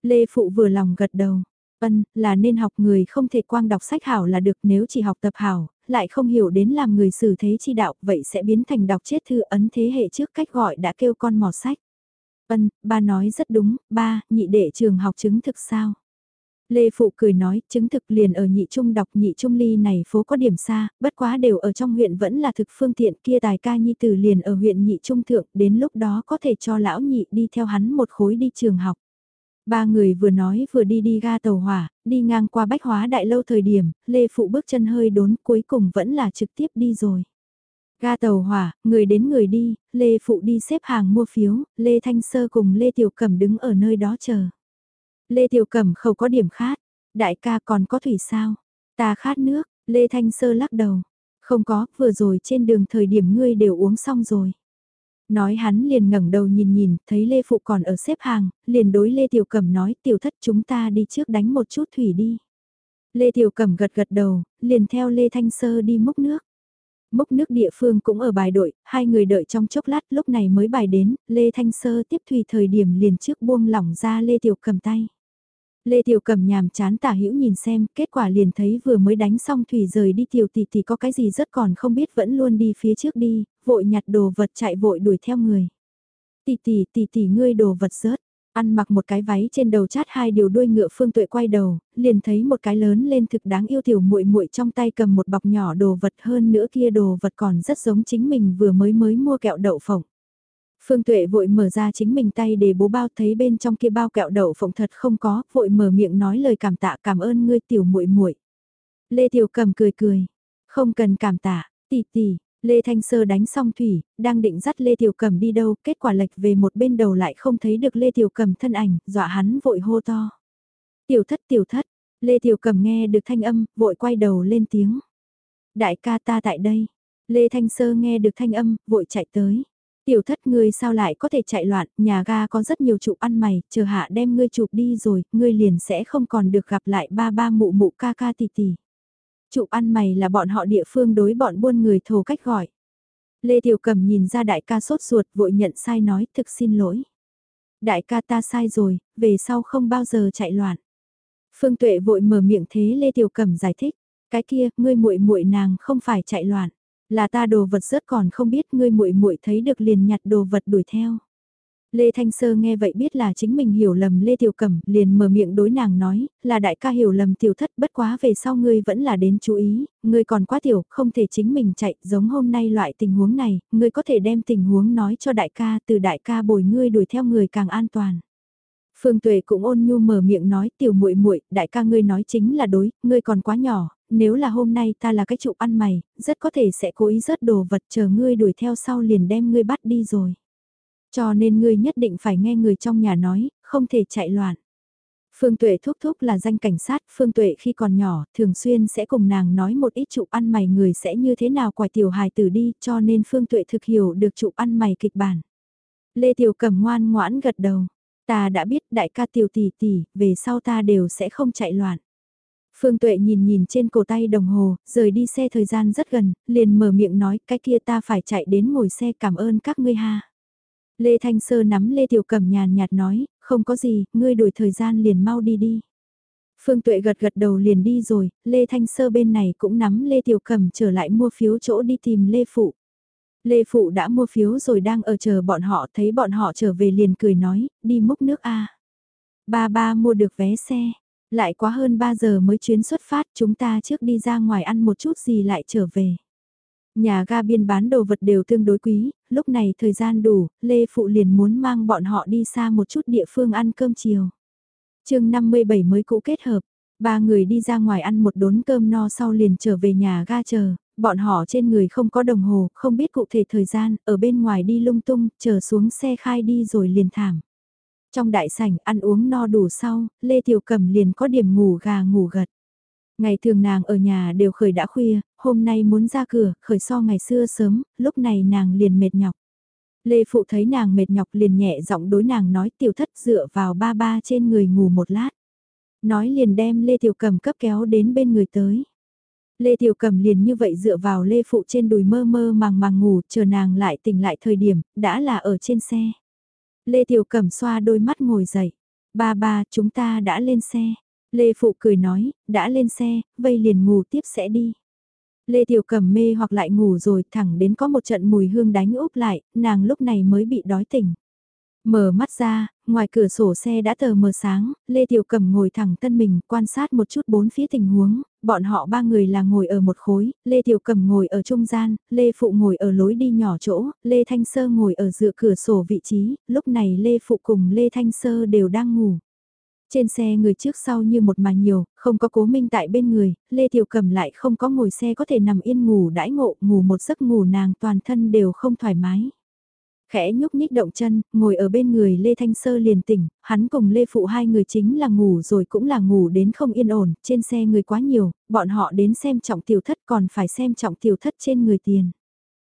Lê Phụ vừa lòng gật đầu, ân, là nên học người không thể quang đọc sách hảo là được nếu chỉ học tập hảo, lại không hiểu đến làm người xử thế chi đạo, vậy sẽ biến thành đọc chết thư ấn thế hệ trước cách gọi đã kêu con mò sách. Ân, ba nói rất đúng, ba, nhị đệ trường học chứng thực sao? Lê Phụ cười nói, chứng thực liền ở nhị trung đọc nhị trung ly này phố có điểm xa, bất quá đều ở trong huyện vẫn là thực phương tiện kia tài ca nhi tử liền ở huyện nhị trung thượng, đến lúc đó có thể cho lão nhị đi theo hắn một khối đi trường học. Ba người vừa nói vừa đi đi ga tàu hỏa, đi ngang qua bách hóa đại lâu thời điểm, Lê Phụ bước chân hơi đốn cuối cùng vẫn là trực tiếp đi rồi. Ga tàu hỏa, người đến người đi, Lê Phụ đi xếp hàng mua phiếu, Lê Thanh Sơ cùng Lê Tiểu Cẩm đứng ở nơi đó chờ. Lê Tiểu Cẩm khẩu có điểm khát, đại ca còn có thủy sao? Ta khát nước, Lê Thanh Sơ lắc đầu. Không có, vừa rồi trên đường thời điểm ngươi đều uống xong rồi. Nói hắn liền ngẩng đầu nhìn nhìn, thấy Lê Phụ còn ở xếp hàng, liền đối Lê Tiểu Cẩm nói tiểu thất chúng ta đi trước đánh một chút thủy đi. Lê Tiểu Cẩm gật gật đầu, liền theo Lê Thanh Sơ đi múc nước. Múc nước địa phương cũng ở bài đội, hai người đợi trong chốc lát lúc này mới bài đến, Lê Thanh Sơ tiếp thủy thời điểm liền trước buông lỏng ra Lê Tiểu Cẩm tay. Lê Tiểu Cẩm nhàm chán tả hữu nhìn xem, kết quả liền thấy vừa mới đánh xong thủy rời đi tiểu tỷ tỷ có cái gì rất còn không biết vẫn luôn đi phía trước đi, vội nhặt đồ vật chạy vội đuổi theo người. Tỷ tỷ tỷ tỷ ngươi đồ vật rớt, ăn mặc một cái váy trên đầu chát hai điều đuôi ngựa phương tuệ quay đầu, liền thấy một cái lớn lên thực đáng yêu tiểu muội muội trong tay cầm một bọc nhỏ đồ vật hơn nữa kia đồ vật còn rất giống chính mình vừa mới mới mua kẹo đậu phộng. Phương Tuệ vội mở ra chính mình tay để bố bao thấy bên trong kia bao kẹo đậu phộng thật không có, vội mở miệng nói lời cảm tạ cảm ơn ngươi tiểu muội muội. Lê Tiểu Cầm cười cười, không cần cảm tạ, tỷ tỷ. Lê Thanh Sơ đánh xong thủy, đang định dắt Lê Tiểu Cầm đi đâu, kết quả lệch về một bên đầu lại không thấy được Lê Tiểu Cầm thân ảnh, dọa hắn vội hô to. Tiểu thất tiểu thất, Lê Tiểu Cầm nghe được thanh âm, vội quay đầu lên tiếng. Đại ca ta tại đây. Lê Thanh Sơ nghe được thanh âm, vội chạy tới. Tiểu thất ngươi sao lại có thể chạy loạn, nhà ga có rất nhiều chụp ăn mày, chờ hạ đem ngươi chụp đi rồi, ngươi liền sẽ không còn được gặp lại ba ba mụ mụ ca ca tỷ tỷ. Chụp ăn mày là bọn họ địa phương đối bọn buôn người thổ cách gọi. Lê Tiểu Cầm nhìn ra đại ca sốt ruột vội nhận sai nói thực xin lỗi. Đại ca ta sai rồi, về sau không bao giờ chạy loạn. Phương Tuệ vội mở miệng thế Lê Tiểu Cầm giải thích, cái kia, ngươi muội muội nàng không phải chạy loạn. Là ta đồ vật rớt còn không biết ngươi muội muội thấy được liền nhặt đồ vật đuổi theo. Lê Thanh Sơ nghe vậy biết là chính mình hiểu lầm Lê Tiểu Cẩm, liền mở miệng đối nàng nói, là đại ca hiểu lầm tiểu thất bất quá về sau ngươi vẫn là đến chú ý, ngươi còn quá tiểu, không thể chính mình chạy, giống hôm nay loại tình huống này, ngươi có thể đem tình huống nói cho đại ca, từ đại ca bồi ngươi đuổi theo người càng an toàn. Phương Tuệ cũng ôn nhu mở miệng nói tiểu muội muội, đại ca ngươi nói chính là đối, ngươi còn quá nhỏ, nếu là hôm nay ta là cái trụ ăn mày, rất có thể sẽ cố ý rớt đồ vật chờ ngươi đuổi theo sau liền đem ngươi bắt đi rồi. Cho nên ngươi nhất định phải nghe người trong nhà nói, không thể chạy loạn. Phương Tuệ thúc thúc là danh cảnh sát, Phương Tuệ khi còn nhỏ, thường xuyên sẽ cùng nàng nói một ít trụ ăn mày người sẽ như thế nào quải tiểu hài tử đi, cho nên Phương Tuệ thực hiểu được trụ ăn mày kịch bản. Lê Tiểu cầm ngoan ngoãn gật đầu, ta đã biết đại ca tiểu tỷ tỷ, về sau ta đều sẽ không chạy loạn. Phương Tuệ nhìn nhìn trên cổ tay đồng hồ, rời đi xe thời gian rất gần, liền mở miệng nói cái kia ta phải chạy đến ngồi xe cảm ơn các ngươi ha. Lê Thanh Sơ nắm Lê Tiểu Cẩm nhàn nhạt nói, không có gì, ngươi đuổi thời gian liền mau đi đi. Phương Tuệ gật gật đầu liền đi rồi, Lê Thanh Sơ bên này cũng nắm Lê Tiểu Cẩm trở lại mua phiếu chỗ đi tìm Lê Phụ. Lê Phụ đã mua phiếu rồi đang ở chờ bọn họ thấy bọn họ trở về liền cười nói, đi múc nước a Ba ba mua được vé xe, lại quá hơn 3 giờ mới chuyến xuất phát chúng ta trước đi ra ngoài ăn một chút gì lại trở về. Nhà ga biên bán đồ vật đều tương đối quý, lúc này thời gian đủ, Lê Phụ liền muốn mang bọn họ đi xa một chút địa phương ăn cơm chiều. chương 57 mới cũ kết hợp, ba người đi ra ngoài ăn một đốn cơm no sau liền trở về nhà ga chờ, Bọn họ trên người không có đồng hồ, không biết cụ thể thời gian, ở bên ngoài đi lung tung, chờ xuống xe khai đi rồi liền thảm. Trong đại sảnh ăn uống no đủ sau, Lê Tiểu Cẩm liền có điểm ngủ gà ngủ gật. Ngày thường nàng ở nhà đều khởi đã khuya, hôm nay muốn ra cửa, khởi so ngày xưa sớm, lúc này nàng liền mệt nhọc. Lê Phụ thấy nàng mệt nhọc liền nhẹ giọng đối nàng nói tiểu thất dựa vào ba ba trên người ngủ một lát. Nói liền đem Lê Tiểu Cầm cấp kéo đến bên người tới. Lê Tiểu Cầm liền như vậy dựa vào Lê Phụ trên đùi mơ mơ màng màng ngủ, chờ nàng lại tỉnh lại thời điểm, đã là ở trên xe. Lê Tiểu Cẩm xoa đôi mắt ngồi dậy. Ba ba, chúng ta đã lên xe. Lê Phụ cười nói, đã lên xe, vây liền ngủ tiếp sẽ đi. Lê Tiểu Cẩm mê hoặc lại ngủ rồi thẳng đến có một trận mùi hương đánh úp lại, nàng lúc này mới bị đói tỉnh. Mở mắt ra, ngoài cửa sổ xe đã tờ mờ sáng, Lê Tiểu Cầm ngồi thẳng thân mình quan sát một chút bốn phía tình huống, bọn họ ba người là ngồi ở một khối, Lê Tiểu Cầm ngồi ở trung gian, Lê Phụ ngồi ở lối đi nhỏ chỗ, Lê Thanh Sơ ngồi ở dựa cửa sổ vị trí, lúc này Lê Phụ cùng Lê Thanh Sơ đều đang ngủ. Trên xe người trước sau như một mà nhiều, không có cố minh tại bên người, Lê Tiểu Cầm lại không có ngồi xe có thể nằm yên ngủ đãi ngộ, ngủ một giấc ngủ nàng toàn thân đều không thoải mái. Khẽ nhúc nhích động chân, ngồi ở bên người Lê Thanh Sơ liền tỉnh, hắn cùng Lê Phụ hai người chính là ngủ rồi cũng là ngủ đến không yên ổn, trên xe người quá nhiều, bọn họ đến xem trọng tiểu thất còn phải xem trọng tiểu thất trên người tiền.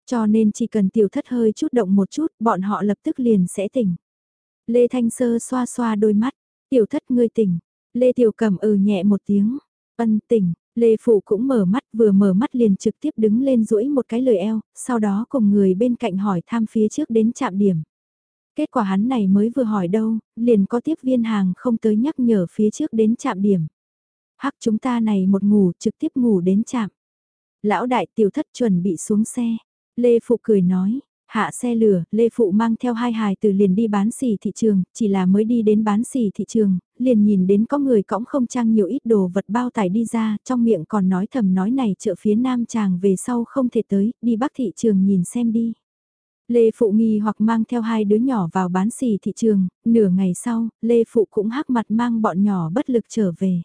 Cho nên chỉ cần tiểu thất hơi chút động một chút, bọn họ lập tức liền sẽ tỉnh. Lê Thanh Sơ xoa xoa đôi mắt, tiểu thất ngươi tỉnh. Lê Tiểu Cầm ừ nhẹ một tiếng, ân tỉnh, Lê Phụ cũng mở mắt vừa mở mắt liền trực tiếp đứng lên duỗi một cái lời eo, sau đó cùng người bên cạnh hỏi thăm phía trước đến chạm điểm. Kết quả hắn này mới vừa hỏi đâu, liền có tiếp viên hàng không tới nhắc nhở phía trước đến chạm điểm. Hắc chúng ta này một ngủ trực tiếp ngủ đến chạm. Lão đại tiểu thất chuẩn bị xuống xe. Lê Phụ cười nói, Hạ xe lửa, Lê Phụ mang theo hai hài từ liền đi bán xỉ thị trường, chỉ là mới đi đến bán xỉ thị trường, liền nhìn đến có người cõng không trang nhiều ít đồ vật bao tải đi ra, trong miệng còn nói thầm nói này chợ phía nam chàng về sau không thể tới, đi bắc thị trường nhìn xem đi. Lê Phụ nghi hoặc mang theo hai đứa nhỏ vào bán xỉ thị trường, nửa ngày sau, Lê Phụ cũng hắc mặt mang bọn nhỏ bất lực trở về.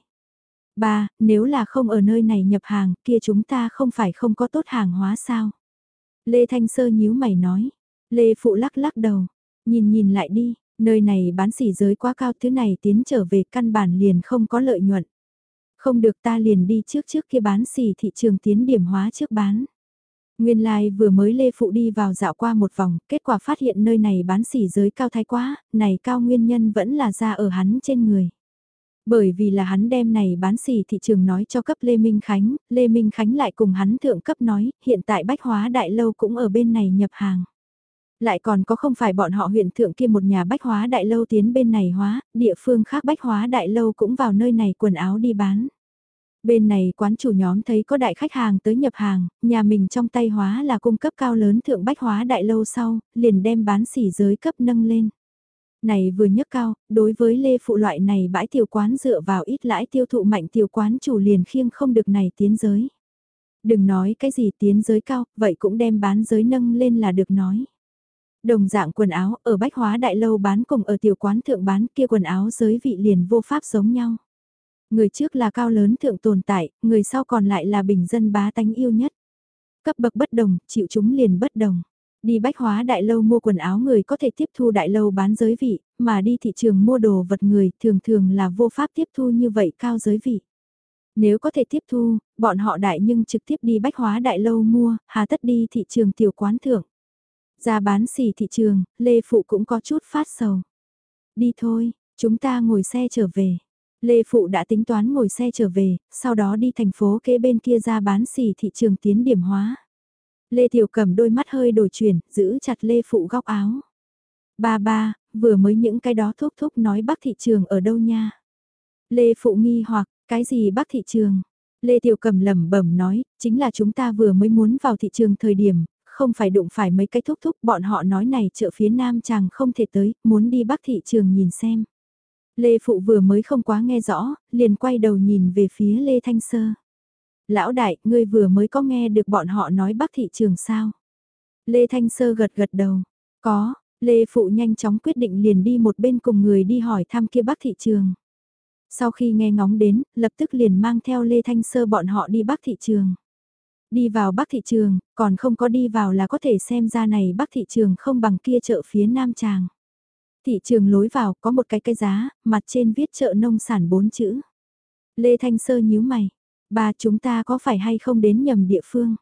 Ba, nếu là không ở nơi này nhập hàng, kia chúng ta không phải không có tốt hàng hóa sao? Lê Thanh Sơ nhíu mày nói. Lê Phụ lắc lắc đầu. Nhìn nhìn lại đi, nơi này bán xỉ giới quá cao thứ này tiến trở về căn bản liền không có lợi nhuận. Không được ta liền đi trước trước kia bán xỉ thị trường tiến điểm hóa trước bán. Nguyên lai like vừa mới Lê Phụ đi vào dạo qua một vòng, kết quả phát hiện nơi này bán xỉ giới cao thái quá, này cao nguyên nhân vẫn là ra ở hắn trên người. Bởi vì là hắn đem này bán xỉ thị trường nói cho cấp Lê Minh Khánh, Lê Minh Khánh lại cùng hắn thượng cấp nói, hiện tại bách hóa đại lâu cũng ở bên này nhập hàng. Lại còn có không phải bọn họ huyện thượng kia một nhà bách hóa đại lâu tiến bên này hóa, địa phương khác bách hóa đại lâu cũng vào nơi này quần áo đi bán. Bên này quán chủ nhóm thấy có đại khách hàng tới nhập hàng, nhà mình trong tay hóa là cung cấp cao lớn thượng bách hóa đại lâu sau, liền đem bán xỉ giới cấp nâng lên này vừa nhấc cao, đối với Lê Phụ loại này bãi tiểu quán dựa vào ít lãi tiêu thụ mạnh tiểu quán chủ liền khiêng không được này tiến giới. Đừng nói cái gì tiến giới cao, vậy cũng đem bán giới nâng lên là được nói. Đồng dạng quần áo ở bách hóa đại lâu bán cùng ở tiểu quán thượng bán kia quần áo giới vị liền vô pháp giống nhau. Người trước là cao lớn thượng tồn tại, người sau còn lại là bình dân bá tánh yêu nhất. Cấp bậc bất đồng, chịu chúng liền bất đồng. Đi bách hóa đại lâu mua quần áo người có thể tiếp thu đại lâu bán giới vị, mà đi thị trường mua đồ vật người thường thường là vô pháp tiếp thu như vậy cao giới vị. Nếu có thể tiếp thu, bọn họ đại nhưng trực tiếp đi bách hóa đại lâu mua, hà tất đi thị trường tiểu quán thưởng. Ra bán xỉ thị trường, Lê Phụ cũng có chút phát sầu. Đi thôi, chúng ta ngồi xe trở về. Lê Phụ đã tính toán ngồi xe trở về, sau đó đi thành phố kế bên kia ra bán xỉ thị trường tiến điểm hóa. Lê Tiểu cầm đôi mắt hơi đổi chuyển, giữ chặt Lê Phụ góc áo. Ba ba, vừa mới những cái đó thúc thúc nói bác thị trường ở đâu nha. Lê Phụ nghi hoặc, cái gì bác thị trường? Lê Tiểu cầm lẩm bẩm nói, chính là chúng ta vừa mới muốn vào thị trường thời điểm, không phải đụng phải mấy cái thúc thúc bọn họ nói này chợ phía nam chàng không thể tới, muốn đi bắc thị trường nhìn xem. Lê Phụ vừa mới không quá nghe rõ, liền quay đầu nhìn về phía Lê Thanh Sơ. Lão đại, ngươi vừa mới có nghe được bọn họ nói bắc thị trường sao? Lê Thanh Sơ gật gật đầu. Có, Lê Phụ nhanh chóng quyết định liền đi một bên cùng người đi hỏi thăm kia bắc thị trường. Sau khi nghe ngóng đến, lập tức liền mang theo Lê Thanh Sơ bọn họ đi bắc thị trường. Đi vào Bắc thị trường, còn không có đi vào là có thể xem ra này Bắc thị trường không bằng kia chợ phía Nam Tràng. Thị trường lối vào có một cái cây giá, mặt trên viết chợ nông sản bốn chữ. Lê Thanh Sơ nhíu mày, ba chúng ta có phải hay không đến nhầm địa phương?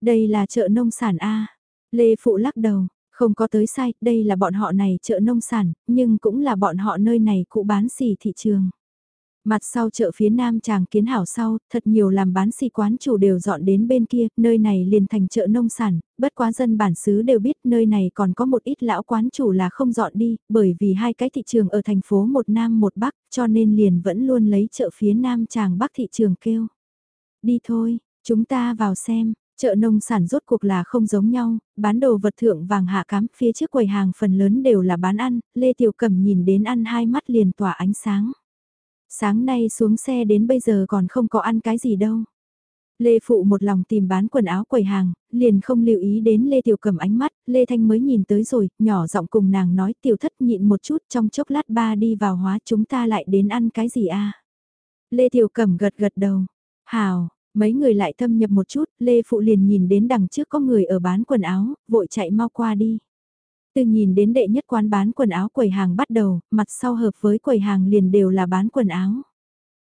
Đây là chợ nông sản A. Lê Phụ lắc đầu, không có tới sai, đây là bọn họ này chợ nông sản, nhưng cũng là bọn họ nơi này cụ bán xỉ thị trường. Mặt sau chợ phía nam chàng kiến hảo sau, thật nhiều làm bán xì quán chủ đều dọn đến bên kia, nơi này liền thành chợ nông sản, bất quá dân bản xứ đều biết nơi này còn có một ít lão quán chủ là không dọn đi, bởi vì hai cái thị trường ở thành phố một nam một bắc, cho nên liền vẫn luôn lấy chợ phía nam chàng bắc thị trường kêu. Đi thôi, chúng ta vào xem, Chợ nông sản rốt cuộc là không giống nhau, bán đồ vật thượng vàng hạ cám, phía trước quầy hàng phần lớn đều là bán ăn, Lê Tiểu Cẩm nhìn đến ăn hai mắt liền tỏa ánh sáng. Sáng nay xuống xe đến bây giờ còn không có ăn cái gì đâu. Lê Phụ một lòng tìm bán quần áo quầy hàng, liền không lưu ý đến Lê Tiểu Cầm ánh mắt, Lê Thanh mới nhìn tới rồi, nhỏ giọng cùng nàng nói tiểu thất nhịn một chút trong chốc lát ba đi vào hóa chúng ta lại đến ăn cái gì a Lê Tiểu Cầm gật gật đầu, hào, mấy người lại thâm nhập một chút, Lê Phụ liền nhìn đến đằng trước có người ở bán quần áo, vội chạy mau qua đi. Từ nhìn đến đệ nhất quán bán quần áo quầy hàng bắt đầu, mặt sau hợp với quầy hàng liền đều là bán quần áo.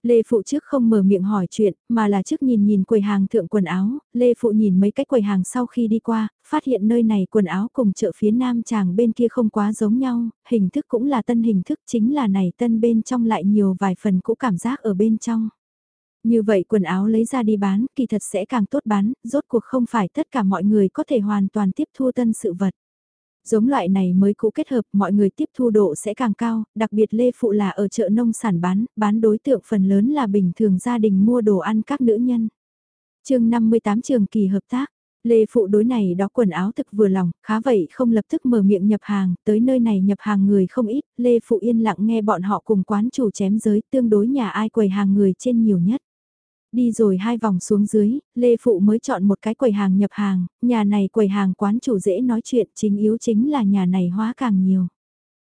Lê Phụ trước không mở miệng hỏi chuyện, mà là trước nhìn nhìn quầy hàng thượng quần áo, Lê Phụ nhìn mấy cái quầy hàng sau khi đi qua, phát hiện nơi này quần áo cùng chợ phía nam chàng bên kia không quá giống nhau, hình thức cũng là tân hình thức chính là này tân bên trong lại nhiều vài phần cũ cảm giác ở bên trong. Như vậy quần áo lấy ra đi bán, kỳ thật sẽ càng tốt bán, rốt cuộc không phải tất cả mọi người có thể hoàn toàn tiếp thu tân sự vật. Giống loại này mới cũ kết hợp mọi người tiếp thu độ sẽ càng cao, đặc biệt Lê Phụ là ở chợ nông sản bán, bán đối tượng phần lớn là bình thường gia đình mua đồ ăn các nữ nhân. chương 58 trường kỳ hợp tác, Lê Phụ đối này đó quần áo thực vừa lòng, khá vậy không lập tức mở miệng nhập hàng, tới nơi này nhập hàng người không ít, Lê Phụ yên lặng nghe bọn họ cùng quán chủ chém giới tương đối nhà ai quầy hàng người trên nhiều nhất. Đi rồi hai vòng xuống dưới, Lê Phụ mới chọn một cái quầy hàng nhập hàng, nhà này quầy hàng quán chủ dễ nói chuyện chính yếu chính là nhà này hóa càng nhiều.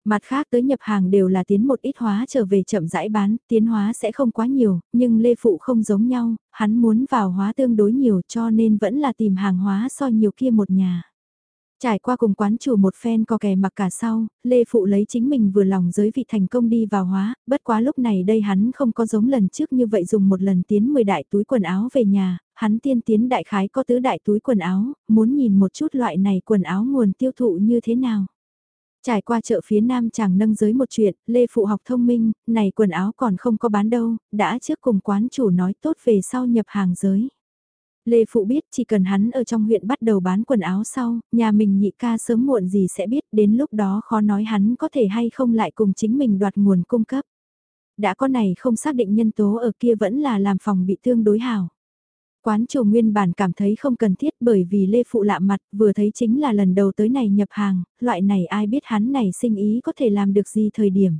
Mặt khác tới nhập hàng đều là tiến một ít hóa trở về chậm rãi bán, tiến hóa sẽ không quá nhiều, nhưng Lê Phụ không giống nhau, hắn muốn vào hóa tương đối nhiều cho nên vẫn là tìm hàng hóa so nhiều kia một nhà. Trải qua cùng quán chủ một phen co kè mặc cả sau, Lê Phụ lấy chính mình vừa lòng giới vị thành công đi vào hóa, bất quá lúc này đây hắn không có giống lần trước như vậy dùng một lần tiến 10 đại túi quần áo về nhà, hắn tiên tiến đại khái có tứ đại túi quần áo, muốn nhìn một chút loại này quần áo nguồn tiêu thụ như thế nào. Trải qua chợ phía nam chàng nâng giới một chuyện, Lê Phụ học thông minh, này quần áo còn không có bán đâu, đã trước cùng quán chủ nói tốt về sau nhập hàng giới. Lê Phụ biết chỉ cần hắn ở trong huyện bắt đầu bán quần áo sau, nhà mình nhị ca sớm muộn gì sẽ biết đến lúc đó khó nói hắn có thể hay không lại cùng chính mình đoạt nguồn cung cấp. Đã có này không xác định nhân tố ở kia vẫn là làm phòng bị thương đối hảo Quán chủ nguyên bản cảm thấy không cần thiết bởi vì Lê Phụ lạ mặt vừa thấy chính là lần đầu tới này nhập hàng, loại này ai biết hắn này sinh ý có thể làm được gì thời điểm.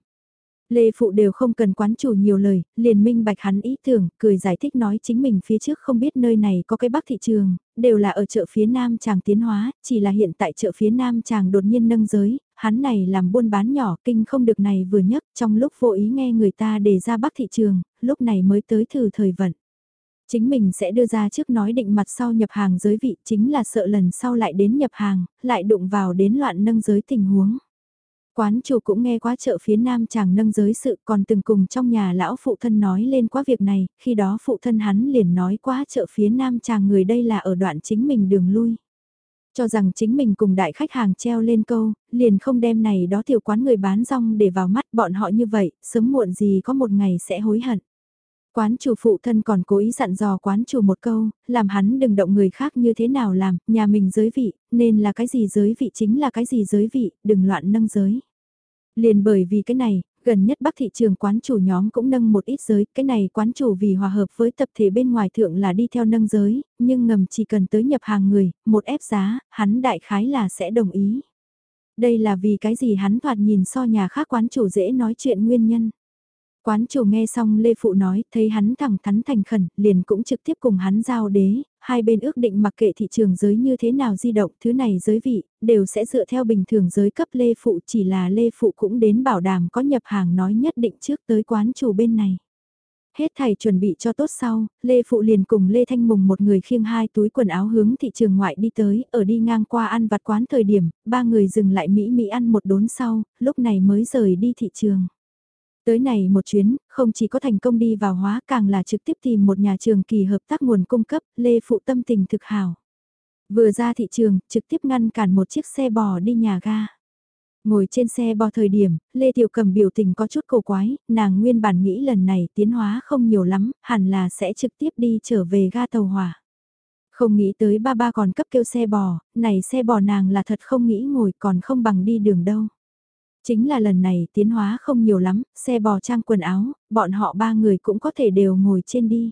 Lê Phụ đều không cần quán chủ nhiều lời, liền minh bạch hắn ý tưởng, cười giải thích nói chính mình phía trước không biết nơi này có cái bắc thị trường, đều là ở chợ phía nam chàng tiến hóa, chỉ là hiện tại chợ phía nam chàng đột nhiên nâng giới, hắn này làm buôn bán nhỏ kinh không được này vừa nhất trong lúc vô ý nghe người ta đề ra bắc thị trường, lúc này mới tới thử thời vận. Chính mình sẽ đưa ra trước nói định mặt sau nhập hàng giới vị chính là sợ lần sau lại đến nhập hàng, lại đụng vào đến loạn nâng giới tình huống. Quán chủ cũng nghe quá chợ phía nam chàng nâng giới sự còn từng cùng trong nhà lão phụ thân nói lên quá việc này, khi đó phụ thân hắn liền nói quá chợ phía nam chàng người đây là ở đoạn chính mình đường lui. Cho rằng chính mình cùng đại khách hàng treo lên câu, liền không đem này đó tiểu quán người bán rong để vào mắt bọn họ như vậy, sớm muộn gì có một ngày sẽ hối hận. Quán chủ phụ thân còn cố ý dặn dò quán chủ một câu, làm hắn đừng động người khác như thế nào làm, nhà mình giới vị, nên là cái gì giới vị chính là cái gì giới vị, đừng loạn nâng giới. Liền bởi vì cái này, gần nhất bắc thị trường quán chủ nhóm cũng nâng một ít giới, cái này quán chủ vì hòa hợp với tập thể bên ngoài thượng là đi theo nâng giới, nhưng ngầm chỉ cần tới nhập hàng người, một ép giá, hắn đại khái là sẽ đồng ý. Đây là vì cái gì hắn thoạt nhìn so nhà khác quán chủ dễ nói chuyện nguyên nhân. Quán chủ nghe xong Lê Phụ nói, thấy hắn thẳng thắn thành khẩn, liền cũng trực tiếp cùng hắn giao đế, hai bên ước định mặc kệ thị trường giới như thế nào di động, thứ này giới vị, đều sẽ dựa theo bình thường giới cấp Lê Phụ chỉ là Lê Phụ cũng đến bảo đảm có nhập hàng nói nhất định trước tới quán chủ bên này. Hết thầy chuẩn bị cho tốt sau, Lê Phụ liền cùng Lê Thanh Mùng một người khiêng hai túi quần áo hướng thị trường ngoại đi tới, ở đi ngang qua ăn vặt quán thời điểm, ba người dừng lại Mỹ Mỹ ăn một đốn sau, lúc này mới rời đi thị trường. Tới này một chuyến, không chỉ có thành công đi vào hóa càng là trực tiếp tìm một nhà trường kỳ hợp tác nguồn cung cấp, Lê Phụ tâm tình thực hảo. Vừa ra thị trường, trực tiếp ngăn cản một chiếc xe bò đi nhà ga. Ngồi trên xe bò thời điểm, Lê Tiểu Cầm biểu tình có chút cổ quái, nàng nguyên bản nghĩ lần này tiến hóa không nhiều lắm, hẳn là sẽ trực tiếp đi trở về ga tàu hỏa. Không nghĩ tới ba ba còn cấp kêu xe bò, này xe bò nàng là thật không nghĩ ngồi còn không bằng đi đường đâu. Chính là lần này tiến hóa không nhiều lắm, xe bò trang quần áo, bọn họ ba người cũng có thể đều ngồi trên đi.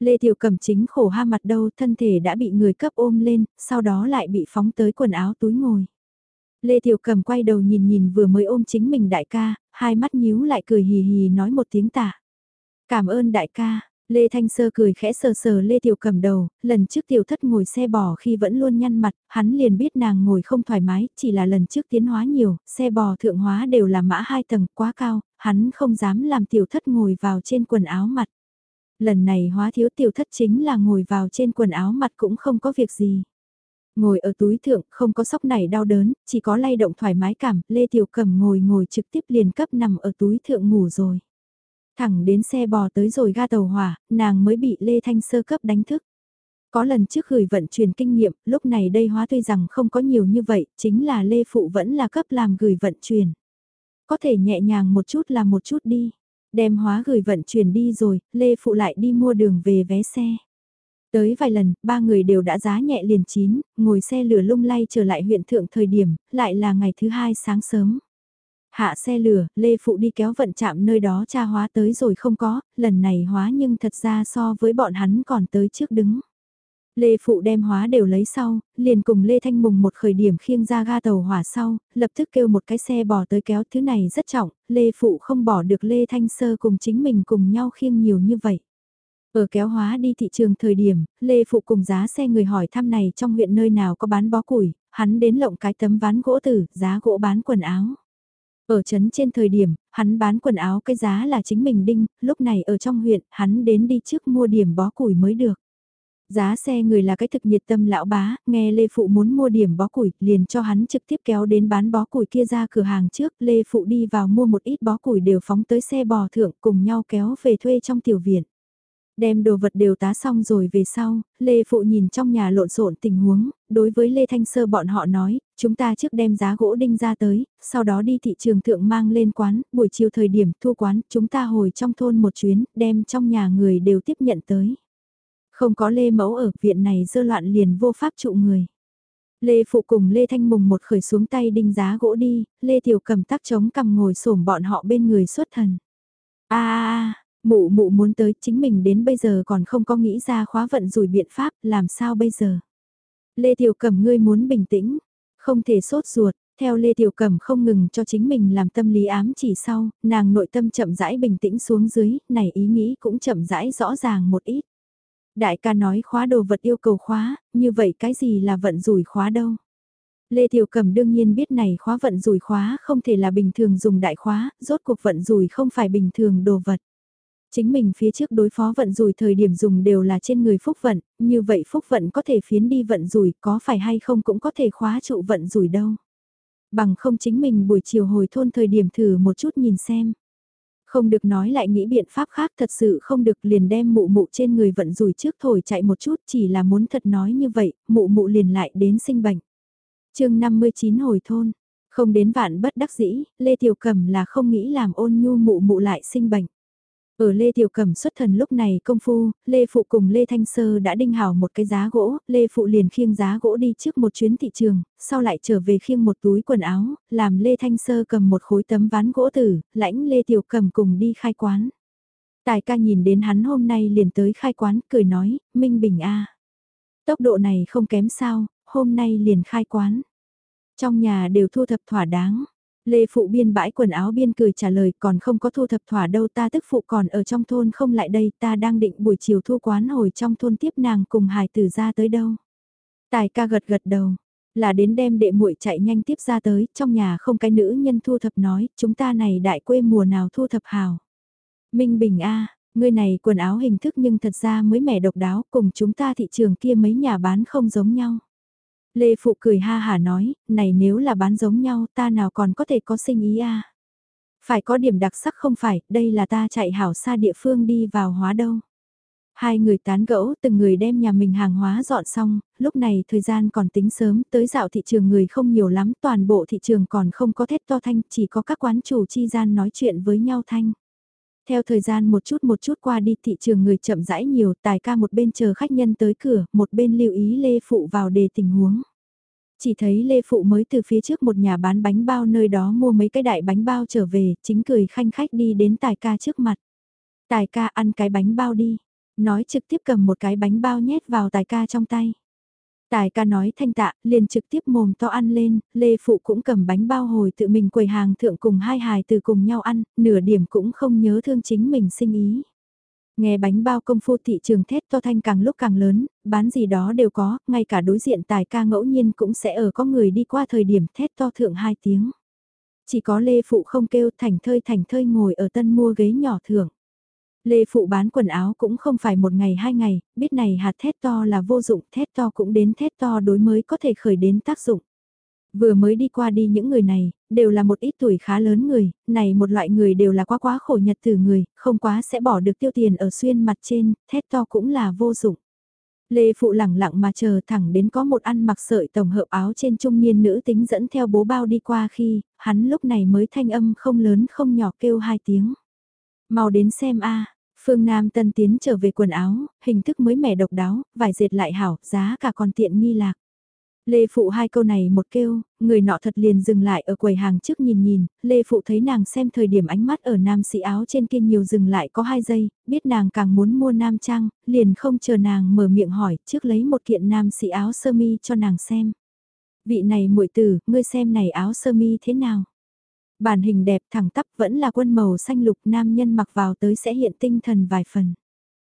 Lê Tiểu cẩm chính khổ ha mặt đâu thân thể đã bị người cấp ôm lên, sau đó lại bị phóng tới quần áo túi ngồi. Lê Tiểu cẩm quay đầu nhìn nhìn vừa mới ôm chính mình đại ca, hai mắt nhíu lại cười hì hì nói một tiếng tạ. Cảm ơn đại ca, Lê Thanh Sơ cười khẽ sờ sờ Lê Tiểu Cầm đầu, lần trước Tiểu Thất ngồi xe bò khi vẫn luôn nhăn mặt, hắn liền biết nàng ngồi không thoải mái, chỉ là lần trước tiến hóa nhiều, xe bò thượng hóa đều là mã hai tầng quá cao, hắn không dám làm Tiểu Thất ngồi vào trên quần áo mặt. Lần này hóa thiếu Tiểu Thất chính là ngồi vào trên quần áo mặt cũng không có việc gì. Ngồi ở túi thượng, không có sóc này đau đớn, chỉ có lay động thoải mái cảm, Lê Tiểu Cầm ngồi ngồi trực tiếp liền cấp nằm ở túi thượng ngủ rồi. Thẳng đến xe bò tới rồi ga tàu hỏa, nàng mới bị Lê Thanh Sơ cấp đánh thức. Có lần trước gửi vận chuyển kinh nghiệm, lúc này đây hóa tuy rằng không có nhiều như vậy, chính là Lê Phụ vẫn là cấp làm gửi vận chuyển. Có thể nhẹ nhàng một chút là một chút đi. Đem hóa gửi vận chuyển đi rồi, Lê Phụ lại đi mua đường về vé xe. Tới vài lần, ba người đều đã giá nhẹ liền chín, ngồi xe lửa lung lay trở lại huyện thượng thời điểm, lại là ngày thứ hai sáng sớm. Hạ xe lửa, Lê Phụ đi kéo vận chạm nơi đó cha hóa tới rồi không có, lần này hóa nhưng thật ra so với bọn hắn còn tới trước đứng. Lê Phụ đem hóa đều lấy sau, liền cùng Lê Thanh Mùng một khởi điểm khiêng ra ga tàu hỏa sau, lập tức kêu một cái xe bò tới kéo thứ này rất trọng, Lê Phụ không bỏ được Lê Thanh Sơ cùng chính mình cùng nhau khiêng nhiều như vậy. Ở kéo hóa đi thị trường thời điểm, Lê Phụ cùng giá xe người hỏi thăm này trong huyện nơi nào có bán bó củi, hắn đến lộng cái tấm ván gỗ tử, giá gỗ bán quần áo. Ở trấn trên thời điểm, hắn bán quần áo cái giá là chính mình đinh, lúc này ở trong huyện, hắn đến đi trước mua điểm bó củi mới được. Giá xe người là cái thực nhiệt tâm lão bá, nghe Lê Phụ muốn mua điểm bó củi, liền cho hắn trực tiếp kéo đến bán bó củi kia ra cửa hàng trước, Lê Phụ đi vào mua một ít bó củi đều phóng tới xe bò thượng cùng nhau kéo về thuê trong tiểu viện. Đem đồ vật đều tá xong rồi về sau, Lê Phụ nhìn trong nhà lộn xộn tình huống, đối với Lê Thanh Sơ bọn họ nói, chúng ta trước đem giá gỗ đinh ra tới, sau đó đi thị trường thượng mang lên quán, buổi chiều thời điểm thu quán, chúng ta hồi trong thôn một chuyến, đem trong nhà người đều tiếp nhận tới. Không có Lê Mẫu ở viện này dơ loạn liền vô pháp trụ người. Lê Phụ cùng Lê Thanh Mùng một khởi xuống tay đinh giá gỗ đi, Lê Tiểu cầm tắc chống cầm ngồi xổm bọn họ bên người xuất thần. a a Mụ mụ muốn tới chính mình đến bây giờ còn không có nghĩ ra khóa vận rủi biện pháp, làm sao bây giờ? Lê Tiểu Cẩm ngươi muốn bình tĩnh, không thể sốt ruột, theo Lê Tiểu Cẩm không ngừng cho chính mình làm tâm lý ám chỉ sau, nàng nội tâm chậm rãi bình tĩnh xuống dưới, này ý nghĩ cũng chậm rãi rõ ràng một ít. Đại ca nói khóa đồ vật yêu cầu khóa, như vậy cái gì là vận rủi khóa đâu? Lê Tiểu Cẩm đương nhiên biết này khóa vận rủi khóa không thể là bình thường dùng đại khóa, rốt cuộc vận rủi không phải bình thường đồ vật. Chính mình phía trước đối phó vận rủi thời điểm dùng đều là trên người phúc vận, như vậy phúc vận có thể phiến đi vận rủi có phải hay không cũng có thể khóa trụ vận rủi đâu. Bằng không chính mình buổi chiều hồi thôn thời điểm thử một chút nhìn xem. Không được nói lại nghĩ biện pháp khác thật sự không được liền đem mụ mụ trên người vận rủi trước thổi chạy một chút chỉ là muốn thật nói như vậy, mụ mụ liền lại đến sinh bệnh. chương 59 hồi thôn, không đến vạn bất đắc dĩ, Lê Tiểu Cầm là không nghĩ làm ôn nhu mụ mụ lại sinh bệnh. Ở Lê Tiểu Cẩm xuất thần lúc này công phu, Lê Phụ cùng Lê Thanh Sơ đã đinh hảo một cái giá gỗ, Lê Phụ liền khiêng giá gỗ đi trước một chuyến thị trường, sau lại trở về khiêng một túi quần áo, làm Lê Thanh Sơ cầm một khối tấm ván gỗ tử, lãnh Lê Tiểu Cẩm cùng đi khai quán. Tài ca nhìn đến hắn hôm nay liền tới khai quán, cười nói, Minh Bình A. Tốc độ này không kém sao, hôm nay liền khai quán. Trong nhà đều thu thập thỏa đáng. Lê Phụ biên bãi quần áo biên cười trả lời còn không có thu thập thỏa đâu ta tức phụ còn ở trong thôn không lại đây ta đang định buổi chiều thu quán hồi trong thôn tiếp nàng cùng hài tử ra tới đâu. Tài ca gật gật đầu, là đến đem đệ muội chạy nhanh tiếp ra tới, trong nhà không cái nữ nhân thu thập nói, chúng ta này đại quê mùa nào thu thập hào. Minh Bình A, Người này quần áo hình thức nhưng thật ra mới mẻ độc đáo cùng chúng ta thị trường kia mấy nhà bán không giống nhau. Lê Phụ cười ha hà nói, này nếu là bán giống nhau ta nào còn có thể có sinh ý à? Phải có điểm đặc sắc không phải, đây là ta chạy hảo xa địa phương đi vào hóa đâu. Hai người tán gẫu từng người đem nhà mình hàng hóa dọn xong, lúc này thời gian còn tính sớm, tới dạo thị trường người không nhiều lắm, toàn bộ thị trường còn không có thét to thanh, chỉ có các quán chủ chi gian nói chuyện với nhau thanh. Theo thời gian một chút một chút qua đi thị trường người chậm rãi nhiều, tài ca một bên chờ khách nhân tới cửa, một bên lưu ý Lê Phụ vào đề tình huống. Chỉ thấy Lê Phụ mới từ phía trước một nhà bán bánh bao nơi đó mua mấy cái đại bánh bao trở về, chính cười khanh khách đi đến tài ca trước mặt. Tài ca ăn cái bánh bao đi, nói trực tiếp cầm một cái bánh bao nhét vào tài ca trong tay. Tài ca nói thanh tạ, liền trực tiếp mồm to ăn lên, Lê Phụ cũng cầm bánh bao hồi tự mình quầy hàng thượng cùng hai hài từ cùng nhau ăn, nửa điểm cũng không nhớ thương chính mình sinh ý. Nghe bánh bao công phu thị trường thét to thanh càng lúc càng lớn, bán gì đó đều có, ngay cả đối diện tài ca ngẫu nhiên cũng sẽ ở có người đi qua thời điểm thét to thượng hai tiếng. Chỉ có Lê Phụ không kêu thành thơi thành thơi ngồi ở tân mua ghế nhỏ thượng Lê Phụ bán quần áo cũng không phải một ngày hai ngày, biết này hạt thét to là vô dụng, thét to cũng đến thét to đối mới có thể khởi đến tác dụng. Vừa mới đi qua đi những người này, đều là một ít tuổi khá lớn người, này một loại người đều là quá quá khổ nhật từ người, không quá sẽ bỏ được tiêu tiền ở xuyên mặt trên, thét to cũng là vô dụng. Lê Phụ lẳng lặng mà chờ thẳng đến có một ăn mặc sợi tổng hợp áo trên trung niên nữ tính dẫn theo bố bao đi qua khi, hắn lúc này mới thanh âm không lớn không nhỏ kêu hai tiếng. Mau đến xem a Phương Nam tân tiến trở về quần áo, hình thức mới mẻ độc đáo, vải dệt lại hảo, giá cả còn tiện nghi lạc. Lê Phụ hai câu này một kêu, người nọ thật liền dừng lại ở quầy hàng trước nhìn nhìn, Lê Phụ thấy nàng xem thời điểm ánh mắt ở nam sĩ áo trên kia nhiều dừng lại có hai giây, biết nàng càng muốn mua nam trang, liền không chờ nàng mở miệng hỏi, trước lấy một kiện nam sĩ áo sơ mi cho nàng xem. Vị này muội tử, ngươi xem này áo sơ mi thế nào? Bản hình đẹp thẳng tắp vẫn là quân màu xanh lục nam nhân mặc vào tới sẽ hiện tinh thần vài phần.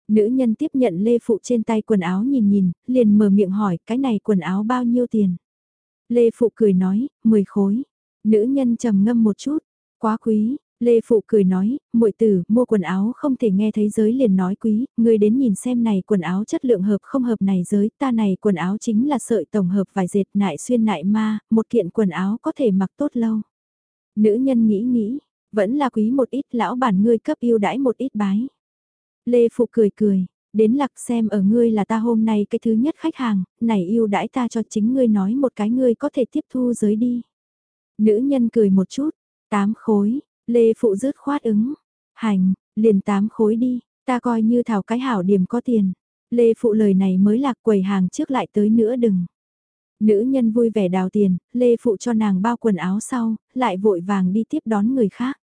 Nữ nhân tiếp nhận Lê Phụ trên tay quần áo nhìn nhìn, liền mở miệng hỏi cái này quần áo bao nhiêu tiền. Lê Phụ cười nói, 10 khối. Nữ nhân trầm ngâm một chút, quá quý, Lê Phụ cười nói, muội tử, mua quần áo không thể nghe thấy giới liền nói quý, người đến nhìn xem này quần áo chất lượng hợp không hợp này giới, ta này quần áo chính là sợi tổng hợp vài dệt nại xuyên nại ma, một kiện quần áo có thể mặc tốt lâu. Nữ nhân nghĩ nghĩ, vẫn là quý một ít lão bản ngươi cấp yêu đãi một ít bái. Lê Phụ cười cười, đến lạc xem ở ngươi là ta hôm nay cái thứ nhất khách hàng, này yêu đãi ta cho chính ngươi nói một cái ngươi có thể tiếp thu giới đi. Nữ nhân cười một chút, tám khối, Lê Phụ rứt khoát ứng, hành, liền tám khối đi, ta coi như thảo cái hảo điểm có tiền. Lê Phụ lời này mới lạc quầy hàng trước lại tới nữa đừng. Nữ nhân vui vẻ đào tiền, Lê Phụ cho nàng bao quần áo sau, lại vội vàng đi tiếp đón người khác.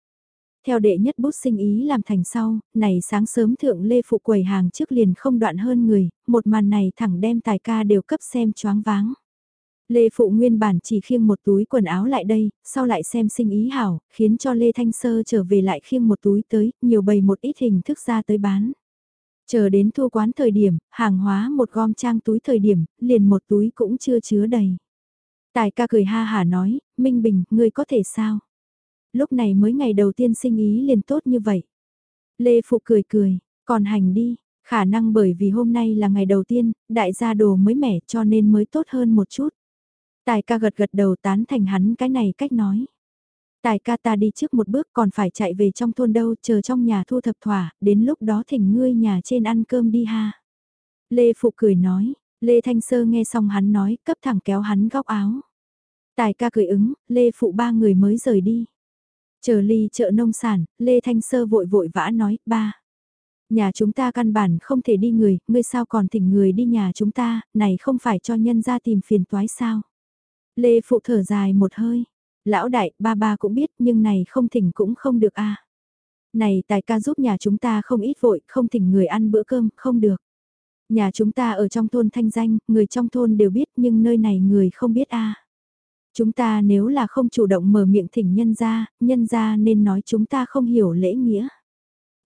Theo đệ nhất bút sinh ý làm thành sau, này sáng sớm thượng Lê Phụ quầy hàng trước liền không đoạn hơn người, một màn này thẳng đem tài ca đều cấp xem choáng váng. Lê Phụ nguyên bản chỉ khiêng một túi quần áo lại đây, sau lại xem sinh ý hảo, khiến cho Lê Thanh Sơ trở về lại khiêng một túi tới, nhiều bầy một ít hình thức ra tới bán. Chờ đến thu quán thời điểm, hàng hóa một gom trang túi thời điểm, liền một túi cũng chưa chứa đầy. Tài ca cười ha hả nói, Minh Bình, ngươi có thể sao? Lúc này mới ngày đầu tiên sinh ý liền tốt như vậy. Lê Phụ cười cười, còn hành đi, khả năng bởi vì hôm nay là ngày đầu tiên, đại gia đồ mới mẻ cho nên mới tốt hơn một chút. Tài ca gật gật đầu tán thành hắn cái này cách nói. Tài ca ta đi trước một bước còn phải chạy về trong thôn đâu chờ trong nhà thu thập thỏa, đến lúc đó thỉnh ngươi nhà trên ăn cơm đi ha. Lê Phụ cười nói, Lê Thanh Sơ nghe xong hắn nói, cấp thẳng kéo hắn góc áo. Tài ca cười ứng, Lê Phụ ba người mới rời đi. Chờ ly chợ nông sản, Lê Thanh Sơ vội vội vã nói, ba. Nhà chúng ta căn bản không thể đi người, ngươi sao còn thỉnh người đi nhà chúng ta, này không phải cho nhân ra tìm phiền toái sao. Lê Phụ thở dài một hơi, Lão đại, ba ba cũng biết nhưng này không thỉnh cũng không được a. Này tài ca giúp nhà chúng ta không ít vội, không thỉnh người ăn bữa cơm, không được. Nhà chúng ta ở trong thôn thanh danh, người trong thôn đều biết nhưng nơi này người không biết a. Chúng ta nếu là không chủ động mở miệng thỉnh nhân ra, nhân ra nên nói chúng ta không hiểu lễ nghĩa.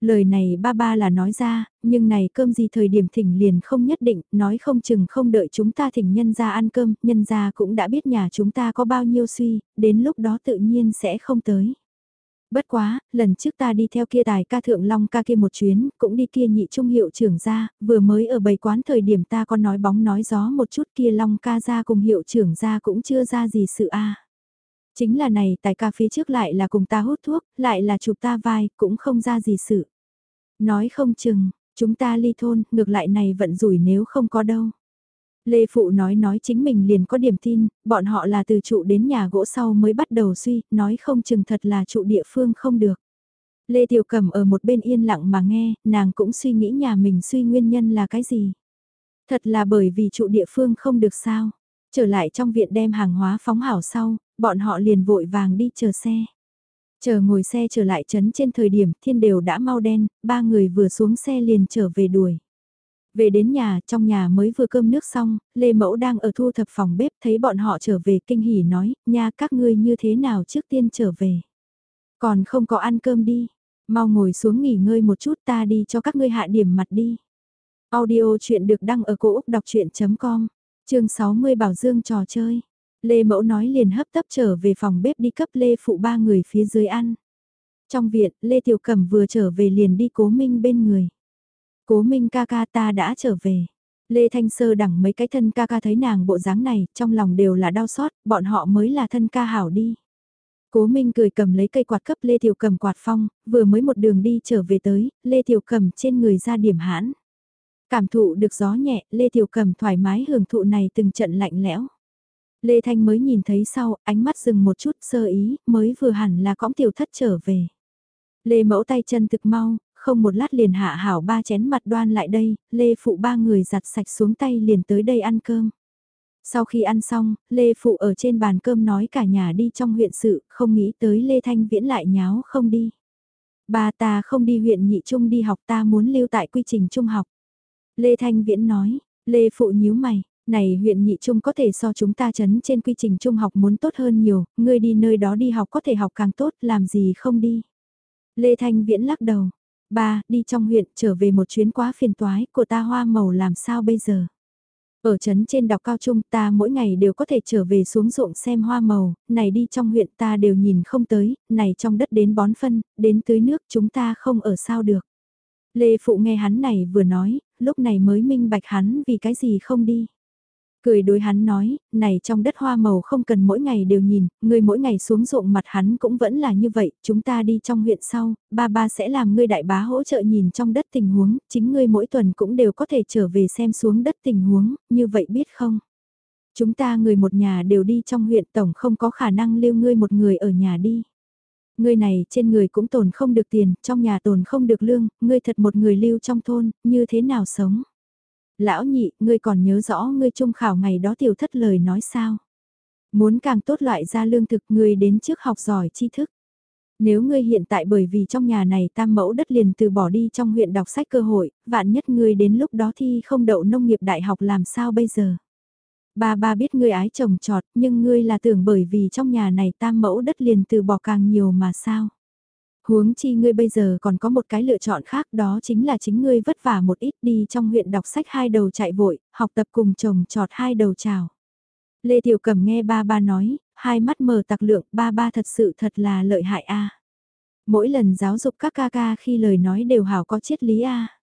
Lời này ba ba là nói ra, nhưng này cơm gì thời điểm thỉnh liền không nhất định, nói không chừng không đợi chúng ta thỉnh nhân ra ăn cơm, nhân ra cũng đã biết nhà chúng ta có bao nhiêu suy, đến lúc đó tự nhiên sẽ không tới. Bất quá, lần trước ta đi theo kia tài ca thượng long ca kia một chuyến, cũng đi kia nhị trung hiệu trưởng ra, vừa mới ở bầy quán thời điểm ta còn nói bóng nói gió một chút kia long ca ra cùng hiệu trưởng ra cũng chưa ra gì sự a Chính là này tài ca phía trước lại là cùng ta hút thuốc, lại là chụp ta vai, cũng không ra gì sự. Nói không chừng, chúng ta ly thôn, ngược lại này vận rủi nếu không có đâu. Lê Phụ nói nói chính mình liền có điểm tin, bọn họ là từ trụ đến nhà gỗ sau mới bắt đầu suy, nói không chừng thật là trụ địa phương không được. Lê Tiểu Cầm ở một bên yên lặng mà nghe, nàng cũng suy nghĩ nhà mình suy nguyên nhân là cái gì. Thật là bởi vì trụ địa phương không được sao. Trở lại trong viện đem hàng hóa phóng hảo sau, bọn họ liền vội vàng đi chờ xe. Chờ ngồi xe trở lại trấn trên thời điểm thiên đều đã mau đen, ba người vừa xuống xe liền trở về đuổi. Về đến nhà, trong nhà mới vừa cơm nước xong, Lê Mẫu đang ở thu thập phòng bếp thấy bọn họ trở về kinh hỉ nói, nha các ngươi như thế nào trước tiên trở về. Còn không có ăn cơm đi, mau ngồi xuống nghỉ ngơi một chút ta đi cho các ngươi hạ điểm mặt đi. Audio chuyện được đăng ở cổ Úc đọc chuyện.com, chương 60 Bảo Dương trò chơi. Lê Mẫu nói liền hấp tấp trở về phòng bếp đi cấp Lê phụ ba người phía dưới ăn. Trong viện, Lê Tiểu Cẩm vừa trở về liền đi cố minh bên người. Cố minh ca ca ta đã trở về. Lê Thanh Sơ đẳng mấy cái thân ca ca thấy nàng bộ dáng này, trong lòng đều là đau xót, bọn họ mới là thân ca hảo đi. Cố Minh cười cầm lấy cây quạt cấp Lê Tiểu Cầm quạt phong, vừa mới một đường đi trở về tới, Lê Tiểu Cầm trên người ra điểm hãn. Cảm thụ được gió nhẹ, Lê Tiểu Cầm thoải mái hưởng thụ này từng trận lạnh lẽo. Lê Thanh mới nhìn thấy sau, ánh mắt dừng một chút sơ ý, mới vừa hẳn là cõng tiểu thất trở về. Lê mẫu tay chân thực mau, không một lát liền hạ hảo ba chén mặt đoan lại đây, Lê Phụ ba người giặt sạch xuống tay liền tới đây ăn cơm. Sau khi ăn xong, Lê Phụ ở trên bàn cơm nói cả nhà đi trong huyện sự, không nghĩ tới Lê Thanh Viễn lại nháo không đi. Ba ta không đi huyện nhị trung đi học ta muốn lưu tại quy trình trung học. Lê Thanh Viễn nói, Lê Phụ nhíu mày, này huyện nhị trung có thể so chúng ta chấn trên quy trình trung học muốn tốt hơn nhiều, ngươi đi nơi đó đi học có thể học càng tốt, làm gì không đi. Lê Thanh Viễn lắc đầu, ba, đi trong huyện trở về một chuyến quá phiền toái của ta hoa màu làm sao bây giờ. Ở trấn trên đọc cao trung ta mỗi ngày đều có thể trở về xuống ruộng xem hoa màu, này đi trong huyện ta đều nhìn không tới, này trong đất đến bón phân, đến tưới nước chúng ta không ở sao được. Lê Phụ nghe hắn này vừa nói, lúc này mới minh bạch hắn vì cái gì không đi. Cười đối hắn nói, này trong đất hoa màu không cần mỗi ngày đều nhìn, người mỗi ngày xuống ruộng mặt hắn cũng vẫn là như vậy, chúng ta đi trong huyện sau, ba ba sẽ làm ngươi đại bá hỗ trợ nhìn trong đất tình huống, chính ngươi mỗi tuần cũng đều có thể trở về xem xuống đất tình huống, như vậy biết không? Chúng ta người một nhà đều đi trong huyện tổng không có khả năng lưu ngươi một người ở nhà đi. Ngươi này trên người cũng tồn không được tiền, trong nhà tồn không được lương, ngươi thật một người lưu trong thôn, như thế nào sống? Lão nhị, ngươi còn nhớ rõ ngươi trung khảo ngày đó tiểu thất lời nói sao? Muốn càng tốt loại ra lương thực ngươi đến trước học giỏi tri thức. Nếu ngươi hiện tại bởi vì trong nhà này tam mẫu đất liền từ bỏ đi trong huyện đọc sách cơ hội, vạn nhất ngươi đến lúc đó thi không đậu nông nghiệp đại học làm sao bây giờ? Ba ba biết ngươi ái chồng trọt, nhưng ngươi là tưởng bởi vì trong nhà này tam mẫu đất liền từ bỏ càng nhiều mà sao? Huống chi ngươi bây giờ còn có một cái lựa chọn khác đó chính là chính ngươi vất vả một ít đi trong huyện đọc sách hai đầu chạy vội, học tập cùng chồng trọt hai đầu chào. Lê Tiểu Cẩm nghe ba ba nói, hai mắt mở tặc lượng ba ba thật sự thật là lợi hại a. Mỗi lần giáo dục các ca ca khi lời nói đều hảo có triết lý a.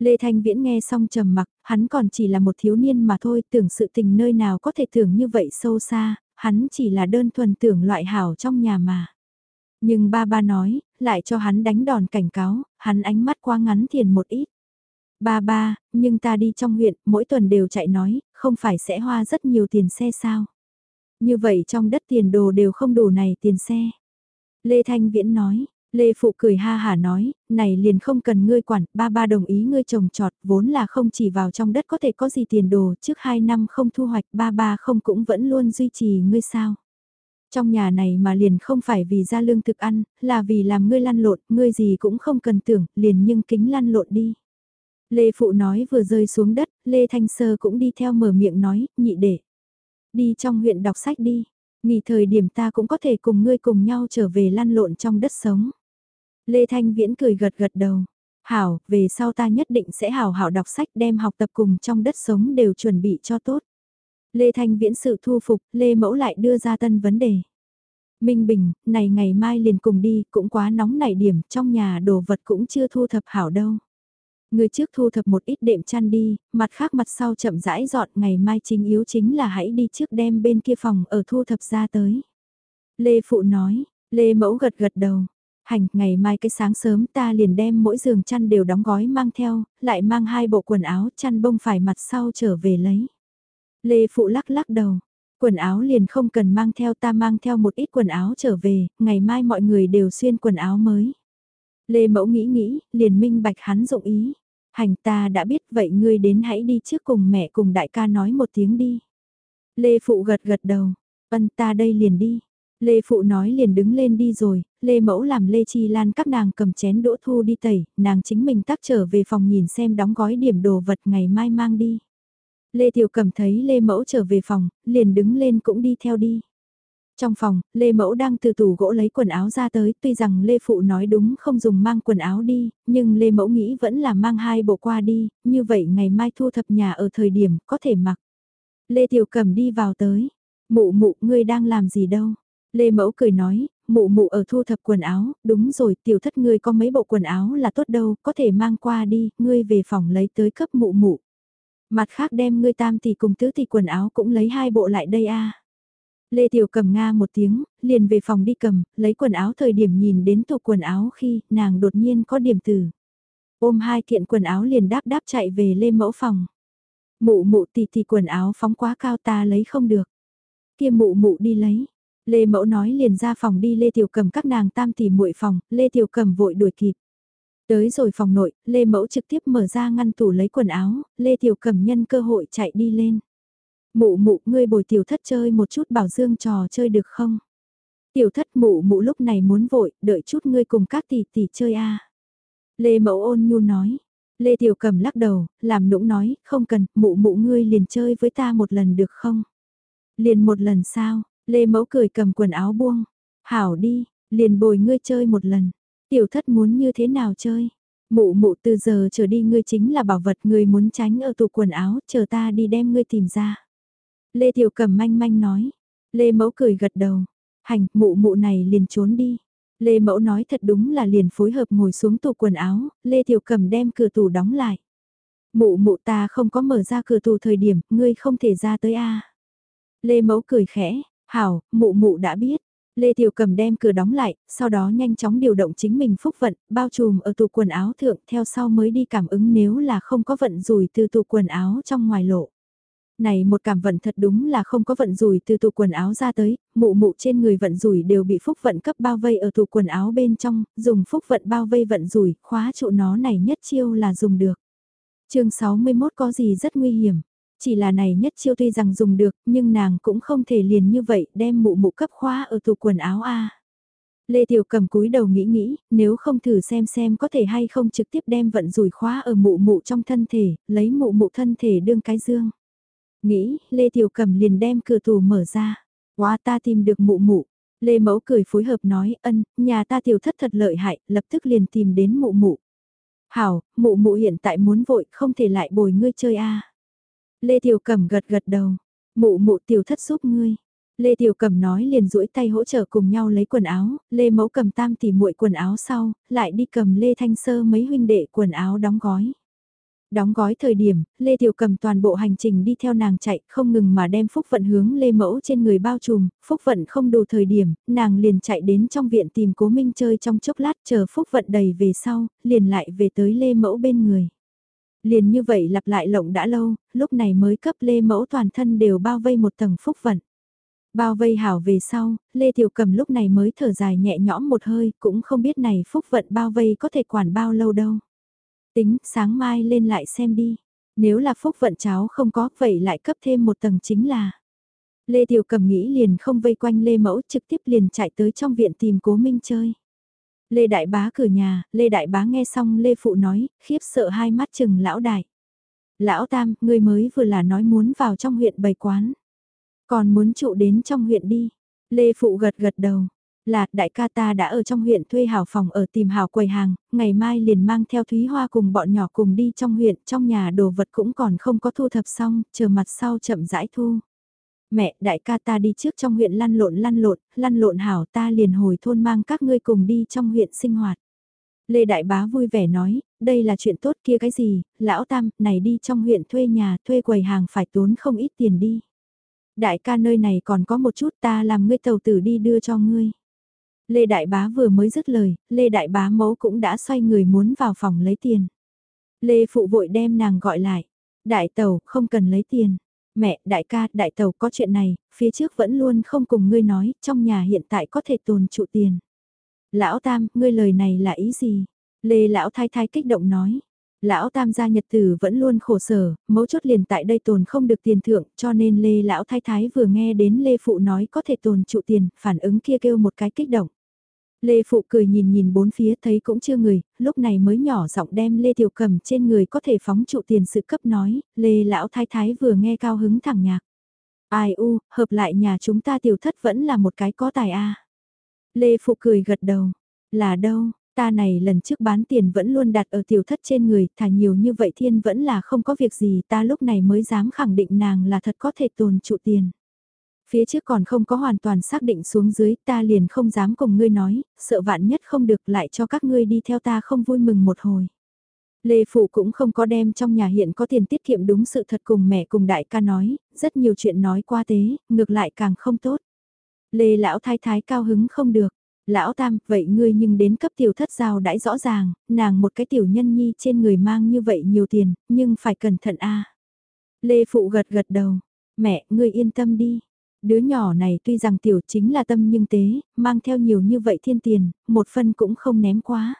Lê Thanh Viễn nghe xong trầm mặc, hắn còn chỉ là một thiếu niên mà thôi, tưởng sự tình nơi nào có thể tưởng như vậy sâu xa, hắn chỉ là đơn thuần tưởng loại hảo trong nhà mà. Nhưng ba ba nói, lại cho hắn đánh đòn cảnh cáo, hắn ánh mắt quá ngắn thiền một ít. Ba ba, nhưng ta đi trong huyện, mỗi tuần đều chạy nói, không phải sẽ hoa rất nhiều tiền xe sao? Như vậy trong đất tiền đồ đều không đủ này tiền xe. Lê Thanh Viễn nói, Lê Phụ cười ha hà nói, này liền không cần ngươi quản, ba ba đồng ý ngươi trồng trọt, vốn là không chỉ vào trong đất có thể có gì tiền đồ, trước hai năm không thu hoạch, ba ba không cũng vẫn luôn duy trì ngươi sao. Trong nhà này mà liền không phải vì ra lương thực ăn, là vì làm ngươi lăn lộn, ngươi gì cũng không cần tưởng, liền nhưng kính lăn lộn đi. Lê Phụ nói vừa rơi xuống đất, Lê Thanh Sơ cũng đi theo mở miệng nói, nhị để. Đi trong huyện đọc sách đi, nghỉ thời điểm ta cũng có thể cùng ngươi cùng nhau trở về lăn lộn trong đất sống. Lê Thanh Viễn cười gật gật đầu. Hảo, về sau ta nhất định sẽ hảo hảo đọc sách đem học tập cùng trong đất sống đều chuẩn bị cho tốt. Lê Thanh Viễn sự thu phục, Lê Mẫu lại đưa ra tân vấn đề. Minh Bình, này ngày mai liền cùng đi, cũng quá nóng nảy điểm, trong nhà đồ vật cũng chưa thu thập hảo đâu. Người trước thu thập một ít đệm chăn đi, mặt khác mặt sau chậm rãi dọn, ngày mai chính yếu chính là hãy đi trước đem bên kia phòng ở thu thập ra tới. Lê Phụ nói, Lê Mẫu gật gật đầu, hành, ngày mai cái sáng sớm ta liền đem mỗi giường chăn đều đóng gói mang theo, lại mang hai bộ quần áo chăn bông phải mặt sau trở về lấy. Lê Phụ lắc lắc đầu, quần áo liền không cần mang theo ta mang theo một ít quần áo trở về, ngày mai mọi người đều xuyên quần áo mới. Lê Mẫu nghĩ nghĩ, liền minh bạch hắn dụng ý. Hành ta đã biết vậy ngươi đến hãy đi trước cùng mẹ cùng đại ca nói một tiếng đi. Lê Phụ gật gật đầu, ân ta đây liền đi. Lê Phụ nói liền đứng lên đi rồi, Lê Mẫu làm Lê Chi Lan các nàng cầm chén đỗ thu đi tẩy, nàng chính mình tắt trở về phòng nhìn xem đóng gói điểm đồ vật ngày mai mang đi. Lê Tiểu cầm thấy Lê Mẫu trở về phòng, liền đứng lên cũng đi theo đi. Trong phòng, Lê Mẫu đang từ tủ gỗ lấy quần áo ra tới, tuy rằng Lê Phụ nói đúng không dùng mang quần áo đi, nhưng Lê Mẫu nghĩ vẫn là mang hai bộ qua đi, như vậy ngày mai thu thập nhà ở thời điểm có thể mặc. Lê Tiểu cầm đi vào tới, mụ mụ ngươi đang làm gì đâu. Lê Mẫu cười nói, mụ mụ ở thu thập quần áo, đúng rồi tiểu thất ngươi có mấy bộ quần áo là tốt đâu, có thể mang qua đi, ngươi về phòng lấy tới cấp mụ mụ. Mặt khác đem ngươi tam tỷ cùng tứ tỷ quần áo cũng lấy hai bộ lại đây a. Lê Tiểu cầm nga một tiếng, liền về phòng đi cầm, lấy quần áo thời điểm nhìn đến tủ quần áo khi nàng đột nhiên có điểm từ. Ôm hai kiện quần áo liền đáp đáp chạy về Lê Mẫu phòng. Mụ mụ tỷ tỷ quần áo phóng quá cao ta lấy không được. Kia mụ mụ đi lấy. Lê Mẫu nói liền ra phòng đi Lê Tiểu cầm các nàng tam tỷ muội phòng, Lê Tiểu cầm vội đuổi kịp. Tới rồi phòng nội, Lê Mẫu trực tiếp mở ra ngăn tủ lấy quần áo, Lê Tiểu cầm nhân cơ hội chạy đi lên. Mụ mụ, ngươi bồi tiểu thất chơi một chút bảo dương trò chơi được không? Tiểu thất mụ mụ lúc này muốn vội, đợi chút ngươi cùng các tỷ tỷ chơi a. Lê Mẫu ôn nhu nói. Lê Tiểu Cầm lắc đầu, làm nũng nói, không cần, mụ mụ ngươi liền chơi với ta một lần được không? Liền một lần sao? Lê Mẫu cười cầm quần áo buông. Hảo đi, liền bồi ngươi chơi một lần. Tiểu thất muốn như thế nào chơi? Mụ mụ từ giờ trở đi ngươi chính là bảo vật ngươi muốn tránh ở tủ quần áo, chờ ta đi đem ngươi tìm ra. Lê Tiểu Cầm manh manh nói. Lê Mẫu cười gật đầu. Hành, mụ mụ này liền trốn đi. Lê Mẫu nói thật đúng là liền phối hợp ngồi xuống tủ quần áo, Lê Tiểu Cầm đem cửa tủ đóng lại. Mụ mụ ta không có mở ra cửa tủ thời điểm, ngươi không thể ra tới a. Lê Mẫu cười khẽ, hảo, mụ mụ đã biết. Lê Tiểu Cầm đem cửa đóng lại, sau đó nhanh chóng điều động chính mình phúc vận, bao trùm ở tủ quần áo thượng, theo sau mới đi cảm ứng nếu là không có vận rủi từ tủ quần áo trong ngoài lộ này một cảm vận thật đúng là không có vận rủi từ tủ quần áo ra tới, mụ mụ trên người vận rủi đều bị phúc vận cấp bao vây ở tủ quần áo bên trong, dùng phúc vận bao vây vận rủi, khóa trụ nó này nhất chiêu là dùng được. chương 61 có gì rất nguy hiểm, chỉ là này nhất chiêu tuy rằng dùng được, nhưng nàng cũng không thể liền như vậy đem mụ mụ cấp khóa ở tủ quần áo A. Lê Tiểu cầm cúi đầu nghĩ nghĩ, nếu không thử xem xem có thể hay không trực tiếp đem vận rủi khóa ở mụ mụ trong thân thể, lấy mụ mụ thân thể đương cái dương. Nghĩ, Lê Tiểu Cầm liền đem cửa tủ mở ra. Quá ta tìm được mụ mụ. Lê Mẫu cười phối hợp nói, ân, nhà ta tiểu thất thật lợi hại, lập tức liền tìm đến mụ mụ. Hảo, mụ mụ hiện tại muốn vội, không thể lại bồi ngươi chơi a. Lê Tiểu cẩm gật gật đầu, mụ mụ tiểu thất giúp ngươi. Lê Tiểu cẩm nói liền duỗi tay hỗ trợ cùng nhau lấy quần áo, Lê Mẫu cầm tam tỉ muội quần áo sau, lại đi cầm Lê Thanh Sơ mấy huynh đệ quần áo đóng gói. Đóng gói thời điểm, Lê Tiểu cầm toàn bộ hành trình đi theo nàng chạy, không ngừng mà đem Phúc Vận hướng Lê Mẫu trên người bao trùm, Phúc Vận không đủ thời điểm, nàng liền chạy đến trong viện tìm Cố Minh chơi trong chốc lát chờ Phúc Vận đầy về sau, liền lại về tới Lê Mẫu bên người. Liền như vậy lặp lại lộng đã lâu, lúc này mới cấp Lê Mẫu toàn thân đều bao vây một tầng Phúc Vận. Bao vây hảo về sau, Lê Tiểu Cầm lúc này mới thở dài nhẹ nhõm một hơi, cũng không biết này Phúc Vận bao vây có thể quản bao lâu đâu. Tính, sáng mai lên lại xem đi. Nếu là phúc vận cháu không có, vậy lại cấp thêm một tầng chính là. Lê Tiểu Cầm nghĩ liền không vây quanh Lê Mẫu trực tiếp liền chạy tới trong viện tìm Cố Minh chơi. Lê Đại Bá cửa nhà, Lê Đại Bá nghe xong Lê Phụ nói, khiếp sợ hai mắt chừng lão đại. Lão Tam, người mới vừa là nói muốn vào trong huyện bày quán. Còn muốn trụ đến trong huyện đi. Lê Phụ gật gật đầu, là, đại ca ta đã ở trong huyện thuê hảo phòng ở tìm hảo quầy hàng, ngày mai liền mang theo Thúy Hoa cùng bọn nhỏ cùng đi trong huyện, trong nhà đồ vật cũng còn không có thu thập xong, chờ mặt sau chậm rãi thu. Mẹ, đại ca ta đi trước trong huyện lăn lộn lăn lộn, lăn lộn hảo ta liền hồi thôn mang các ngươi cùng đi trong huyện sinh hoạt. Lê Đại Bá vui vẻ nói, đây là chuyện tốt kia cái gì, lão tam, này đi trong huyện thuê nhà, thuê quầy hàng phải tốn không ít tiền đi. Đại ca nơi này còn có một chút ta làm ngươi tàu tử đi đưa cho ngươi. Lê Đại Bá vừa mới dứt lời, Lê Đại Bá mẫu cũng đã xoay người muốn vào phòng lấy tiền. Lê Phụ vội đem nàng gọi lại. Đại tàu, không cần lấy tiền. Mẹ, đại ca, đại tàu có chuyện này, phía trước vẫn luôn không cùng ngươi nói, trong nhà hiện tại có thể tồn trụ tiền. Lão Tam, ngươi lời này là ý gì? Lê Lão Thái Thái kích động nói. Lão Tam gia nhật tử vẫn luôn khổ sở, mấu chốt liền tại đây tồn không được tiền thượng, cho nên Lê Lão Thái Thái vừa nghe đến Lê Phụ nói có thể tồn trụ tiền, phản ứng kia kêu một cái kích động. Lê Phụ cười nhìn nhìn bốn phía thấy cũng chưa người, lúc này mới nhỏ giọng đem Lê Tiểu Cầm trên người có thể phóng trụ tiền sự cấp nói, Lê Lão Thái Thái vừa nghe cao hứng thẳng nhạc. Ai u, hợp lại nhà chúng ta tiểu thất vẫn là một cái có tài a. Lê Phụ cười gật đầu, là đâu, ta này lần trước bán tiền vẫn luôn đặt ở tiểu thất trên người, thả nhiều như vậy thiên vẫn là không có việc gì ta lúc này mới dám khẳng định nàng là thật có thể tồn trụ tiền. Phía trước còn không có hoàn toàn xác định xuống dưới ta liền không dám cùng ngươi nói, sợ vạn nhất không được lại cho các ngươi đi theo ta không vui mừng một hồi. Lê Phụ cũng không có đem trong nhà hiện có tiền tiết kiệm đúng sự thật cùng mẹ cùng đại ca nói, rất nhiều chuyện nói qua tế, ngược lại càng không tốt. Lê Lão Thái Thái cao hứng không được, Lão Tam, vậy ngươi nhưng đến cấp tiểu thất giao đãi rõ ràng, nàng một cái tiểu nhân nhi trên người mang như vậy nhiều tiền, nhưng phải cẩn thận a. Lê Phụ gật gật đầu, mẹ, ngươi yên tâm đi, Đứa nhỏ này tuy rằng tiểu chính là tâm nhưng tế, mang theo nhiều như vậy thiên tiền, một phân cũng không ném quá.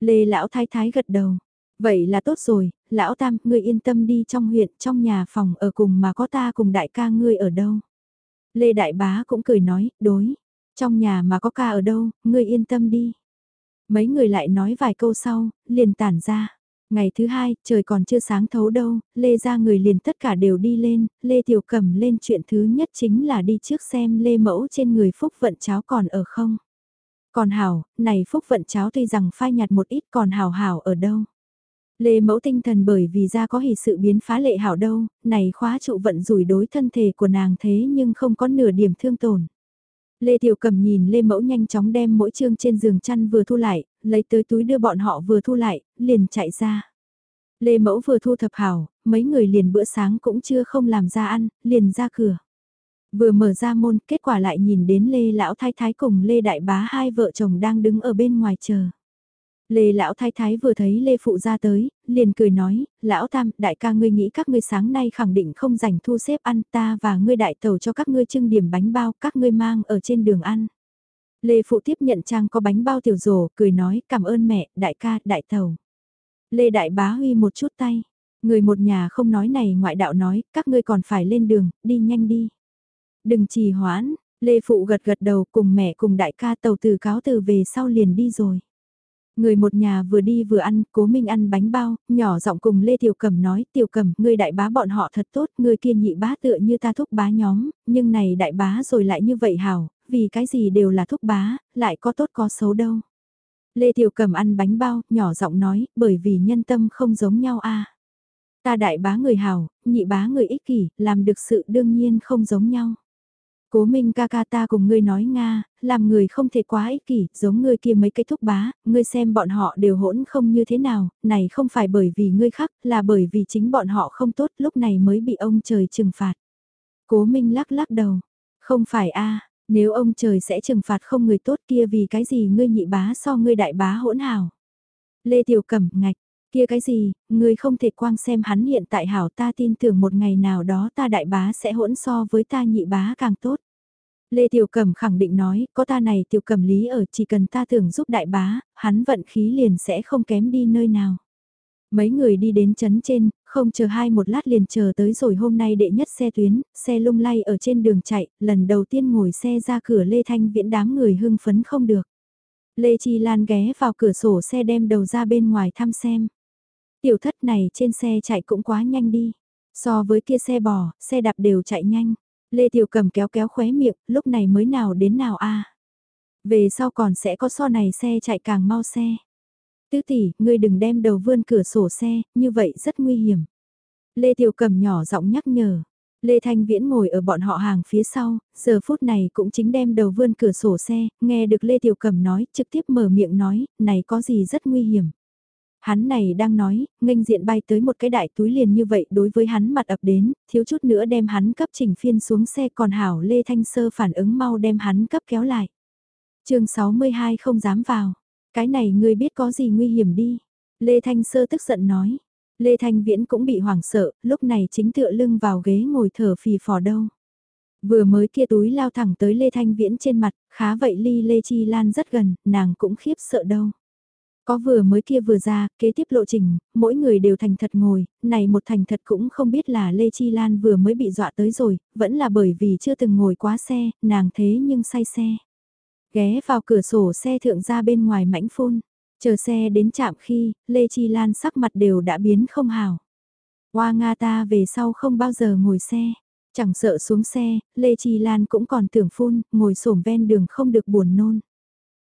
Lê lão thái thái gật đầu. Vậy là tốt rồi, lão tam, ngươi yên tâm đi trong huyện, trong nhà phòng ở cùng mà có ta cùng đại ca ngươi ở đâu. Lê đại bá cũng cười nói, đối, trong nhà mà có ca ở đâu, ngươi yên tâm đi. Mấy người lại nói vài câu sau, liền tản ra. Ngày thứ hai, trời còn chưa sáng thấu đâu, Lê ra người liền tất cả đều đi lên, Lê Tiểu Cẩm lên chuyện thứ nhất chính là đi trước xem Lê Mẫu trên người Phúc Vận cháo còn ở không. Còn Hảo, này Phúc Vận cháo tuy rằng phai nhạt một ít còn Hảo Hảo ở đâu. Lê Mẫu tinh thần bởi vì ra có hỷ sự biến phá lệ hảo đâu, này khóa trụ vận rủi đối thân thể của nàng thế nhưng không có nửa điểm thương tổn. Lê Tiểu Cầm nhìn Lê Mẫu nhanh chóng đem mỗi chương trên giường chăn vừa thu lại, lấy tới túi đưa bọn họ vừa thu lại, liền chạy ra. Lê Mẫu vừa thu thập hảo, mấy người liền bữa sáng cũng chưa không làm ra ăn, liền ra cửa. Vừa mở ra môn, kết quả lại nhìn đến Lê Lão Thái Thái cùng Lê Đại Bá hai vợ chồng đang đứng ở bên ngoài chờ. Lê Lão Thái Thái vừa thấy Lê Phụ ra tới, liền cười nói, Lão Tam, đại ca ngươi nghĩ các ngươi sáng nay khẳng định không dành thu xếp ăn ta và ngươi đại tàu cho các ngươi trưng điểm bánh bao các ngươi mang ở trên đường ăn. Lê Phụ tiếp nhận trang có bánh bao tiểu rổ, cười nói cảm ơn mẹ, đại ca, đại tàu. Lê Đại Bá huy một chút tay, người một nhà không nói này ngoại đạo nói, các ngươi còn phải lên đường, đi nhanh đi. Đừng trì hoãn, Lê Phụ gật gật đầu cùng mẹ cùng đại ca tàu từ cáo từ về sau liền đi rồi. Người một nhà vừa đi vừa ăn, cố minh ăn bánh bao, nhỏ giọng cùng Lê Tiểu Cầm nói, Tiểu Cầm, người đại bá bọn họ thật tốt, người kia nhị bá tựa như ta thúc bá nhóm, nhưng này đại bá rồi lại như vậy hảo, vì cái gì đều là thúc bá, lại có tốt có xấu đâu. Lê Tiểu Cầm ăn bánh bao, nhỏ giọng nói, bởi vì nhân tâm không giống nhau a. Ta đại bá người hảo, nhị bá người ích kỷ, làm được sự đương nhiên không giống nhau. Cố Minh ca ca ta cùng ngươi nói Nga, làm người không thể quá ích kỷ, giống ngươi kia mấy cái thúc bá, ngươi xem bọn họ đều hỗn không như thế nào, này không phải bởi vì ngươi khác, là bởi vì chính bọn họ không tốt, lúc này mới bị ông trời trừng phạt. Cố Minh lắc lắc đầu, không phải a nếu ông trời sẽ trừng phạt không người tốt kia vì cái gì ngươi nhị bá so ngươi đại bá hỗn hào. Lê Tiểu Cẩm ngạch, kia cái gì, ngươi không thể quang xem hắn hiện tại hảo ta tin tưởng một ngày nào đó ta đại bá sẽ hỗn so với ta nhị bá càng tốt. Lê Tiểu Cẩm khẳng định nói, có ta này Tiểu Cẩm lý ở chỉ cần ta tưởng giúp đại bá, hắn vận khí liền sẽ không kém đi nơi nào. Mấy người đi đến chấn trên, không chờ hai một lát liền chờ tới rồi hôm nay đệ nhất xe tuyến, xe lung lay ở trên đường chạy, lần đầu tiên ngồi xe ra cửa Lê Thanh Viễn đám người hưng phấn không được. Lê Chi Lan ghé vào cửa sổ xe đem đầu ra bên ngoài thăm xem. Tiểu thất này trên xe chạy cũng quá nhanh đi. So với kia xe bò, xe đạp đều chạy nhanh. Lê Tiểu cầm kéo kéo khóe miệng, lúc này mới nào đến nào a Về sau còn sẽ có so này xe chạy càng mau xe. Tứ tỷ, ngươi đừng đem đầu vươn cửa sổ xe, như vậy rất nguy hiểm. Lê Tiểu Cầm nhỏ giọng nhắc nhở. Lê Thanh Viễn ngồi ở bọn họ hàng phía sau, giờ phút này cũng chính đem đầu vươn cửa sổ xe, nghe được Lê Tiểu Cẩm nói, trực tiếp mở miệng nói, này có gì rất nguy hiểm. Hắn này đang nói, nghênh diện bay tới một cái đại túi liền như vậy đối với hắn mặt ập đến, thiếu chút nữa đem hắn cấp chỉnh phiên xuống xe còn hảo Lê Thanh Sơ phản ứng mau đem hắn cấp kéo lại. chương 62 không dám vào, cái này ngươi biết có gì nguy hiểm đi. Lê Thanh Sơ tức giận nói, Lê Thanh Viễn cũng bị hoảng sợ, lúc này chính tựa lưng vào ghế ngồi thở phì phò đâu. Vừa mới kia túi lao thẳng tới Lê Thanh Viễn trên mặt, khá vậy ly Lê Chi Lan rất gần, nàng cũng khiếp sợ đâu. Có vừa mới kia vừa ra, kế tiếp lộ trình, mỗi người đều thành thật ngồi, này một thành thật cũng không biết là Lê Chi Lan vừa mới bị dọa tới rồi, vẫn là bởi vì chưa từng ngồi quá xe, nàng thế nhưng say xe. Ghé vào cửa sổ xe thượng ra bên ngoài mãnh phun, chờ xe đến chạm khi, Lê Chi Lan sắc mặt đều đã biến không hào. Hoa Nga ta về sau không bao giờ ngồi xe, chẳng sợ xuống xe, Lê Chi Lan cũng còn tưởng phun, ngồi xổm ven đường không được buồn nôn.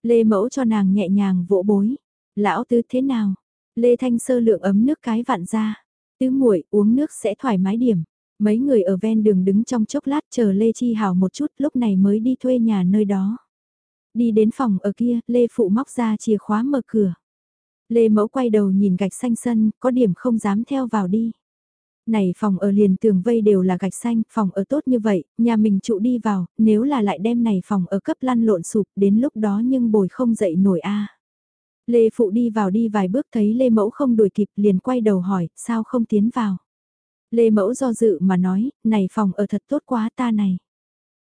Lê Mẫu cho nàng nhẹ nhàng vỗ bối, Lão tứ thế nào? Lê Thanh Sơ lượng ấm nước cái vặn ra. Tứ muội uống nước sẽ thoải mái điểm. Mấy người ở ven đường đứng trong chốc lát chờ Lê Chi Hảo một chút lúc này mới đi thuê nhà nơi đó. Đi đến phòng ở kia, Lê Phụ móc ra chìa khóa mở cửa. Lê Mẫu quay đầu nhìn gạch xanh sân, có điểm không dám theo vào đi. Này phòng ở liền tường vây đều là gạch xanh, phòng ở tốt như vậy, nhà mình trụ đi vào, nếu là lại đem này phòng ở cấp lăn lộn sụp đến lúc đó nhưng bồi không dậy nổi a Lê Phụ đi vào đi vài bước thấy Lê Mẫu không đuổi kịp liền quay đầu hỏi, sao không tiến vào. Lê Mẫu do dự mà nói, này phòng ở thật tốt quá ta này.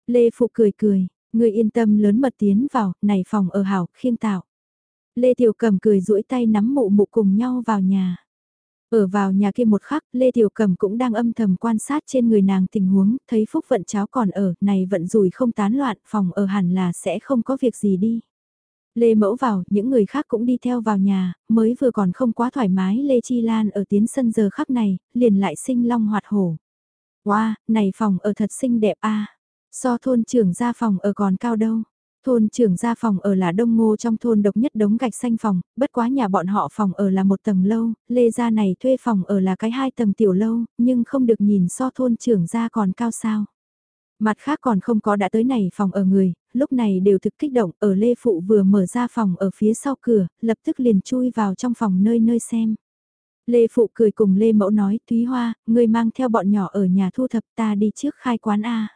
Lê Phụ cười cười, người yên tâm lớn mật tiến vào, này phòng ở hảo, khiêng tạo. Lê Tiểu Cầm cười duỗi tay nắm mụ mụ cùng nhau vào nhà. Ở vào nhà kia một khắc, Lê Tiểu Cầm cũng đang âm thầm quan sát trên người nàng tình huống, thấy phúc vận cháu còn ở, này vận rủi không tán loạn, phòng ở hẳn là sẽ không có việc gì đi. Lê Mẫu vào, những người khác cũng đi theo vào nhà, mới vừa còn không quá thoải mái Lê Chi Lan ở tiến sân giờ khắc này, liền lại sinh long hoạt hổ. Wow, này phòng ở thật xinh đẹp a So thôn trưởng gia phòng ở còn cao đâu. Thôn trưởng gia phòng ở là đông ngô trong thôn độc nhất đống gạch xanh phòng, bất quá nhà bọn họ phòng ở là một tầng lâu, Lê gia này thuê phòng ở là cái hai tầng tiểu lâu, nhưng không được nhìn so thôn trưởng gia còn cao sao. Mặt khác còn không có đã tới này phòng ở người, lúc này đều thực kích động, ở Lê Phụ vừa mở ra phòng ở phía sau cửa, lập tức liền chui vào trong phòng nơi nơi xem. Lê Phụ cười cùng Lê Mẫu nói, Thúy Hoa, ngươi mang theo bọn nhỏ ở nhà thu thập ta đi trước khai quán A.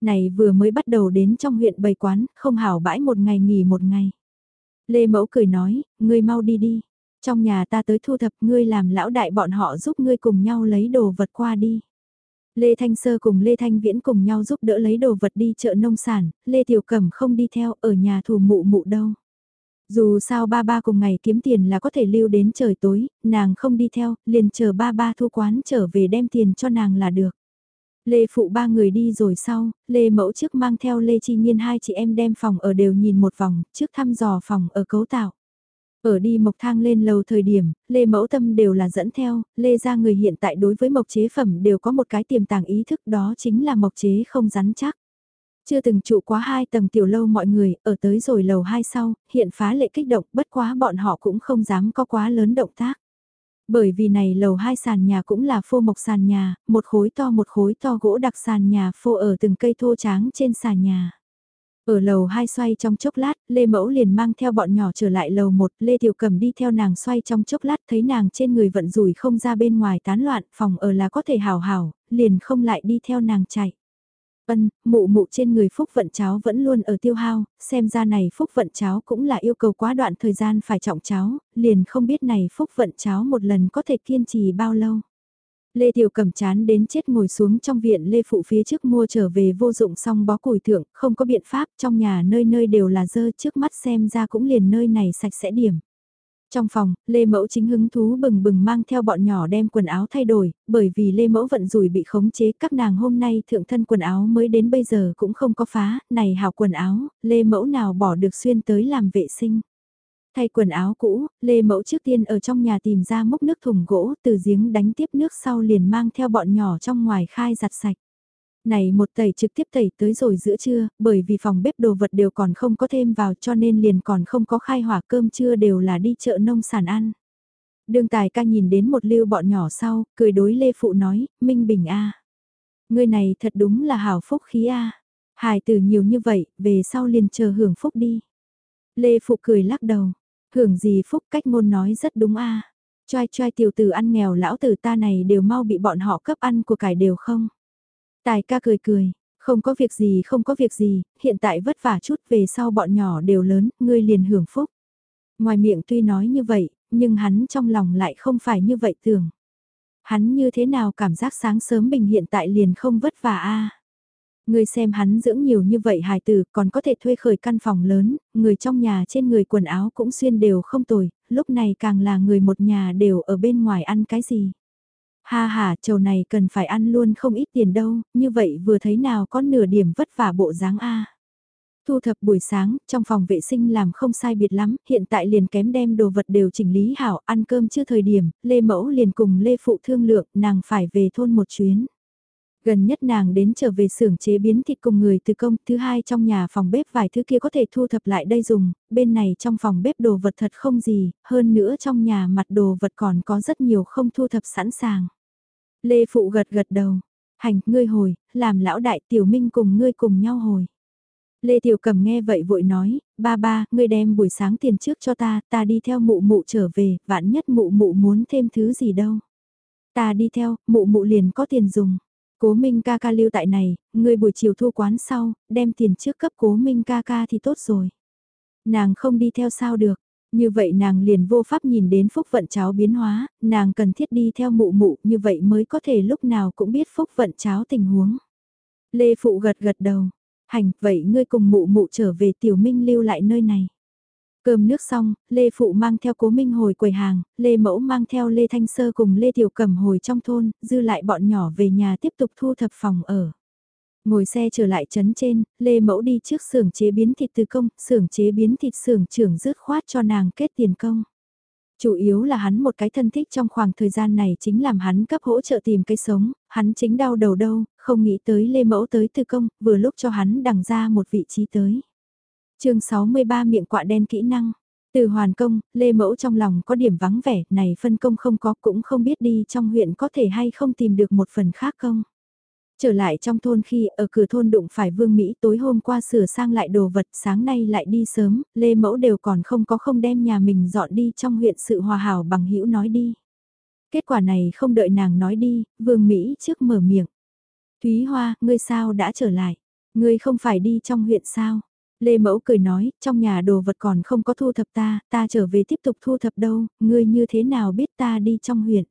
Này vừa mới bắt đầu đến trong huyện bày quán, không hảo bãi một ngày nghỉ một ngày. Lê Mẫu cười nói, ngươi mau đi đi. Trong nhà ta tới thu thập ngươi làm lão đại bọn họ giúp ngươi cùng nhau lấy đồ vật qua đi. Lê Thanh Sơ cùng Lê Thanh Viễn cùng nhau giúp đỡ lấy đồ vật đi chợ nông sản, Lê Tiểu Cẩm không đi theo ở nhà thủ mụ mụ đâu. Dù sao ba ba cùng ngày kiếm tiền là có thể lưu đến trời tối, nàng không đi theo, liền chờ ba ba thu quán trở về đem tiền cho nàng là được. Lê phụ ba người đi rồi sau, Lê mẫu trước mang theo Lê Chi Nhiên hai chị em đem phòng ở đều nhìn một vòng, trước thăm dò phòng ở cấu tạo. Ở đi mộc thang lên lầu thời điểm, Lê Mẫu Tâm đều là dẫn theo, Lê ra người hiện tại đối với mộc chế phẩm đều có một cái tiềm tàng ý thức đó chính là mộc chế không rắn chắc. Chưa từng trụ quá hai tầng tiểu lâu mọi người, ở tới rồi lầu hai sau, hiện phá lệ kích động, bất quá bọn họ cũng không dám có quá lớn động tác. Bởi vì này lầu hai sàn nhà cũng là phô mộc sàn nhà, một khối to một khối to gỗ đặc sàn nhà phô ở từng cây thô tráng trên sàn nhà. Ở lầu hai xoay trong chốc lát, Lê Mẫu liền mang theo bọn nhỏ trở lại lầu một, Lê Tiểu Cầm đi theo nàng xoay trong chốc lát thấy nàng trên người vận rủi không ra bên ngoài tán loạn, phòng ở là có thể hào hào, liền không lại đi theo nàng chạy. Ân, mụ mụ trên người phúc vận cháu vẫn luôn ở tiêu hao, xem ra này phúc vận cháu cũng là yêu cầu quá đoạn thời gian phải trọng cháu, liền không biết này phúc vận cháu một lần có thể kiên trì bao lâu. Lê Tiểu cầm chán đến chết ngồi xuống trong viện Lê Phụ phía trước mua trở về vô dụng xong bó củi thượng, không có biện pháp, trong nhà nơi nơi đều là dơ trước mắt xem ra cũng liền nơi này sạch sẽ điểm. Trong phòng, Lê Mẫu chính hứng thú bừng bừng mang theo bọn nhỏ đem quần áo thay đổi, bởi vì Lê Mẫu vận rủi bị khống chế các nàng hôm nay thượng thân quần áo mới đến bây giờ cũng không có phá, này hào quần áo, Lê Mẫu nào bỏ được xuyên tới làm vệ sinh. Thay quần áo cũ, Lê Mẫu trước tiên ở trong nhà tìm ra múc nước thùng gỗ từ giếng đánh tiếp nước sau liền mang theo bọn nhỏ trong ngoài khai giặt sạch. Này một tẩy trực tiếp tẩy tới rồi giữa trưa, bởi vì phòng bếp đồ vật đều còn không có thêm vào cho nên liền còn không có khai hỏa cơm trưa đều là đi chợ nông sản ăn. Đương tài ca nhìn đến một lưu bọn nhỏ sau, cười đối Lê Phụ nói, Minh Bình A. người này thật đúng là hảo phúc khí a. Hài tử nhiều như vậy, về sau liền chờ hưởng phúc đi. Lê Phụ cười lắc đầu, hưởng gì phúc cách ngôn nói rất đúng a. À. Choai choai tiểu tử ăn nghèo lão tử ta này đều mau bị bọn họ cấp ăn của cải đều không. Tài ca cười cười, không có việc gì không có việc gì, hiện tại vất vả chút về sau bọn nhỏ đều lớn, ngươi liền hưởng phúc. Ngoài miệng tuy nói như vậy, nhưng hắn trong lòng lại không phải như vậy tưởng. Hắn như thế nào cảm giác sáng sớm bình hiện tại liền không vất vả a Người xem hắn dưỡng nhiều như vậy hài tử còn có thể thuê khởi căn phòng lớn, người trong nhà trên người quần áo cũng xuyên đều không tồi, lúc này càng là người một nhà đều ở bên ngoài ăn cái gì. Ha ha, chầu này cần phải ăn luôn không ít tiền đâu, như vậy vừa thấy nào có nửa điểm vất vả bộ dáng A. Thu thập buổi sáng, trong phòng vệ sinh làm không sai biệt lắm, hiện tại liền kém đem đồ vật đều chỉnh lý hảo, ăn cơm chưa thời điểm, Lê Mẫu liền cùng Lê Phụ thương lượng, nàng phải về thôn một chuyến. Gần nhất nàng đến trở về xưởng chế biến thịt cùng người từ công, thứ hai trong nhà phòng bếp vài thứ kia có thể thu thập lại đây dùng, bên này trong phòng bếp đồ vật thật không gì, hơn nữa trong nhà mặt đồ vật còn có rất nhiều không thu thập sẵn sàng. Lê Phụ gật gật đầu, hành, ngươi hồi, làm lão đại tiểu minh cùng ngươi cùng nhau hồi. Lê Tiểu Cầm nghe vậy vội nói, ba ba, ngươi đem buổi sáng tiền trước cho ta, ta đi theo mụ mụ trở về, vạn nhất mụ mụ muốn thêm thứ gì đâu. Ta đi theo, mụ mụ liền có tiền dùng. Cố Minh ca ca lưu tại này, ngươi buổi chiều thu quán sau, đem tiền trước cấp Cố Minh ca ca thì tốt rồi. Nàng không đi theo sao được, như vậy nàng liền vô pháp nhìn đến phúc vận cháo biến hóa, nàng cần thiết đi theo mụ mụ như vậy mới có thể lúc nào cũng biết phúc vận cháo tình huống. Lê Phụ gật gật đầu, hành, vậy ngươi cùng mụ mụ trở về tiểu minh lưu lại nơi này. Cơm nước xong, Lê Phụ mang theo Cố Minh hồi quầy hàng, Lê Mẫu mang theo Lê Thanh Sơ cùng Lê Tiểu Cẩm hồi trong thôn, dư lại bọn nhỏ về nhà tiếp tục thu thập phòng ở. Ngồi xe trở lại trấn trên, Lê Mẫu đi trước xưởng chế biến thịt từ công, xưởng chế biến thịt xưởng trưởng rước khoát cho nàng kết tiền công. Chủ yếu là hắn một cái thân thích trong khoảng thời gian này chính làm hắn cấp hỗ trợ tìm cái sống, hắn chính đau đầu đâu, không nghĩ tới Lê Mẫu tới từ công, vừa lúc cho hắn đằng ra một vị trí tới chương 63 miệng quạ đen kỹ năng. Từ hoàn công, Lê Mẫu trong lòng có điểm vắng vẻ, này phân công không có cũng không biết đi trong huyện có thể hay không tìm được một phần khác công. Trở lại trong thôn khi ở cửa thôn đụng phải Vương Mỹ tối hôm qua sửa sang lại đồ vật sáng nay lại đi sớm, Lê Mẫu đều còn không có không đem nhà mình dọn đi trong huyện sự hòa hảo bằng hữu nói đi. Kết quả này không đợi nàng nói đi, Vương Mỹ trước mở miệng. Thúy Hoa, ngươi sao đã trở lại? Ngươi không phải đi trong huyện sao? Lê Mẫu cười nói, trong nhà đồ vật còn không có thu thập ta, ta trở về tiếp tục thu thập đâu, ngươi như thế nào biết ta đi trong huyện.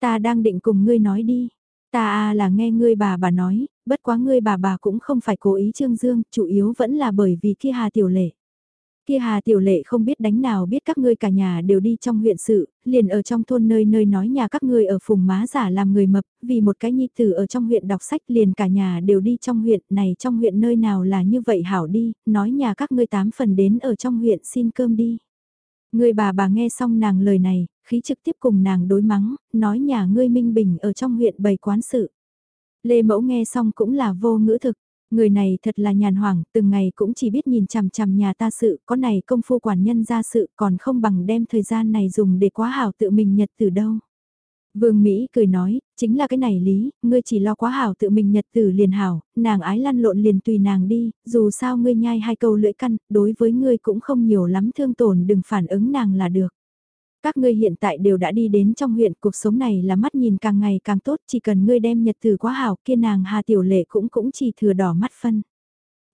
Ta đang định cùng ngươi nói đi. Ta à là nghe ngươi bà bà nói, bất quá ngươi bà bà cũng không phải cố ý trương dương, chủ yếu vẫn là bởi vì kia hà tiểu lệ. Kia Hà Tiểu Lệ không biết đánh nào biết các ngươi cả nhà đều đi trong huyện sự, liền ở trong thôn nơi nơi nói nhà các ngươi ở phùng má giả làm người mập, vì một cái nhi tử ở trong huyện đọc sách liền cả nhà đều đi trong huyện này trong huyện nơi nào là như vậy hảo đi, nói nhà các ngươi tám phần đến ở trong huyện xin cơm đi. Người bà bà nghe xong nàng lời này, khí trực tiếp cùng nàng đối mắng, nói nhà ngươi minh bình ở trong huyện bày quán sự. Lê Mẫu nghe xong cũng là vô ngữ thực, Người này thật là nhàn hoảng, từng ngày cũng chỉ biết nhìn chằm chằm nhà ta sự, có này công phu quản nhân ra sự còn không bằng đem thời gian này dùng để quá hảo tự mình nhật từ đâu. Vương Mỹ cười nói, chính là cái này lý, ngươi chỉ lo quá hảo tự mình nhật tử liền hảo, nàng ái lăn lộn liền tùy nàng đi, dù sao ngươi nhai hai câu lưỡi căn, đối với ngươi cũng không nhiều lắm thương tổn đừng phản ứng nàng là được. Các ngươi hiện tại đều đã đi đến trong huyện, cuộc sống này là mắt nhìn càng ngày càng tốt, chỉ cần ngươi đem nhật từ quá hảo, kia nàng Hà Tiểu Lệ cũng cũng chỉ thừa đỏ mắt phân.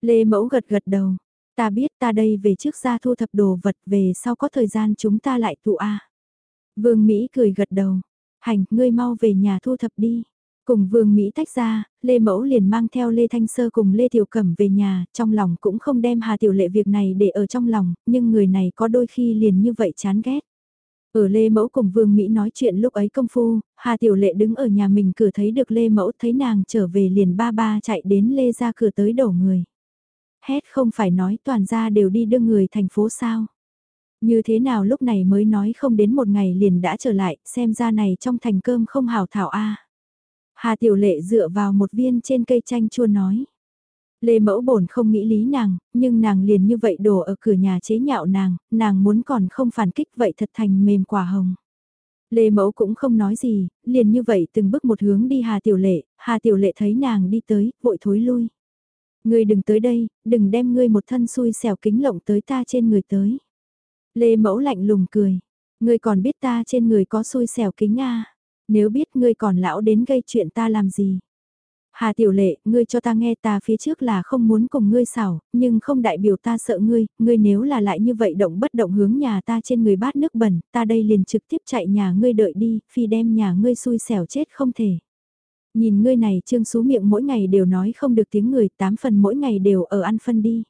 Lê Mẫu gật gật đầu, ta biết ta đây về trước ra thu thập đồ vật về sau có thời gian chúng ta lại tụ A. Vương Mỹ cười gật đầu, hành, ngươi mau về nhà thu thập đi. Cùng Vương Mỹ tách ra, Lê Mẫu liền mang theo Lê Thanh Sơ cùng Lê Tiểu Cẩm về nhà, trong lòng cũng không đem Hà Tiểu Lệ việc này để ở trong lòng, nhưng người này có đôi khi liền như vậy chán ghét. Ở Lê Mẫu cùng Vương Mỹ nói chuyện lúc ấy công phu, Hà Tiểu Lệ đứng ở nhà mình cửa thấy được Lê Mẫu thấy nàng trở về liền ba ba chạy đến Lê ra cửa tới đổ người. Hét không phải nói toàn ra đều đi đưa người thành phố sao. Như thế nào lúc này mới nói không đến một ngày liền đã trở lại, xem ra này trong thành cơm không hào thảo a. Hà Tiểu Lệ dựa vào một viên trên cây chanh chua nói. Lê Mẫu bổn không nghĩ lý nàng, nhưng nàng liền như vậy đổ ở cửa nhà chế nhạo nàng, nàng muốn còn không phản kích vậy thật thành mềm quả hồng. Lê Mẫu cũng không nói gì, liền như vậy từng bước một hướng đi Hà Tiểu Lệ, Hà Tiểu Lệ thấy nàng đi tới, vội thối lui. Ngươi đừng tới đây, đừng đem ngươi một thân xui xẻo kính lộng tới ta trên người tới. Lê Mẫu lạnh lùng cười, ngươi còn biết ta trên người có xui xẻo kính à, nếu biết ngươi còn lão đến gây chuyện ta làm gì. Hà Tiểu Lệ, ngươi cho ta nghe ta phía trước là không muốn cùng ngươi xảo, nhưng không đại biểu ta sợ ngươi, ngươi nếu là lại như vậy động bất động hướng nhà ta trên người bát nước bẩn, ta đây liền trực tiếp chạy nhà ngươi đợi đi, phi đem nhà ngươi xui xẻo chết không thể. Nhìn ngươi này trương xú miệng mỗi ngày đều nói không được tiếng người, tám phần mỗi ngày đều ở ăn phân đi.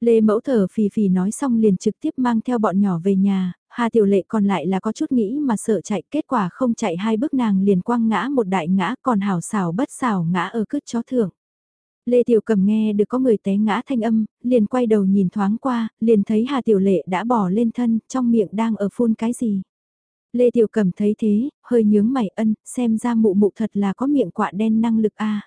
Lê mẫu thở phì phì nói xong liền trực tiếp mang theo bọn nhỏ về nhà, Hà Tiểu Lệ còn lại là có chút nghĩ mà sợ chạy, kết quả không chạy hai bước nàng liền quăng ngã một đại ngã còn hào xào bất xào ngã ở cứt chó thượng. Lê Tiểu Cầm nghe được có người té ngã thanh âm, liền quay đầu nhìn thoáng qua, liền thấy Hà Tiểu Lệ đã bỏ lên thân, trong miệng đang ở phun cái gì. Lê Tiểu Cầm thấy thế, hơi nhướng mày ân, xem ra mụ mụ thật là có miệng quạ đen năng lực a.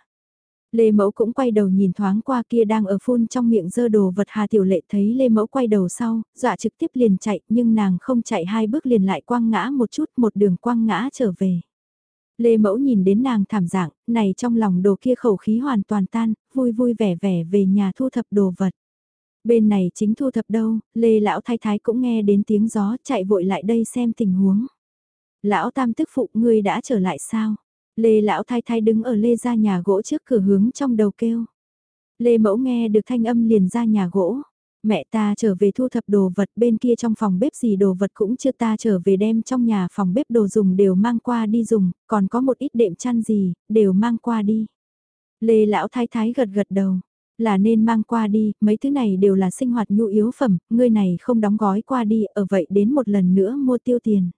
Lê Mẫu cũng quay đầu nhìn thoáng qua kia đang ở phun trong miệng dơ đồ vật Hà Tiểu Lệ thấy Lê Mẫu quay đầu sau, dọa trực tiếp liền chạy nhưng nàng không chạy hai bước liền lại quăng ngã một chút một đường quăng ngã trở về. Lê Mẫu nhìn đến nàng thảm dạng, này trong lòng đồ kia khẩu khí hoàn toàn tan, vui vui vẻ vẻ về nhà thu thập đồ vật. Bên này chính thu thập đâu, Lê Lão Thái Thái cũng nghe đến tiếng gió chạy vội lại đây xem tình huống. Lão Tam tức phụ ngươi đã trở lại sao? Lê lão thái thái đứng ở Lê ra nhà gỗ trước cửa hướng trong đầu kêu. Lê mẫu nghe được thanh âm liền ra nhà gỗ. Mẹ ta trở về thu thập đồ vật bên kia trong phòng bếp gì đồ vật cũng chưa ta trở về đem trong nhà phòng bếp đồ dùng đều mang qua đi dùng, còn có một ít đệm chăn gì, đều mang qua đi. Lê lão thái thái gật gật đầu, là nên mang qua đi, mấy thứ này đều là sinh hoạt nhu yếu phẩm, ngươi này không đóng gói qua đi, ở vậy đến một lần nữa mua tiêu tiền.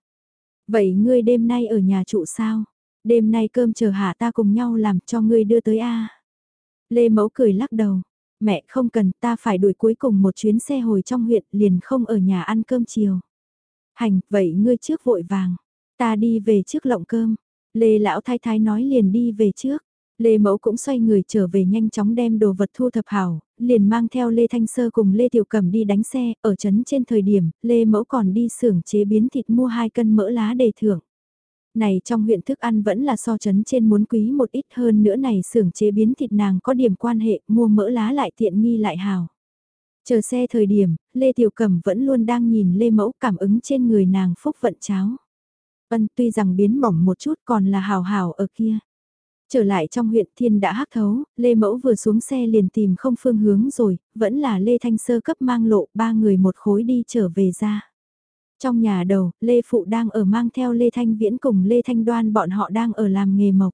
Vậy ngươi đêm nay ở nhà trụ sao? Đêm nay cơm chờ hạ ta cùng nhau làm cho ngươi đưa tới a. Lê Mẫu cười lắc đầu, mẹ không cần ta phải đuổi cuối cùng một chuyến xe hồi trong huyện liền không ở nhà ăn cơm chiều. Hành, vậy ngươi trước vội vàng, ta đi về trước lộng cơm. Lê Lão Thái Thái nói liền đi về trước. Lê Mẫu cũng xoay người trở về nhanh chóng đem đồ vật thu thập hảo, liền mang theo Lê Thanh Sơ cùng Lê Tiểu Cẩm đi đánh xe, ở trấn trên thời điểm, Lê Mẫu còn đi xưởng chế biến thịt mua hai cân mỡ lá để thưởng. Này trong huyện thức ăn vẫn là so chấn trên muốn quý một ít hơn nữa này xưởng chế biến thịt nàng có điểm quan hệ, mua mỡ lá lại tiện nghi lại hào. Chờ xe thời điểm, Lê Tiểu Cẩm vẫn luôn đang nhìn Lê Mẫu cảm ứng trên người nàng phúc vận cháo. Vân tuy rằng biến mỏng một chút còn là hào hào ở kia. Trở lại trong huyện Thiên đã hắc thấu, Lê Mẫu vừa xuống xe liền tìm không phương hướng rồi, vẫn là Lê Thanh Sơ cấp mang lộ ba người một khối đi trở về ra. Trong nhà đầu, Lê Phụ đang ở mang theo Lê Thanh Viễn cùng Lê Thanh Đoan bọn họ đang ở làm nghề mộc.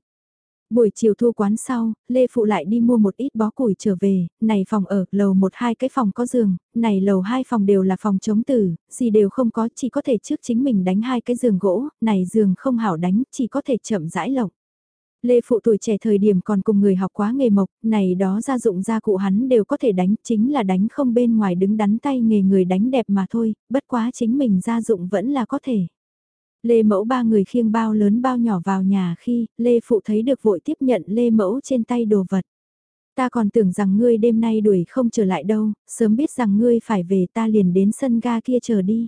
Buổi chiều thu quán sau, Lê Phụ lại đi mua một ít bó củi trở về, này phòng ở, lầu một hai cái phòng có giường, này lầu hai phòng đều là phòng chống tử, gì đều không có, chỉ có thể trước chính mình đánh hai cái giường gỗ, này giường không hảo đánh, chỉ có thể chậm rãi lộng. Lê Phụ tuổi trẻ thời điểm còn cùng người học quá nghề mộc, này đó gia dụng gia cụ hắn đều có thể đánh, chính là đánh không bên ngoài đứng đắn tay nghề người đánh đẹp mà thôi, bất quá chính mình gia dụng vẫn là có thể. Lê Mẫu ba người khiêng bao lớn bao nhỏ vào nhà khi Lê Phụ thấy được vội tiếp nhận Lê Mẫu trên tay đồ vật. Ta còn tưởng rằng ngươi đêm nay đuổi không trở lại đâu, sớm biết rằng ngươi phải về ta liền đến sân ga kia chờ đi.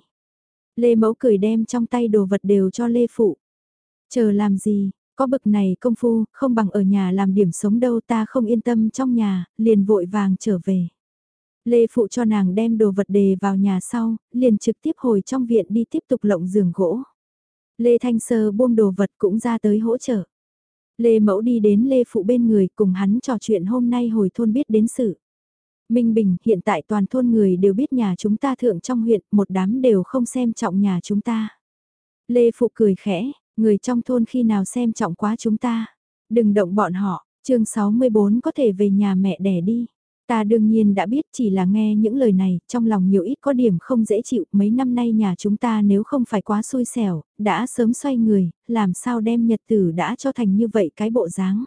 Lê Mẫu cười đem trong tay đồ vật đều cho Lê Phụ. Chờ làm gì, có bực này công phu, không bằng ở nhà làm điểm sống đâu ta không yên tâm trong nhà, liền vội vàng trở về. Lê Phụ cho nàng đem đồ vật đề vào nhà sau, liền trực tiếp hồi trong viện đi tiếp tục lộng giường gỗ. Lê Thanh Sơ buông đồ vật cũng ra tới hỗ trợ. Lê Mẫu đi đến Lê Phụ bên người cùng hắn trò chuyện hôm nay hồi thôn biết đến sự. Minh Bình, hiện tại toàn thôn người đều biết nhà chúng ta thượng trong huyện, một đám đều không xem trọng nhà chúng ta. Lê Phụ cười khẽ, Người trong thôn khi nào xem trọng quá chúng ta. Đừng động bọn họ, chương 64 có thể về nhà mẹ đẻ đi. Ta đương nhiên đã biết chỉ là nghe những lời này, trong lòng nhiều ít có điểm không dễ chịu, mấy năm nay nhà chúng ta nếu không phải quá xui xẻo, đã sớm xoay người, làm sao đem nhật tử đã cho thành như vậy cái bộ dáng.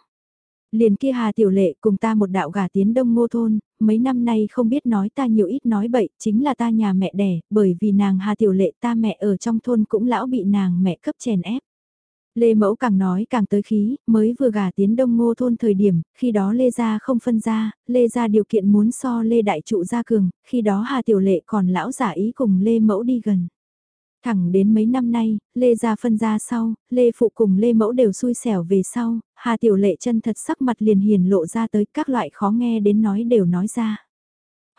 Liền kia Hà Tiểu Lệ cùng ta một đạo gà tiến đông ngô thôn, mấy năm nay không biết nói ta nhiều ít nói bậy, chính là ta nhà mẹ đẻ, bởi vì nàng Hà Tiểu Lệ ta mẹ ở trong thôn cũng lão bị nàng mẹ cấp chèn ép. Lê Mẫu càng nói càng tới khí, mới vừa gả tiến đông ngô thôn thời điểm, khi đó Lê Gia không phân ra, Lê Gia điều kiện muốn so Lê Đại Trụ gia cường, khi đó Hà Tiểu Lệ còn lão giả ý cùng Lê Mẫu đi gần. Thẳng đến mấy năm nay, Lê gia phân ra sau, Lê Phụ cùng Lê Mẫu đều xui xẻo về sau, Hà Tiểu Lệ chân thật sắc mặt liền hiền lộ ra tới các loại khó nghe đến nói đều nói ra.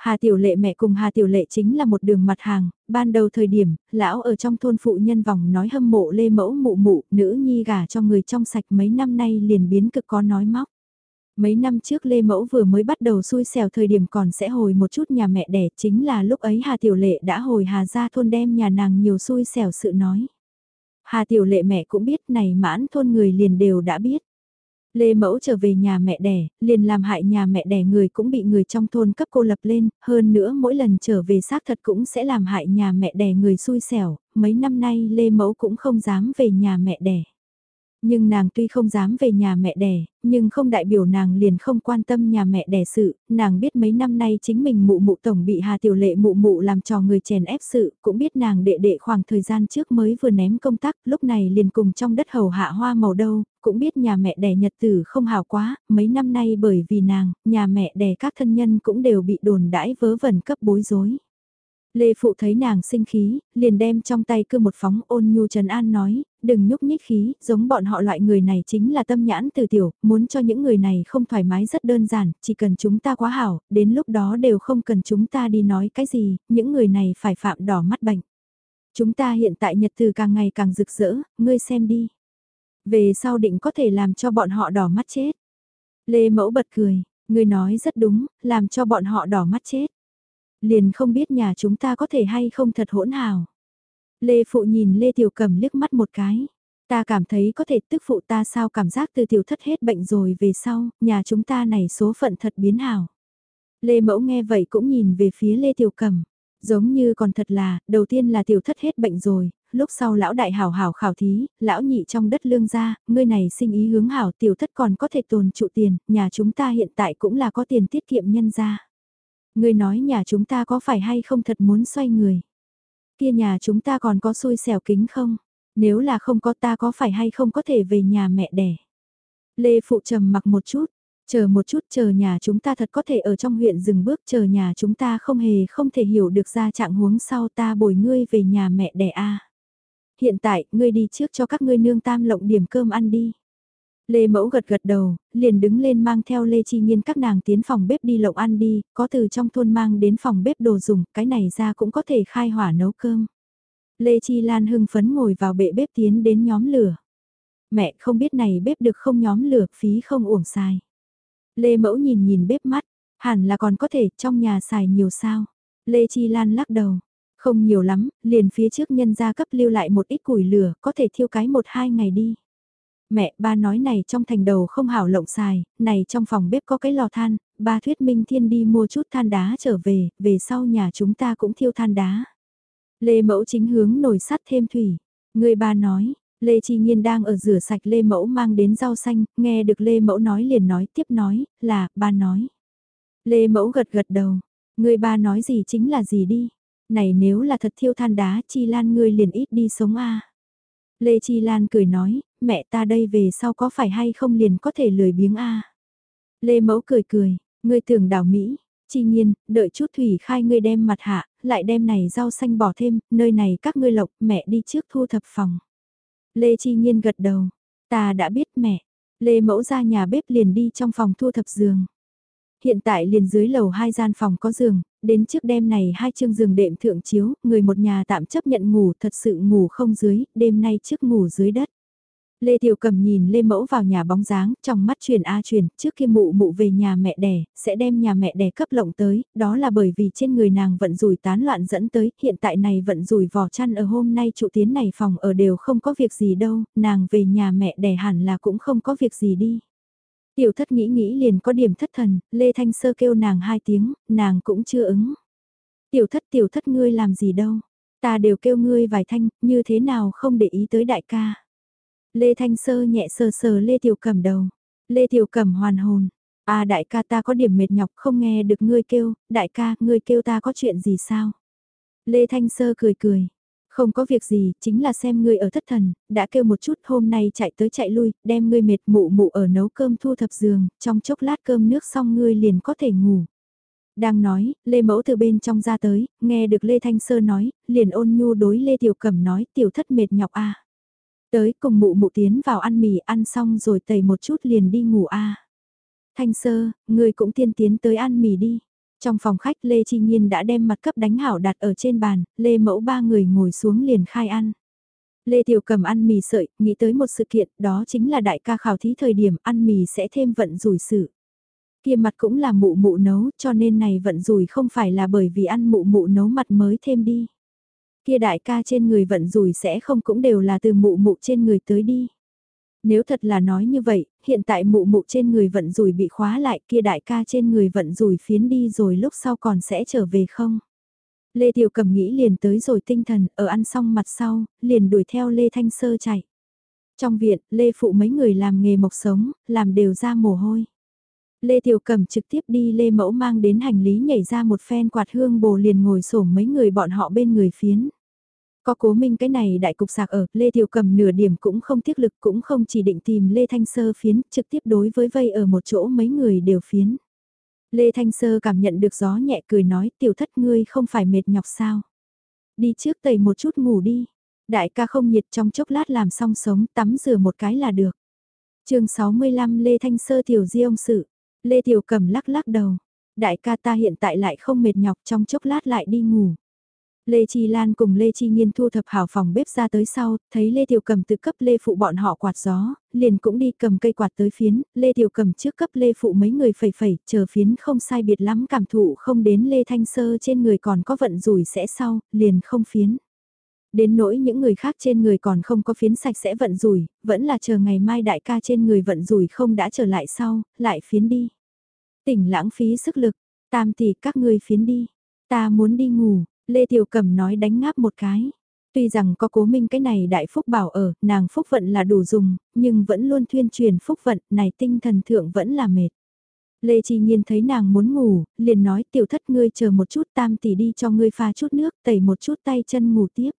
Hà Tiểu Lệ mẹ cùng Hà Tiểu Lệ chính là một đường mặt hàng, ban đầu thời điểm, lão ở trong thôn phụ nhân vòng nói hâm mộ Lê Mẫu mụ mụ, nữ nhi gả cho người trong sạch mấy năm nay liền biến cực có nói móc. Mấy năm trước Lê Mẫu vừa mới bắt đầu xui xẻo thời điểm còn sẽ hồi một chút nhà mẹ đẻ chính là lúc ấy Hà Tiểu Lệ đã hồi Hà ra thôn đem nhà nàng nhiều xui xẻo sự nói. Hà Tiểu Lệ mẹ cũng biết này mãn thôn người liền đều đã biết. Lê Mẫu trở về nhà mẹ đẻ, liền làm hại nhà mẹ đẻ người cũng bị người trong thôn cấp cô lập lên, hơn nữa mỗi lần trở về xác thật cũng sẽ làm hại nhà mẹ đẻ người xui xẻo, mấy năm nay Lê Mẫu cũng không dám về nhà mẹ đẻ. Nhưng nàng tuy không dám về nhà mẹ đẻ, nhưng không đại biểu nàng liền không quan tâm nhà mẹ đẻ sự, nàng biết mấy năm nay chính mình mụ mụ tổng bị Hà Tiểu Lệ mụ mụ làm trò người chèn ép sự, cũng biết nàng đệ đệ khoảng thời gian trước mới vừa ném công tác, lúc này liền cùng trong đất hầu hạ hoa màu đâu, cũng biết nhà mẹ đẻ nhật tử không hào quá, mấy năm nay bởi vì nàng, nhà mẹ đẻ các thân nhân cũng đều bị đồn đãi vớ vẩn cấp bối rối. Lê Phụ thấy nàng sinh khí, liền đem trong tay cưa một phóng ôn nhu trần an nói, đừng nhúc nhích khí, giống bọn họ loại người này chính là tâm nhãn từ tiểu, muốn cho những người này không thoải mái rất đơn giản, chỉ cần chúng ta quá hảo, đến lúc đó đều không cần chúng ta đi nói cái gì, những người này phải phạm đỏ mắt bệnh. Chúng ta hiện tại nhật từ càng ngày càng rực rỡ, ngươi xem đi. Về sau định có thể làm cho bọn họ đỏ mắt chết. Lê Mẫu bật cười, ngươi nói rất đúng, làm cho bọn họ đỏ mắt chết. Liền không biết nhà chúng ta có thể hay không thật hỗn hào. Lê Phụ nhìn Lê Tiểu cẩm liếc mắt một cái. Ta cảm thấy có thể tức phụ ta sao cảm giác từ tiểu thất hết bệnh rồi về sau, nhà chúng ta này số phận thật biến hảo. Lê Mẫu nghe vậy cũng nhìn về phía Lê Tiểu cẩm, Giống như còn thật là, đầu tiên là tiểu thất hết bệnh rồi, lúc sau lão đại hảo hảo khảo thí, lão nhị trong đất lương gia, ngươi này sinh ý hướng hảo tiểu thất còn có thể tồn trụ tiền, nhà chúng ta hiện tại cũng là có tiền tiết kiệm nhân gia. Ngươi nói nhà chúng ta có phải hay không thật muốn xoay người? Kia nhà chúng ta còn có xui xẻo kính không? Nếu là không có ta có phải hay không có thể về nhà mẹ đẻ? Lê Phụ trầm mặc một chút, chờ một chút chờ nhà chúng ta thật có thể ở trong huyện dừng bước chờ nhà chúng ta không hề không thể hiểu được ra trạng huống sau ta bồi ngươi về nhà mẹ đẻ a. Hiện tại, ngươi đi trước cho các ngươi nương tam lộng điểm cơm ăn đi. Lê Mẫu gật gật đầu, liền đứng lên mang theo Lê Chi Nhiên các nàng tiến phòng bếp đi lộng ăn đi, có từ trong thôn mang đến phòng bếp đồ dùng, cái này ra cũng có thể khai hỏa nấu cơm. Lê Chi Lan hưng phấn ngồi vào bệ bếp tiến đến nhóm lửa. Mẹ không biết này bếp được không nhóm lửa, phí không uổng xài. Lê Mẫu nhìn nhìn bếp mắt, hẳn là còn có thể trong nhà xài nhiều sao. Lê Chi Lan lắc đầu, không nhiều lắm, liền phía trước nhân gia cấp lưu lại một ít củi lửa, có thể thiêu cái một hai ngày đi. Mẹ, ba nói này trong thành đầu không hảo lộng xài, này trong phòng bếp có cái lò than, ba thuyết minh thiên đi mua chút than đá trở về, về sau nhà chúng ta cũng thiêu than đá. Lê Mẫu chính hướng nồi sắt thêm thủy. Người ba nói, Lê Chi Nhiên đang ở rửa sạch Lê Mẫu mang đến rau xanh, nghe được Lê Mẫu nói liền nói tiếp nói, là, ba nói. Lê Mẫu gật gật đầu, người ba nói gì chính là gì đi. Này nếu là thật thiêu than đá Chi Lan ngươi liền ít đi sống a Lê Chi Lan cười nói, mẹ ta đây về sau có phải hay không liền có thể lười biếng a Lê Mẫu cười cười, ngươi tưởng đảo Mỹ, chi nhiên, đợi chút Thủy Khai ngươi đem mặt hạ, lại đem này rau xanh bỏ thêm, nơi này các ngươi lộc, mẹ đi trước thu thập phòng. Lê Chi Nhiên gật đầu, ta đã biết mẹ, Lê Mẫu ra nhà bếp liền đi trong phòng thu thập giường. Hiện tại liền dưới lầu hai gian phòng có giường, đến trước đêm này hai chương giường đệm thượng chiếu, người một nhà tạm chấp nhận ngủ thật sự ngủ không dưới, đêm nay trước ngủ dưới đất. Lê Tiểu Cầm nhìn Lê Mẫu vào nhà bóng dáng, trong mắt truyền A truyền, trước khi mụ mụ về nhà mẹ đẻ, sẽ đem nhà mẹ đẻ cấp lộng tới, đó là bởi vì trên người nàng vận rủi tán loạn dẫn tới, hiện tại này vận rủi vỏ chăn ở hôm nay trụ tiến này phòng ở đều không có việc gì đâu, nàng về nhà mẹ đẻ hẳn là cũng không có việc gì đi. Tiểu thất nghĩ nghĩ liền có điểm thất thần, Lê Thanh Sơ kêu nàng hai tiếng, nàng cũng chưa ứng. Tiểu thất tiểu thất ngươi làm gì đâu, ta đều kêu ngươi vài thanh, như thế nào không để ý tới đại ca. Lê Thanh Sơ nhẹ sờ sờ Lê Tiểu Cẩm đầu. Lê Tiểu Cẩm hoàn hồn. À đại ca ta có điểm mệt nhọc không nghe được ngươi kêu, đại ca, ngươi kêu ta có chuyện gì sao? Lê Thanh Sơ cười cười. Không có việc gì, chính là xem ngươi ở thất thần, đã kêu một chút hôm nay chạy tới chạy lui, đem ngươi mệt mụ mụ ở nấu cơm thu thập giường, trong chốc lát cơm nước xong ngươi liền có thể ngủ. Đang nói, Lê Mẫu từ bên trong ra tới, nghe được Lê Thanh Sơ nói, liền ôn nhu đối Lê Tiểu Cẩm nói tiểu thất mệt nhọc a Tới cùng mụ mụ tiến vào ăn mì ăn xong rồi tẩy một chút liền đi ngủ a Thanh Sơ, người cũng tiên tiến tới ăn mì đi. Trong phòng khách Lê Chi Nhiên đã đem mặt cấp đánh hảo đặt ở trên bàn, Lê Mẫu ba người ngồi xuống liền khai ăn. Lê Tiểu cầm ăn mì sợi, nghĩ tới một sự kiện, đó chính là đại ca khảo thí thời điểm ăn mì sẽ thêm vận rủi sự. Kia mặt cũng là mụ mụ nấu, cho nên này vận rủi không phải là bởi vì ăn mụ mụ nấu mặt mới thêm đi. Kia đại ca trên người vận rủi sẽ không cũng đều là từ mụ mụ trên người tới đi. Nếu thật là nói như vậy, hiện tại mụ mụ trên người vận rủi bị khóa lại kia đại ca trên người vận rủi phiến đi rồi lúc sau còn sẽ trở về không? Lê Tiểu Cầm nghĩ liền tới rồi tinh thần, ở ăn xong mặt sau, liền đuổi theo Lê Thanh Sơ chạy. Trong viện, Lê Phụ mấy người làm nghề mộc sống, làm đều ra mồ hôi. Lê Tiểu Cầm trực tiếp đi Lê Mẫu mang đến hành lý nhảy ra một phen quạt hương bồ liền ngồi sổ mấy người bọn họ bên người phiến. Có cố minh cái này đại cục sạc ở, Lê Tiểu Cầm nửa điểm cũng không tiếc lực cũng không chỉ định tìm Lê Thanh Sơ phiến, trực tiếp đối với vây ở một chỗ mấy người đều phiến. Lê Thanh Sơ cảm nhận được gió nhẹ cười nói tiểu thất ngươi không phải mệt nhọc sao. Đi trước tẩy một chút ngủ đi. Đại ca không nhiệt trong chốc lát làm xong sống tắm rửa một cái là được. chương 65 Lê Thanh Sơ tiểu di ông sự. Lê Tiểu Cầm lắc lắc đầu. Đại ca ta hiện tại lại không mệt nhọc trong chốc lát lại đi ngủ. Lê Chi Lan cùng Lê Chi Nhiên thu thập hảo phòng bếp ra tới sau, thấy Lê Tiểu Cầm tự cấp Lê Phụ bọn họ quạt gió, liền cũng đi cầm cây quạt tới phiến, Lê Tiểu Cầm trước cấp Lê Phụ mấy người phẩy phẩy, chờ phiến không sai biệt lắm cảm thụ không đến Lê Thanh Sơ trên người còn có vận rủi sẽ sau, liền không phiến. Đến nỗi những người khác trên người còn không có phiến sạch sẽ vận rủi, vẫn là chờ ngày mai đại ca trên người vận rủi không đã trở lại sau, lại phiến đi. Tỉnh lãng phí sức lực, tam tỷ các ngươi phiến đi, ta muốn đi ngủ, Lê Tiểu Cẩm nói đánh ngáp một cái. Tuy rằng có cố minh cái này đại phúc bảo ở, nàng phúc vận là đủ dùng, nhưng vẫn luôn thuyên truyền phúc vận, này tinh thần thượng vẫn là mệt. Lê Chi Nhiên thấy nàng muốn ngủ, liền nói tiểu thất ngươi chờ một chút tam tỷ đi cho ngươi pha chút nước tẩy một chút tay chân ngủ tiếp.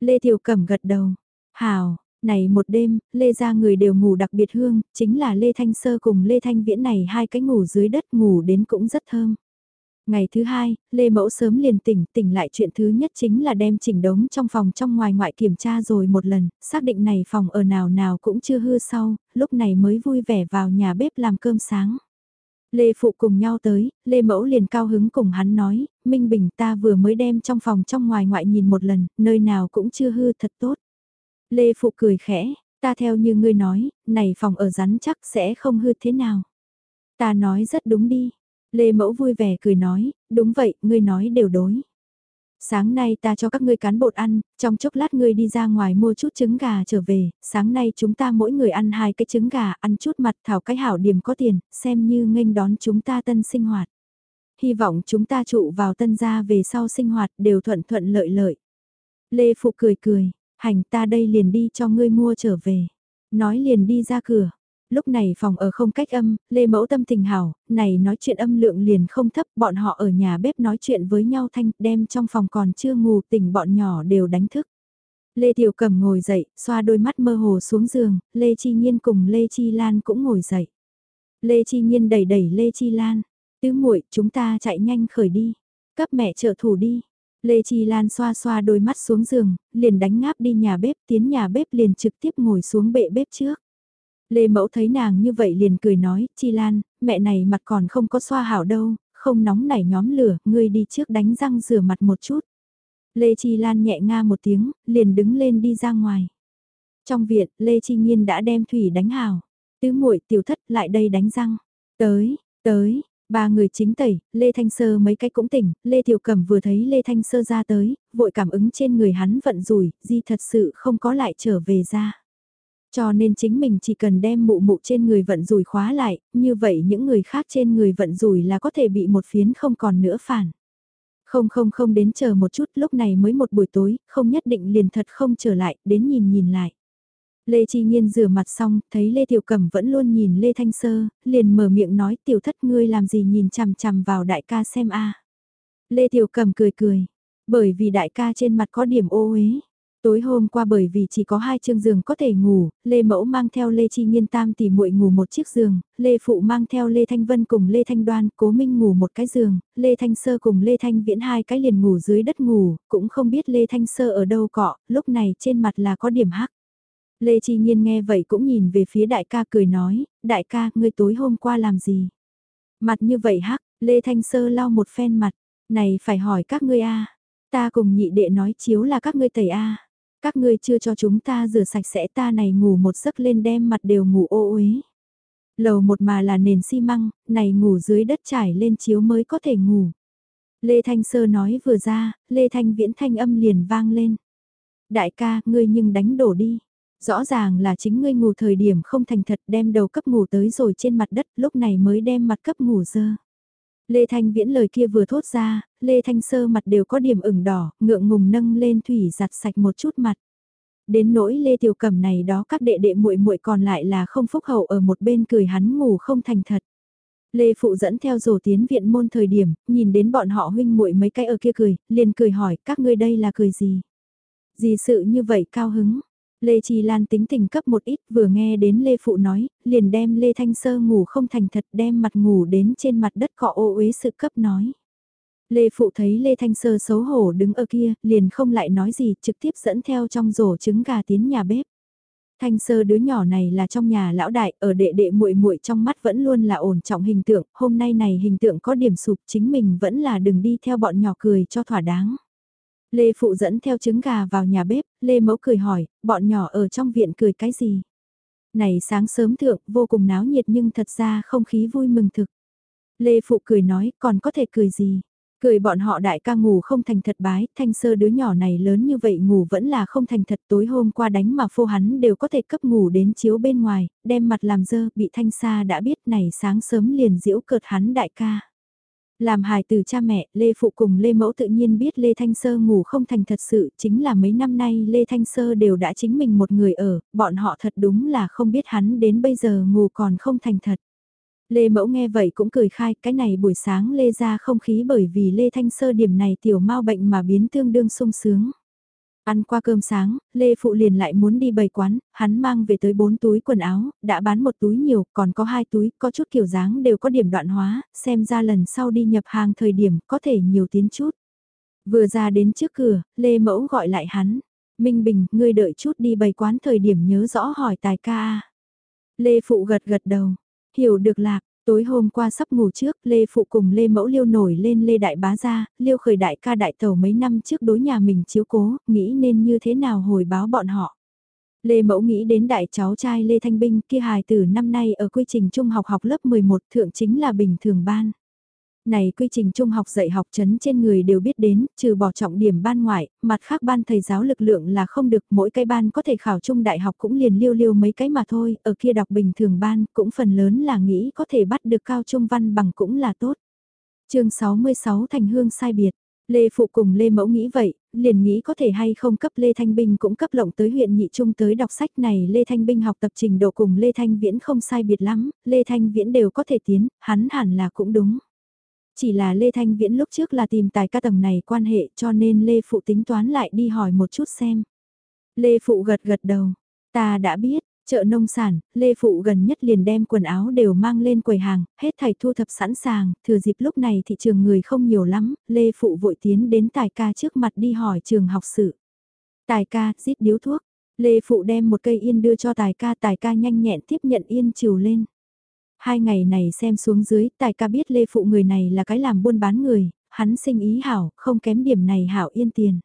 Lê Tiểu Cẩm gật đầu, hào, này một đêm, Lê ra người đều ngủ đặc biệt hương, chính là Lê Thanh Sơ cùng Lê Thanh Viễn này hai cái ngủ dưới đất ngủ đến cũng rất thơm. Ngày thứ hai, Lê Mẫu sớm liền tỉnh, tỉnh lại chuyện thứ nhất chính là đem chỉnh đống trong phòng trong ngoài ngoại kiểm tra rồi một lần, xác định này phòng ở nào nào cũng chưa hư sau, lúc này mới vui vẻ vào nhà bếp làm cơm sáng. Lê Phụ cùng nhau tới, Lê Mẫu liền cao hứng cùng hắn nói, Minh Bình ta vừa mới đem trong phòng trong ngoài ngoại nhìn một lần, nơi nào cũng chưa hư thật tốt. Lê Phụ cười khẽ, ta theo như ngươi nói, này phòng ở rắn chắc sẽ không hư thế nào. Ta nói rất đúng đi, Lê Mẫu vui vẻ cười nói, đúng vậy, ngươi nói đều đối. Sáng nay ta cho các ngươi cán bột ăn, trong chốc lát ngươi đi ra ngoài mua chút trứng gà trở về, sáng nay chúng ta mỗi người ăn hai cái trứng gà, ăn chút mặt thảo cái hảo điểm có tiền, xem như nghênh đón chúng ta tân sinh hoạt. Hy vọng chúng ta trụ vào tân gia về sau sinh hoạt đều thuận thuận lợi lợi. Lê Phụ cười cười, hành ta đây liền đi cho ngươi mua trở về. Nói liền đi ra cửa, lúc này phòng ở không cách âm, Lê Mẫu tâm tình hảo, này nói chuyện âm lượng liền không thấp, bọn họ ở nhà bếp nói chuyện với nhau thanh, đem trong phòng còn chưa ngủ tỉnh bọn nhỏ đều đánh thức. Lê Tiểu Cầm ngồi dậy, xoa đôi mắt mơ hồ xuống giường, Lê Chi Nhiên cùng Lê Chi Lan cũng ngồi dậy. Lê Chi Nhiên đẩy đẩy Lê Chi Lan, tứ muội chúng ta chạy nhanh khởi đi, cấp mẹ trợ thủ đi. Lê Chi Lan xoa xoa đôi mắt xuống giường, liền đánh ngáp đi nhà bếp, tiến nhà bếp liền trực tiếp ngồi xuống bệ bếp trước. Lê Mẫu thấy nàng như vậy liền cười nói, Chi Lan, mẹ này mặt còn không có xoa hảo đâu, không nóng nảy nhóm lửa, ngươi đi trước đánh răng rửa mặt một chút. Lê Chi Lan nhẹ nga một tiếng, liền đứng lên đi ra ngoài. Trong viện, Lê Chi Nhiên đã đem thủy đánh hào. Tứ muội tiểu thất lại đây đánh răng. Tới, tới, ba người chính tẩy, Lê Thanh Sơ mấy cái cũng tỉnh, Lê Tiểu Cẩm vừa thấy Lê Thanh Sơ ra tới, vội cảm ứng trên người hắn vận rủi, di thật sự không có lại trở về ra. Cho nên chính mình chỉ cần đem mụ mụ trên người vận rủi khóa lại, như vậy những người khác trên người vận rủi là có thể bị một phiến không còn nữa phản. Không không không đến chờ một chút lúc này mới một buổi tối, không nhất định liền thật không trở lại, đến nhìn nhìn lại. Lê Chi Nhiên rửa mặt xong, thấy Lê Tiểu Cẩm vẫn luôn nhìn Lê Thanh Sơ, liền mở miệng nói tiểu thất ngươi làm gì nhìn chằm chằm vào đại ca xem a Lê Tiểu Cẩm cười cười, bởi vì đại ca trên mặt có điểm ô uế Tối hôm qua bởi vì chỉ có hai chương giường có thể ngủ, Lê Mẫu mang theo Lê Chi Nghiên Tam tỷ muội ngủ một chiếc giường, Lê Phụ mang theo Lê Thanh Vân cùng Lê Thanh Đoan, Cố Minh ngủ một cái giường, Lê Thanh Sơ cùng Lê Thanh Viễn hai cái liền ngủ dưới đất ngủ, cũng không biết Lê Thanh Sơ ở đâu cọ, lúc này trên mặt là có điểm hắc. Lê Chi Nhiên nghe vậy cũng nhìn về phía đại ca cười nói, đại ca, ngươi tối hôm qua làm gì? Mặt như vậy hắc, Lê Thanh Sơ lau một phen mặt, này phải hỏi các ngươi a ta cùng nhị đệ nói chiếu là các ngươi tẩy a các ngươi chưa cho chúng ta rửa sạch sẽ ta này ngủ một giấc lên đem mặt đều ngủ ô uế. Lầu một mà là nền xi măng, này ngủ dưới đất trải lên chiếu mới có thể ngủ. Lê Thanh Sơ nói vừa ra, Lê Thanh Viễn thanh âm liền vang lên. Đại ca, ngươi nhưng đánh đổ đi. Rõ ràng là chính ngươi ngủ thời điểm không thành thật đem đầu cấp ngủ tới rồi trên mặt đất lúc này mới đem mặt cấp ngủ dơ. Lê Thanh Viễn lời kia vừa thốt ra, Lê Thanh Sơ mặt đều có điểm ửng đỏ, ngượng ngùng nâng lên thủy giặt sạch một chút mặt. Đến nỗi Lê Tiểu Cẩm này đó các đệ đệ muội muội còn lại là không phúc hậu ở một bên cười hắn ngủ không thành thật. Lê Phụ dẫn theo rổ tiến viện môn thời điểm, nhìn đến bọn họ huynh muội mấy cái ở kia cười, liền cười hỏi các ngươi đây là cười gì? Gì sự như vậy cao hứng? Lê Chi Lan tính tình cấp một ít vừa nghe đến Lê Phụ nói, liền đem Lê Thanh Sơ ngủ không thành thật đem mặt ngủ đến trên mặt đất cọ ô uế sự cấp nói. Lê Phụ thấy Lê Thanh Sơ xấu hổ đứng ở kia, liền không lại nói gì, trực tiếp dẫn theo trong rổ trứng gà tiến nhà bếp. Thanh Sơ đứa nhỏ này là trong nhà lão đại, ở đệ đệ muội muội trong mắt vẫn luôn là ổn trọng hình tượng, hôm nay này hình tượng có điểm sụp chính mình vẫn là đừng đi theo bọn nhỏ cười cho thỏa đáng. Lê Phụ dẫn theo trứng gà vào nhà bếp, Lê Mẫu cười hỏi, bọn nhỏ ở trong viện cười cái gì? Này sáng sớm thượng, vô cùng náo nhiệt nhưng thật ra không khí vui mừng thực. Lê Phụ cười nói, còn có thể cười gì? Cười bọn họ đại ca ngủ không thành thật bái, thanh sơ đứa nhỏ này lớn như vậy ngủ vẫn là không thành thật tối hôm qua đánh mà phô hắn đều có thể cấp ngủ đến chiếu bên ngoài, đem mặt làm dơ, bị thanh sa đã biết này sáng sớm liền diễu cợt hắn đại ca. Làm hài từ cha mẹ, Lê Phụ cùng Lê Mẫu tự nhiên biết Lê Thanh Sơ ngủ không thành thật sự, chính là mấy năm nay Lê Thanh Sơ đều đã chính mình một người ở, bọn họ thật đúng là không biết hắn đến bây giờ ngủ còn không thành thật. Lê Mẫu nghe vậy cũng cười khai, cái này buổi sáng Lê ra không khí bởi vì Lê Thanh Sơ điểm này tiểu mau bệnh mà biến tương đương sung sướng. Ăn qua cơm sáng, Lê Phụ liền lại muốn đi bày quán, hắn mang về tới 4 túi quần áo, đã bán một túi nhiều, còn có hai túi, có chút kiểu dáng đều có điểm đoạn hóa, xem ra lần sau đi nhập hàng thời điểm có thể nhiều tiến chút. Vừa ra đến trước cửa, Lê Mẫu gọi lại hắn. Minh Bình, ngươi đợi chút đi bày quán thời điểm nhớ rõ hỏi tài ca. Lê Phụ gật gật đầu, hiểu được lạc, Tối hôm qua sắp ngủ trước, Lê Phụ cùng Lê Mẫu Liêu nổi lên Lê Đại Bá ra, Liêu khởi đại ca đại tàu mấy năm trước đối nhà mình chiếu cố, nghĩ nên như thế nào hồi báo bọn họ. Lê Mẫu nghĩ đến đại cháu trai Lê Thanh Binh kia hài tử năm nay ở quy trình trung học học lớp 11 thượng chính là bình thường ban. Này quy trình trung học dạy học chấn trên người đều biết đến, trừ bỏ trọng điểm ban ngoại, mặt khác ban thầy giáo lực lượng là không được, mỗi cái ban có thể khảo trung đại học cũng liền liêu liêu mấy cái mà thôi, ở kia đọc bình thường ban, cũng phần lớn là nghĩ có thể bắt được cao trung văn bằng cũng là tốt. chương 66 Thành Hương sai biệt. Lê Phụ cùng Lê Mẫu nghĩ vậy, liền nghĩ có thể hay không cấp Lê Thanh Binh cũng cấp lộng tới huyện nhị trung tới đọc sách này Lê Thanh Binh học tập trình độ cùng Lê Thanh Viễn không sai biệt lắm, Lê Thanh Viễn đều có thể tiến, hắn hẳn là cũng đúng. Chỉ là Lê Thanh Viễn lúc trước là tìm tài ca tầng này quan hệ cho nên Lê Phụ tính toán lại đi hỏi một chút xem. Lê Phụ gật gật đầu, ta đã biết, chợ nông sản, Lê Phụ gần nhất liền đem quần áo đều mang lên quầy hàng, hết thảy thu thập sẵn sàng, thừa dịp lúc này thị trường người không nhiều lắm, Lê Phụ vội tiến đến tài ca trước mặt đi hỏi trường học sự. Tài ca, giết điếu thuốc, Lê Phụ đem một cây yên đưa cho tài ca, tài ca nhanh nhẹn tiếp nhận yên chiều lên. Hai ngày này xem xuống dưới, tài ca biết Lê Phụ người này là cái làm buôn bán người, hắn sinh ý hảo, không kém điểm này hảo yên tiền.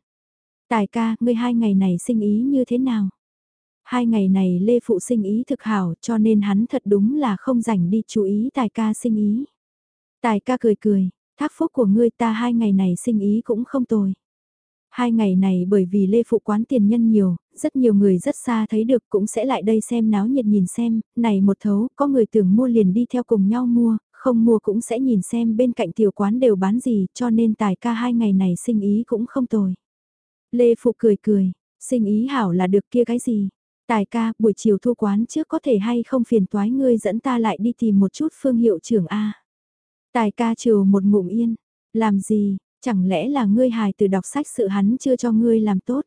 Tài ca, ngươi hai ngày này sinh ý như thế nào? Hai ngày này Lê Phụ sinh ý thực hảo cho nên hắn thật đúng là không rảnh đi chú ý tài ca sinh ý. Tài ca cười cười, thác phúc của ngươi ta hai ngày này sinh ý cũng không tồi. Hai ngày này bởi vì Lê Phụ quán tiền nhân nhiều, rất nhiều người rất xa thấy được cũng sẽ lại đây xem náo nhiệt nhìn xem, này một thấu, có người tưởng mua liền đi theo cùng nhau mua, không mua cũng sẽ nhìn xem bên cạnh tiểu quán đều bán gì, cho nên tài ca hai ngày này sinh ý cũng không tồi. Lê Phụ cười cười, sinh ý hảo là được kia cái gì. Tài ca, buổi chiều thu quán trước có thể hay không phiền toái ngươi dẫn ta lại đi tìm một chút phương hiệu trưởng A. Tài ca chiều một ngụm yên, làm gì, chẳng lẽ là ngươi hài từ đọc sách sự hắn chưa cho ngươi làm tốt.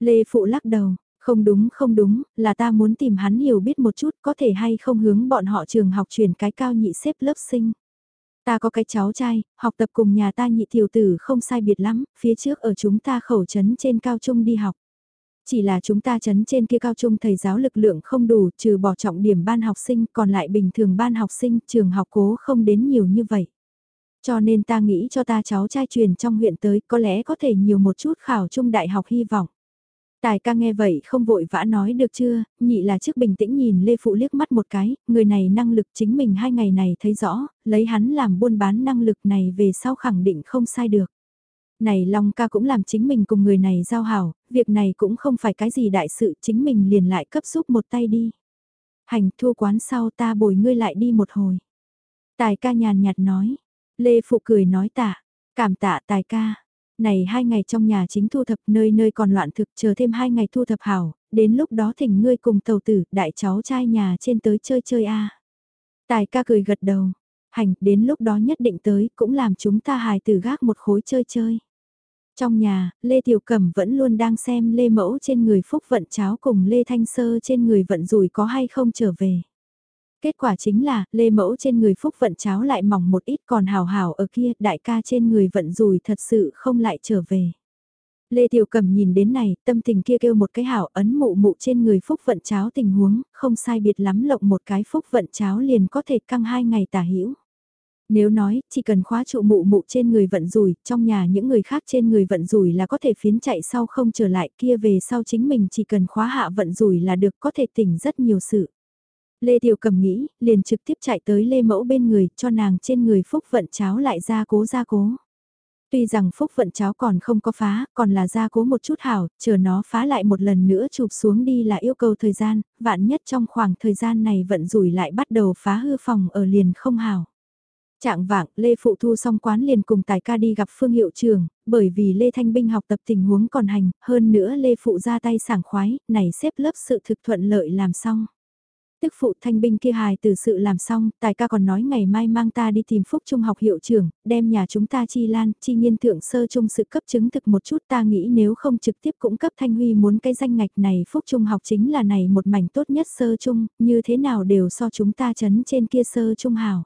Lê Phụ lắc đầu, không đúng không đúng, là ta muốn tìm hắn hiểu biết một chút có thể hay không hướng bọn họ trường học truyền cái cao nhị xếp lớp sinh. Ta có cái cháu trai, học tập cùng nhà ta nhị tiểu tử không sai biệt lắm, phía trước ở chúng ta khẩu trấn trên cao trung đi học. Chỉ là chúng ta trấn trên kia cao trung thầy giáo lực lượng không đủ trừ bỏ trọng điểm ban học sinh còn lại bình thường ban học sinh trường học cố không đến nhiều như vậy. Cho nên ta nghĩ cho ta cháu trai truyền trong huyện tới có lẽ có thể nhiều một chút khảo trung đại học hy vọng. Tài ca nghe vậy không vội vã nói được chưa, nhị là trước bình tĩnh nhìn Lê Phụ liếc mắt một cái, người này năng lực chính mình hai ngày này thấy rõ, lấy hắn làm buôn bán năng lực này về sau khẳng định không sai được. Này Long ca cũng làm chính mình cùng người này giao hảo, việc này cũng không phải cái gì đại sự chính mình liền lại cấp giúp một tay đi. Hành thua quán sau ta bồi ngươi lại đi một hồi. Tài ca nhàn nhạt nói, Lê Phụ cười nói tạ, cảm tạ tài ca. Này hai ngày trong nhà chính thu thập nơi nơi còn loạn thực chờ thêm hai ngày thu thập hảo, đến lúc đó thỉnh ngươi cùng tàu tử đại cháu trai nhà trên tới chơi chơi a Tài ca cười gật đầu, hành đến lúc đó nhất định tới cũng làm chúng ta hài tử gác một khối chơi chơi. Trong nhà, Lê Tiểu Cẩm vẫn luôn đang xem Lê Mẫu trên người Phúc Vận Cháo cùng Lê Thanh Sơ trên người Vận Rủi có hay không trở về. Kết quả chính là, Lê Mẫu trên người Phúc Vận Cháo lại mỏng một ít còn hào hào ở kia, đại ca trên người Vận rùi thật sự không lại trở về. Lê Tiểu Cẩm nhìn đến này, tâm tình kia kêu một cái hảo ấn mụ mụ trên người Phúc Vận Cháo tình huống, không sai biệt lắm lộng một cái Phúc Vận Cháo liền có thể căng hai ngày tả hữu nếu nói, chỉ cần khóa trụ mụ mụ trên người vận rủi, trong nhà những người khác trên người vận rủi là có thể phiến chạy sau không trở lại kia về sau chính mình chỉ cần khóa hạ vận rủi là được có thể tỉnh rất nhiều sự. Lê Tiểu cầm nghĩ, liền trực tiếp chạy tới Lê Mẫu bên người, cho nàng trên người phúc vận cháo lại ra cố ra cố. Tuy rằng phúc vận cháo còn không có phá, còn là ra cố một chút hảo, chờ nó phá lại một lần nữa chụp xuống đi là yêu cầu thời gian, vạn nhất trong khoảng thời gian này vận rủi lại bắt đầu phá hư phòng ở liền không hảo. Trạng vạng, Lê Phụ Thu xong quán liền cùng Tài ca đi gặp Phương Hiệu trưởng, bởi vì Lê Thanh Binh học tập tình huống còn hành, hơn nữa Lê Phụ ra tay sảng khoái, này xếp lớp sự thực thuận lợi làm xong. Tức phụ thanh binh kia hài từ sự làm xong, tài ca còn nói ngày mai mang ta đi tìm phúc trung học hiệu trưởng, đem nhà chúng ta chi lan, chi nghiên thượng sơ trung sự cấp chứng thực một chút ta nghĩ nếu không trực tiếp cũng cấp thanh huy muốn cái danh ngạch này phúc trung học chính là này một mảnh tốt nhất sơ trung, như thế nào đều so chúng ta chấn trên kia sơ trung hào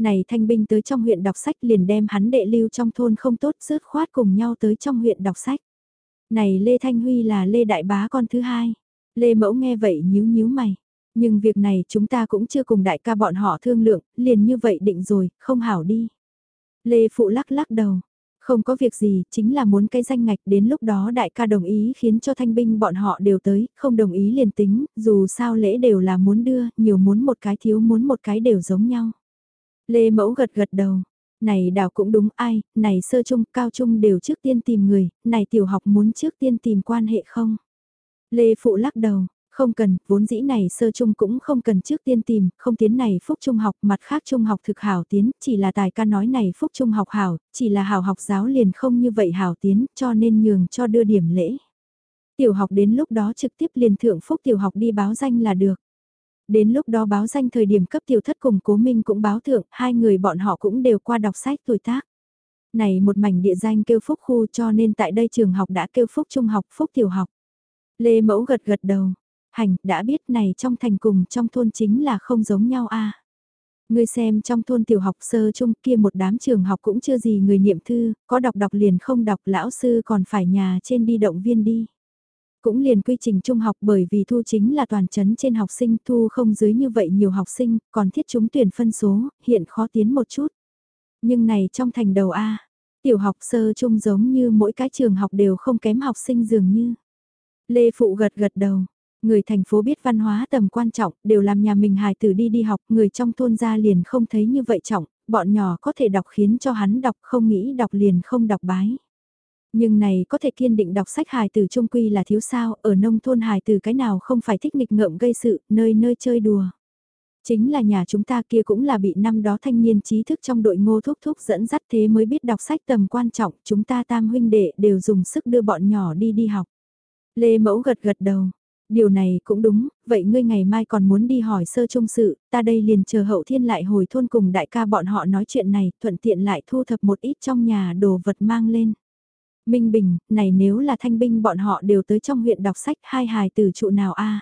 này thanh binh tới trong huyện đọc sách liền đem hắn đệ lưu trong thôn không tốt rớt khoát cùng nhau tới trong huyện đọc sách. Này Lê Thanh Huy là Lê Đại Bá con thứ hai. Lê Mẫu nghe vậy nhíu nhíu mày. Nhưng việc này chúng ta cũng chưa cùng đại ca bọn họ thương lượng, liền như vậy định rồi, không hảo đi. Lê Phụ lắc lắc đầu. Không có việc gì, chính là muốn cái danh ngạch đến lúc đó đại ca đồng ý khiến cho thanh binh bọn họ đều tới, không đồng ý liền tính, dù sao lễ đều là muốn đưa, nhiều muốn một cái thiếu muốn một cái đều giống nhau. Lê Mẫu gật gật đầu. Này đào cũng đúng ai, này sơ trung, cao trung đều trước tiên tìm người, này tiểu học muốn trước tiên tìm quan hệ không? Lê Phụ lắc đầu, không cần, vốn dĩ này sơ trung cũng không cần trước tiên tìm, không tiến này phúc trung học, mặt khác trung học thực hảo tiến, chỉ là tài ca nói này phúc trung học hảo, chỉ là hảo học giáo liền không như vậy hảo tiến, cho nên nhường cho đưa điểm lễ. Tiểu học đến lúc đó trực tiếp liền thượng phúc tiểu học đi báo danh là được. Đến lúc đó báo danh thời điểm cấp tiểu thất cùng cố minh cũng báo thượng, hai người bọn họ cũng đều qua đọc sách tuổi tác. Này một mảnh địa danh kêu phúc khu cho nên tại đây trường học đã kêu phúc trung học, phúc tiểu học. Lê Mẫu gật gật đầu. Hành, đã biết này trong thành cùng trong thôn chính là không giống nhau a Ngươi xem trong thôn tiểu học sơ trung kia một đám trường học cũng chưa gì người niệm thư, có đọc đọc liền không đọc lão sư còn phải nhà trên đi động viên đi. Cũng liền quy trình trung học bởi vì thu chính là toàn chấn trên học sinh thu không dưới như vậy nhiều học sinh, còn thiết chúng tuyển phân số, hiện khó tiến một chút. Nhưng này trong thành đầu A, tiểu học sơ trung giống như mỗi cái trường học đều không kém học sinh dường như. Lê Phụ gật gật đầu, người thành phố biết văn hóa tầm quan trọng, đều làm nhà mình hài tử đi đi học, người trong thôn ra liền không thấy như vậy trọng, bọn nhỏ có thể đọc khiến cho hắn đọc không nghĩ đọc liền không đọc bái. Nhưng này có thể kiên định đọc sách hài tử trung quy là thiếu sao, ở nông thôn hài tử cái nào không phải thích nghịch ngợm gây sự, nơi nơi chơi đùa. Chính là nhà chúng ta kia cũng là bị năm đó thanh niên trí thức trong đội ngô thúc thúc dẫn dắt thế mới biết đọc sách tầm quan trọng, chúng ta tam huynh đệ đều dùng sức đưa bọn nhỏ đi đi học. Lê Mẫu gật gật đầu. Điều này cũng đúng, vậy ngươi ngày mai còn muốn đi hỏi sơ trung sự, ta đây liền chờ hậu thiên lại hồi thôn cùng đại ca bọn họ nói chuyện này, thuận tiện lại thu thập một ít trong nhà đồ vật mang lên. Minh Bình, này nếu là thanh binh bọn họ đều tới trong huyện đọc sách hai hài từ trụ nào a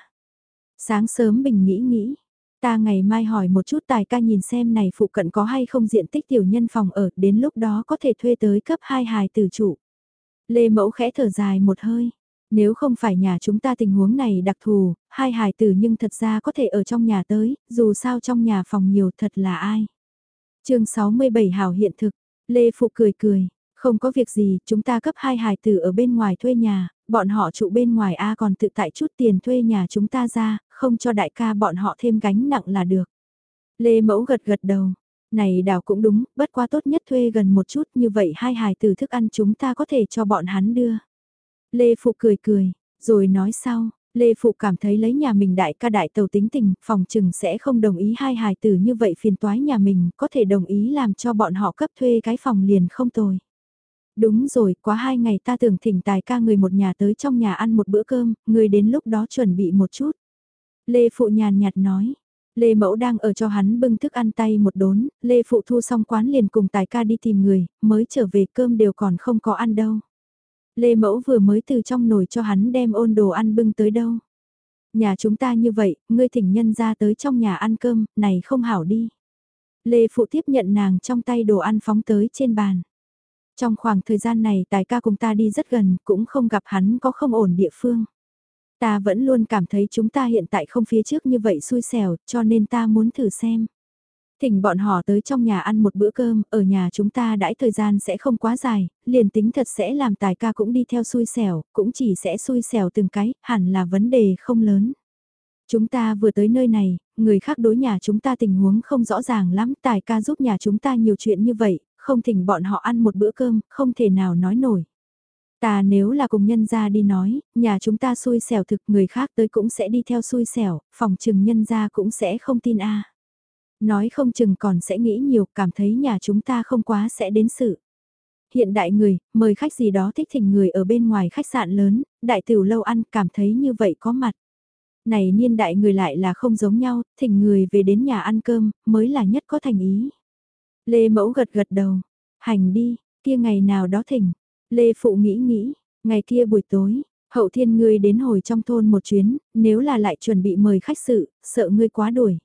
Sáng sớm Bình nghĩ nghĩ, ta ngày mai hỏi một chút tài ca nhìn xem này phụ cận có hay không diện tích tiểu nhân phòng ở, đến lúc đó có thể thuê tới cấp hai hài từ trụ. Lê Mẫu khẽ thở dài một hơi. Nếu không phải nhà chúng ta tình huống này đặc thù, hai hài tử nhưng thật ra có thể ở trong nhà tới, dù sao trong nhà phòng nhiều thật là ai. chương 67 hào hiện thực, Lê Phụ cười cười, không có việc gì, chúng ta cấp hai hài tử ở bên ngoài thuê nhà, bọn họ trụ bên ngoài A còn tự tại chút tiền thuê nhà chúng ta ra, không cho đại ca bọn họ thêm gánh nặng là được. Lê Mẫu gật gật đầu, này đảo cũng đúng, bất quá tốt nhất thuê gần một chút như vậy hai hài tử thức ăn chúng ta có thể cho bọn hắn đưa. Lê Phụ cười cười, rồi nói sau, Lê Phụ cảm thấy lấy nhà mình đại ca đại tàu tính tình, phòng trừng sẽ không đồng ý hai hài tử như vậy phiền toái nhà mình, có thể đồng ý làm cho bọn họ cấp thuê cái phòng liền không tồi. Đúng rồi, quá hai ngày ta tưởng thỉnh tài ca người một nhà tới trong nhà ăn một bữa cơm, người đến lúc đó chuẩn bị một chút. Lê Phụ nhàn nhạt nói, Lê Mẫu đang ở cho hắn bưng thức ăn tay một đốn, Lê Phụ thu xong quán liền cùng tài ca đi tìm người, mới trở về cơm đều còn không có ăn đâu. Lê Mẫu vừa mới từ trong nồi cho hắn đem ôn đồ ăn bưng tới đâu. Nhà chúng ta như vậy, ngươi thỉnh nhân ra tới trong nhà ăn cơm, này không hảo đi. Lê Phụ tiếp nhận nàng trong tay đồ ăn phóng tới trên bàn. Trong khoảng thời gian này tài ca cùng ta đi rất gần, cũng không gặp hắn có không ổn địa phương. Ta vẫn luôn cảm thấy chúng ta hiện tại không phía trước như vậy xui xẻo, cho nên ta muốn thử xem. Thỉnh bọn họ tới trong nhà ăn một bữa cơm, ở nhà chúng ta đãi thời gian sẽ không quá dài, liền tính thật sẽ làm tài ca cũng đi theo xui xẻo, cũng chỉ sẽ xui xẻo từng cái, hẳn là vấn đề không lớn. Chúng ta vừa tới nơi này, người khác đối nhà chúng ta tình huống không rõ ràng lắm, tài ca giúp nhà chúng ta nhiều chuyện như vậy, không thỉnh bọn họ ăn một bữa cơm, không thể nào nói nổi. Ta nếu là cùng nhân gia đi nói, nhà chúng ta xui xẻo thực người khác tới cũng sẽ đi theo xui xẻo, phòng trừng nhân gia cũng sẽ không tin a. Nói không chừng còn sẽ nghĩ nhiều, cảm thấy nhà chúng ta không quá sẽ đến sự. Hiện đại người, mời khách gì đó thích thỉnh người ở bên ngoài khách sạn lớn, đại tiểu lâu ăn, cảm thấy như vậy có mặt. Này niên đại người lại là không giống nhau, thỉnh người về đến nhà ăn cơm, mới là nhất có thành ý. Lê Mẫu gật gật đầu, hành đi, kia ngày nào đó thỉnh. Lê Phụ nghĩ nghĩ, ngày kia buổi tối, hậu thiên ngươi đến hồi trong thôn một chuyến, nếu là lại chuẩn bị mời khách sự, sợ ngươi quá đuổi.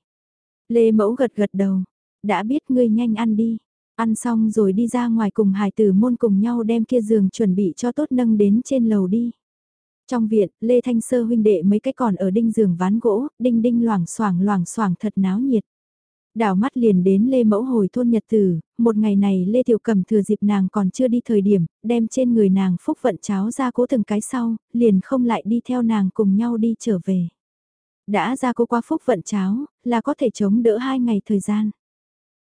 Lê Mẫu gật gật đầu, đã biết ngươi nhanh ăn đi. Ăn xong rồi đi ra ngoài cùng hải tử môn cùng nhau đem kia giường chuẩn bị cho tốt nâng đến trên lầu đi. Trong viện, Lê Thanh Sơ huynh đệ mấy cái còn ở đinh giường ván gỗ, đinh đinh loảng xoảng loảng xoảng thật náo nhiệt. Đảo mắt liền đến Lê Mẫu hồi thôn Nhật Tử, một ngày này Lê Tiểu Cầm thừa dịp nàng còn chưa đi thời điểm, đem trên người nàng phúc vận cháo ra cố từng cái sau, liền không lại đi theo nàng cùng nhau đi trở về. Đã ra cố qua phúc vận cháo, là có thể chống đỡ hai ngày thời gian.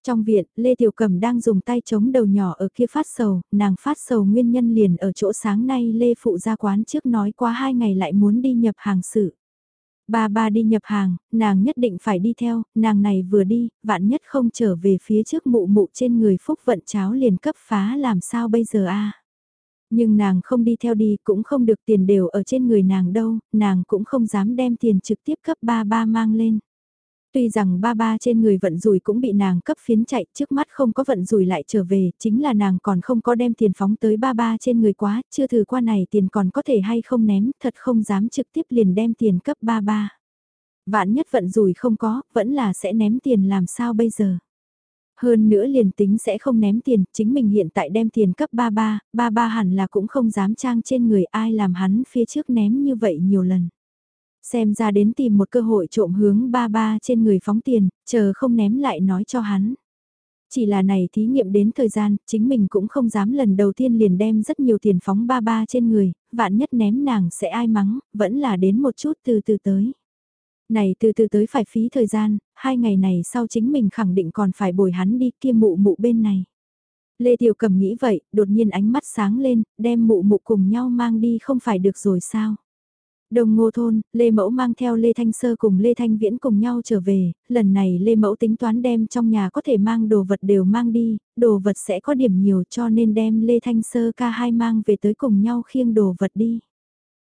Trong viện, Lê Tiểu Cầm đang dùng tay chống đầu nhỏ ở kia phát sầu, nàng phát sầu nguyên nhân liền ở chỗ sáng nay Lê Phụ ra quán trước nói qua hai ngày lại muốn đi nhập hàng sự. Ba ba đi nhập hàng, nàng nhất định phải đi theo, nàng này vừa đi, vạn nhất không trở về phía trước mụ mụ trên người phúc vận cháo liền cấp phá làm sao bây giờ a nhưng nàng không đi theo đi cũng không được tiền đều ở trên người nàng đâu, nàng cũng không dám đem tiền trực tiếp cấp ba ba mang lên. Tuy rằng ba ba trên người vận rủi cũng bị nàng cấp phiến chạy trước mắt không có vận rủi lại trở về, chính là nàng còn không có đem tiền phóng tới ba ba trên người quá, chưa thử qua này tiền còn có thể hay không ném, thật không dám trực tiếp liền đem tiền cấp ba ba. Vạn nhất vận rủi không có, vẫn là sẽ ném tiền làm sao bây giờ. Hơn nữa liền tính sẽ không ném tiền, chính mình hiện tại đem tiền cấp ba ba, ba ba hẳn là cũng không dám trang trên người ai làm hắn phía trước ném như vậy nhiều lần. Xem ra đến tìm một cơ hội trộm hướng ba ba trên người phóng tiền, chờ không ném lại nói cho hắn. Chỉ là này thí nghiệm đến thời gian, chính mình cũng không dám lần đầu tiên liền đem rất nhiều tiền phóng ba ba trên người, vạn nhất ném nàng sẽ ai mắng, vẫn là đến một chút từ từ tới. Này từ từ tới phải phí thời gian, hai ngày này sau chính mình khẳng định còn phải bồi hắn đi kia mụ mụ bên này. Lê Tiểu Cầm nghĩ vậy, đột nhiên ánh mắt sáng lên, đem mụ mụ cùng nhau mang đi không phải được rồi sao? Đồng ngô thôn, Lê Mẫu mang theo Lê Thanh Sơ cùng Lê Thanh Viễn cùng nhau trở về, lần này Lê Mẫu tính toán đem trong nhà có thể mang đồ vật đều mang đi, đồ vật sẽ có điểm nhiều cho nên đem Lê Thanh Sơ ca hai mang về tới cùng nhau khiêng đồ vật đi.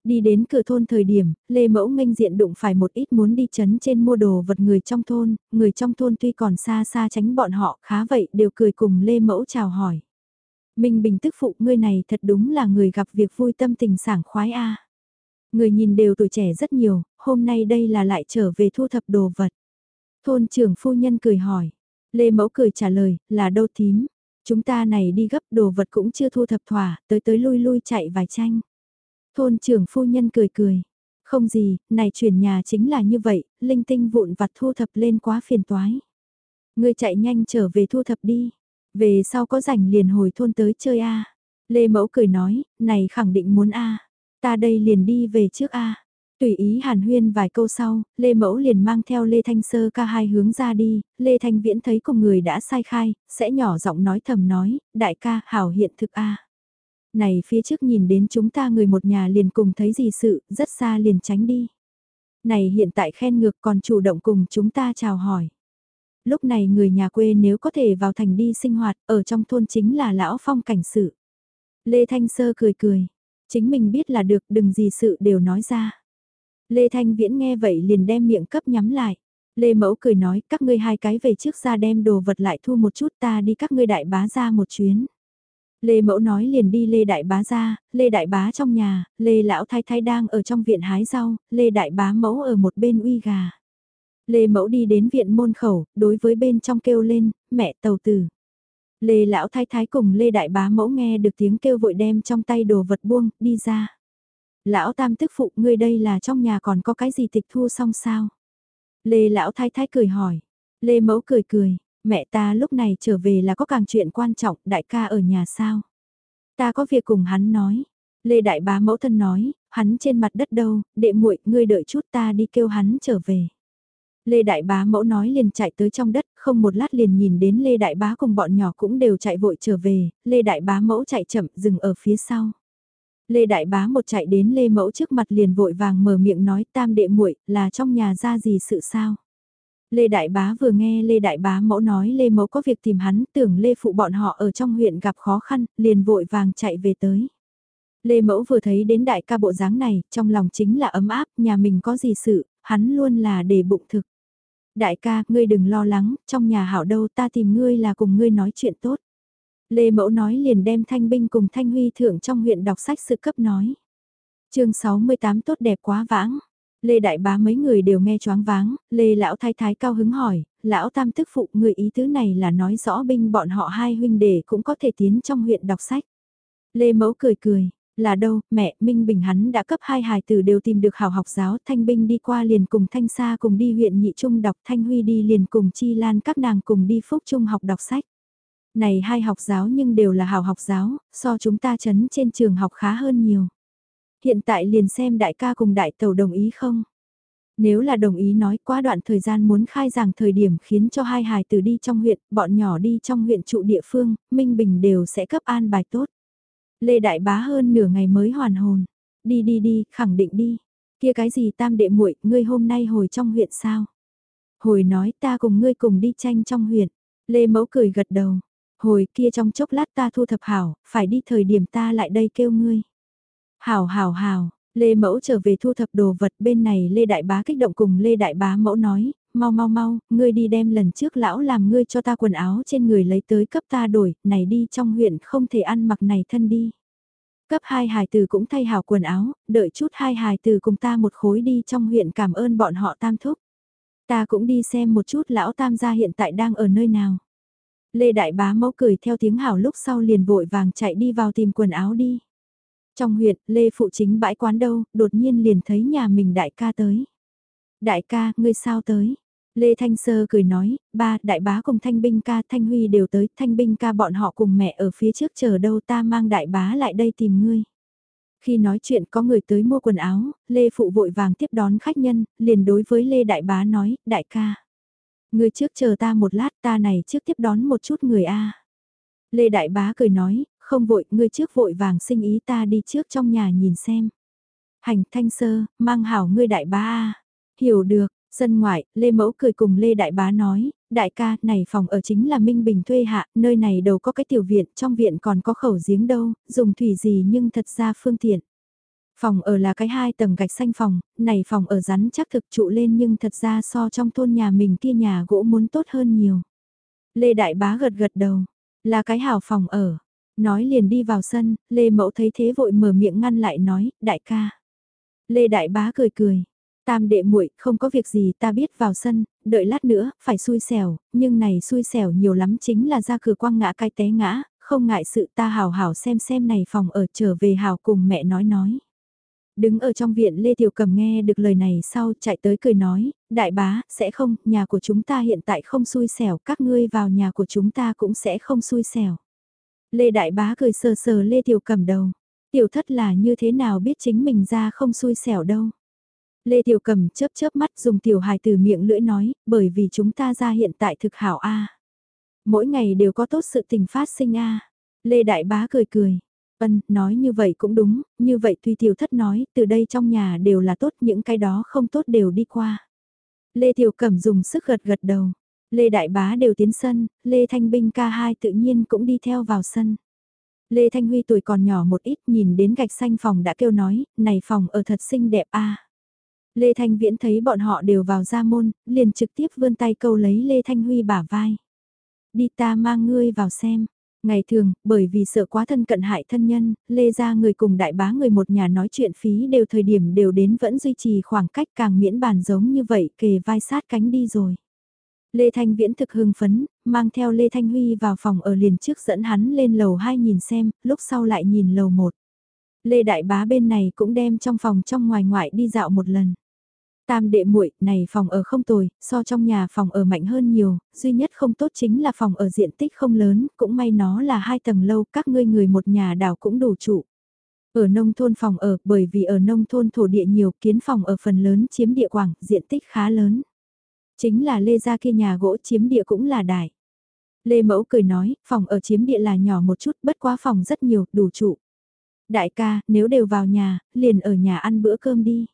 Đi đến cửa thôn thời điểm, Lê Mẫu nghênh diện đụng phải một ít muốn đi chấn trên mua đồ vật người trong thôn, người trong thôn tuy còn xa xa tránh bọn họ khá vậy đều cười cùng Lê Mẫu chào hỏi. Minh Bình tức phụ ngươi này thật đúng là người gặp việc vui tâm tình sảng khoái a. Người nhìn đều tuổi trẻ rất nhiều, hôm nay đây là lại trở về thu thập đồ vật. Thôn trưởng phu nhân cười hỏi. Lê Mẫu cười trả lời, là đâu thím. Chúng ta này đi gấp đồ vật cũng chưa thu thập thỏa, tới tới lui lui chạy vài tranh. Thôn trưởng phu nhân cười cười. Không gì, này chuyển nhà chính là như vậy, linh tinh vụn vặt thu thập lên quá phiền toái. Ngươi chạy nhanh trở về thu thập đi. Về sau có rảnh liền hồi thôn tới chơi a. Lê Mẫu cười nói, này khẳng định muốn a. Ta đây liền đi về trước a. Tùy ý hàn huyên vài câu sau, Lê Mẫu liền mang theo Lê Thanh Sơ ca hai hướng ra đi, Lê Thanh Viễn thấy cùng người đã sai khai, sẽ nhỏ giọng nói thầm nói, đại ca hảo hiện thực a. Này phía trước nhìn đến chúng ta người một nhà liền cùng thấy gì sự, rất xa liền tránh đi. Này hiện tại khen ngược còn chủ động cùng chúng ta chào hỏi. Lúc này người nhà quê nếu có thể vào thành đi sinh hoạt, ở trong thôn chính là lão phong cảnh sự. Lê Thanh Sơ cười cười, chính mình biết là được đừng gì sự đều nói ra. Lê Thanh Viễn nghe vậy liền đem miệng cấp nhắm lại. Lê Mẫu cười nói các ngươi hai cái về trước ra đem đồ vật lại thu một chút ta đi các ngươi đại bá ra một chuyến. Lê Mẫu nói liền đi Lê Đại Bá ra, Lê Đại Bá trong nhà, Lê Lão Thái Thái đang ở trong viện hái rau, Lê Đại Bá Mẫu ở một bên uy gà. Lê Mẫu đi đến viện môn khẩu, đối với bên trong kêu lên, mẹ tàu tử. Lê Lão Thái Thái cùng Lê Đại Bá Mẫu nghe được tiếng kêu vội đem trong tay đồ vật buông, đi ra. Lão Tam tức phụ ngươi đây là trong nhà còn có cái gì tịch thu xong sao? Lê Lão Thái Thái cười hỏi. Lê Mẫu cười cười, mẹ ta lúc này trở về là có càng chuyện quan trọng, đại ca ở nhà sao? Ta có việc cùng hắn nói. Lê Đại Bá Mẫu thân nói, hắn trên mặt đất đâu, đệ muội ngươi đợi chút ta đi kêu hắn trở về. Lê Đại Bá mẫu nói liền chạy tới trong đất, không một lát liền nhìn đến Lê Đại Bá cùng bọn nhỏ cũng đều chạy vội trở về, Lê Đại Bá mẫu chạy chậm dừng ở phía sau. Lê Đại Bá một chạy đến Lê Mẫu trước mặt liền vội vàng mở miệng nói tam đệ muội là trong nhà ra gì sự sao. Lê Đại Bá vừa nghe Lê Đại Bá mẫu nói Lê Mẫu có việc tìm hắn tưởng Lê Phụ bọn họ ở trong huyện gặp khó khăn, liền vội vàng chạy về tới. Lê Mẫu vừa thấy đến đại ca bộ dáng này, trong lòng chính là ấm áp, nhà mình có gì sự, hắn luôn là để bụng thực. Đại ca, ngươi đừng lo lắng, trong nhà hảo đâu ta tìm ngươi là cùng ngươi nói chuyện tốt. Lê Mẫu nói liền đem Thanh Binh cùng Thanh Huy thượng trong huyện đọc sách sự cấp nói. chương 68 tốt đẹp quá vãng. Lê Đại Bá mấy người đều nghe choáng váng, Lê Lão Thái Thái cao hứng hỏi, Lão Tam tức phụ người ý tứ này là nói rõ binh bọn họ hai huynh đệ cũng có thể tiến trong huyện đọc sách. Lê Mẫu cười cười, là đâu, mẹ, Minh Bình hắn đã cấp hai hài tử đều tìm được hảo học giáo, Thanh Binh đi qua liền cùng Thanh Sa cùng đi huyện Nhị Trung đọc, Thanh Huy đi liền cùng Chi Lan các nàng cùng đi Phúc Trung học đọc sách. Này hai học giáo nhưng đều là hảo học giáo, so chúng ta chấn trên trường học khá hơn nhiều. Hiện tại liền xem đại ca cùng đại tàu đồng ý không? Nếu là đồng ý nói quá đoạn thời gian muốn khai giảng thời điểm khiến cho hai hài tử đi trong huyện, bọn nhỏ đi trong huyện trụ địa phương, Minh Bình đều sẽ cấp an bài tốt. Lê Đại Bá hơn nửa ngày mới hoàn hồn. Đi đi đi, khẳng định đi. Kia cái gì tam đệ muội, ngươi hôm nay hồi trong huyện sao? Hồi nói ta cùng ngươi cùng đi tranh trong huyện. Lê Mẫu cười gật đầu. Hồi kia trong chốc lát ta thu thập hảo, phải đi thời điểm ta lại đây kêu ngươi. Hảo hảo hảo, Lê Mẫu trở về thu thập đồ vật bên này Lê Đại Bá kích động cùng Lê Đại Bá Mẫu nói, mau mau mau, ngươi đi đem lần trước lão làm ngươi cho ta quần áo trên người lấy tới cấp ta đổi, này đi trong huyện không thể ăn mặc này thân đi. Cấp hai hài tử cũng thay hảo quần áo, đợi chút hai hài tử cùng ta một khối đi trong huyện cảm ơn bọn họ tam thúc. Ta cũng đi xem một chút lão tam gia hiện tại đang ở nơi nào. Lê Đại Bá mẫu cười theo tiếng hảo lúc sau liền vội vàng chạy đi vào tìm quần áo đi. Trong huyện, Lê Phụ chính bãi quán đâu, đột nhiên liền thấy nhà mình đại ca tới. Đại ca, ngươi sao tới? Lê Thanh Sơ cười nói, ba, đại bá cùng Thanh Binh ca, Thanh Huy đều tới, Thanh Binh ca bọn họ cùng mẹ ở phía trước chờ đâu ta mang đại bá lại đây tìm ngươi. Khi nói chuyện có người tới mua quần áo, Lê Phụ vội vàng tiếp đón khách nhân, liền đối với Lê Đại Bá nói, đại ca. Ngươi trước chờ ta một lát ta này trước tiếp đón một chút người A. Lê Đại Bá cười nói, không vội, ngươi trước vội vàng sinh ý ta đi trước trong nhà nhìn xem. Hành thanh sơ, mang hảo ngươi đại bá A. Hiểu được, sân ngoại, Lê Mẫu cười cùng Lê Đại Bá nói, đại ca, này phòng ở chính là Minh Bình thuê hạ, nơi này đầu có cái tiểu viện, trong viện còn có khẩu giếng đâu, dùng thủy gì nhưng thật ra phương tiện. Phòng ở là cái hai tầng gạch xanh phòng, này phòng ở rắn chắc thực trụ lên nhưng thật ra so trong thôn nhà mình kia nhà gỗ muốn tốt hơn nhiều. Lê Đại Bá gật gật đầu, là cái hào phòng ở. Nói liền đi vào sân, Lê Mẫu thấy thế vội mở miệng ngăn lại nói, đại ca. Lê Đại Bá cười cười, tam đệ muội không có việc gì ta biết vào sân, đợi lát nữa, phải xui xẻo, nhưng này xui xẻo nhiều lắm chính là ra cửa quăng ngã cái té ngã, không ngại sự ta hào hào xem xem này phòng ở trở về hào cùng mẹ nói nói. Đứng ở trong viện Lê Tiểu Cầm nghe được lời này sau chạy tới cười nói, đại bá, sẽ không, nhà của chúng ta hiện tại không xui xẻo, các ngươi vào nhà của chúng ta cũng sẽ không xui xẻo. Lê Đại Bá cười sờ sờ Lê Tiểu Cẩm đầu. Tiểu thất là như thế nào biết chính mình ra không xui xẻo đâu. Lê Tiểu Cẩm chớp chớp mắt dùng tiểu hài từ miệng lưỡi nói, bởi vì chúng ta ra hiện tại thực hảo A. Mỗi ngày đều có tốt sự tình phát sinh A. Lê Đại Bá cười cười. vân nói như vậy cũng đúng, như vậy tuy tiểu thất nói, từ đây trong nhà đều là tốt, những cái đó không tốt đều đi qua. Lê Tiểu Cẩm dùng sức gật gật đầu. Lê Đại Bá đều tiến sân, Lê Thanh Binh ca hai tự nhiên cũng đi theo vào sân. Lê Thanh Huy tuổi còn nhỏ một ít nhìn đến gạch xanh phòng đã kêu nói, này phòng ở thật xinh đẹp a. Lê Thanh Viễn thấy bọn họ đều vào ra môn, liền trực tiếp vươn tay câu lấy Lê Thanh Huy bả vai. Đi ta mang ngươi vào xem. Ngày thường, bởi vì sợ quá thân cận hại thân nhân, Lê ra người cùng đại bá người một nhà nói chuyện phí đều thời điểm đều đến vẫn duy trì khoảng cách càng miễn bàn giống như vậy kề vai sát cánh đi rồi. Lê Thanh Viễn thực hưng phấn, mang theo Lê Thanh Huy vào phòng ở liền trước dẫn hắn lên lầu 2 nhìn xem, lúc sau lại nhìn lầu 1. Lê Đại Bá bên này cũng đem trong phòng trong ngoài ngoại đi dạo một lần. Tam đệ muội này phòng ở không tồi, so trong nhà phòng ở mạnh hơn nhiều, duy nhất không tốt chính là phòng ở diện tích không lớn, cũng may nó là hai tầng lâu, các ngươi người một nhà đảo cũng đủ trụ. Ở nông thôn phòng ở, bởi vì ở nông thôn thổ địa nhiều, kiến phòng ở phần lớn chiếm địa quảng, diện tích khá lớn. Chính là Lê gia kia nhà gỗ chiếm địa cũng là đại. Lê Mẫu cười nói, phòng ở chiếm địa là nhỏ một chút, bất quá phòng rất nhiều, đủ trụ. Đại ca, nếu đều vào nhà, liền ở nhà ăn bữa cơm đi.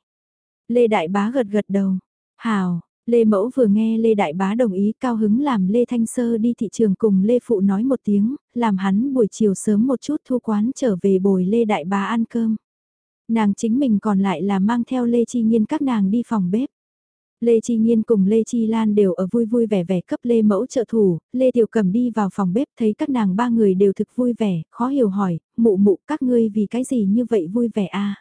Lê Đại Bá gật gật đầu. Hào, Lê Mẫu vừa nghe Lê Đại Bá đồng ý cao hứng làm Lê Thanh Sơ đi thị trường cùng Lê Phụ nói một tiếng, làm hắn buổi chiều sớm một chút thu quán trở về bồi Lê Đại Bá ăn cơm. Nàng chính mình còn lại là mang theo Lê Chi Nhiên các nàng đi phòng bếp. Lê Chi Nhiên cùng Lê Chi Lan đều ở vui vui vẻ vẻ cấp Lê Mẫu trợ thủ, Lê Tiểu Cầm đi vào phòng bếp thấy các nàng ba người đều thực vui vẻ, khó hiểu hỏi, mụ mụ các ngươi vì cái gì như vậy vui vẻ a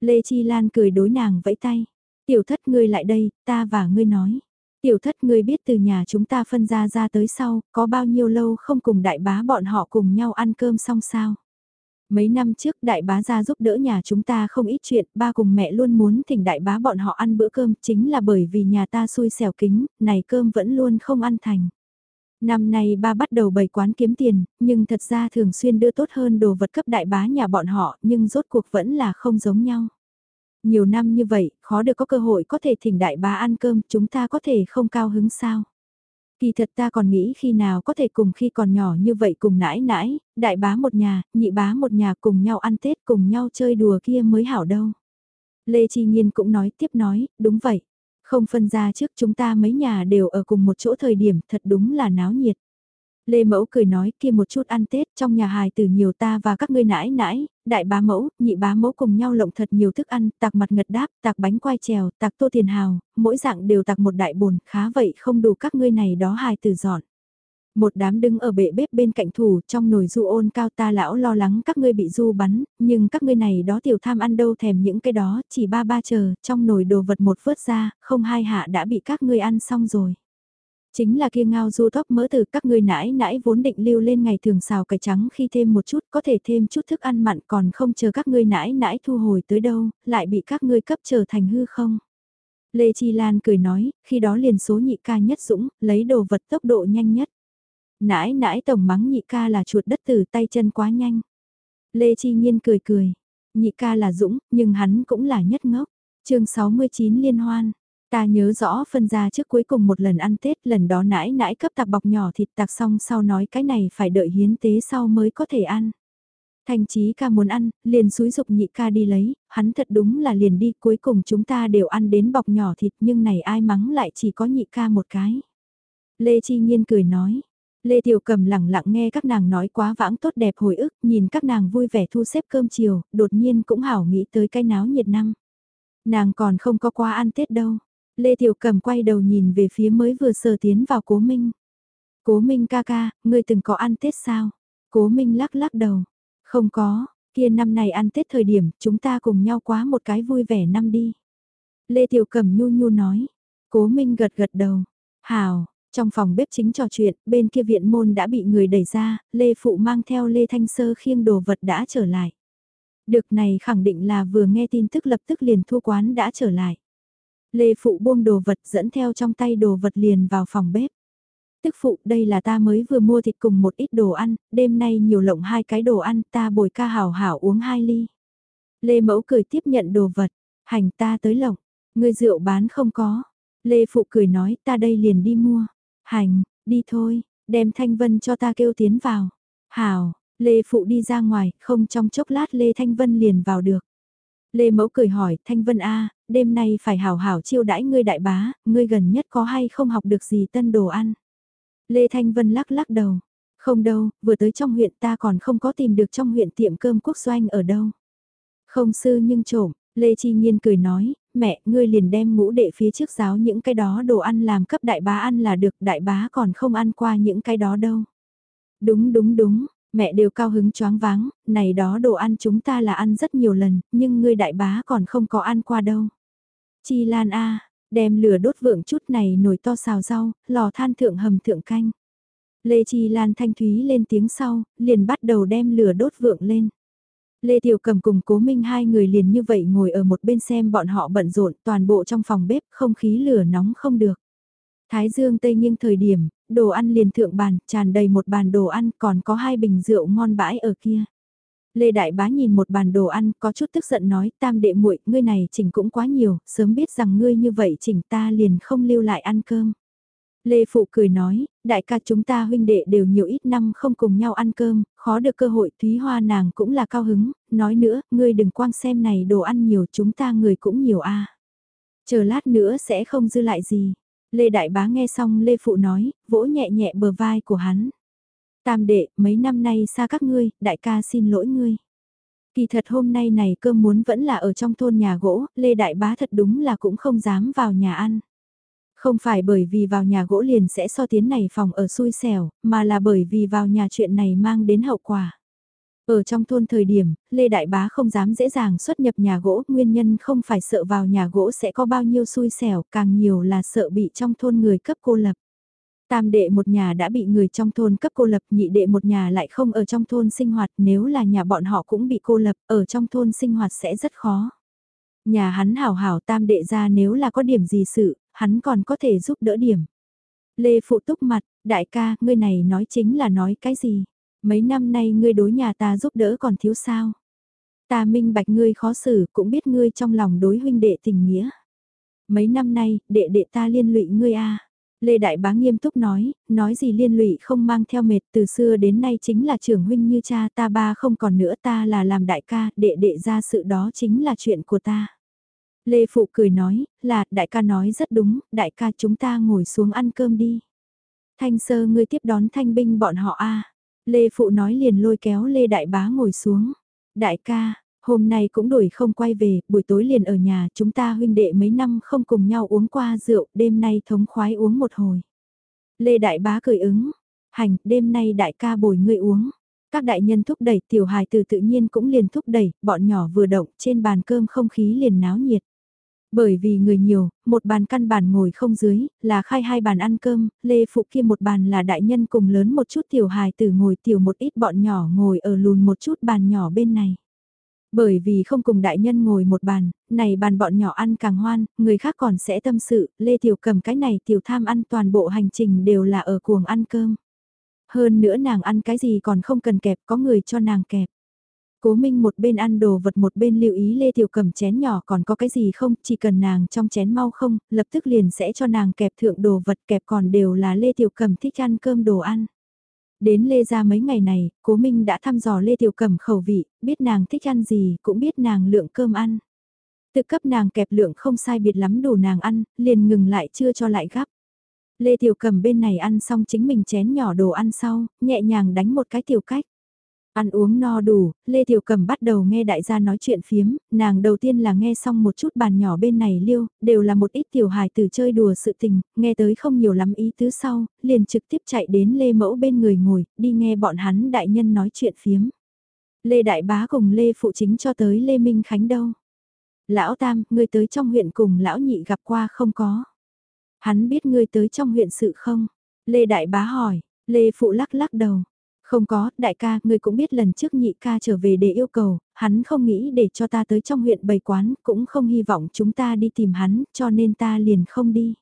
Lê Chi Lan cười đối nàng vẫy tay. Tiểu thất ngươi lại đây, ta và ngươi nói. Tiểu thất ngươi biết từ nhà chúng ta phân ra ra tới sau, có bao nhiêu lâu không cùng đại bá bọn họ cùng nhau ăn cơm xong sao. Mấy năm trước đại bá ra giúp đỡ nhà chúng ta không ít chuyện, ba cùng mẹ luôn muốn thỉnh đại bá bọn họ ăn bữa cơm chính là bởi vì nhà ta xui xẻo kính, này cơm vẫn luôn không ăn thành. Năm nay ba bắt đầu bày quán kiếm tiền, nhưng thật ra thường xuyên đưa tốt hơn đồ vật cấp đại bá nhà bọn họ, nhưng rốt cuộc vẫn là không giống nhau. Nhiều năm như vậy, khó được có cơ hội có thể thỉnh đại bá ăn cơm, chúng ta có thể không cao hứng sao. Kỳ thật ta còn nghĩ khi nào có thể cùng khi còn nhỏ như vậy cùng nãi nãi, đại bá một nhà, nhị bá một nhà cùng nhau ăn Tết cùng nhau chơi đùa kia mới hảo đâu. Lê Chi Nhiên cũng nói tiếp nói, đúng vậy. Không phân ra trước chúng ta mấy nhà đều ở cùng một chỗ thời điểm thật đúng là náo nhiệt. Lê Mẫu cười nói kia một chút ăn Tết trong nhà hài từ nhiều ta và các ngươi nãi nãi, đại bá mẫu, nhị bá mẫu cùng nhau lộng thật nhiều thức ăn, tạc mặt ngật đáp, tạc bánh quai trèo, tạc tô tiền hào, mỗi dạng đều tạc một đại bồn, khá vậy không đủ các ngươi này đó hài từ dọn. Một đám đứng ở bệ bếp bên cạnh thủ, trong nồi du ôn cao ta lão lo lắng các ngươi bị du bắn, nhưng các ngươi này đó tiểu tham ăn đâu thèm những cái đó, chỉ ba ba chờ, trong nồi đồ vật một vớt ra, không hai hạ đã bị các ngươi ăn xong rồi. Chính là kia ngao du tóc mỡ từ các ngươi nãi nãi vốn định lưu lên ngày thường xào cải trắng khi thêm một chút có thể thêm chút thức ăn mặn còn không chờ các ngươi nãi nãi thu hồi tới đâu, lại bị các ngươi cấp trở thành hư không. Lê Chi Lan cười nói, khi đó liền số nhị ca nhất dũng, lấy đồ vật tốc độ nhanh nhất. Nãi nãi tổng mắng nhị ca là chuột đất từ tay chân quá nhanh. Lê Chi Nhiên cười cười, nhị ca là dũng, nhưng hắn cũng là nhất ngốc. chương 69 liên hoan, Ta nhớ rõ phân ra trước cuối cùng một lần ăn Tết lần đó nãi nãi cấp tạc bọc nhỏ thịt tạc xong sau nói cái này phải đợi hiến tế sau mới có thể ăn. Thành chí ca muốn ăn, liền xúi dục nhị ca đi lấy, hắn thật đúng là liền đi cuối cùng chúng ta đều ăn đến bọc nhỏ thịt nhưng này ai mắng lại chỉ có nhị ca một cái. Lê Chi Nhiên cười nói, Lê Tiểu Cầm lặng lặng nghe các nàng nói quá vãng tốt đẹp hồi ức, nhìn các nàng vui vẻ thu xếp cơm chiều, đột nhiên cũng hảo nghĩ tới cái náo nhiệt năm. Nàng còn không có qua ăn Tết đâu, Lê Tiểu Cầm quay đầu nhìn về phía mới vừa sờ tiến vào Cố Minh. Cố Minh ca ca, ngươi từng có ăn Tết sao? Cố Minh lắc lắc đầu. Không có, kia năm này ăn Tết thời điểm chúng ta cùng nhau quá một cái vui vẻ năm đi. Lê Tiểu Cẩm nhu nhu nói. Cố Minh gật gật đầu. Hào, trong phòng bếp chính trò chuyện, bên kia viện môn đã bị người đẩy ra, Lê Phụ mang theo Lê Thanh Sơ khiêng đồ vật đã trở lại. Được này khẳng định là vừa nghe tin tức lập tức liền thu quán đã trở lại. Lê Phụ buông đồ vật dẫn theo trong tay đồ vật liền vào phòng bếp. Tức Phụ đây là ta mới vừa mua thịt cùng một ít đồ ăn, đêm nay nhiều lộng hai cái đồ ăn ta bồi ca hảo hảo uống hai ly. Lê Mẫu cười tiếp nhận đồ vật, hành ta tới lộng, người rượu bán không có. Lê Phụ cười nói ta đây liền đi mua. Hành, đi thôi, đem Thanh Vân cho ta kêu tiến vào. Hảo, Lê Phụ đi ra ngoài, không trong chốc lát Lê Thanh Vân liền vào được. Lê Mẫu cười hỏi, Thanh Vân A, đêm nay phải hảo hảo chiêu đãi ngươi đại bá, ngươi gần nhất có hay không học được gì tân đồ ăn. Lê Thanh Vân lắc lắc đầu, không đâu, vừa tới trong huyện ta còn không có tìm được trong huyện tiệm cơm quốc doanh ở đâu. Không sư nhưng trộm, Lê Chi Nhiên cười nói, mẹ, ngươi liền đem ngũ đệ phía trước giáo những cái đó đồ ăn làm cấp đại bá ăn là được, đại bá còn không ăn qua những cái đó đâu. Đúng đúng đúng, mẹ đều cao hứng choáng váng, này đó đồ ăn chúng ta là ăn rất nhiều lần, nhưng ngươi đại bá còn không có ăn qua đâu. Chi Lan A, đem lửa đốt vượng chút này nồi to xào rau, lò than thượng hầm thượng canh. Lê Chi Lan thanh thúy lên tiếng sau, liền bắt đầu đem lửa đốt vượng lên. Lê Tiểu Cầm cùng Cố Minh hai người liền như vậy ngồi ở một bên xem bọn họ bận rộn toàn bộ trong phòng bếp không khí lửa nóng không được. Thái Dương Tây nghiêng thời điểm, đồ ăn liền thượng bàn, tràn đầy một bàn đồ ăn còn có hai bình rượu ngon bãi ở kia. Lê Đại Bá nhìn một bàn đồ ăn có chút tức giận nói tam đệ muội ngươi này chỉnh cũng quá nhiều, sớm biết rằng ngươi như vậy chỉnh ta liền không lưu lại ăn cơm. Lê Phụ cười nói, đại ca chúng ta huynh đệ đều nhiều ít năm không cùng nhau ăn cơm, khó được cơ hội Thúy Hoa nàng cũng là cao hứng, nói nữa, ngươi đừng quang xem này đồ ăn nhiều chúng ta người cũng nhiều a Chờ lát nữa sẽ không dư lại gì. Lê Đại Bá nghe xong Lê Phụ nói, vỗ nhẹ nhẹ bờ vai của hắn. Tam đệ, mấy năm nay xa các ngươi, đại ca xin lỗi ngươi. Kỳ thật hôm nay này cơm muốn vẫn là ở trong thôn nhà gỗ, Lê Đại Bá thật đúng là cũng không dám vào nhà ăn. Không phải bởi vì vào nhà gỗ liền sẽ so tiến này phòng ở xui xẻo, mà là bởi vì vào nhà chuyện này mang đến hậu quả. Ở trong thôn thời điểm, Lê Đại Bá không dám dễ dàng xuất nhập nhà gỗ, nguyên nhân không phải sợ vào nhà gỗ sẽ có bao nhiêu xui xẻo, càng nhiều là sợ bị trong thôn người cấp cô lập. Tam đệ một nhà đã bị người trong thôn cấp cô lập, nhị đệ một nhà lại không ở trong thôn sinh hoạt, nếu là nhà bọn họ cũng bị cô lập, ở trong thôn sinh hoạt sẽ rất khó. Nhà hắn hảo hảo tam đệ ra nếu là có điểm gì sự, hắn còn có thể giúp đỡ điểm. Lê Phụ Túc mặt, đại ca, ngươi này nói chính là nói cái gì? Mấy năm nay ngươi đối nhà ta giúp đỡ còn thiếu sao? Ta minh bạch ngươi khó xử, cũng biết ngươi trong lòng đối huynh đệ tình nghĩa. Mấy năm nay, đệ đệ ta liên lụy ngươi a. Lê Đại Bá nghiêm túc nói, nói gì liên lụy không mang theo mệt từ xưa đến nay chính là trưởng huynh như cha ta ba không còn nữa ta là làm đại ca, đệ đệ ra sự đó chính là chuyện của ta. Lê Phụ cười nói, là, đại ca nói rất đúng, đại ca chúng ta ngồi xuống ăn cơm đi. Thanh sơ ngươi tiếp đón thanh binh bọn họ a Lê Phụ nói liền lôi kéo Lê Đại Bá ngồi xuống. Đại ca, hôm nay cũng đổi không quay về, buổi tối liền ở nhà, chúng ta huynh đệ mấy năm không cùng nhau uống qua rượu, đêm nay thống khoái uống một hồi. Lê Đại Bá cười ứng, hành, đêm nay đại ca bồi ngươi uống. Các đại nhân thúc đẩy tiểu hài từ tự nhiên cũng liền thúc đẩy, bọn nhỏ vừa động trên bàn cơm không khí liền náo nhiệt. Bởi vì người nhiều, một bàn căn bản ngồi không dưới, là khai hai bàn ăn cơm, lê phụ kia một bàn là đại nhân cùng lớn một chút tiểu hài tử ngồi tiểu một ít bọn nhỏ ngồi ở lùn một chút bàn nhỏ bên này. Bởi vì không cùng đại nhân ngồi một bàn, này bàn bọn nhỏ ăn càng hoan, người khác còn sẽ tâm sự, Lê Tiểu cầm cái này tiểu tham ăn toàn bộ hành trình đều là ở cuồng ăn cơm. Hơn nữa nàng ăn cái gì còn không cần kẹp, có người cho nàng kẹp. Cố Minh một bên ăn đồ vật một bên lưu ý Lê Tiểu cầm chén nhỏ còn có cái gì không, chỉ cần nàng trong chén mau không, lập tức liền sẽ cho nàng kẹp thượng đồ vật kẹp còn đều là Lê Tiểu cầm thích ăn cơm đồ ăn. Đến Lê ra mấy ngày này, Cố Minh đã thăm dò Lê Tiểu cầm khẩu vị, biết nàng thích ăn gì, cũng biết nàng lượng cơm ăn. Tự cấp nàng kẹp lượng không sai biệt lắm đủ nàng ăn, liền ngừng lại chưa cho lại gắp. Lê Tiểu cầm bên này ăn xong chính mình chén nhỏ đồ ăn sau, nhẹ nhàng đánh một cái tiểu cách. Ăn uống no đủ, Lê Tiểu Cầm bắt đầu nghe đại gia nói chuyện phiếm, nàng đầu tiên là nghe xong một chút bàn nhỏ bên này liêu, đều là một ít tiểu hài từ chơi đùa sự tình, nghe tới không nhiều lắm ý tứ sau, liền trực tiếp chạy đến Lê Mẫu bên người ngồi, đi nghe bọn hắn đại nhân nói chuyện phiếm. Lê Đại Bá cùng Lê Phụ Chính cho tới Lê Minh Khánh đâu. Lão Tam, ngươi tới trong huyện cùng Lão Nhị gặp qua không có. Hắn biết ngươi tới trong huyện sự không? Lê Đại Bá hỏi, Lê Phụ lắc lắc đầu. Không có, đại ca, ngươi cũng biết lần trước nhị ca trở về để yêu cầu, hắn không nghĩ để cho ta tới trong huyện bày quán, cũng không hy vọng chúng ta đi tìm hắn, cho nên ta liền không đi.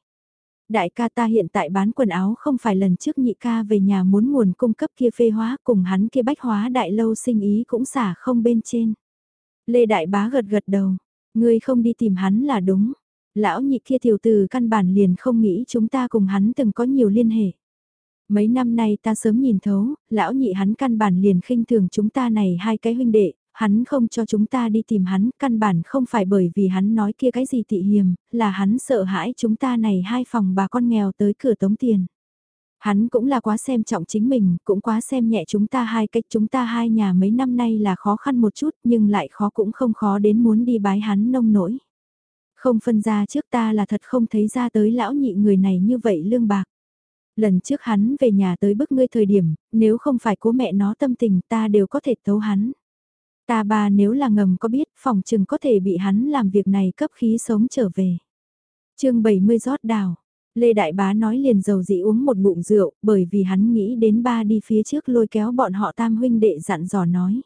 Đại ca ta hiện tại bán quần áo không phải lần trước nhị ca về nhà muốn nguồn cung cấp kia phê hóa cùng hắn kia bách hóa đại lâu sinh ý cũng xả không bên trên. Lê Đại Bá gật gật đầu, ngươi không đi tìm hắn là đúng. Lão nhị kia tiểu từ căn bản liền không nghĩ chúng ta cùng hắn từng có nhiều liên hệ. Mấy năm nay ta sớm nhìn thấu, lão nhị hắn căn bản liền khinh thường chúng ta này hai cái huynh đệ, hắn không cho chúng ta đi tìm hắn, căn bản không phải bởi vì hắn nói kia cái gì tị hiềm, là hắn sợ hãi chúng ta này hai phòng bà con nghèo tới cửa tống tiền. Hắn cũng là quá xem trọng chính mình, cũng quá xem nhẹ chúng ta hai cách chúng ta hai nhà mấy năm nay là khó khăn một chút nhưng lại khó cũng không khó đến muốn đi bái hắn nông nổi. Không phân ra trước ta là thật không thấy ra tới lão nhị người này như vậy lương bạc. Lần trước hắn về nhà tới bức ngươi thời điểm, nếu không phải cố mẹ nó tâm tình ta đều có thể tấu hắn. Ta ba nếu là ngầm có biết phòng chừng có thể bị hắn làm việc này cấp khí sống trở về. chương 70 rót đào. Lê Đại Bá nói liền dầu dị uống một bụng rượu bởi vì hắn nghĩ đến ba đi phía trước lôi kéo bọn họ tam huynh đệ dặn dò nói.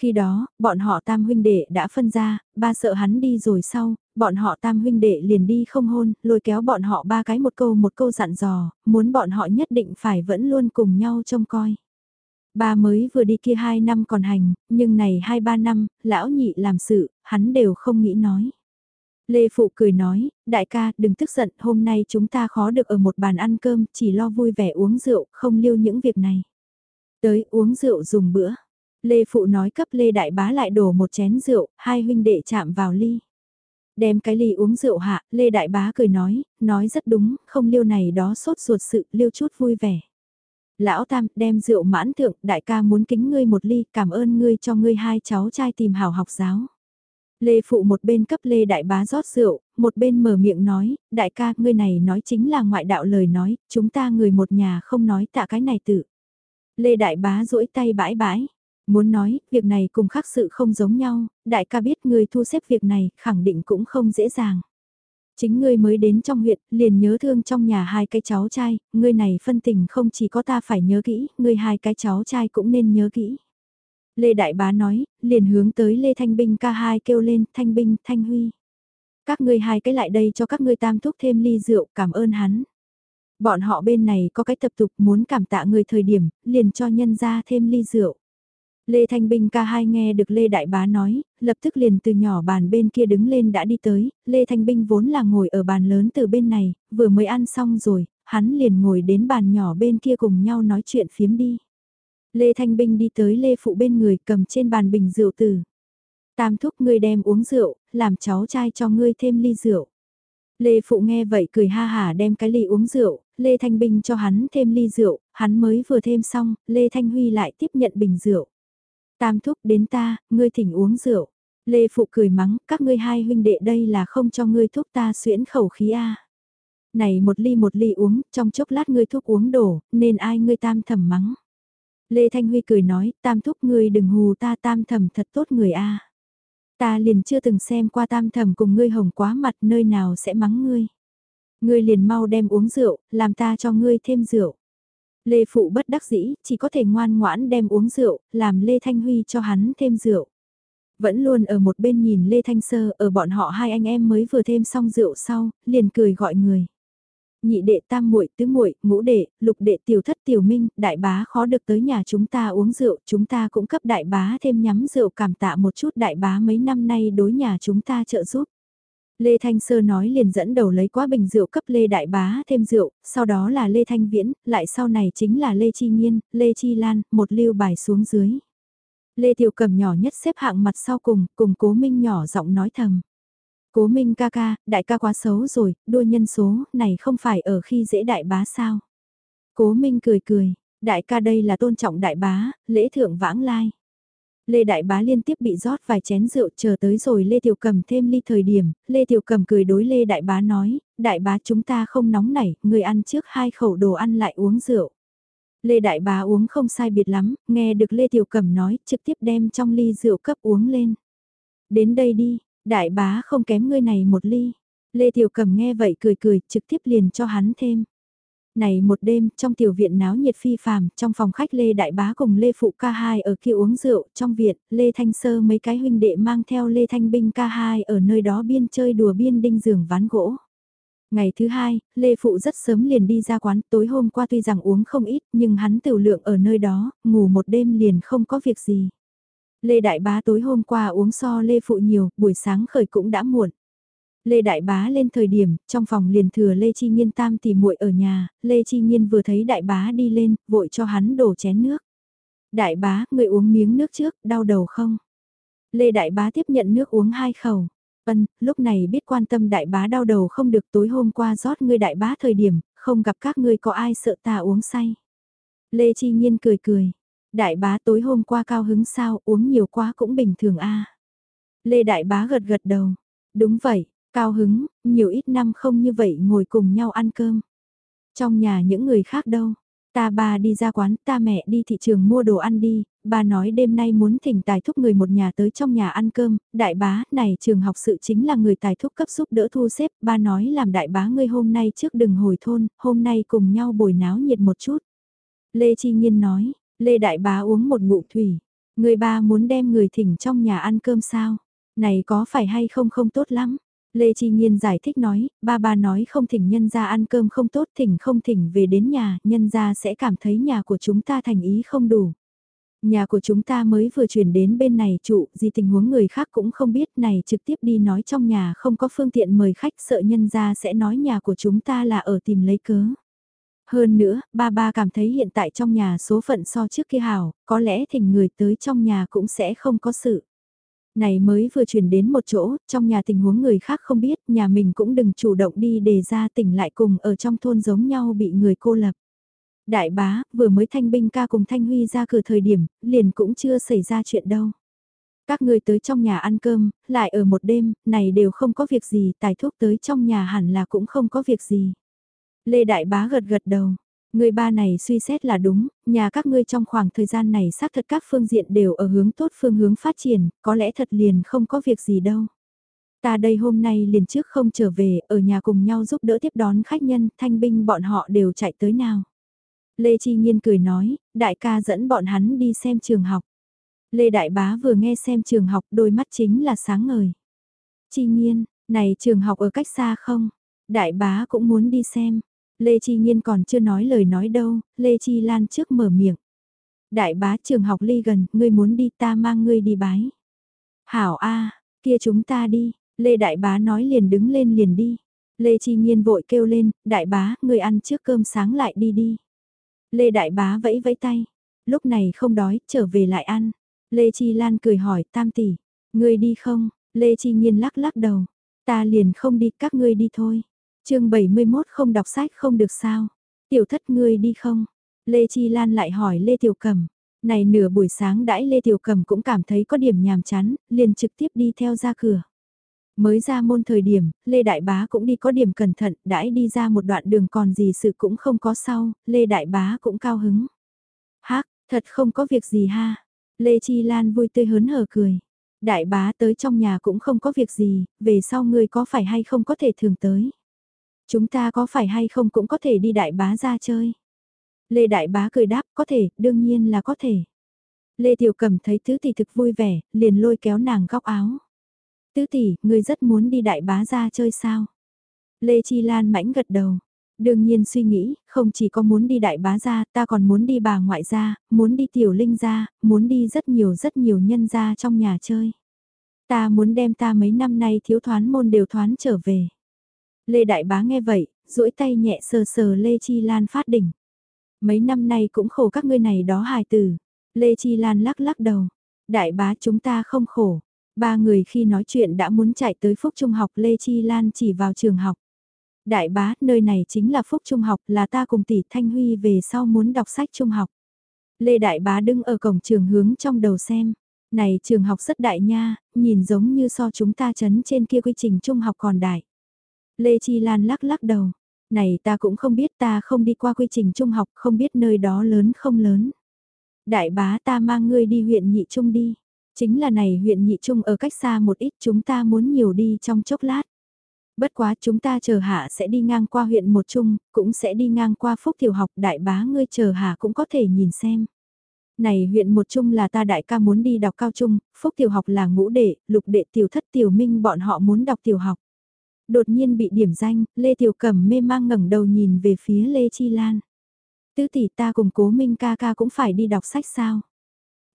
Khi đó, bọn họ tam huynh đệ đã phân ra, ba sợ hắn đi rồi sau, bọn họ tam huynh đệ liền đi không hôn, lôi kéo bọn họ ba cái một câu một câu dặn dò, muốn bọn họ nhất định phải vẫn luôn cùng nhau trông coi. Ba mới vừa đi kia hai năm còn hành, nhưng này hai ba năm, lão nhị làm sự, hắn đều không nghĩ nói. Lê Phụ cười nói, đại ca đừng tức giận, hôm nay chúng ta khó được ở một bàn ăn cơm, chỉ lo vui vẻ uống rượu, không lưu những việc này. Tới uống rượu dùng bữa. Lê Phụ nói cấp Lê Đại Bá lại đổ một chén rượu, hai huynh đệ chạm vào ly. Đem cái ly uống rượu hạ, Lê Đại Bá cười nói, nói rất đúng, không liêu này đó sốt ruột sự, liêu chút vui vẻ. Lão Tam, đem rượu mãn thượng, đại ca muốn kính ngươi một ly, cảm ơn ngươi cho ngươi hai cháu trai tìm hảo học giáo. Lê Phụ một bên cấp Lê Đại Bá rót rượu, một bên mở miệng nói, đại ca, ngươi này nói chính là ngoại đạo lời nói, chúng ta người một nhà không nói tạ cái này tự. Lê Đại Bá duỗi tay bãi bãi, Muốn nói, việc này cùng khác sự không giống nhau, đại ca biết người thu xếp việc này, khẳng định cũng không dễ dàng. Chính ngươi mới đến trong huyện, liền nhớ thương trong nhà hai cái cháu trai, ngươi này phân tình không chỉ có ta phải nhớ kỹ, ngươi hai cái cháu trai cũng nên nhớ kỹ. Lê Đại Bá nói, liền hướng tới Lê Thanh Binh ca hai kêu lên, Thanh Binh, Thanh Huy. Các ngươi hai cái lại đây cho các ngươi tam thúc thêm ly rượu, cảm ơn hắn. Bọn họ bên này có cái tập tục muốn cảm tạ người thời điểm, liền cho nhân ra thêm ly rượu. Lê Thanh Binh ca hai nghe được Lê Đại Bá nói, lập tức liền từ nhỏ bàn bên kia đứng lên đã đi tới, Lê Thanh Binh vốn là ngồi ở bàn lớn từ bên này, vừa mới ăn xong rồi, hắn liền ngồi đến bàn nhỏ bên kia cùng nhau nói chuyện phiếm đi. Lê Thanh Binh đi tới Lê Phụ bên người cầm trên bàn bình rượu từ Tam thúc ngươi đem uống rượu, làm cháu trai cho ngươi thêm ly rượu. Lê Phụ nghe vậy cười ha hả đem cái ly uống rượu, Lê Thanh Binh cho hắn thêm ly rượu, hắn mới vừa thêm xong, Lê Thanh Huy lại tiếp nhận bình rượu. Tam thúc đến ta, ngươi thỉnh uống rượu. Lê Phụ cười mắng, các ngươi hai huynh đệ đây là không cho ngươi thúc ta xuyễn khẩu khí a. Này một ly một ly uống, trong chốc lát ngươi thuốc uống đổ, nên ai ngươi tam thầm mắng. Lê Thanh Huy cười nói, tam thúc ngươi đừng hù ta tam thầm thật tốt người a. Ta liền chưa từng xem qua tam thầm cùng ngươi hồng quá mặt nơi nào sẽ mắng ngươi. Ngươi liền mau đem uống rượu, làm ta cho ngươi thêm rượu. Lê Phụ bất đắc dĩ, chỉ có thể ngoan ngoãn đem uống rượu, làm Lê Thanh Huy cho hắn thêm rượu. Vẫn luôn ở một bên nhìn Lê Thanh Sơ, ở bọn họ hai anh em mới vừa thêm xong rượu sau, liền cười gọi người. Nhị đệ tam muội tứ muội ngũ đệ, lục đệ tiểu thất tiểu minh, đại bá khó được tới nhà chúng ta uống rượu, chúng ta cũng cấp đại bá thêm nhắm rượu cảm tạ một chút đại bá mấy năm nay đối nhà chúng ta trợ giúp. Lê Thanh Sơ nói liền dẫn đầu lấy quá bình rượu cấp Lê Đại Bá thêm rượu, sau đó là Lê Thanh Viễn, lại sau này chính là Lê Chi Nhiên, Lê Chi Lan, một lưu bài xuống dưới. Lê Tiểu Cầm nhỏ nhất xếp hạng mặt sau cùng, cùng Cố Minh nhỏ giọng nói thầm. Cố Minh ca ca, đại ca quá xấu rồi, đua nhân số, này không phải ở khi dễ đại bá sao. Cố Minh cười cười, Đại ca đây là tôn trọng đại bá, lễ thượng vãng lai. Lê Đại Bá liên tiếp bị rót vài chén rượu chờ tới rồi Lê Tiểu Cầm thêm ly thời điểm, Lê Tiểu Cầm cười đối Lê Đại Bá nói, Đại Bá chúng ta không nóng nảy, người ăn trước hai khẩu đồ ăn lại uống rượu. Lê Đại Bá uống không sai biệt lắm, nghe được Lê Tiểu Cầm nói, trực tiếp đem trong ly rượu cấp uống lên. Đến đây đi, Đại Bá không kém ngươi này một ly. Lê Tiểu Cầm nghe vậy cười cười, trực tiếp liền cho hắn thêm. Này một đêm, trong tiểu viện náo nhiệt phi phàm, trong phòng khách Lê Đại Bá cùng Lê Phụ ca hai ở kia uống rượu, trong viện, Lê Thanh Sơ mấy cái huynh đệ mang theo Lê Thanh Binh ca hai ở nơi đó biên chơi đùa biên đinh giường ván gỗ. Ngày thứ hai, Lê Phụ rất sớm liền đi ra quán, tối hôm qua tuy rằng uống không ít, nhưng hắn tiểu lượng ở nơi đó, ngủ một đêm liền không có việc gì. Lê Đại Bá tối hôm qua uống so Lê Phụ nhiều, buổi sáng khởi cũng đã muộn. Lê Đại Bá lên thời điểm, trong phòng liền thừa Lê Chi Nhiên tam tỷ muội ở nhà, Lê Chi Nhiên vừa thấy Đại Bá đi lên, vội cho hắn đổ chén nước. Đại Bá, người uống miếng nước trước, đau đầu không? Lê Đại Bá tiếp nhận nước uống hai khẩu. Vân, lúc này biết quan tâm Đại Bá đau đầu không được tối hôm qua rót ngươi Đại Bá thời điểm, không gặp các ngươi có ai sợ ta uống say. Lê Chi Nhiên cười cười. Đại Bá tối hôm qua cao hứng sao, uống nhiều quá cũng bình thường a. Lê Đại Bá gật gật đầu. Đúng vậy, Cao hứng, nhiều ít năm không như vậy ngồi cùng nhau ăn cơm. Trong nhà những người khác đâu? Ta ba đi ra quán, ta mẹ đi thị trường mua đồ ăn đi, ba nói đêm nay muốn thỉnh tài thúc người một nhà tới trong nhà ăn cơm, đại bá, này trường học sự chính là người tài thúc cấp giúp đỡ thu xếp, ba nói làm đại bá ngươi hôm nay trước đừng hồi thôn, hôm nay cùng nhau bồi náo nhiệt một chút. Lê Chi Nhiên nói, Lê đại bá uống một ngụm thủy, người ba muốn đem người thỉnh trong nhà ăn cơm sao, này có phải hay không không tốt lắm. Lê Chi Nhiên giải thích nói, ba ba nói không thỉnh nhân ra ăn cơm không tốt thỉnh không thỉnh về đến nhà, nhân ra sẽ cảm thấy nhà của chúng ta thành ý không đủ. Nhà của chúng ta mới vừa chuyển đến bên này trụ, gì tình huống người khác cũng không biết này trực tiếp đi nói trong nhà không có phương tiện mời khách sợ nhân ra sẽ nói nhà của chúng ta là ở tìm lấy cớ. Hơn nữa, ba ba cảm thấy hiện tại trong nhà số phận so trước kia hảo, có lẽ thỉnh người tới trong nhà cũng sẽ không có sự. Này mới vừa chuyển đến một chỗ, trong nhà tình huống người khác không biết, nhà mình cũng đừng chủ động đi đề ra tỉnh lại cùng ở trong thôn giống nhau bị người cô lập. Đại bá, vừa mới thanh binh ca cùng thanh huy ra cửa thời điểm, liền cũng chưa xảy ra chuyện đâu. Các người tới trong nhà ăn cơm, lại ở một đêm, này đều không có việc gì, tài thuốc tới trong nhà hẳn là cũng không có việc gì. Lê Đại Bá gật gật đầu, Người ba này suy xét là đúng, nhà các ngươi trong khoảng thời gian này xác thật các phương diện đều ở hướng tốt phương hướng phát triển, có lẽ thật liền không có việc gì đâu. Ta đây hôm nay liền trước không trở về, ở nhà cùng nhau giúp đỡ tiếp đón khách nhân, thanh binh bọn họ đều chạy tới nào. Lê Chi Nhiên cười nói, đại ca dẫn bọn hắn đi xem trường học. Lê Đại Bá vừa nghe xem trường học đôi mắt chính là sáng ngời. Chi Nhiên, này trường học ở cách xa không? Đại Bá cũng muốn đi xem. Lê Chi Nhiên còn chưa nói lời nói đâu, Lê Chi Lan trước mở miệng. Đại bá trường học ly gần, ngươi muốn đi ta mang ngươi đi bái. Hảo A, kia chúng ta đi, Lê Đại bá nói liền đứng lên liền đi. Lê Chi Nhiên vội kêu lên, đại bá, ngươi ăn trước cơm sáng lại đi đi. Lê Đại bá vẫy vẫy tay, lúc này không đói, trở về lại ăn. Lê Chi Lan cười hỏi, tam tỷ, ngươi đi không? Lê Chi Nhiên lắc lắc đầu, ta liền không đi, các ngươi đi thôi chương 71 không đọc sách không được sao. Tiểu thất ngươi đi không? Lê Chi Lan lại hỏi Lê Tiểu cẩm Này nửa buổi sáng đãi Lê Tiểu cẩm cũng cảm thấy có điểm nhàm chán, liền trực tiếp đi theo ra cửa. Mới ra môn thời điểm, Lê Đại Bá cũng đi có điểm cẩn thận, đãi đi ra một đoạn đường còn gì sự cũng không có sau, Lê Đại Bá cũng cao hứng. Hác, thật không có việc gì ha. Lê Chi Lan vui tươi hớn hở cười. Đại bá tới trong nhà cũng không có việc gì, về sau ngươi có phải hay không có thể thường tới. Chúng ta có phải hay không cũng có thể đi đại bá ra chơi. Lê đại bá cười đáp có thể, đương nhiên là có thể. Lê Tiểu Cầm thấy tứ tỷ thực vui vẻ, liền lôi kéo nàng góc áo. Tứ tỷ, ngươi rất muốn đi đại bá ra chơi sao? Lê Chi Lan mãnh gật đầu. Đương nhiên suy nghĩ, không chỉ có muốn đi đại bá gia, ta còn muốn đi bà ngoại gia, muốn đi tiểu linh gia, muốn đi rất nhiều rất nhiều nhân gia trong nhà chơi. Ta muốn đem ta mấy năm nay thiếu thoán môn đều thoán trở về. Lê Đại Bá nghe vậy, duỗi tay nhẹ sờ sờ Lê Chi Lan phát đỉnh. Mấy năm nay cũng khổ các ngươi này đó hài tử. Lê Chi Lan lắc lắc đầu. Đại bá chúng ta không khổ. Ba người khi nói chuyện đã muốn chạy tới Phúc Trung học Lê Chi Lan chỉ vào trường học. Đại bá, nơi này chính là Phúc Trung học, là ta cùng tỷ Thanh Huy về sau muốn đọc sách trung học. Lê Đại bá đứng ở cổng trường hướng trong đầu xem. Này trường học rất đại nha, nhìn giống như so chúng ta chấn trên kia quy trình trung học còn đại. Lê Chi Lan lắc lắc đầu. Này ta cũng không biết ta không đi qua quy trình trung học, không biết nơi đó lớn không lớn. Đại bá ta mang ngươi đi huyện nhị trung đi. Chính là này huyện nhị trung ở cách xa một ít chúng ta muốn nhiều đi trong chốc lát. Bất quá chúng ta chờ hạ sẽ đi ngang qua huyện một trung, cũng sẽ đi ngang qua phúc tiểu học đại bá ngươi chờ hạ cũng có thể nhìn xem. Này huyện một trung là ta đại ca muốn đi đọc cao trung, phúc tiểu học là ngũ đệ, lục đệ tiểu thất tiểu minh bọn họ muốn đọc tiểu học. Đột nhiên bị điểm danh, Lê Tiểu Cẩm mê mang ngẩng đầu nhìn về phía Lê Chi Lan. Tứ tỷ ta cùng cố minh ca ca cũng phải đi đọc sách sao?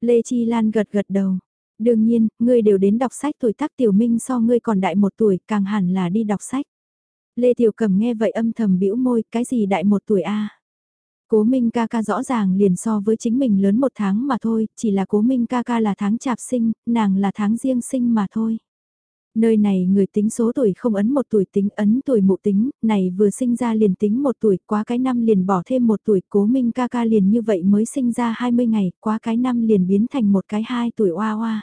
Lê Chi Lan gật gật đầu. Đương nhiên, ngươi đều đến đọc sách tuổi tác tiểu minh so ngươi còn đại một tuổi, càng hẳn là đi đọc sách. Lê Tiểu Cầm nghe vậy âm thầm bĩu môi, cái gì đại một tuổi a? Cố Minh ca ca rõ ràng liền so với chính mình lớn một tháng mà thôi, chỉ là Cố Minh ca ca là tháng chạp sinh, nàng là tháng riêng sinh mà thôi. Nơi này người tính số tuổi không ấn một tuổi tính ấn tuổi mụ tính, này vừa sinh ra liền tính một tuổi, quá cái năm liền bỏ thêm một tuổi, cố minh ca ca liền như vậy mới sinh ra 20 ngày, quá cái năm liền biến thành một cái hai tuổi oa oa.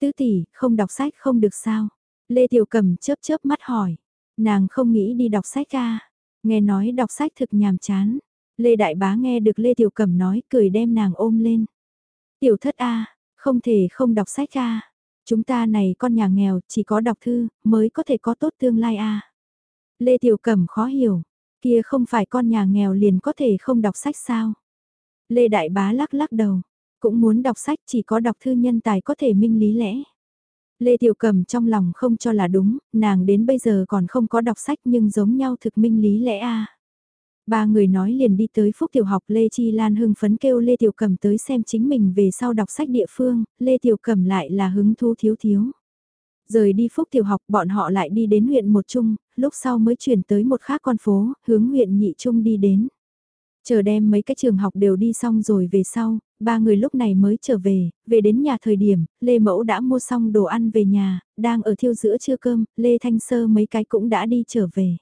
Tứ tỷ, không đọc sách không được sao? Lê Tiểu Cầm chớp chớp mắt hỏi. Nàng không nghĩ đi đọc sách ca. Nghe nói đọc sách thực nhàm chán. Lê Đại Bá nghe được Lê Tiểu Cầm nói cười đem nàng ôm lên. Tiểu thất A, không thể không đọc sách A. Chúng ta này con nhà nghèo chỉ có đọc thư mới có thể có tốt tương lai A. Lê Tiểu cẩm khó hiểu. Kia không phải con nhà nghèo liền có thể không đọc sách sao? Lê Đại Bá lắc lắc đầu. Cũng muốn đọc sách chỉ có đọc thư nhân tài có thể minh lý lẽ. Lê Tiểu cẩm trong lòng không cho là đúng, nàng đến bây giờ còn không có đọc sách nhưng giống nhau thực minh lý lẽ a. Ba người nói liền đi tới Phúc Tiểu học Lê Chi Lan hưng phấn kêu Lê Tiểu Cầm tới xem chính mình về sau đọc sách địa phương, Lê Tiểu Cầm lại là hứng thú thiếu thiếu. Rời đi Phúc Tiểu học bọn họ lại đi đến huyện Một Trung, lúc sau mới chuyển tới một khác con phố, hướng huyện Nhị Trung đi đến. Chờ đem mấy cái trường học đều đi xong rồi về sau, ba người lúc này mới trở về, về đến nhà thời điểm, Lê Mẫu đã mua xong đồ ăn về nhà, đang ở thiêu giữa trưa cơm, Lê Thanh Sơ mấy cái cũng đã đi trở về.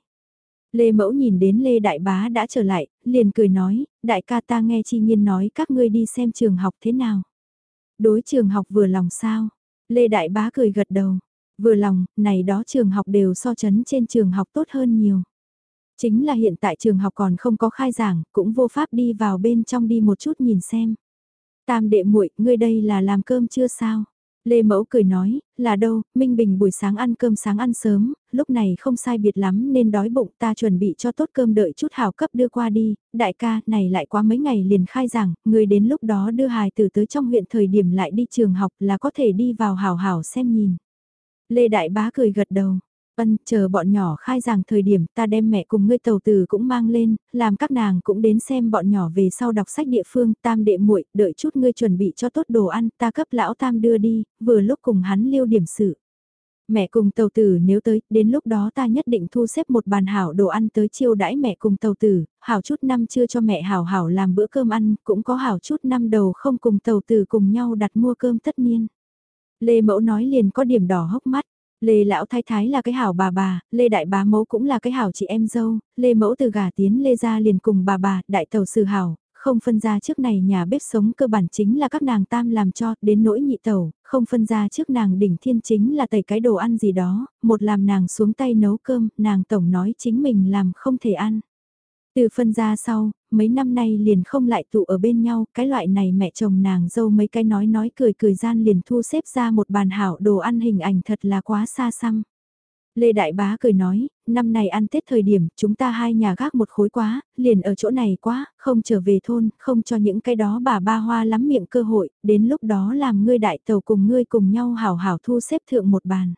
Lê Mẫu nhìn đến Lê Đại Bá đã trở lại, liền cười nói, đại ca ta nghe chi nhiên nói các ngươi đi xem trường học thế nào. Đối trường học vừa lòng sao? Lê Đại Bá cười gật đầu, vừa lòng, này đó trường học đều so chấn trên trường học tốt hơn nhiều. Chính là hiện tại trường học còn không có khai giảng, cũng vô pháp đi vào bên trong đi một chút nhìn xem. Tam đệ muội, ngươi đây là làm cơm chưa sao? Lê Mẫu cười nói, là đâu, Minh Bình buổi sáng ăn cơm sáng ăn sớm, lúc này không sai biệt lắm nên đói bụng ta chuẩn bị cho tốt cơm đợi chút hào cấp đưa qua đi, đại ca, này lại quá mấy ngày liền khai giảng, người đến lúc đó đưa hài tử tới trong huyện thời điểm lại đi trường học là có thể đi vào hào hào xem nhìn. Lê Đại Bá cười gật đầu, Ân, chờ bọn nhỏ khai giảng thời điểm ta đem mẹ cùng ngươi tàu từ cũng mang lên, làm các nàng cũng đến xem bọn nhỏ về sau đọc sách địa phương, tam đệ muội đợi chút ngươi chuẩn bị cho tốt đồ ăn, ta cấp lão tam đưa đi, vừa lúc cùng hắn liêu điểm sự. Mẹ cùng tàu tử nếu tới, đến lúc đó ta nhất định thu xếp một bàn hảo đồ ăn tới chiêu đãi mẹ cùng tàu tử, hảo chút năm chưa cho mẹ hảo hảo làm bữa cơm ăn, cũng có hảo chút năm đầu không cùng tàu tử cùng nhau đặt mua cơm tất niên. Lê Mẫu nói liền có điểm đỏ hốc mắt, Lê Lão Thái Thái là cái hảo bà bà, Lê Đại Bá Mẫu cũng là cái hảo chị em dâu, Lê Mẫu từ gả tiến Lê ra liền cùng bà bà, đại tàu sử hảo, không phân ra trước này nhà bếp sống cơ bản chính là các nàng tam làm cho, đến nỗi nhị tàu, không phân ra trước nàng đỉnh thiên chính là tẩy cái đồ ăn gì đó, một làm nàng xuống tay nấu cơm, nàng tổng nói chính mình làm không thể ăn. Từ phân ra sau, mấy năm nay liền không lại tụ ở bên nhau, cái loại này mẹ chồng nàng dâu mấy cái nói nói cười cười gian liền thu xếp ra một bàn hảo đồ ăn hình ảnh thật là quá xa xăm. Lê Đại Bá cười nói, năm này ăn Tết thời điểm chúng ta hai nhà gác một khối quá, liền ở chỗ này quá, không trở về thôn, không cho những cái đó bà ba hoa lắm miệng cơ hội, đến lúc đó làm ngươi đại tàu cùng ngươi cùng nhau hảo hảo thu xếp thượng một bàn.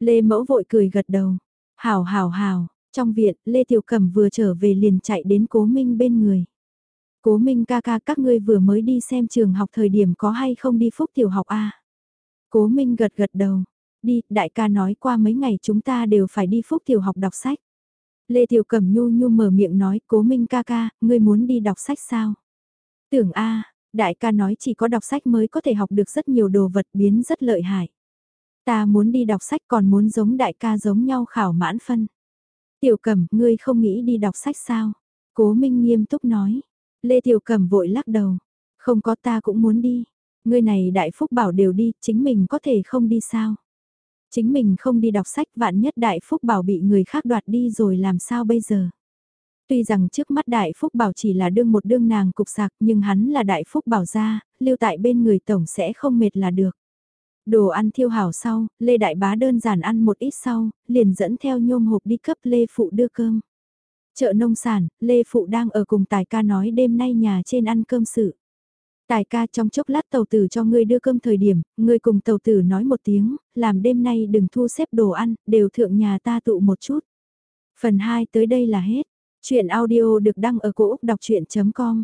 Lê Mẫu vội cười gật đầu, hảo hảo hảo, trong viện, Lê Tiểu Cẩm vừa trở về liền chạy đến Cố Minh bên người. Cố Minh ca ca các ngươi vừa mới đi xem trường học thời điểm có hay không đi phúc tiểu học a Cố Minh gật gật đầu. Đi, đại ca nói qua mấy ngày chúng ta đều phải đi phúc tiểu học đọc sách. Lê Tiểu Cẩm nhu nhu mở miệng nói, Cố Minh ca ca, ngươi muốn đi đọc sách sao? Tưởng a đại ca nói chỉ có đọc sách mới có thể học được rất nhiều đồ vật biến rất lợi hại. Ta muốn đi đọc sách còn muốn giống đại ca giống nhau khảo mãn phân. Tiểu Cẩm, ngươi không nghĩ đi đọc sách sao? Cố Minh nghiêm túc nói. Lê Tiểu Cẩm vội lắc đầu. Không có ta cũng muốn đi. Ngươi này đại phúc bảo đều đi, chính mình có thể không đi sao? Chính mình không đi đọc sách vạn nhất đại phúc bảo bị người khác đoạt đi rồi làm sao bây giờ? Tuy rằng trước mắt đại phúc bảo chỉ là đương một đương nàng cục sạc nhưng hắn là đại phúc bảo gia, lưu tại bên người tổng sẽ không mệt là được. Đồ ăn thiêu hảo sau, Lê Đại Bá đơn giản ăn một ít sau, liền dẫn theo nhôm hộp đi cấp Lê Phụ đưa cơm. Chợ nông sản, Lê Phụ đang ở cùng Tài ca nói đêm nay nhà trên ăn cơm sự. Tài ca trong chốc lát tàu tử cho ngươi đưa cơm thời điểm, ngươi cùng tàu tử nói một tiếng, làm đêm nay đừng thu xếp đồ ăn, đều thượng nhà ta tụ một chút. Phần 2 tới đây là hết. Chuyện audio được đăng ở cổ Úc đọc chuyện.com